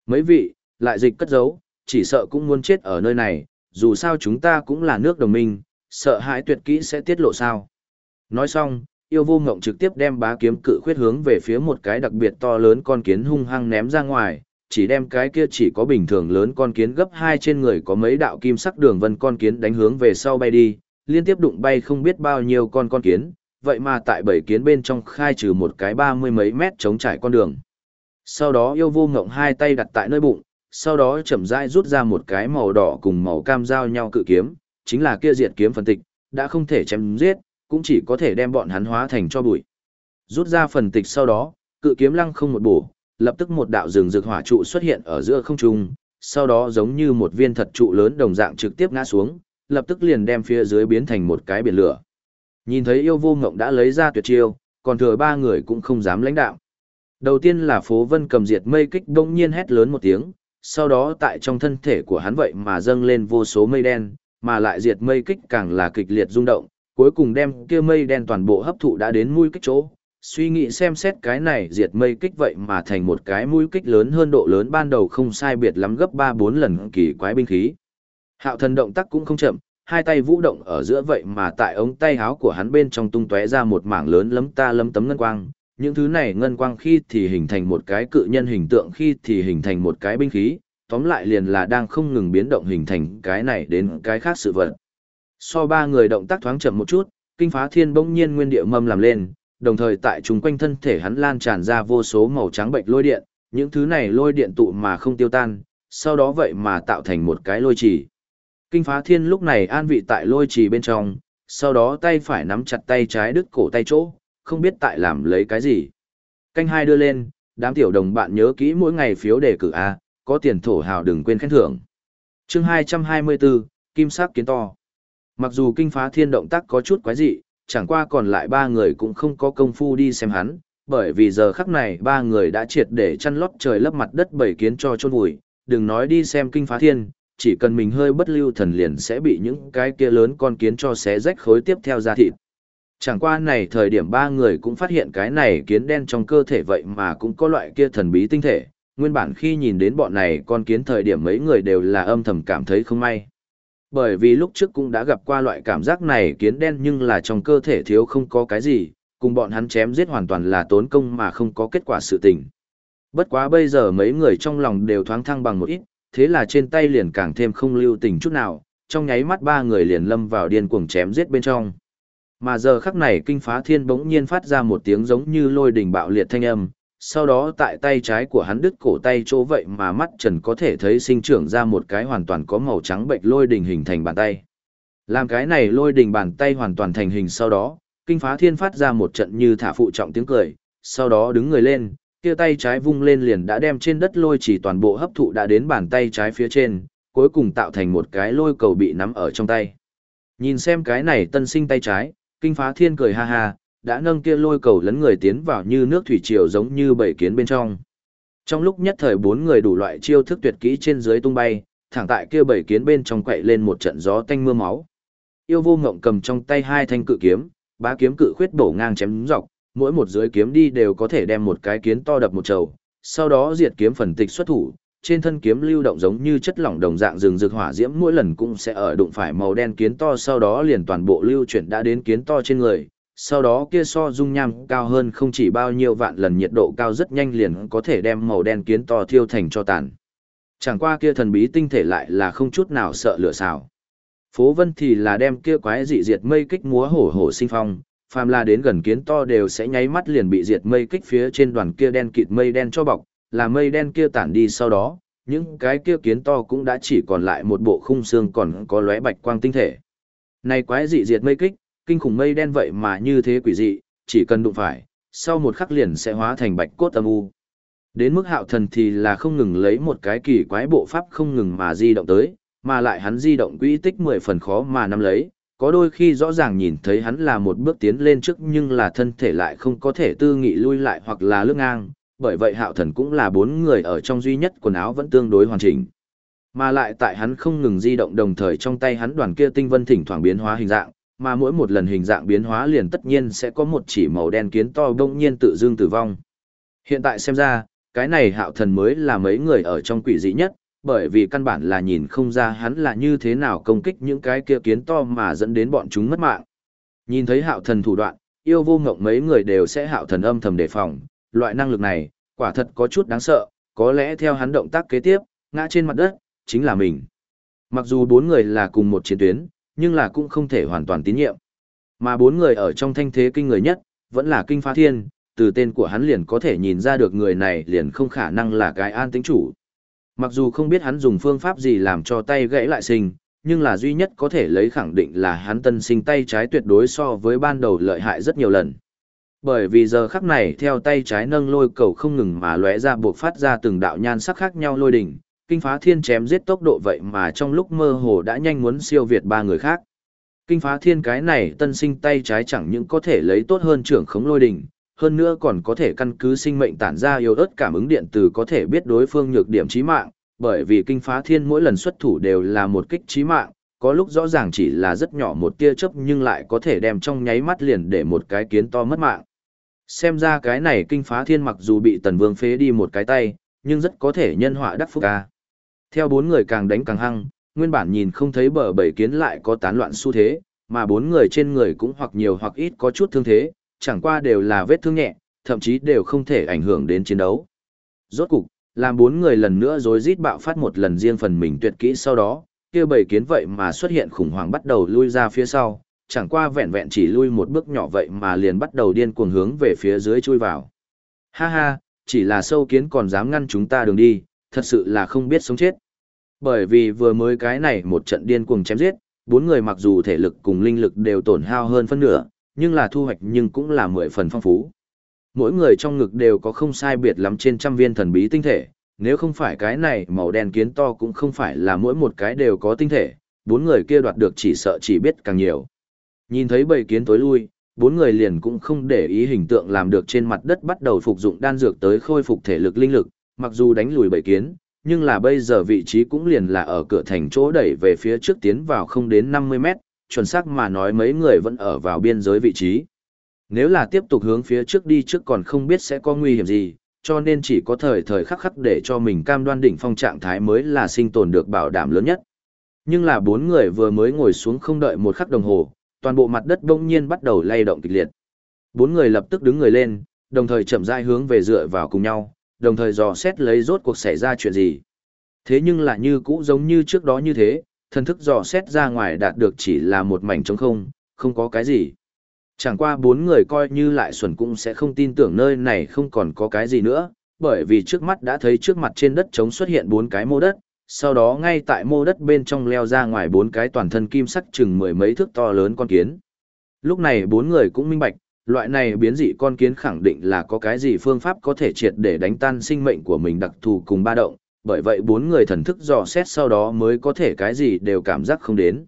Mấy vị, lại dịch cất giấu, chỉ sợ cũng muốn chết ở nơi này, dù sao chúng ta cũng là nước đồng minh, sợ hãi tuyệt kỹ sẽ tiết lộ sao. Nói xong, yêu vô ngộng trực tiếp đem bá kiếm cự khuyết hướng về phía một cái đặc biệt to lớn con kiến hung hăng ném ra ngoài, chỉ đem cái kia chỉ có bình thường lớn con kiến gấp hai trên người có mấy đạo kim sắc đường vân con kiến đánh hướng về sau bay đi, liên tiếp đụng bay không biết bao nhiêu con con kiến, vậy mà tại bảy kiến bên trong khai trừ một cái ba mươi mấy mét chống trải con đường. Sau đó yêu vô ngộng hai tay đặt tại nơi bụng, sau đó chậm rãi rút ra một cái màu đỏ cùng màu cam giao nhau cự kiếm, chính là kia diệt kiếm phân tịch, đã không thể chém giết, cũng chỉ có thể đem bọn hắn hóa thành cho bụi. Rút ra phần tịch sau đó, cự kiếm lăng không một bổ, lập tức một đạo rừng rực hỏa trụ xuất hiện ở giữa không trung, sau đó giống như một viên thật trụ lớn đồng dạng trực tiếp ngã xuống, lập tức liền đem phía dưới biến thành một cái biển lửa. Nhìn thấy yêu vô ngộng đã lấy ra tuyệt chiêu, còn thừa ba người cũng không dám lãnh đạo. Đầu tiên là phố vân cầm diệt mây kích đông nhiên hét lớn một tiếng, sau đó tại trong thân thể của hắn vậy mà dâng lên vô số mây đen, mà lại diệt mây kích càng là kịch liệt rung động, cuối cùng đem kia mây đen toàn bộ hấp thụ đã đến mũi kích chỗ. Suy nghĩ xem xét cái này diệt mây kích vậy mà thành một cái mũi kích lớn hơn độ lớn ban đầu không sai biệt lắm gấp 3-4 lần kỳ quái binh khí. Hạo thần động tác cũng không chậm, hai tay vũ động ở giữa vậy mà tại ống tay háo của hắn bên trong tung tóe ra một mảng lớn lấm ta lấm tấm ngân quang. Những thứ này ngân quang khi thì hình thành một cái cự nhân hình tượng khi thì hình thành một cái binh khí, tóm lại liền là đang không ngừng biến động hình thành cái này đến cái khác sự vật. So ba người động tác thoáng chậm một chút, kinh phá thiên bỗng nhiên nguyên địa mâm làm lên, đồng thời tại chúng quanh thân thể hắn lan tràn ra vô số màu trắng bệnh lôi điện, những thứ này lôi điện tụ mà không tiêu tan, sau đó vậy mà tạo thành một cái lôi trì. Kinh phá thiên lúc này an vị tại lôi trì bên trong, sau đó tay phải nắm chặt tay trái đứt cổ tay chỗ, không biết tại làm lấy cái gì. Canh hai đưa lên, đám tiểu đồng bạn nhớ kỹ mỗi ngày phiếu đề cử A, có tiền thổ hào đừng quên khen thưởng. chương 224, Kim sắc kiến to. Mặc dù kinh phá thiên động tác có chút quái dị, chẳng qua còn lại ba người cũng không có công phu đi xem hắn, bởi vì giờ khắc này ba người đã triệt để chăn lót trời lấp mặt đất bảy kiến cho chôn vùi, đừng nói đi xem kinh phá thiên, chỉ cần mình hơi bất lưu thần liền sẽ bị những cái kia lớn con kiến cho xé rách khối tiếp theo ra thịt. Chẳng qua này thời điểm ba người cũng phát hiện cái này kiến đen trong cơ thể vậy mà cũng có loại kia thần bí tinh thể, nguyên bản khi nhìn đến bọn này con kiến thời điểm mấy người đều là âm thầm cảm thấy không may. Bởi vì lúc trước cũng đã gặp qua loại cảm giác này kiến đen nhưng là trong cơ thể thiếu không có cái gì, cùng bọn hắn chém giết hoàn toàn là tốn công mà không có kết quả sự tình. Bất quá bây giờ mấy người trong lòng đều thoáng thăng bằng một ít, thế là trên tay liền càng thêm không lưu tình chút nào, trong nháy mắt ba người liền lâm vào điên cuồng chém giết bên trong. Mà giờ khắc này kinh phá thiên bỗng nhiên phát ra một tiếng giống như lôi đình bạo liệt thanh âm, sau đó tại tay trái của hắn đứt cổ tay chỗ vậy mà mắt trần có thể thấy sinh trưởng ra một cái hoàn toàn có màu trắng bệnh lôi đình hình thành bàn tay. Làm cái này lôi đình bàn tay hoàn toàn thành hình sau đó, kinh phá thiên phát ra một trận như thả phụ trọng tiếng cười, sau đó đứng người lên, kia tay trái vung lên liền đã đem trên đất lôi chỉ toàn bộ hấp thụ đã đến bàn tay trái phía trên, cuối cùng tạo thành một cái lôi cầu bị nắm ở trong tay. Nhìn xem cái này tân sinh tay trái, kinh phá thiên cười ha ha, đã nâng kia lôi cầu lấn người tiến vào như nước thủy triều giống như bảy kiến bên trong. Trong lúc nhất thời bốn người đủ loại chiêu thức tuyệt kỹ trên dưới tung bay, thẳng tại kia bảy kiến bên trong quậy lên một trận gió tanh mưa máu. Yêu vô ngộng cầm trong tay hai thanh cự kiếm, ba kiếm cự khuyết bổ ngang chém dọc, mỗi một dưới kiếm đi đều có thể đem một cái kiến to đập một trầu, sau đó diệt kiếm phần tịch xuất thủ, trên thân kiếm lưu động giống như chất lỏng đồng dạng rừng rực hỏa diễm mỗi lần cũng sẽ ở đụng phải màu đen kiến to sau đó liền toàn bộ lưu chuyển đã đến kiến to trên người, sau đó kia so dung nham cao hơn không chỉ bao nhiêu vạn lần nhiệt độ cao rất nhanh liền có thể đem màu đen kiến to thiêu thành cho tàn. Chẳng qua kia thần bí tinh thể lại là không chút nào sợ lửa xào. Phố Vân thì là đem kia quái dị diệt mây kích múa hổ hổ sinh phong, phàm là đến gần kiến to đều sẽ nháy mắt liền bị diệt mây kích phía trên đoàn kia đen kịt mây đen cho bọc, là mây đen kia tản đi sau đó, những cái kia kiến to cũng đã chỉ còn lại một bộ khung xương còn có lóe bạch quang tinh thể. Này quái dị diệt mây kích, kinh khủng mây đen vậy mà như thế quỷ dị, chỉ cần đụng phải, sau một khắc liền sẽ hóa thành bạch cốt âm u. Đến mức hạo thần thì là không ngừng lấy một cái kỳ quái bộ pháp không ngừng mà di động tới, mà lại hắn di động quỹ tích mười phần khó mà nắm lấy, có đôi khi rõ ràng nhìn thấy hắn là một bước tiến lên trước nhưng là thân thể lại không có thể tư nghị lui lại hoặc là lướt ngang, bởi vậy hạo thần cũng là bốn người ở trong duy nhất quần áo vẫn tương đối hoàn chỉnh. Mà lại tại hắn không ngừng di động đồng thời trong tay hắn đoàn kia tinh vân thỉnh thoảng biến hóa hình dạng, mà mỗi một lần hình dạng biến hóa liền tất nhiên sẽ có một chỉ màu đen kiến to đông nhiên tự dưng tử vong. Hiện tại xem ra, cái này hạo thần mới là mấy người ở trong quỷ dị nhất, bởi vì căn bản là nhìn không ra hắn là như thế nào công kích những cái kia kiến to mà dẫn đến bọn chúng mất mạng. Nhìn thấy hạo thần thủ đoạn, yêu vô ngộng mấy người đều sẽ hạo thần âm thầm đề phòng, loại năng lực này, quả thật có chút đáng sợ, có lẽ theo hắn động tác kế tiếp, ngã trên mặt đất, chính là mình. Mặc dù bốn người là cùng một chiến tuyến, nhưng là cũng không thể hoàn toàn tín nhiệm. Mà bốn người ở trong thanh thế kinh người nhất, vẫn là kinh phá thiên, từ tên của hắn liền có thể nhìn ra được người này liền không khả năng là cái an tính chủ. Mặc dù không biết hắn dùng phương pháp gì làm cho tay gãy lại sinh, nhưng là duy nhất có thể lấy khẳng định là hắn tân sinh tay trái tuyệt đối so với ban đầu lợi hại rất nhiều lần. Bởi vì giờ khắc này theo tay trái nâng lôi cầu không ngừng mà lóe ra buộc phát ra từng đạo nhan sắc khác nhau lôi đỉnh, kinh phá thiên chém giết tốc độ vậy mà trong lúc mơ hồ đã nhanh muốn siêu việt ba người khác. Kinh phá thiên cái này tân sinh tay trái chẳng những có thể lấy tốt hơn trưởng khống lôi đỉnh, hơn nữa còn có thể căn cứ sinh mệnh tản ra yếu ớt cảm ứng điện từ có thể biết đối phương nhược điểm chí mạng, bởi vì kinh phá thiên mỗi lần xuất thủ đều là một kích chí mạng, có lúc rõ ràng chỉ là rất nhỏ một tia chớp nhưng lại có thể đem trong nháy mắt liền để một cái kiến to mất mạng. Xem ra cái này kinh phá thiên mặc dù bị tần vương phế đi một cái tay, nhưng rất có thể nhân họa đắc phúc ca. Theo bốn người càng đánh càng hăng, nguyên bản nhìn không thấy bờ bảy kiến lại có tán loạn xu thế, mà bốn người trên người cũng hoặc nhiều hoặc ít có chút thương thế, chẳng qua đều là vết thương nhẹ, thậm chí đều không thể ảnh hưởng đến chiến đấu. Rốt cục, làm bốn người lần nữa rối rít bạo phát một lần riêng phần mình tuyệt kỹ sau đó, kia bảy kiến vậy mà xuất hiện khủng hoảng bắt đầu lui ra phía sau, chẳng qua vẹn vẹn chỉ lui một bước nhỏ vậy mà liền bắt đầu điên cuồng hướng về phía dưới chui vào. Ha ha, chỉ là sâu kiến còn dám ngăn chúng ta đường đi, thật sự là không biết sống chết. Bởi vì vừa mới cái này một trận điên cuồng chém giết, bốn người mặc dù thể lực cùng linh lực đều tổn hao hơn phân nửa, nhưng là thu hoạch nhưng cũng là mười phần phong phú. Mỗi người trong ngực đều có không sai biệt lắm trên trăm viên thần bí tinh thể, nếu không phải cái này màu đen kiến to cũng không phải là mỗi một cái đều có tinh thể, bốn người kia đoạt được chỉ sợ chỉ biết càng nhiều. Nhìn thấy bầy kiến tối lui, bốn người liền cũng không để ý hình tượng làm được trên mặt đất bắt đầu phục dụng đan dược tới khôi phục thể lực linh lực, mặc dù đánh lùi bầy kiến, nhưng là bây giờ vị trí cũng liền là ở cửa thành chỗ đẩy về phía trước tiến vào không đến 50 mét, chuẩn xác mà nói mấy người vẫn ở vào biên giới vị trí. Nếu là tiếp tục hướng phía trước đi trước còn không biết sẽ có nguy hiểm gì, cho nên chỉ có thời thời khắc khắc để cho mình cam đoan đỉnh phong trạng thái mới là sinh tồn được bảo đảm lớn nhất. Nhưng là bốn người vừa mới ngồi xuống không đợi một khắc đồng hồ, toàn bộ mặt đất bỗng nhiên bắt đầu lay động kịch liệt. Bốn người lập tức đứng người lên, đồng thời chậm rãi hướng về dựa vào cùng nhau, đồng thời dò xét lấy rốt cuộc xảy ra chuyện gì. Thế nhưng là như cũ giống như trước đó như thế, thần thức dò xét ra ngoài đạt được chỉ là một mảnh trống không, không có cái gì. Chẳng qua bốn người coi như lại xuẩn cũng sẽ không tin tưởng nơi này không còn có cái gì nữa, bởi vì trước mắt đã thấy trước mặt trên đất trống xuất hiện bốn cái mô đất, sau đó ngay tại mô đất bên trong leo ra ngoài bốn cái toàn thân kim sắc chừng mười mấy thước to lớn con kiến. Lúc này bốn người cũng minh bạch, loại này biến dị con kiến khẳng định là có cái gì phương pháp có thể triệt để đánh tan sinh mệnh của mình đặc thù cùng ba động, bởi vậy bốn người thần thức dò xét sau đó mới có thể cái gì đều cảm giác không đến.